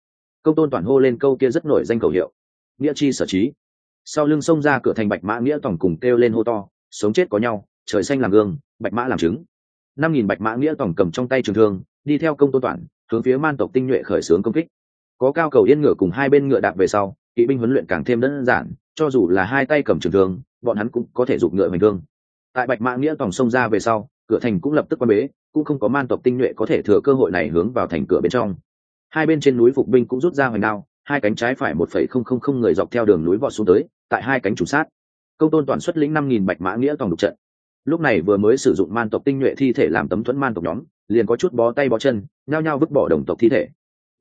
Công tôn toàn hô lên câu kia rất nổi danh khẩu hiệu. Nghĩa chi sở trí sau lưng xông ra cửa thành bạch mã nghĩa tổng cùng kêu lên hô to, sống chết có nhau, trời xanh làm gương, bạch mã làm chứng năm nghìn bạch mã nghĩa tổng cầm trong tay trường thương, đi theo công tôn toàn, hướng phía man tộc tinh nhuệ khởi xướng công kích. Có cao cầu yên ngựa cùng hai bên ngựa đạp về sau, kỵ binh huấn luyện càng thêm đơn giản, cho dù là hai tay cầm trường thương, bọn hắn cũng có thể giục ngựa hoành thương. Tại bạch mã nghĩa tổng xông ra về sau, cửa thành cũng lập tức quan bế, cũng không có man tộc tinh nhuệ có thể thừa cơ hội này hướng vào thành cửa bên trong. Hai bên trên núi phục binh cũng rút ra hoành đao hai cánh trái phải một phẩy không không không người dọc theo đường núi vọt xuống tới, tại hai cánh chủ sát. Công tôn toàn xuất lĩnh năm nghìn bạch mã nghĩa toàn đục trận. Lúc này vừa mới sử dụng man tộc tinh nhuệ thi thể làm tấm thuẫn man tộc nhóm, liền có chút bó tay bó chân, nhao nhao vứt bỏ đồng tộc thi thể.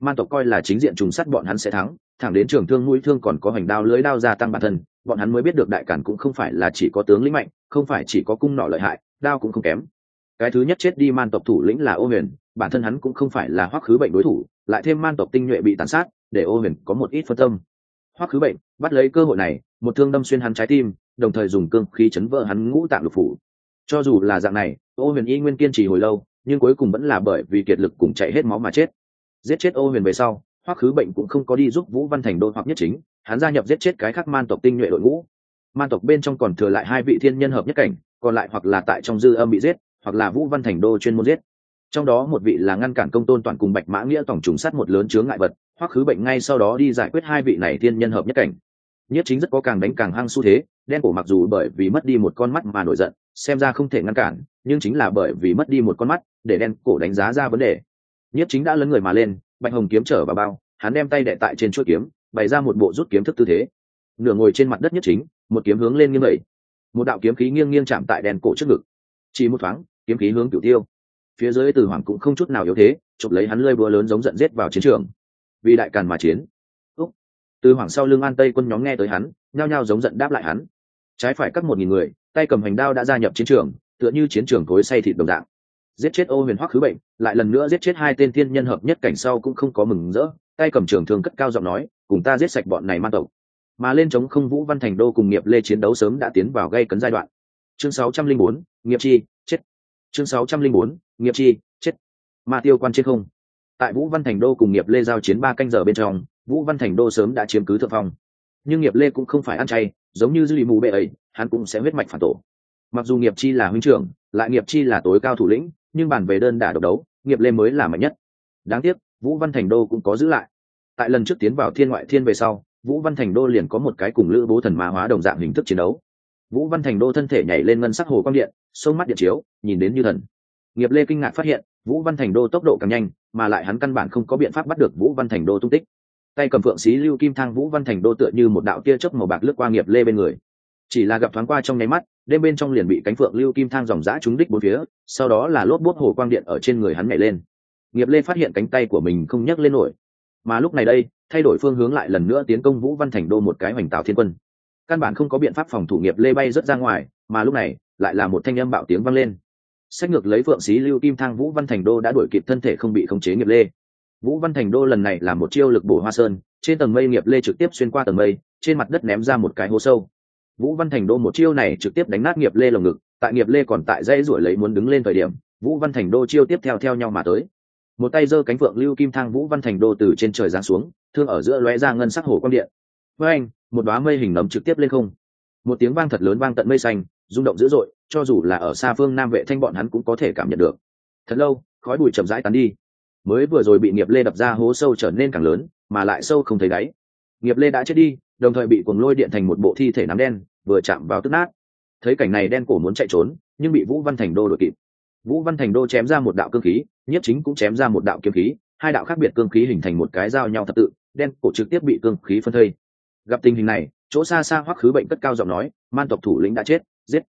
Man tộc coi là chính diện trùng sát bọn hắn sẽ thắng, thẳng đến trường thương mũi thương còn có hoành đao lưới đao gia tăng bản thân, bọn hắn mới biết được đại cản cũng không phải là chỉ có tướng lĩnh mạnh, không phải chỉ có cung nọ lợi hại, đao cũng không kém. Cái thứ nhất chết đi man tộc thủ lĩnh là ô huyền, bản thân hắn cũng không phải là hoắc khứ bệnh đối thủ, lại thêm man tộc tinh nhuệ bị tàn sát để ô huyền có một ít phân tâm. Hoắc khứ bệnh bắt lấy cơ hội này, một thương đâm xuyên hắn trái tim, đồng thời dùng cương khí chấn vỡ hắn ngũ tạng lục phủ. Cho dù là dạng này, ô huyền y nguyên kiên trì hồi lâu, nhưng cuối cùng vẫn là bởi vì kiệt lực cùng chạy hết máu mà chết. Giết chết ô huyền về sau, hoắc khứ bệnh cũng không có đi giúp vũ văn thành đô hoặc nhất chính, hắn gia nhập giết chết cái khác man tộc tinh nhuệ đội ngũ. Man tộc bên trong còn thừa lại hai vị thiên nhân hợp nhất cảnh, còn lại hoặc là tại trong dư âm bị giết, hoặc là vũ văn thành đô chuyên môn giết trong đó một vị là ngăn cản công tôn toàn cùng bạch mã nghĩa tổng trùng sát một lớn chướng ngại vật, hoắc khứ bệnh ngay sau đó đi giải quyết hai vị này thiên nhân hợp nhất cảnh. Nhất chính rất có càng đánh càng hăng xu thế, đen cổ mặc dù bởi vì mất đi một con mắt mà nổi giận, xem ra không thể ngăn cản, nhưng chính là bởi vì mất đi một con mắt, để đen cổ đánh giá ra vấn đề. Nhất chính đã lấn người mà lên, bạch hồng kiếm trở vào bao, hắn đem tay đệ tại trên chuỗi kiếm, bày ra một bộ rút kiếm thức tư thế. Nửa ngồi trên mặt đất nhất chính, một kiếm hướng lên nghiêng vậy một đạo kiếm khí nghiêng nghiêng chạm tại đèn cổ trước ngực. Chỉ một thoáng, kiếm khí hướng cửu tiêu phía dưới từ hoàng cũng không chút nào yếu thế chụp lấy hắn lơi búa lớn giống giận giết vào chiến trường. Vì đại càn mà chiến. Úc. từ hoàng sau lưng an tây quân nhóm nghe tới hắn nhao nhao giống giận đáp lại hắn. Trái phải các một nghìn người tay cầm hành đao đã gia nhập chiến trường tựa như chiến trường cối say thịt đồng dạng. Giết chết ô huyền hoắc khứ bệnh lại lần nữa giết chết hai tên thiên nhân hợp nhất cảnh sau cũng không có mừng rỡ tay cầm trường thường cất cao giọng nói cùng ta giết sạch bọn này man tộc. Mà lên chống không vũ văn thành đô cùng nghiệp lê chiến đấu sớm đã tiến vào gây cấn giai đoạn. Chương 604, nghiệp chi chết. Chương 604, nghiệp chi, chết. Ma tiêu quan trên không? Tại vũ văn thành đô cùng nghiệp lê giao chiến ba canh giờ bên trong, vũ văn thành đô sớm đã chiếm cứ thượng phong. Nhưng nghiệp lê cũng không phải ăn chay, giống như dư lì mù bệ ấy, hắn cũng sẽ huyết mạch phản tổ. Mặc dù nghiệp chi là huynh trưởng, lại nghiệp chi là tối cao thủ lĩnh, nhưng bàn về đơn đả độc đấu, nghiệp lê mới là mạnh nhất. Đáng tiếc, vũ văn thành đô cũng có giữ lại. Tại lần trước tiến vào thiên ngoại thiên về sau, vũ văn thành đô liền có một cái cùng lữ bố thần mã hóa đồng dạng hình thức chiến đấu. Vũ văn thành đô thân thể nhảy lên ngân sắc hồ quang điện sông mắt điện chiếu, nhìn đến như thần nghiệp lê kinh ngạc phát hiện, vũ văn thành đô tốc độ càng nhanh, mà lại hắn căn bản không có biện pháp bắt được vũ văn thành đô tung tích. Tay cầm phượng xí lưu kim thang vũ văn thành đô tựa như một đạo tia chớp màu bạc lướt qua nghiệp lê bên người. Chỉ là gặp thoáng qua trong nháy mắt, đêm bên trong liền bị cánh phượng lưu kim thang dòng dã trúng đích bốn phía, sau đó là lốp bốt hồ quang điện ở trên người hắn nhảy lên. Nghiệp lê phát hiện cánh tay của mình không nhấc lên nổi. Mà lúc này đây, thay đổi phương hướng lại lần nữa tiến công vũ văn thành đô một cái hoành tạo thiên quân. Căn bản không có biện pháp phòng thủ nghiệp lê bay rớt ra ngoài, mà lúc này, lại là một thanh âm bạo tiếng vang lên sách ngược lấy phượng xí lưu kim thang vũ văn thành đô đã đuổi kịp thân thể không bị khống chế nghiệp lê. Vũ văn thành đô lần này là một chiêu lực bổ hoa sơn, trên tầng mây nghiệp lê trực tiếp xuyên qua tầng mây, trên mặt đất ném ra một cái hố sâu. Vũ văn thành đô một chiêu này trực tiếp đánh nát nghiệp lê lồng ngực, tại nghiệp lê còn tại dãy ruổi lấy muốn đứng lên thời điểm, vũ văn thành đô chiêu tiếp theo theo nhau mà tới. Một tay giơ cánh phượng lưu kim thang vũ văn thành đô từ trên trời giáng xuống, thương ở giữa lóe ra ngân sắc hồ quang điện. Với anh một đoá mây hình nấm trực tiếp lên không một tiếng vang thật lớn vang tận mây xanh, rung động dữ dội, cho dù là ở xa phương nam vệ thanh bọn hắn cũng có thể cảm nhận được. Thật lâu, khói bụi chậm rãi tán đi. Mới vừa rồi bị nghiệp lê đập ra hố sâu trở nên càng lớn, mà lại sâu không thấy đáy. Nghiệp lê đã chết đi, đồng thời bị cuồng lôi điện thành một bộ thi thể nắm đen, vừa chạm vào tức nát. Thấy cảnh này đen cổ muốn chạy trốn, nhưng bị vũ văn thành đô đội kịp. Vũ văn thành đô chém ra một đạo cương khí nhất chính cũng chém ra một đạo kiếm khí, hai đạo khác biệt cương khí hình thành một cái dao nhau thật tự, đen cổ trực tiếp bị cương khí phân thây gặp tình hình này, chỗ xa xa hoắc khứ bệnh cất cao giọng nói, man tộc thủ lĩnh đã chết, giết.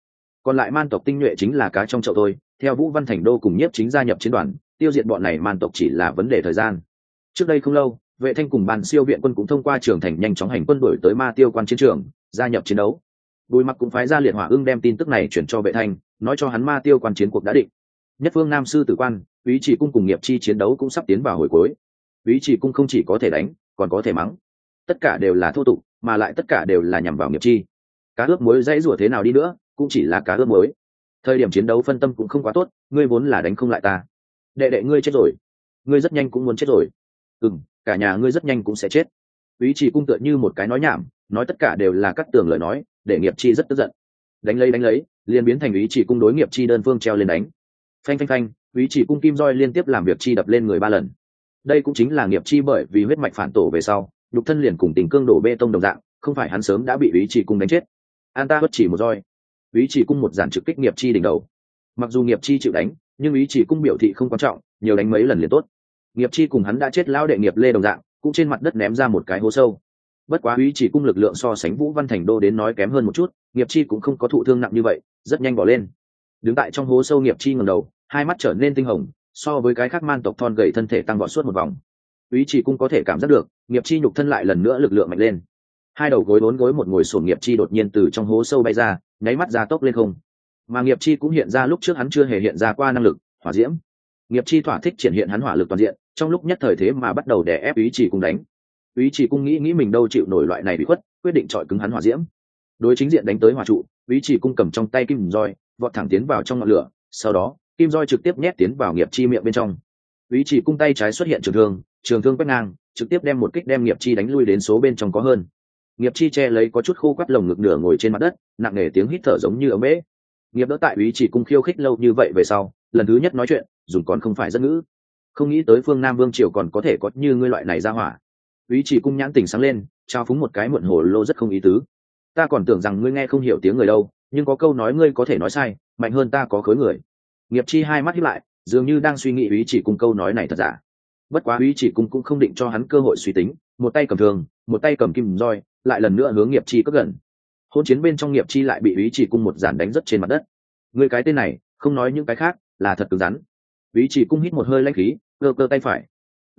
Còn lại man tộc tinh nhuệ chính là cá trong chậu tôi theo vũ văn thành đô cùng nhiếp chính gia nhập chiến đoàn, tiêu diệt bọn này man tộc chỉ là vấn đề thời gian. Trước đây không lâu, vệ thanh cùng ban siêu viện quân cũng thông qua trường thành nhanh chóng hành quân đổi tới ma tiêu quan chiến trường, gia nhập chiến đấu. Bùi mặc cũng phái ra liệt hỏa ưng đem tin tức này chuyển cho vệ thanh, nói cho hắn ma tiêu quan chiến cuộc đã định. Nhất phương nam sư tử quan ý chỉ cung cùng nghiệp chi chiến đấu cũng sắp tiến vào hồi cuối. Ý chỉ cung không chỉ có thể đánh, còn có thể mắng tất cả đều là thô tục, mà lại tất cả đều là nhằm vào nghiệp chi. Cá ướp muối dãy rủa thế nào đi nữa, cũng chỉ là cá ướp muối. Thời điểm chiến đấu phân tâm cũng không quá tốt, ngươi vốn là đánh không lại ta. Đệ đệ ngươi chết rồi. Ngươi rất nhanh cũng muốn chết rồi. Ừ cả nhà ngươi rất nhanh cũng sẽ chết. Ý chỉ cung tựa như một cái nói nhảm, nói tất cả đều là cắt tường lời nói, để nghiệp chi rất tức giận. Đánh lấy đánh lấy, liền biến thành ý chỉ cung đối nghiệp chi đơn phương treo lên đánh. Phanh phanh phanh, ý chỉ cung kim roi liên tiếp làm việc chi đập lên người ba lần. Đây cũng chính là nghiệp chi bởi vì huyết mạch phản tổ về sau nhục thân liền cùng tình cương đổ bê tông đồng dạng, không phải hắn sớm đã bị ý chỉ cung đánh chết. An ta bất chỉ một roi. Ý chỉ cung một giản trực kích nghiệp chi đỉnh đầu. Mặc dù nghiệp chi chịu đánh, nhưng ý chỉ cung biểu thị không quan trọng, nhiều đánh mấy lần liền tốt. Nghiệp chi cùng hắn đã chết lao đệ nghiệp lê đồng dạng, cũng trên mặt đất ném ra một cái hố sâu. Bất quá ý chỉ cung lực lượng so sánh vũ văn thành đô đến nói kém hơn một chút, nghiệp chi cũng không có thụ thương nặng như vậy, rất nhanh bỏ lên. Đứng tại trong hố sâu nghiệp chi ngầm đầu, hai mắt trở nên tinh hồng, so với cái khác man tộc thon gầy thân thể tăng vọt suốt một vòng ý chỉ cung có thể cảm giác được, nghiệp chi nhục thân lại lần nữa lực lượng mạnh lên. Hai đầu gối bốn gối một ngồi sổn nghiệp chi đột nhiên từ trong hố sâu bay ra, nháy mắt ra tốc lên không. Mà nghiệp chi cũng hiện ra lúc trước hắn chưa hề hiện ra qua năng lực, hỏa diễm. Nghiệp chi thỏa thích triển hiện hắn hỏa lực toàn diện, trong lúc nhất thời thế mà bắt đầu đè ép ý chỉ cung đánh. Ý chỉ cung nghĩ nghĩ mình đâu chịu nổi loại này bị khuất, quyết định chọi cứng hắn hỏa diễm. Đối chính diện đánh tới hỏa trụ, ý chỉ cung cầm trong tay kim roi, vọt thẳng tiến vào trong ngọn lửa, sau đó, kim roi trực tiếp nhét tiến vào nghiệp chi miệng bên trong. Ý chỉ cung tay trái xuất hiện trường thương trường thương quét ngang, trực tiếp đem một kích đem nghiệp chi đánh lui đến số bên trong có hơn. Nghiệp chi che lấy có chút khô quắt lồng ngực nửa ngồi trên mặt đất, nặng nề tiếng hít thở giống như ấm ế. Nghiệp đỡ tại ý chỉ cung khiêu khích lâu như vậy về sau, lần thứ nhất nói chuyện, dùng còn không phải rất ngữ. Không nghĩ tới phương nam vương triều còn có thể có như ngươi loại này ra hỏa. Ý chỉ cung nhãn tình sáng lên, trao phúng một cái muộn hồ lô rất không ý tứ. Ta còn tưởng rằng ngươi nghe không hiểu tiếng người đâu, nhưng có câu nói ngươi có thể nói sai, mạnh hơn ta có khối người. Nghiệp chi hai mắt hiếp lại, dường như đang suy nghĩ ý chỉ cung câu nói này thật giả bất quá ý chỉ cung cũng không định cho hắn cơ hội suy tính, một tay cầm thường một tay cầm kim roi, lại lần nữa hướng nghiệp chi cất gần. Hôn chiến bên trong nghiệp chi lại bị ý chỉ cung một giản đánh rất trên mặt đất. Người cái tên này, không nói những cái khác, là thật cứng rắn. Ý chỉ cung hít một hơi lanh khí, cơ cơ tay phải.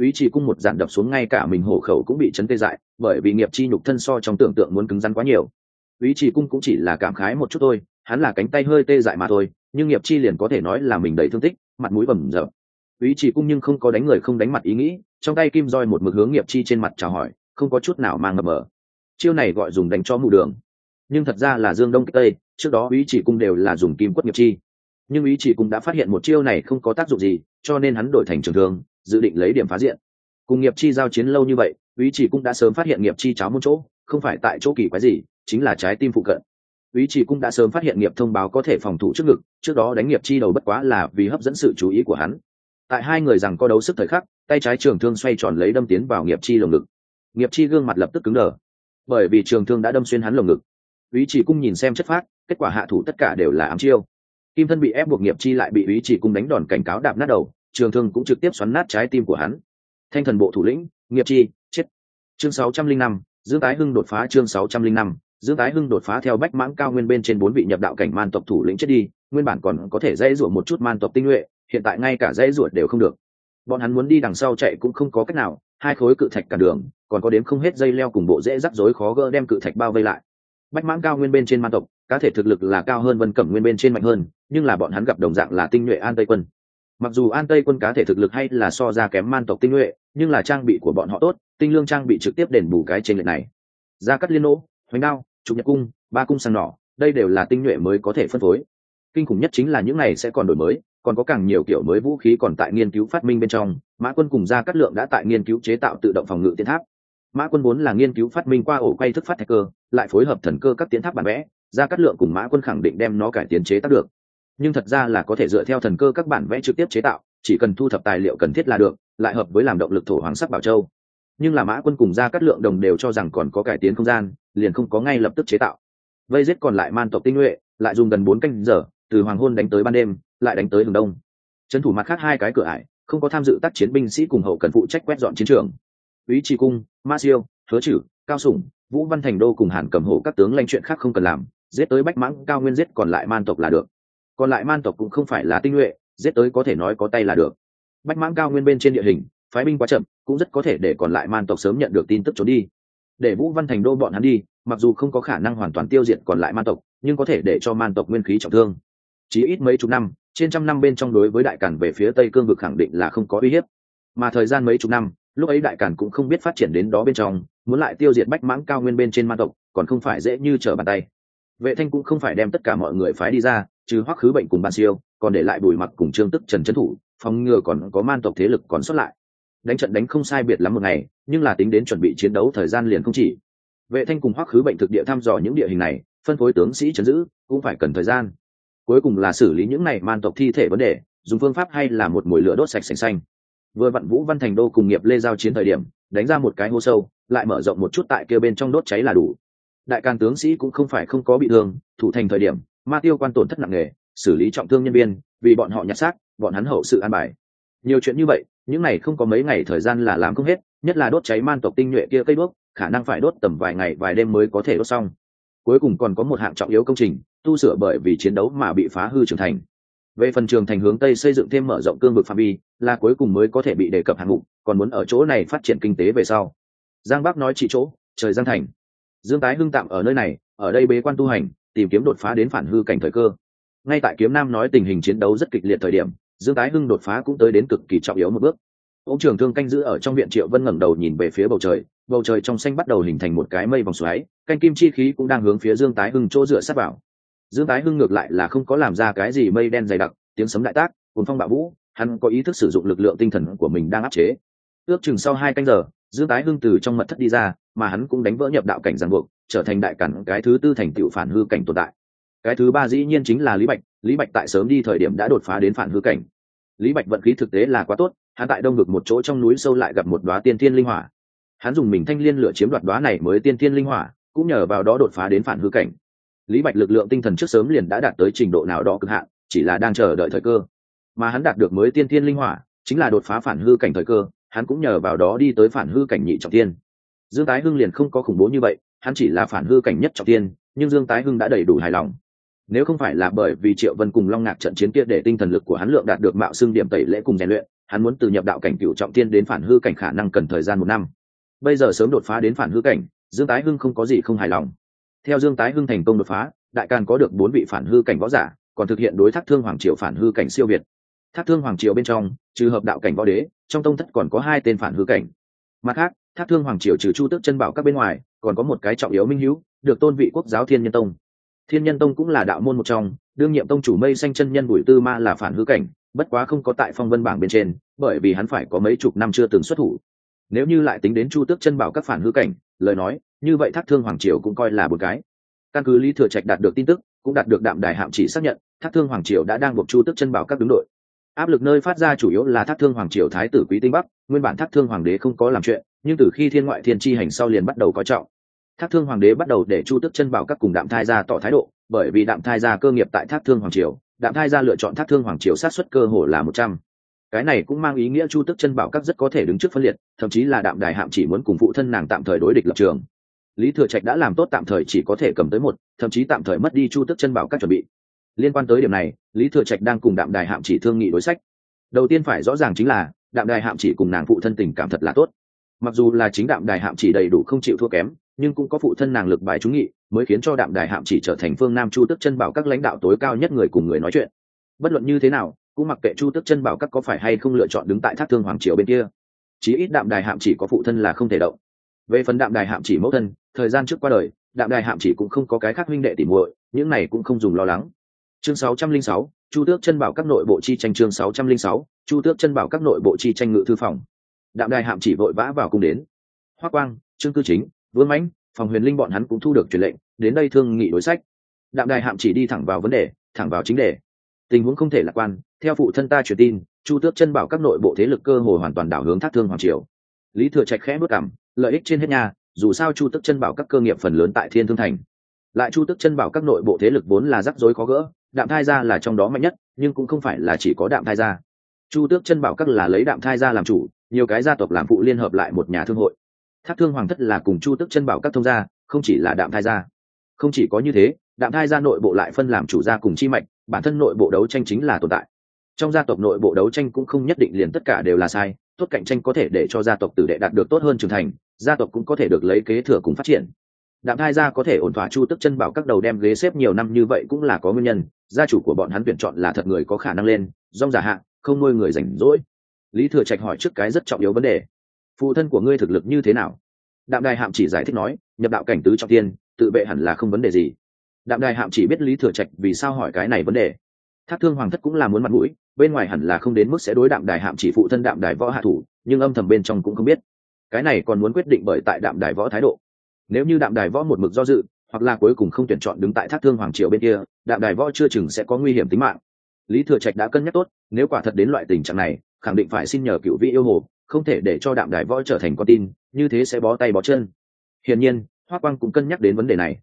Ý chỉ cung một giản đập xuống ngay cả mình hổ khẩu cũng bị chấn tê dại, bởi vì nghiệp chi nhục thân so trong tưởng tượng muốn cứng rắn quá nhiều. Ý chỉ cung cũng chỉ là cảm khái một chút thôi, hắn là cánh tay hơi tê dại mà thôi, nhưng nghiệp chi liền có thể nói là mình đầy thương tích, mặt mũi bầm dập ý chỉ cung nhưng không có đánh người không đánh mặt ý nghĩ, trong tay kim roi một mực hướng nghiệp chi trên mặt chào hỏi, không có chút nào mang ngập mờ chiêu này gọi dùng đánh cho mù đường. Nhưng thật ra là dương đông kích tây, trước đó ý chỉ cung đều là dùng kim quất nghiệp chi. Nhưng ý chỉ cung đã phát hiện một chiêu này không có tác dụng gì, cho nên hắn đổi thành trường thương dự định lấy điểm phá diện. Cùng nghiệp chi giao chiến lâu như vậy, ý chỉ cung đã sớm phát hiện nghiệp chi cháo một chỗ, không phải tại chỗ kỳ quái gì, chính là trái tim phụ cận. Ý chỉ cung đã sớm phát hiện nghiệp thông báo có thể phòng thủ trước ngực, trước đó đánh nghiệp chi đầu bất quá là vì hấp dẫn sự chú ý của hắn tại hai người rằng có đấu sức thời khắc tay trái trường thương xoay tròn lấy đâm tiến vào nghiệp chi lồng ngực. Nghiệp chi gương mặt lập tức cứng đờ. Bởi vì trường thương đã đâm xuyên hắn lồng ngực. Ý chỉ cung nhìn xem chất phát kết quả hạ thủ tất cả đều là ám chiêu. Kim thân bị ép buộc nghiệp chi lại bị ý chỉ cung đánh đòn cảnh cáo đạp nát đầu trường thương cũng trực tiếp xoắn nát trái tim của hắn. Thanh thần bộ thủ lĩnh nghiệp chi chết. Chương 605, dương tái hưng đột phá chương 605, dương tái hưng đột phá theo bách mãng cao nguyên bên trên bốn vị nhập đạo cảnh man tộc thủ lĩnh chết đi nguyên bản còn có thể dễ dụa một chút man tộc tinh nhuệ hiện tại ngay cả dãy ruột đều không được. Bọn hắn muốn đi đằng sau chạy cũng không có cách nào, hai khối cự thạch cả đường, còn có đếm không hết dây leo cùng bộ dễ rắc rối khó gỡ đem cự thạch bao vây lại. Bách mãng cao nguyên bên trên man tộc, cá thể thực lực là cao hơn vân cẩm nguyên bên trên mạnh hơn, nhưng là bọn hắn gặp đồng dạng là tinh nhuệ an tây quân. Mặc dù an tây quân cá thể thực lực hay là so ra kém man tộc tinh nhuệ, nhưng là trang bị của bọn họ tốt, tinh lương trang bị trực tiếp đền bù cái trên lệch này. Ra cắt liên nỗ, hoành đao, trục nhật cung, ba cung sàng nỏ, đây đều là tinh nhuệ mới có thể phân phối. Kinh khủng nhất chính là những này sẽ còn đổi mới còn có càng nhiều kiểu mới vũ khí còn tại nghiên cứu phát minh bên trong, mã quân cùng ra cát lượng đã tại nghiên cứu chế tạo tự động phòng ngự tiến tháp. Mã quân vốn là nghiên cứu phát minh qua ổ quay thức phát thạch cơ, lại phối hợp thần cơ các tiến tháp bản vẽ ra cát lượng cùng mã quân khẳng định đem nó cải tiến chế tác được. Nhưng thật ra là có thể dựa theo thần cơ các bản vẽ trực tiếp chế tạo, chỉ cần thu thập tài liệu cần thiết là được, lại hợp với làm động lực thổ hoàng sắc bảo châu. Nhưng là mã quân cùng ra cát lượng đồng đều cho rằng còn có cải tiến không gian, liền không có ngay lập tức chế tạo. Vây giết còn lại man tộc tinh nhuệ, lại dùng gần bốn canh giờ, từ hoàng hôn đánh tới ban đêm lại đánh tới hướng đông. Trấn thủ mặt khác hai cái cửa ải, không có tham dự tác chiến binh sĩ cùng hậu cần phụ trách quét dọn chiến trường. Ý tri cung, ma siêu, hứa chử, cao sủng, vũ văn thành đô cùng hàn cầm hộ các tướng lanh chuyện khác không cần làm, giết tới bách mãng, cao nguyên giết còn lại man tộc là được. Còn lại man tộc cũng không phải là tinh nhuệ, giết tới có thể nói có tay là được. Bách mãng, cao nguyên bên trên địa hình, phái binh quá chậm, cũng rất có thể để còn lại man tộc sớm nhận được tin tức trốn đi. Để vũ văn thành đô bọn hắn đi, mặc dù không có khả năng hoàn toàn tiêu diệt còn lại man tộc, nhưng có thể để cho man tộc nguyên khí trọng thương. Chỉ ít mấy chục năm trên trăm năm bên trong đối với đại cản về phía tây cương vực khẳng định là không có uy hiếp. Mà thời gian mấy chục năm, lúc ấy đại cản cũng không biết phát triển đến đó bên trong, muốn lại tiêu diệt bách mãng cao nguyên bên trên man tộc, còn không phải dễ như trở bàn tay. Vệ thanh cũng không phải đem tất cả mọi người phái đi ra, trừ hoắc khứ bệnh cùng ban siêu, còn để lại bùi mặc cùng trương tức trần trấn thủ, phòng ngừa còn có man tộc thế lực còn xuất lại. Đánh trận đánh không sai biệt lắm một ngày, nhưng là tính đến chuẩn bị chiến đấu thời gian liền không chỉ. Vệ thanh cùng hoắc khứ bệnh thực địa thăm dò những địa hình này, phân phối tướng sĩ chấn giữ, cũng phải cần thời gian cuối cùng là xử lý những này man tộc thi thể vấn đề, dùng phương pháp hay là một mùi lửa đốt sạch sành xanh. Vừa vặn vũ văn thành đô cùng nghiệp lê giao chiến thời điểm, đánh ra một cái hô sâu, lại mở rộng một chút tại kia bên trong đốt cháy là đủ. Đại càn tướng sĩ cũng không phải không có bị thương, thủ thành thời điểm, ma tiêu quan tổn thất nặng nề, xử lý trọng thương nhân viên, vì bọn họ nhặt xác, bọn hắn hậu sự an bài. Nhiều chuyện như vậy, những này không có mấy ngày thời gian là làm không hết, nhất là đốt cháy man tộc tinh nhuệ kia cây đuốc, khả năng phải đốt tầm vài ngày, vài đêm mới có thể đốt xong. Cuối cùng còn có một hạng trọng yếu công trình tu sửa bởi vì chiến đấu mà bị phá hư trưởng thành. Về phần trường thành hướng tây xây dựng thêm mở rộng cương vực phạm vi, là cuối cùng mới có thể bị đề cập hạng mục, còn muốn ở chỗ này phát triển kinh tế về sau. Giang bắc nói chỉ chỗ, trời giang thành. Dương tái hưng tạm ở nơi này, ở đây bế quan tu hành, tìm kiếm đột phá đến phản hư cảnh thời cơ. Ngay tại kiếm nam nói tình hình chiến đấu rất kịch liệt thời điểm, dương tái hưng đột phá cũng tới đến cực kỳ trọng yếu một bước. Ông trường thương canh giữ ở trong viện triệu vân ngẩng đầu nhìn về phía bầu trời bầu trời trong xanh bắt đầu hình thành một cái mây vòng xoáy, canh kim chi khí cũng đang hướng phía dương tái hưng chỗ dựa sát vào dương tái hưng ngược lại là không có làm ra cái gì mây đen dày đặc, tiếng sấm đại tác cuốn phong bạo vũ, hắn có ý thức sử dụng lực lượng tinh thần của mình đang áp chế. Ước chừng sau hai canh giờ, dương tái hưng từ trong mật thất đi ra, mà hắn cũng đánh vỡ nhập đạo cảnh giàn buộc, trở thành đại cản cái thứ tư thành tựu phản hư cảnh tồn tại. Cái thứ ba dĩ nhiên chính là lý bạch lý bạch tại sớm đi thời điểm đã đột phá đến phản hư cảnh. Lý bạch vận khí thực tế là quá tốt, hắn tại đông ngực một chỗ trong núi sâu lại gặp một đoá tiên thiên linh hỏa. Hắn dùng mình thanh liên lửa chiếm đoạt đoá này mới tiên thiên linh hỏa, cũng nhờ vào đó đột phá đến phản hư cảnh lý bạch lực lượng tinh thần trước sớm liền đã đạt tới trình độ nào đó cực hạn, chỉ là đang chờ đợi thời cơ. Mà hắn đạt được mới tiên thiên linh hỏa, chính là đột phá phản hư cảnh thời cơ, hắn cũng nhờ vào đó đi tới phản hư cảnh nhị trọng tiên dương tái hưng liền không có khủng bố như vậy, hắn chỉ là phản hư cảnh nhất trọng tiên nhưng dương tái hưng đã đầy đủ hài lòng. Nếu không phải là bởi vì triệu vân cùng long ngạc trận chiến kia để tinh thần lực của hắn lượng đạt được mạo xưng điểm tẩy lễ cùng rèn luyện, hắn muốn từ nhập đạo cảnh cựu trọng tiên đến phản hư cảnh khả năng cần thời gian một năm. Bây giờ sớm đột phá đến phản hư cảnh, dương tái hưng không có gì không hài lòng theo dương tái hưng thành công đột phá, đại càn có được bốn vị phản hư cảnh võ giả, còn thực hiện đối thác thương hoàng triều phản hư cảnh siêu việt. Thác thương hoàng triều bên trong, trừ hợp đạo cảnh võ đế, trong tông thất còn có hai tên phản hư cảnh. Mặt khác, thác thương hoàng triều trừ chu tước chân bảo các bên ngoài, còn có một cái trọng yếu minh hữu, được tôn vị quốc giáo thiên nhân tông. Thiên nhân tông cũng là đạo môn một trong, đương nhiệm tông chủ mây xanh chân nhân bùi tư ma là phản hư cảnh, bất quá không có tại phong vân bảng bên trên, bởi vì hắn phải có mấy chục năm chưa từng xuất thủ. Nếu như lại tính đến chu tước chân bảo các phản hư cảnh, lời nói như vậy thác thương hoàng triều cũng coi là một cái. Căn cứ lý thừa trạch đạt được tin tức, cũng đạt được đạm đài hạm chỉ xác nhận, thác thương hoàng triều đã đang buộc chu tước chân bảo các đứng đội. Áp lực nơi phát ra chủ yếu là thác thương hoàng triều thái tử quý tinh bắc, nguyên bản thác thương hoàng đế không có làm chuyện, nhưng từ khi thiên ngoại thiên tri hành sau liền bắt đầu coi trọng. Thác thương hoàng đế bắt đầu để chu tức chân bảo các cùng đạm thai ra tỏ thái độ, bởi vì đạm thai ra cơ nghiệp tại thác thương hoàng triều, đạm thai ra lựa chọn thác thương hoàng triều sát xuất cơ hồ là một trăm. Cái này cũng mang ý nghĩa chu tức chân bảo các rất có thể đứng trước phân liệt, thậm chí là đạm đài hạm chỉ muốn cùng phụ thân nàng tạm thời đối địch lập trường lý thừa trạch đã làm tốt tạm thời chỉ có thể cầm tới một, thậm chí tạm thời mất đi chu tức chân bảo các chuẩn bị. Liên quan tới điểm này, lý thừa trạch đang cùng đạm đài hạm chỉ thương nghị đối sách. Đầu tiên phải rõ ràng chính là, đạm đài hạm chỉ cùng nàng phụ thân tình cảm thật là tốt. Mặc dù là chính đạm đài hạm chỉ đầy đủ không chịu thua kém, nhưng cũng có phụ thân nàng lực bài trúng nghị, mới khiến cho đạm đài hạm chỉ trở thành phương nam chu tức chân bảo các lãnh đạo tối cao nhất người cùng người nói chuyện. Bất luận như thế nào, cũng mặc kệ chu tức chân bảo các có phải hay không lựa chọn đứng tại thác thương hoàng triều bên kia. Chí ít đạm đài hạm chỉ có phụ thân là không thể động về phần đạm đài hạm chỉ mẫu thân thời gian trước qua đời đạm đài hạm chỉ cũng không có cái khác huynh đệ tỉ muội những này cũng không dùng lo lắng. Chương 606, chu tước chân bảo các nội bộ chi tranh chương 606, chu tước chân bảo các nội bộ chi tranh ngự thư phòng. Đạm đài hạm chỉ vội vã vào cung đến. Hoa quang trương cư chính vương mãnh phòng huyền linh bọn hắn cũng thu được truyền lệnh đến đây thương nghị đối sách. Đạm đài hạm chỉ đi thẳng vào vấn đề thẳng vào chính đề. Tình huống không thể lạc quan theo phụ thân ta truyền tin chu tước chân bảo các nội bộ thế lực cơ hồ hoàn toàn đảo hướng thác thương hoàng triều. Lý thừa trạch khẽ bước cảm lợi ích trên hết nhà dù sao chu tước chân bảo các cơ nghiệp phần lớn tại thiên thương thành. Lại chu tước chân bảo các nội bộ thế lực vốn là rắc rối khó gỡ, đạm thai gia là trong đó mạnh nhất, nhưng cũng không phải là chỉ có đạm thai gia. Chu tước chân bảo các là lấy đạm thai gia làm chủ, nhiều cái gia tộc làm phụ liên hợp lại một nhà thương hội. Thác thương hoàng thất là cùng chu tước chân bảo các thông gia, không chỉ là đạm thai gia. Không chỉ có như thế, đạm thai gia nội bộ lại phân làm chủ gia cùng chi mạnh bản thân nội bộ đấu tranh chính là tồn tại. Trong gia tộc nội bộ đấu tranh cũng không nhất định liền tất cả đều là sai, tốt cạnh tranh có thể để cho gia tộc tử đệ đạt được tốt hơn trưởng thành gia tộc cũng có thể được lấy kế thừa cùng phát triển. Đạm thai gia có thể ổn thỏa chu tức chân bảo các đầu đem ghế xếp nhiều năm như vậy cũng là có nguyên nhân, gia chủ của bọn hắn tuyển chọn là thật người có khả năng lên dong giả hạ, không nuôi người rảnh rỗi. Lý thừa trạch hỏi trước cái rất trọng yếu vấn đề, phụ thân của ngươi thực lực như thế nào? Đạm đài hạm chỉ giải thích nói, nhập đạo cảnh tứ trọng tiên, tự vệ hẳn là không vấn đề gì. Đạm đài hạm chỉ biết lý thừa trạch vì sao hỏi cái này vấn đề. Thác thương hoàng thất cũng là muốn mặt mũi, bên ngoài hẳn là không đến mức sẽ đối đạm đài hạm chỉ phụ thân đạm đài võ hạ thủ, nhưng âm thầm bên trong cũng không biết cái này còn muốn quyết định bởi tại đạm đài võ thái độ. Nếu như đạm đài võ một mực do dự, hoặc là cuối cùng không tuyển chọn đứng tại thác thương hoàng triều bên kia, đạm đài võ chưa chừng sẽ có nguy hiểm tính mạng. Lý thừa trạch đã cân nhắc tốt, nếu quả thật đến loại tình trạng này, khẳng định phải xin nhờ cựu vị yêu hồ, không thể để cho đạm đài võ trở thành con tin, như thế sẽ bó tay bó chân. Hiển nhiên, hoa quang cũng cân nhắc đến vấn đề này.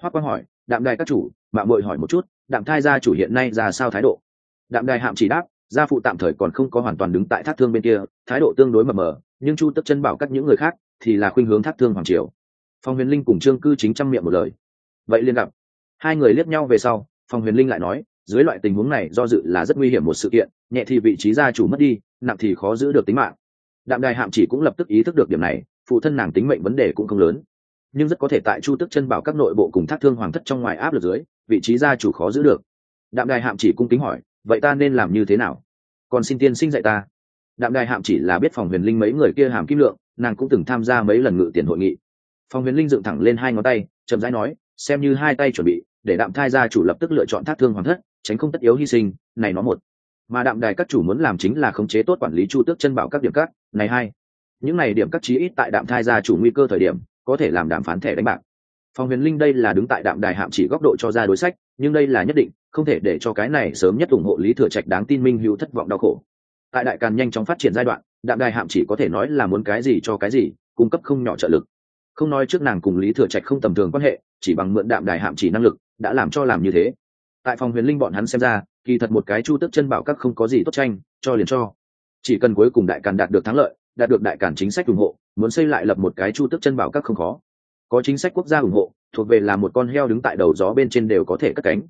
Hoa quang hỏi, đạm đài các chủ, mạng mội hỏi một chút, đạm thai gia chủ hiện nay ra sao thái độ? Đạm đài hạm chỉ đáp, gia phụ tạm thời còn không có hoàn toàn đứng tại thác thương bên kia, thái độ tương đối mờ mờ nhưng chu tất chân bảo các những người khác thì là khuynh hướng thác thương hoàng triều. Phong huyền linh cùng trương cư chính trăm miệng một lời. Vậy liên gặp. Hai người liếc nhau về sau, phong huyền linh lại nói, dưới loại tình huống này do dự là rất nguy hiểm một sự kiện, nhẹ thì vị trí gia chủ mất đi, nặng thì khó giữ được tính mạng. Đạm đài hạm chỉ cũng lập tức ý thức được điểm này, phụ thân nàng tính mệnh vấn đề cũng không lớn. Nhưng rất có thể tại chu tức chân bảo các nội bộ cùng thác thương hoàng thất trong ngoài áp lực dưới, vị trí gia chủ khó giữ được. Đạm đài hạm chỉ cung kính hỏi, vậy ta nên làm như thế nào? Còn xin tiên sinh dạy ta đạm đài hạm chỉ là biết phòng huyền linh mấy người kia hàm kim lượng, nàng cũng từng tham gia mấy lần ngự tiền hội nghị. Phòng huyền linh dựng thẳng lên hai ngón tay, chậm rãi nói, xem như hai tay chuẩn bị, để đạm thai gia chủ lập tức lựa chọn thác thương hoàng thất, tránh không tất yếu hy sinh, này nó một. Mà đạm đài các chủ muốn làm chính là khống chế tốt quản lý chu tước chân bảo các điểm cắt này hai. Những này điểm cắt chí ít tại đạm thai gia chủ nguy cơ thời điểm, có thể làm đàm phán thẻ đánh bạc. Phòng huyền linh đây là đứng tại đạm đài hạm chỉ góc độ cho ra đối sách, nhưng đây là nhất định, không thể để cho cái này sớm nhất ủng hộ lý thừa trạch đáng tin minh hữu thất vọng đau khổ tại đại càn nhanh chóng phát triển giai đoạn, đạm đài hạm chỉ có thể nói là muốn cái gì cho cái gì, cung cấp không nhỏ trợ lực. Không nói trước nàng cùng lý thừa trạch không tầm thường quan hệ, chỉ bằng mượn đạm đài hạm chỉ năng lực, đã làm cho làm như thế. Tại phòng huyền linh bọn hắn xem ra, kỳ thật một cái chu tức chân bảo các không có gì tốt tranh, cho liền cho. Chỉ cần cuối cùng đại càn đạt được thắng lợi, đạt được đại càn chính sách ủng hộ, muốn xây lại lập một cái chu tức chân bảo các không khó. Có chính sách quốc gia ủng hộ, thuộc về là một con heo đứng tại đầu gió bên trên đều có thể cất cánh.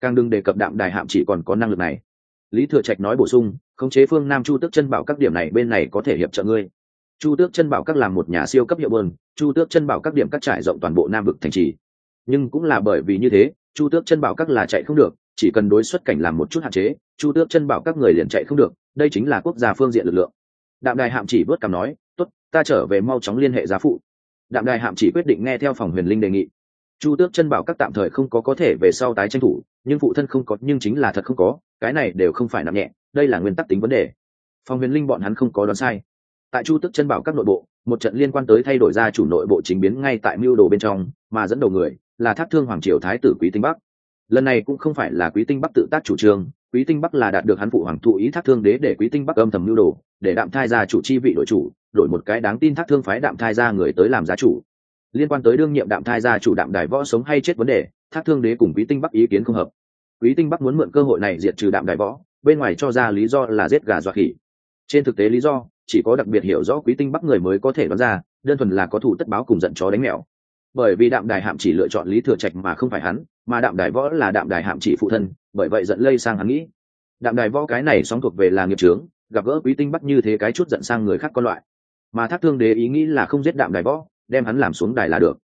Càng đừng đề cập đạm đài hạm chỉ còn có năng lực này. Lý thừa trạch nói bổ sung khống chế phương nam chu tước chân bảo các điểm này bên này có thể hiệp trợ ngươi. Chu tước chân bảo các làm một nhà siêu cấp hiệu bơn, chu tước chân bảo các điểm các trải rộng toàn bộ nam vực thành trì. Nhưng cũng là bởi vì như thế, chu tước chân bảo các là chạy không được, chỉ cần đối xuất cảnh làm một chút hạn chế, chu tước chân bảo các người liền chạy không được, đây chính là quốc gia phương diện lực lượng. Đạm đài hạm chỉ vớt cảm nói, tốt, ta trở về mau chóng liên hệ giá phụ. Đạm đài hạm chỉ quyết định nghe theo phòng huyền linh đề nghị. Chu tước chân bảo các tạm thời không có có thể về sau tái tranh thủ, nhưng phụ thân không có, nhưng chính là thật không có, cái này đều không phải nặng nhẹ đây là nguyên tắc tính vấn đề. Phòng huyền linh bọn hắn không có đoán sai. Tại chu Tức chân bảo các nội bộ, một trận liên quan tới thay đổi ra chủ nội bộ chính biến ngay tại mưu đồ bên trong, mà dẫn đầu người là thác thương hoàng triều thái tử quý tinh bắc. Lần này cũng không phải là quý tinh bắc tự tác chủ trương, quý tinh bắc là đạt được hắn phụ hoàng thụ ý thác thương đế để quý tinh bắc âm thầm mưu đồ, để đạm thai ra chủ chi vị đội chủ, đổi một cái đáng tin thác thương phái đạm thai ra người tới làm giá chủ. Liên quan tới đương nhiệm đạm thai gia chủ đạm đài võ sống hay chết vấn đề, thác thương đế cùng quý tinh bắc ý kiến không hợp. Quý tinh bắc muốn mượn cơ hội này diệt trừ đạm đài võ bên ngoài cho ra lý do là giết gà dọa khỉ. Trên thực tế lý do, chỉ có đặc biệt hiểu rõ quý tinh bắc người mới có thể đoán ra, đơn thuần là có thủ tất báo cùng giận chó đánh mèo. Bởi vì đạm đài hạm chỉ lựa chọn lý thừa trạch mà không phải hắn, mà đạm đài võ là đạm đài hạm chỉ phụ thân, bởi vậy giận lây sang hắn nghĩ. Đạm đài võ cái này sóng thuộc về là nghiệp trướng gặp gỡ quý tinh bắc như thế cái chút giận sang người khác con loại. Mà thác thương đế ý nghĩ là không giết đạm đài võ, đem hắn làm xuống đài là được.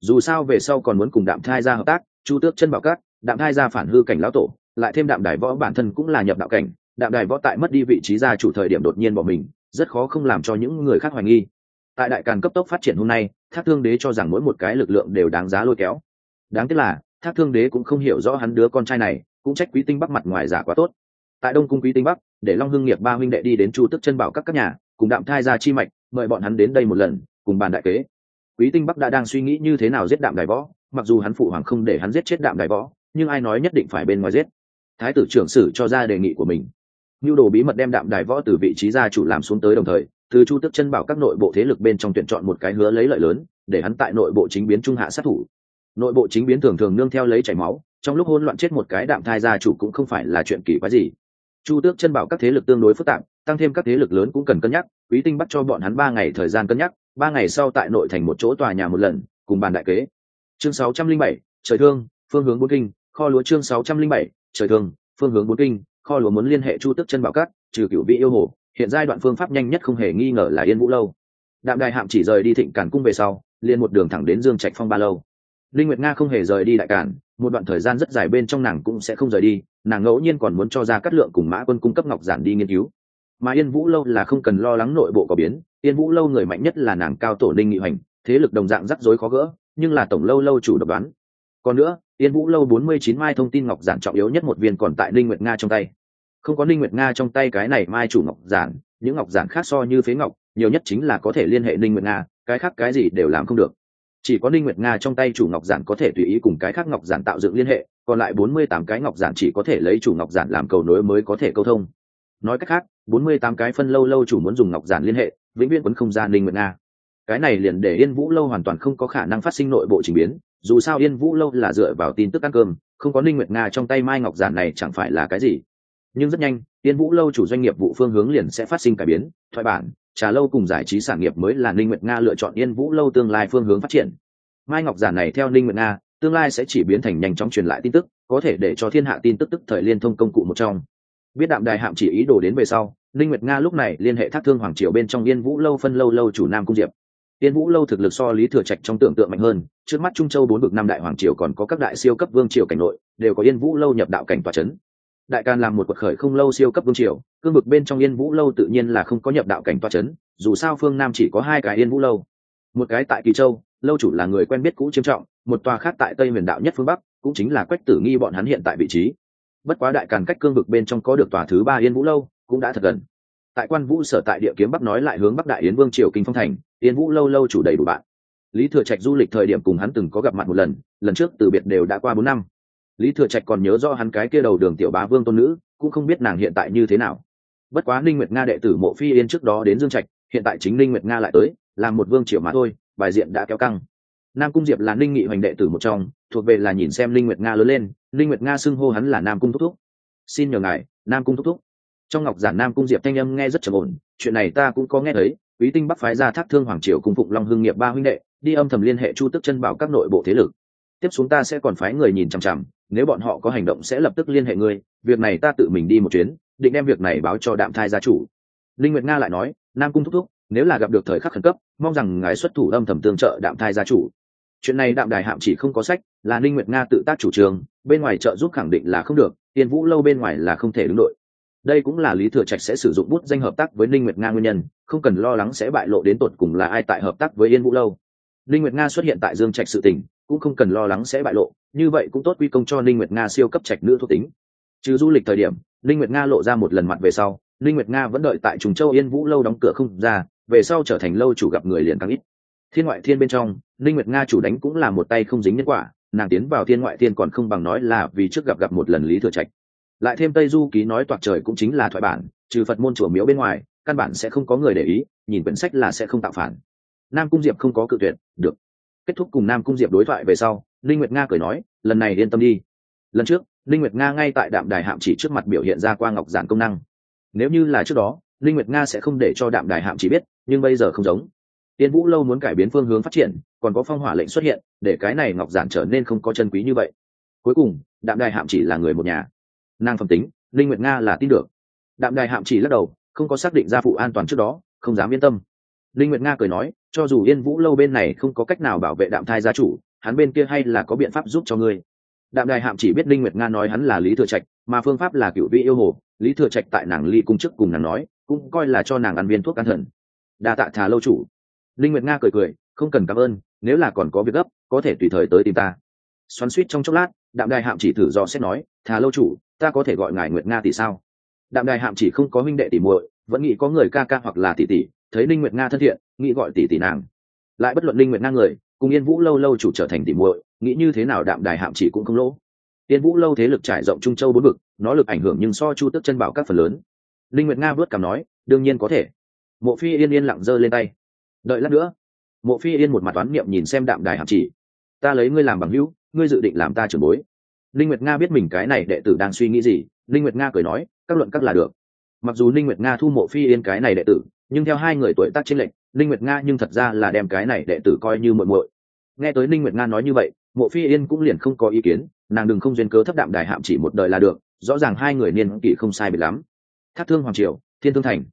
Dù sao về sau còn muốn cùng đạm thai ra hợp tác, chu tước chân bảo cát đạm thai ra phản hư cảnh lão tổ lại thêm đạm đài võ bản thân cũng là nhập đạo cảnh, đạm đài võ tại mất đi vị trí gia chủ thời điểm đột nhiên bỏ mình, rất khó không làm cho những người khác hoài nghi. Tại đại càn cấp tốc phát triển hôm nay, thác thương đế cho rằng mỗi một cái lực lượng đều đáng giá lôi kéo. Đáng tiếc là, thác thương đế cũng không hiểu rõ hắn đứa con trai này, cũng trách quý tinh bắc mặt ngoài giả quá tốt. Tại đông cung quý tinh bắc, để long hưng nghiệp ba huynh đệ đi đến chu tức chân bảo các các nhà, cùng đạm thai ra chi mạch, mời bọn hắn đến đây một lần, cùng bàn đại kế. Quý tinh bắc đã đang suy nghĩ như thế nào giết đạm đài võ, mặc dù hắn phụ hoàng không để hắn giết chết đạm đài võ, nhưng ai nói nhất định phải bên ngoài giết thái tử trưởng sử cho ra đề nghị của mình. Nhu đồ bí mật đem đạm đài võ từ vị trí gia chủ làm xuống tới đồng thời từ chu tức chân bảo các nội bộ thế lực bên trong tuyển chọn một cái hứa lấy lợi lớn để hắn tại nội bộ chính biến trung hạ sát thủ. Nội bộ chính biến thường thường nương theo lấy chảy máu trong lúc hỗn loạn chết một cái đạm thai gia chủ cũng không phải là chuyện kỳ quái gì. Chu tước chân bảo các thế lực tương đối phức tạp tăng thêm các thế lực lớn cũng cần cân nhắc quý tinh bắt cho bọn hắn ba ngày thời gian cân nhắc ba ngày sau tại nội thành một chỗ tòa nhà một lần cùng bàn đại kế. Chương 607, trời thương phương hướng bốn kinh kho lúa chương 607, trời thường, phương hướng bốn kinh kho lúa muốn liên hệ chu tước chân bảo cát, trừ cựu vị yêu hồ hiện giai đoạn phương pháp nhanh nhất không hề nghi ngờ là yên vũ lâu. Đạm đài hạm chỉ rời đi thịnh cản cung về sau liền một đường thẳng đến dương trạch phong ba lâu. Linh nguyệt nga không hề rời đi đại cản một đoạn thời gian rất dài bên trong nàng cũng sẽ không rời đi nàng ngẫu nhiên còn muốn cho ra cắt lượng cùng mã quân cung cấp ngọc giản đi nghiên cứu. Mà yên vũ lâu là không cần lo lắng nội bộ có biến yên vũ lâu người mạnh nhất là nàng cao tổ ninh nghị hoành thế lực đồng dạng rắc rối khó gỡ nhưng là tổng lâu lâu chủ độc đoán. Còn nữa yên vũ lâu bốn mươi chín mai thông tin ngọc giản trọng yếu nhất một viên còn tại Linh nguyệt nga trong tay. Không có Linh nguyệt nga trong tay cái này mai chủ ngọc giản, những ngọc giản khác so như phế ngọc, nhiều nhất chính là có thể liên hệ Linh nguyệt nga, cái khác cái gì đều làm không được. Chỉ có Linh nguyệt nga trong tay chủ ngọc giản có thể tùy ý cùng cái khác ngọc giản tạo dựng liên hệ, còn lại bốn mươi tám cái ngọc giản chỉ có thể lấy chủ ngọc giản làm cầu nối mới có thể câu thông. Nói cách khác, bốn mươi tám cái phân lâu lâu chủ muốn dùng ngọc giản liên hệ, vĩnh viễn vẫn không ra Linh nguyệt nga. Cái này liền để yên vũ lâu hoàn toàn không có khả năng phát sinh nội bộ trình biến dù sao yên vũ lâu là dựa vào tin tức ăn cơm, không có ninh nguyệt nga trong tay mai ngọc giản này chẳng phải là cái gì. Nhưng rất nhanh, yên vũ lâu chủ doanh nghiệp vụ phương hướng liền sẽ phát sinh cải biến, thoại bản, trà lâu cùng giải trí sản nghiệp mới là ninh nguyệt nga lựa chọn yên vũ lâu tương lai phương hướng phát triển. Mai ngọc giản này theo ninh nguyệt nga, tương lai sẽ chỉ biến thành nhanh chóng truyền lại tin tức, có thể để cho thiên hạ tin tức tức thời liên thông công cụ một trong. Biết đạm đài hạm chỉ ý đồ đến về sau, ninh nguyệt nga lúc này liên hệ thác thương hoàng triều bên trong yên vũ lâu phân lâu lâu chủ nam cung diệp. Tiên vũ lâu thực lực so lý thừa trạch trong tưởng tượng mạnh hơn, trước mắt trung châu bốn vực năm đại hoàng triều còn có các đại siêu cấp vương triều cảnh nội, đều có yên vũ lâu nhập đạo cảnh tòa trấn đại càn làm một quật khởi không lâu siêu cấp vương triều, cương vực bên trong yên vũ lâu tự nhiên là không có nhập đạo cảnh tòa trấn dù sao phương nam chỉ có hai cái yên vũ lâu. Một cái tại kỳ châu, lâu chủ là người quen biết cũ chiêm trọng, một tòa khác tại tây huyền đạo nhất phương bắc, cũng chính là quách tử nghi bọn hắn hiện tại vị trí. Bất quá đại càn cách cương vực bên trong có được tòa thứ ba yên vũ lâu, cũng đã thật gần tại quan vũ sở tại địa kiếm bắc nói lại hướng bắc đại yến vương triều kinh phong thành, yến vũ lâu lâu chủ đầy đủ bạn. Lý thừa trạch du lịch thời điểm cùng hắn từng có gặp mặt một lần lần trước từ biệt đều đã qua bốn năm. Lý thừa trạch còn nhớ do hắn cái kia đầu đường tiểu bá vương tôn nữ, cũng không biết nàng hiện tại như thế nào. Bất quá ninh nguyệt nga đệ tử mộ phi yên trước đó đến dương trạch, hiện tại chính ninh nguyệt nga lại tới, làm một vương triều mà thôi, bài diện đã kéo căng. Nam cung diệp là ninh nghị hoành đệ tử một trong, thuộc về là nhìn xem ninh nguyệt nga lớn lên, ninh nguyệt nga xưng hô hắn là nam cung thúc thúc. Xin nhờ ngài, nam cung thúc thúc trong ngọc giản nam cung diệp thanh âm nghe rất trầm ổn, chuyện này ta cũng có nghe thấy, quý tinh bắc phái ra thác thương hoàng triều cung phụng long hương nghiệp ba huynh đệ, đi âm thầm liên hệ chu tức chân bảo các nội bộ thế lực. Tiếp xuống ta sẽ còn phái người nhìn chằm chằm, nếu bọn họ có hành động sẽ lập tức liên hệ ngươi, việc này ta tự mình đi một chuyến, định đem việc này báo cho đạm thai gia chủ. Linh nguyệt nga lại nói, nam cung thúc thúc, nếu là gặp được thời khắc khẩn cấp, mong rằng ngài xuất thủ âm thầm tương trợ đạm thai gia chủ. Chuyện này đạm đài hạm chỉ không có sách, là linh nguyệt nga tự tác chủ trương, bên ngoài trợ giúp khẳng định là không được tiền vũ lâu bên ngoài là không thể đứng đội đây cũng là lý thừa trạch sẽ sử dụng bút danh hợp tác với ninh nguyệt nga nguyên nhân, không cần lo lắng sẽ bại lộ đến tột cùng là ai tại hợp tác với yên vũ lâu. Ninh nguyệt nga xuất hiện tại dương trạch sự tình, cũng không cần lo lắng sẽ bại lộ, như vậy cũng tốt quy công cho ninh nguyệt nga siêu cấp trạch nữ thuộc tính. Trừ du lịch thời điểm, ninh nguyệt nga lộ ra một lần mặt về sau, ninh nguyệt nga vẫn đợi tại trùng châu yên vũ lâu đóng cửa không ra, về sau trở thành lâu chủ gặp người liền càng ít. Thiên ngoại thiên bên trong, ninh nguyệt nga chủ đánh cũng là một tay không dính nhân quả, nàng tiến vào thiên ngoại thiên còn không bằng nói là vì trước gặp gặp một lần lý thừa trạch lại thêm tây du ký nói toạc trời cũng chính là thoại bản, trừ phật môn chùa miếu bên ngoài, căn bản sẽ không có người để ý, nhìn quyển sách là sẽ không tạo phản. Nam cung diệp không có cự tuyệt, được. Kết thúc cùng nam cung diệp đối thoại về sau linh nguyệt nga cười nói, lần này yên tâm đi. Lần trước linh nguyệt nga ngay tại đạm đài hạm chỉ trước mặt biểu hiện ra qua ngọc giản công năng. Nếu như là trước đó linh nguyệt nga sẽ không để cho đạm đài hạm chỉ biết, nhưng bây giờ không giống. Tiên vũ lâu muốn cải biến phương hướng phát triển, còn có phong hỏa lệnh xuất hiện, để cái này ngọc giản trở nên không có chân quý như vậy. Cuối cùng, đạm đài hạm chỉ là người một nhà nàng phẩm tính, linh nguyệt nga là tin được. Đạm đài hạm chỉ lắc đầu, không có xác định gia phụ an toàn trước đó, không dám yên tâm. Linh nguyệt nga cười nói, cho dù yên vũ lâu bên này không có cách nào bảo vệ đạm thai gia chủ, hắn bên kia hay là có biện pháp giúp cho ngươi. Đạm đài hạm chỉ biết linh nguyệt nga nói hắn là lý thừa trạch, mà phương pháp là cựu vị yêu hồ. Lý thừa trạch tại nàng ly cung chức cùng nàng nói, cũng coi là cho nàng ăn viên thuốc an thần. Đa tạ thà lâu chủ. Linh nguyệt nga cười cười, không cần cảm ơn, nếu là còn có việc gấp, có thể tùy thời tới tìm ta. Xoắn suýt trong chốc lát, đạm đài hạm chỉ thử do xét nói, thà lâu chủ ta có thể gọi ngài nguyệt nga tỷ sao? Đạm đài hạm chỉ không có huynh đệ tỷ muội, vẫn nghĩ có người ca ca hoặc là tỷ tỷ, thấy linh nguyệt nga thân thiện, nghĩ gọi tỷ tỷ nàng. Lại bất luận linh nguyệt nga người, cùng yên vũ lâu lâu chủ trở thành tỷ muội, nghĩ như thế nào đạm đài hạm chỉ cũng không lỗ. Yên vũ lâu thế lực trải rộng trung châu bốn vực, nó lực ảnh hưởng nhưng so chu tức chân bảo các phần lớn. Linh nguyệt nga vớt cảm nói, đương nhiên có thể. Mộ phi yên yên lặng giơ lên tay. Đợi lát nữa. Mộ phi yên một mặt toán niệm nhìn xem đạm đài hạm chỉ. Ta lấy ngươi làm bằng hữu, ngươi dự định làm ta trưởng bối linh nguyệt nga biết mình cái này đệ tử đang suy nghĩ gì, linh nguyệt nga cười nói, các luận các là được. Mặc dù linh nguyệt nga thu mộ phi yên cái này đệ tử, nhưng theo hai người tuổi tác trên lệnh linh nguyệt nga nhưng thật ra là đem cái này đệ tử coi như muội muội. Nghe tới linh nguyệt nga nói như vậy, mộ phi yên cũng liền không có ý kiến, nàng đừng không duyên cớ thấp đạm đài hạm chỉ một đời là được, rõ ràng hai người niên kỷ không sai biệt lắm. Thác thương hoàng triều, thiên thương thành.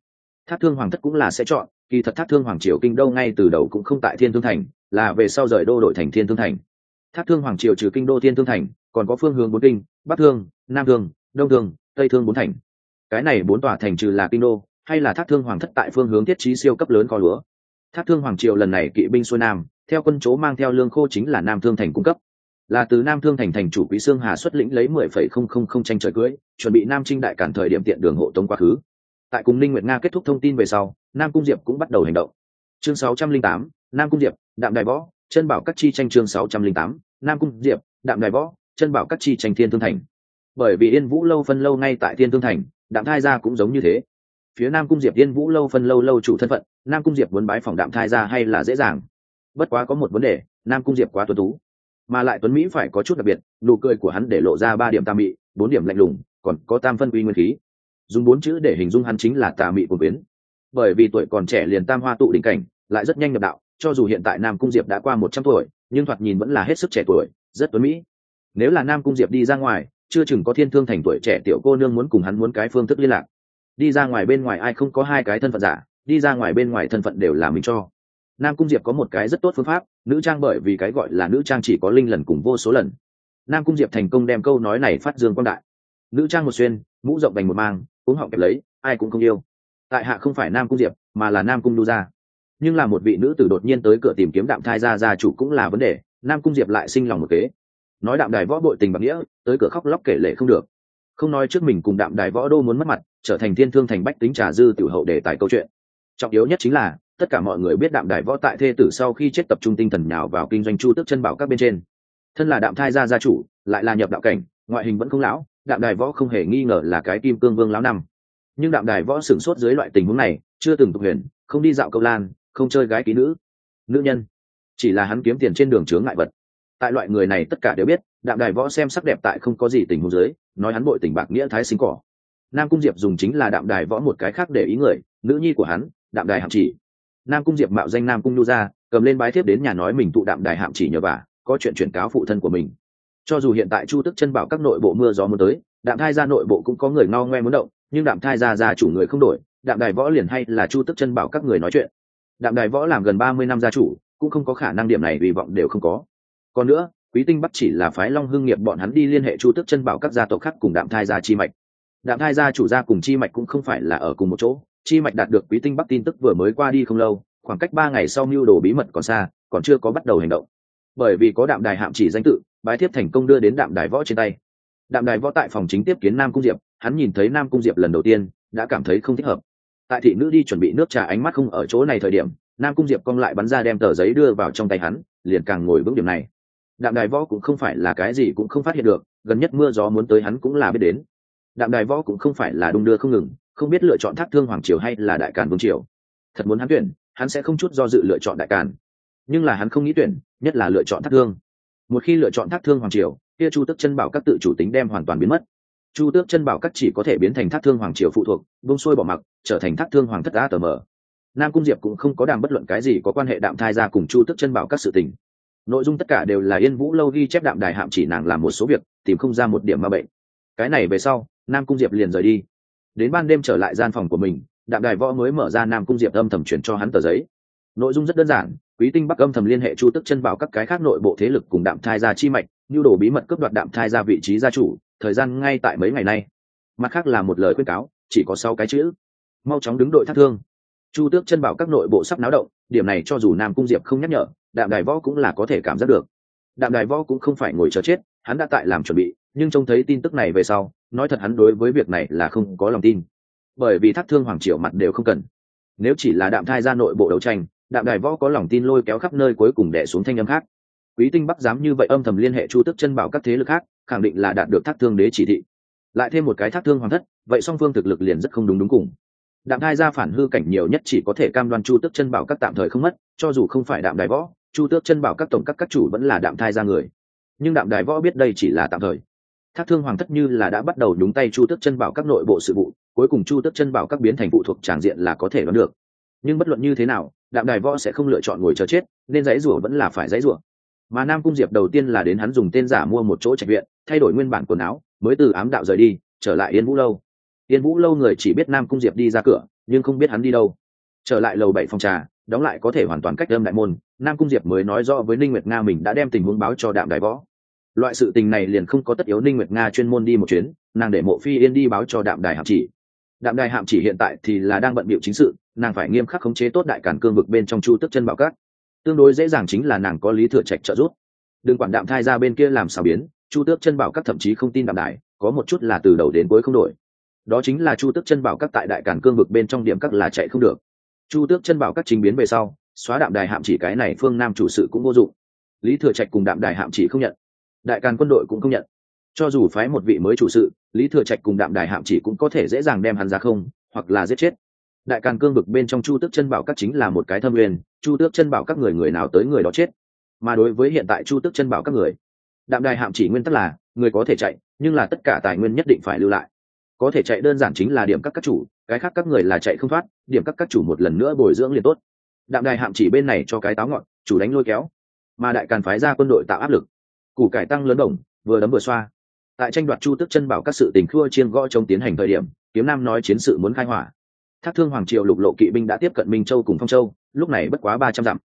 Thác thương hoàng thất cũng là sẽ chọn, kỳ thật thác thương hoàng triều kinh đô ngay từ đầu cũng không tại thiên thương thành, là về sau rời đô đội thành thiên thương thành. Thác thương hoàng triều trừ kinh đô thiên thương thành còn có phương hướng bốn kinh, bắc thương, nam thương, đông thương, tây thương bốn thành. Cái này bốn tòa thành trừ là kinh đô, hay là thác thương hoàng thất tại phương hướng thiết trí siêu cấp lớn kho lúa. Thác thương hoàng triều lần này kỵ binh xuôi nam, theo quân chố mang theo lương khô chính là nam thương thành cung cấp. Là từ nam thương thành thành chủ quý sương hà xuất lĩnh lấy mười phẩy không không không tranh trời cưới, chuẩn bị nam trinh đại cản thời điểm tiện đường hộ tống quá khứ. Tại cùng ninh nguyệt nga kết thúc thông tin về sau, nam cung diệp cũng bắt đầu hành động. Chương sáu trăm linh tám, nam cung diệp, đạm đài võ, chân bảo các chi tranh chương sáu trăm linh tám, nam cung diệp, đạm đài võ chân bảo các chi tranh thiên thương thành. Bởi vì yên vũ lâu phân lâu ngay tại thiên thương thành, đạm thai gia cũng giống như thế. Phía nam cung diệp yên vũ lâu phân lâu lâu chủ thân phận, nam cung diệp muốn bái phòng đạm thai gia hay là dễ dàng? Bất quá có một vấn đề, nam cung diệp quá tuấn tú. Mà lại tuấn mỹ phải có chút đặc biệt, nụ cười của hắn để lộ ra ba điểm tà mị, bốn điểm lạnh lùng, còn có tam phân uy nguyên khí. Dùng bốn chữ để hình dung hắn chính là tà mị của biến. bởi vì tuổi còn trẻ liền tam hoa tụ đỉnh cảnh, lại rất nhanh nhập đạo, cho dù hiện tại nam cung diệp đã qua một trăm tuổi, nhưng thoạt nhìn vẫn là hết sức trẻ tuổi, rất tuấn mỹ nếu là nam cung diệp đi ra ngoài, chưa chừng có thiên thương thành tuổi trẻ tiểu cô nương muốn cùng hắn muốn cái phương thức liên lạc. Đi ra ngoài bên ngoài ai không có hai cái thân phận giả, đi ra ngoài bên ngoài thân phận đều là mình cho. Nam cung diệp có một cái rất tốt phương pháp, nữ trang bởi vì cái gọi là nữ trang chỉ có linh lần cùng vô số lần. Nam cung diệp thành công đem câu nói này phát dương quang đại. Nữ trang một xuyên, mũ rộng bành một mang uống họng kẹp lấy, ai cũng không yêu. Tại hạ không phải nam cung diệp, mà là nam cung đu gia. Nhưng là một vị nữ tử đột nhiên tới cửa tìm kiếm đạm thai gia gia chủ cũng là vấn đề, nam cung diệp lại sinh lòng một kế nói đạm đài võ bội tình bạc nghĩa, tới cửa khóc lóc kể lệ không được. Không nói trước mình cùng đạm đài võ đô muốn mất mặt, trở thành thiên thương thành bách tính trà dư tiểu hậu để tài câu chuyện. Trọng yếu nhất chính là, tất cả mọi người biết đạm đài võ tại thê tử sau khi chết tập trung tinh thần nhào vào kinh doanh chu tức chân bảo các bên trên. Thân là đạm thai gia gia chủ, lại là nhập đạo cảnh, ngoại hình vẫn không lão, đạm đài võ không hề nghi ngờ là cái kim cương vương lão năm. Nhưng đạm đài võ sửng sốt dưới loại tình huống này, chưa từng tục huyền, không đi dạo câu lan, không chơi gái ký nữ. Nữ nhân, chỉ là hắn kiếm tiền trên đường chướng ngại vật tại loại người này tất cả đều biết, đạm đài võ xem sắc đẹp tại không có gì tình huống dưới, nói hắn bội tình bạc nghĩa thái sinh cỏ. Nam cung diệp dùng chính là đạm đài võ một cái khác để ý người, nữ nhi của hắn, đạm đài hạm chỉ. Nam cung diệp mạo danh nam cung nhu ra cầm lên bái thiếp đến nhà nói mình tụ đạm đài hạm chỉ nhờ bà, có chuyện chuyển cáo phụ thân của mình. Cho dù hiện tại chu tức chân bảo các nội bộ mưa gió muốn tới, đạm thai ra nội bộ cũng có người ngao ngoe muốn động, nhưng đạm thai ra già chủ người không đổi, đạm đài võ liền hay là chu tức chân bảo các người nói chuyện. Đạm đài võ làm gần ba mươi năm gia chủ, cũng không có khả năng điểm này vì vọng đều không có còn nữa, quý tinh bắc chỉ là phái long hưng nghiệp bọn hắn đi liên hệ chu tức chân bảo các gia tộc khác cùng đạm thai gia chi mạch. Đạm thai gia chủ gia cùng chi mạch cũng không phải là ở cùng một chỗ, chi mạch đạt được quý tinh bắc tin tức vừa mới qua đi không lâu, khoảng cách ba ngày sau mưu đồ bí mật còn xa, còn chưa có bắt đầu hành động. Bởi vì có đạm đài hạm chỉ danh tự, bái thiếp thành công đưa đến đạm đài võ trên tay. Đạm đài võ tại phòng chính tiếp kiến nam cung diệp, hắn nhìn thấy nam cung diệp lần đầu tiên, đã cảm thấy không thích hợp. Tại thị nữ đi chuẩn bị nước trà ánh mắt không ở chỗ này thời điểm, nam cung diệp cong lại bắn ra đem tờ giấy đưa vào trong tay hắn, liền càng ngồi vững điểm này đạm đài võ cũng không phải là cái gì cũng không phát hiện được, gần nhất mưa gió muốn tới hắn cũng là biết đến. Đạm đài võ cũng không phải là đung đưa không ngừng, không biết lựa chọn thác thương hoàng triều hay là đại càn vương triều. Thật muốn hắn tuyển, hắn sẽ không chút do dự lựa chọn đại càn. Nhưng là hắn không nghĩ tuyển, nhất là lựa chọn thác thương. Một khi lựa chọn thác thương hoàng triều, kia chu tước chân bảo các tự chủ tính đem hoàn toàn biến mất. Chu tước chân bảo các chỉ có thể biến thành thác thương hoàng triều phụ thuộc bông xuôi bỏ mặc, trở thành thác thương hoàng thất a tờ mờ. Nam cung diệp cũng không có đàm bất luận cái gì có quan hệ đạm thai ra cùng chu tước chân bảo các sự tình nội dung tất cả đều là yên vũ lâu ghi chép đạm đài hạm chỉ nàng làm một số việc, tìm không ra một điểm ma bệnh. Cái này về sau, nam cung diệp liền rời đi. Đến ban đêm trở lại gian phòng của mình, đạm đài võ mới mở ra nam cung diệp âm thầm chuyển cho hắn tờ giấy. Nội dung rất đơn giản, quý tinh bắc âm thầm liên hệ chu tức chân bảo các cái khác nội bộ thế lực cùng đạm thai gia chi mạch như đồ bí mật cướp đoạt đạm thai ra vị trí gia chủ, thời gian ngay tại mấy ngày nay. Mặt khác là một lời khuyên cáo, chỉ có sáu cái chữ. Mau chóng đứng đội thác thương chu tước chân bảo các nội bộ sắp náo động, điểm này cho dù nam cung diệp không nhắc nhở, đạm đài võ cũng là có thể cảm giác được. Đạm đài võ cũng không phải ngồi chờ chết, hắn đã tại làm chuẩn bị, nhưng trông thấy tin tức này về sau, nói thật hắn đối với việc này là không có lòng tin. Bởi vì thác thương hoàng triều mặt đều không cần. Nếu chỉ là đạm thai ra nội bộ đấu tranh, đạm đài võ có lòng tin lôi kéo khắp nơi cuối cùng đẻ xuống thanh âm khác. Quý tinh bắc dám như vậy âm thầm liên hệ chu tức chân bảo các thế lực khác, khẳng định là đạt được thác thương đế chỉ thị. Lại thêm một cái thác thương hoàng thất, vậy song phương thực lực liền rất không đúng đúng cùng đạm thai ra phản hư cảnh nhiều nhất chỉ có thể cam đoan chu tước chân bảo các tạm thời không mất, cho dù không phải đạm đài võ, chu tước chân bảo các tổng các các chủ vẫn là đạm thai ra người. Nhưng đạm đài võ biết đây chỉ là tạm thời. Thác thương hoàng thất như là đã bắt đầu đúng tay chu tước chân bảo các nội bộ sự vụ, cuối cùng chu tước chân bảo các biến thành phụ thuộc tràng diện là có thể đoán được. Nhưng bất luận như thế nào, đạm đài võ sẽ không lựa chọn ngồi chờ chết, nên dãy rủa vẫn là phải dãy rủa. Mà nam cung diệp đầu tiên là đến hắn dùng tên giả mua một chỗ trạch viện, thay đổi nguyên bản quần áo, mới từ ám đạo rời đi, trở lại yên vũ lâu yên vũ lâu người chỉ biết nam cung diệp đi ra cửa, nhưng không biết hắn đi đâu. Trở lại lầu bảy phòng trà, đóng lại có thể hoàn toàn cách âm đại môn, nam cung diệp mới nói rõ với ninh nguyệt nga mình đã đem tình huống báo cho đạm Đại võ. Loại sự tình này liền không có tất yếu ninh nguyệt nga chuyên môn đi một chuyến, nàng để mộ phi yên đi báo cho đạm đài hạm chỉ. Đạm đài hạm chỉ hiện tại thì là đang bận bịu chính sự, nàng phải nghiêm khắc khống chế tốt đại cản cương vực bên trong chu tức chân bảo cát tương đối dễ dàng chính là nàng có lý thừa trạch trợ giúp. Đừng quản đạm thai ra bên kia làm sao biến, chu tước chân bảo các thậm chí không tin đạm đài, có một chút là từ đầu đến cuối không đổi đó chính là chu tước chân bảo các tại đại cản cương vực bên trong điểm các là chạy không được. Chu tước chân bảo các trình biến về sau, xóa đạm đài hạm chỉ cái này phương nam chủ sự cũng vô dụng. Lý thừa trạch cùng đạm đài hạm chỉ không nhận. Đại càn quân đội cũng không nhận. Cho dù phái một vị mới chủ sự, lý thừa trạch cùng đạm đài hạm chỉ cũng có thể dễ dàng đem hắn ra không, hoặc là giết chết. Đại càn cương vực bên trong chu tước chân bảo các chính là một cái thâm uyên chu tước chân bảo các người người nào tới người đó chết. Mà đối với hiện tại chu tước chân bảo các người, đạm đài hạm chỉ nguyên tắc là, người có thể chạy, nhưng là tất cả tài nguyên nhất định phải lưu lại có thể chạy đơn giản chính là điểm các các chủ, cái khác các người là chạy không thoát, điểm các các chủ một lần nữa bồi dưỡng liền tốt. Đạm đài hạm chỉ bên này cho cái táo ngọn, chủ đánh lôi kéo. Mà đại càn phái ra quân đội tạo áp lực. Củ cải tăng lớn đồng, vừa đấm vừa xoa. Tại tranh đoạt chu tức chân bảo các sự tình khua chiên gõ chống tiến hành thời điểm, kiếm nam nói chiến sự muốn khai hỏa. Thác thương hoàng triều lục lộ kỵ binh đã tiếp cận minh châu cùng phong châu, lúc này bất quá ba trăm dặm.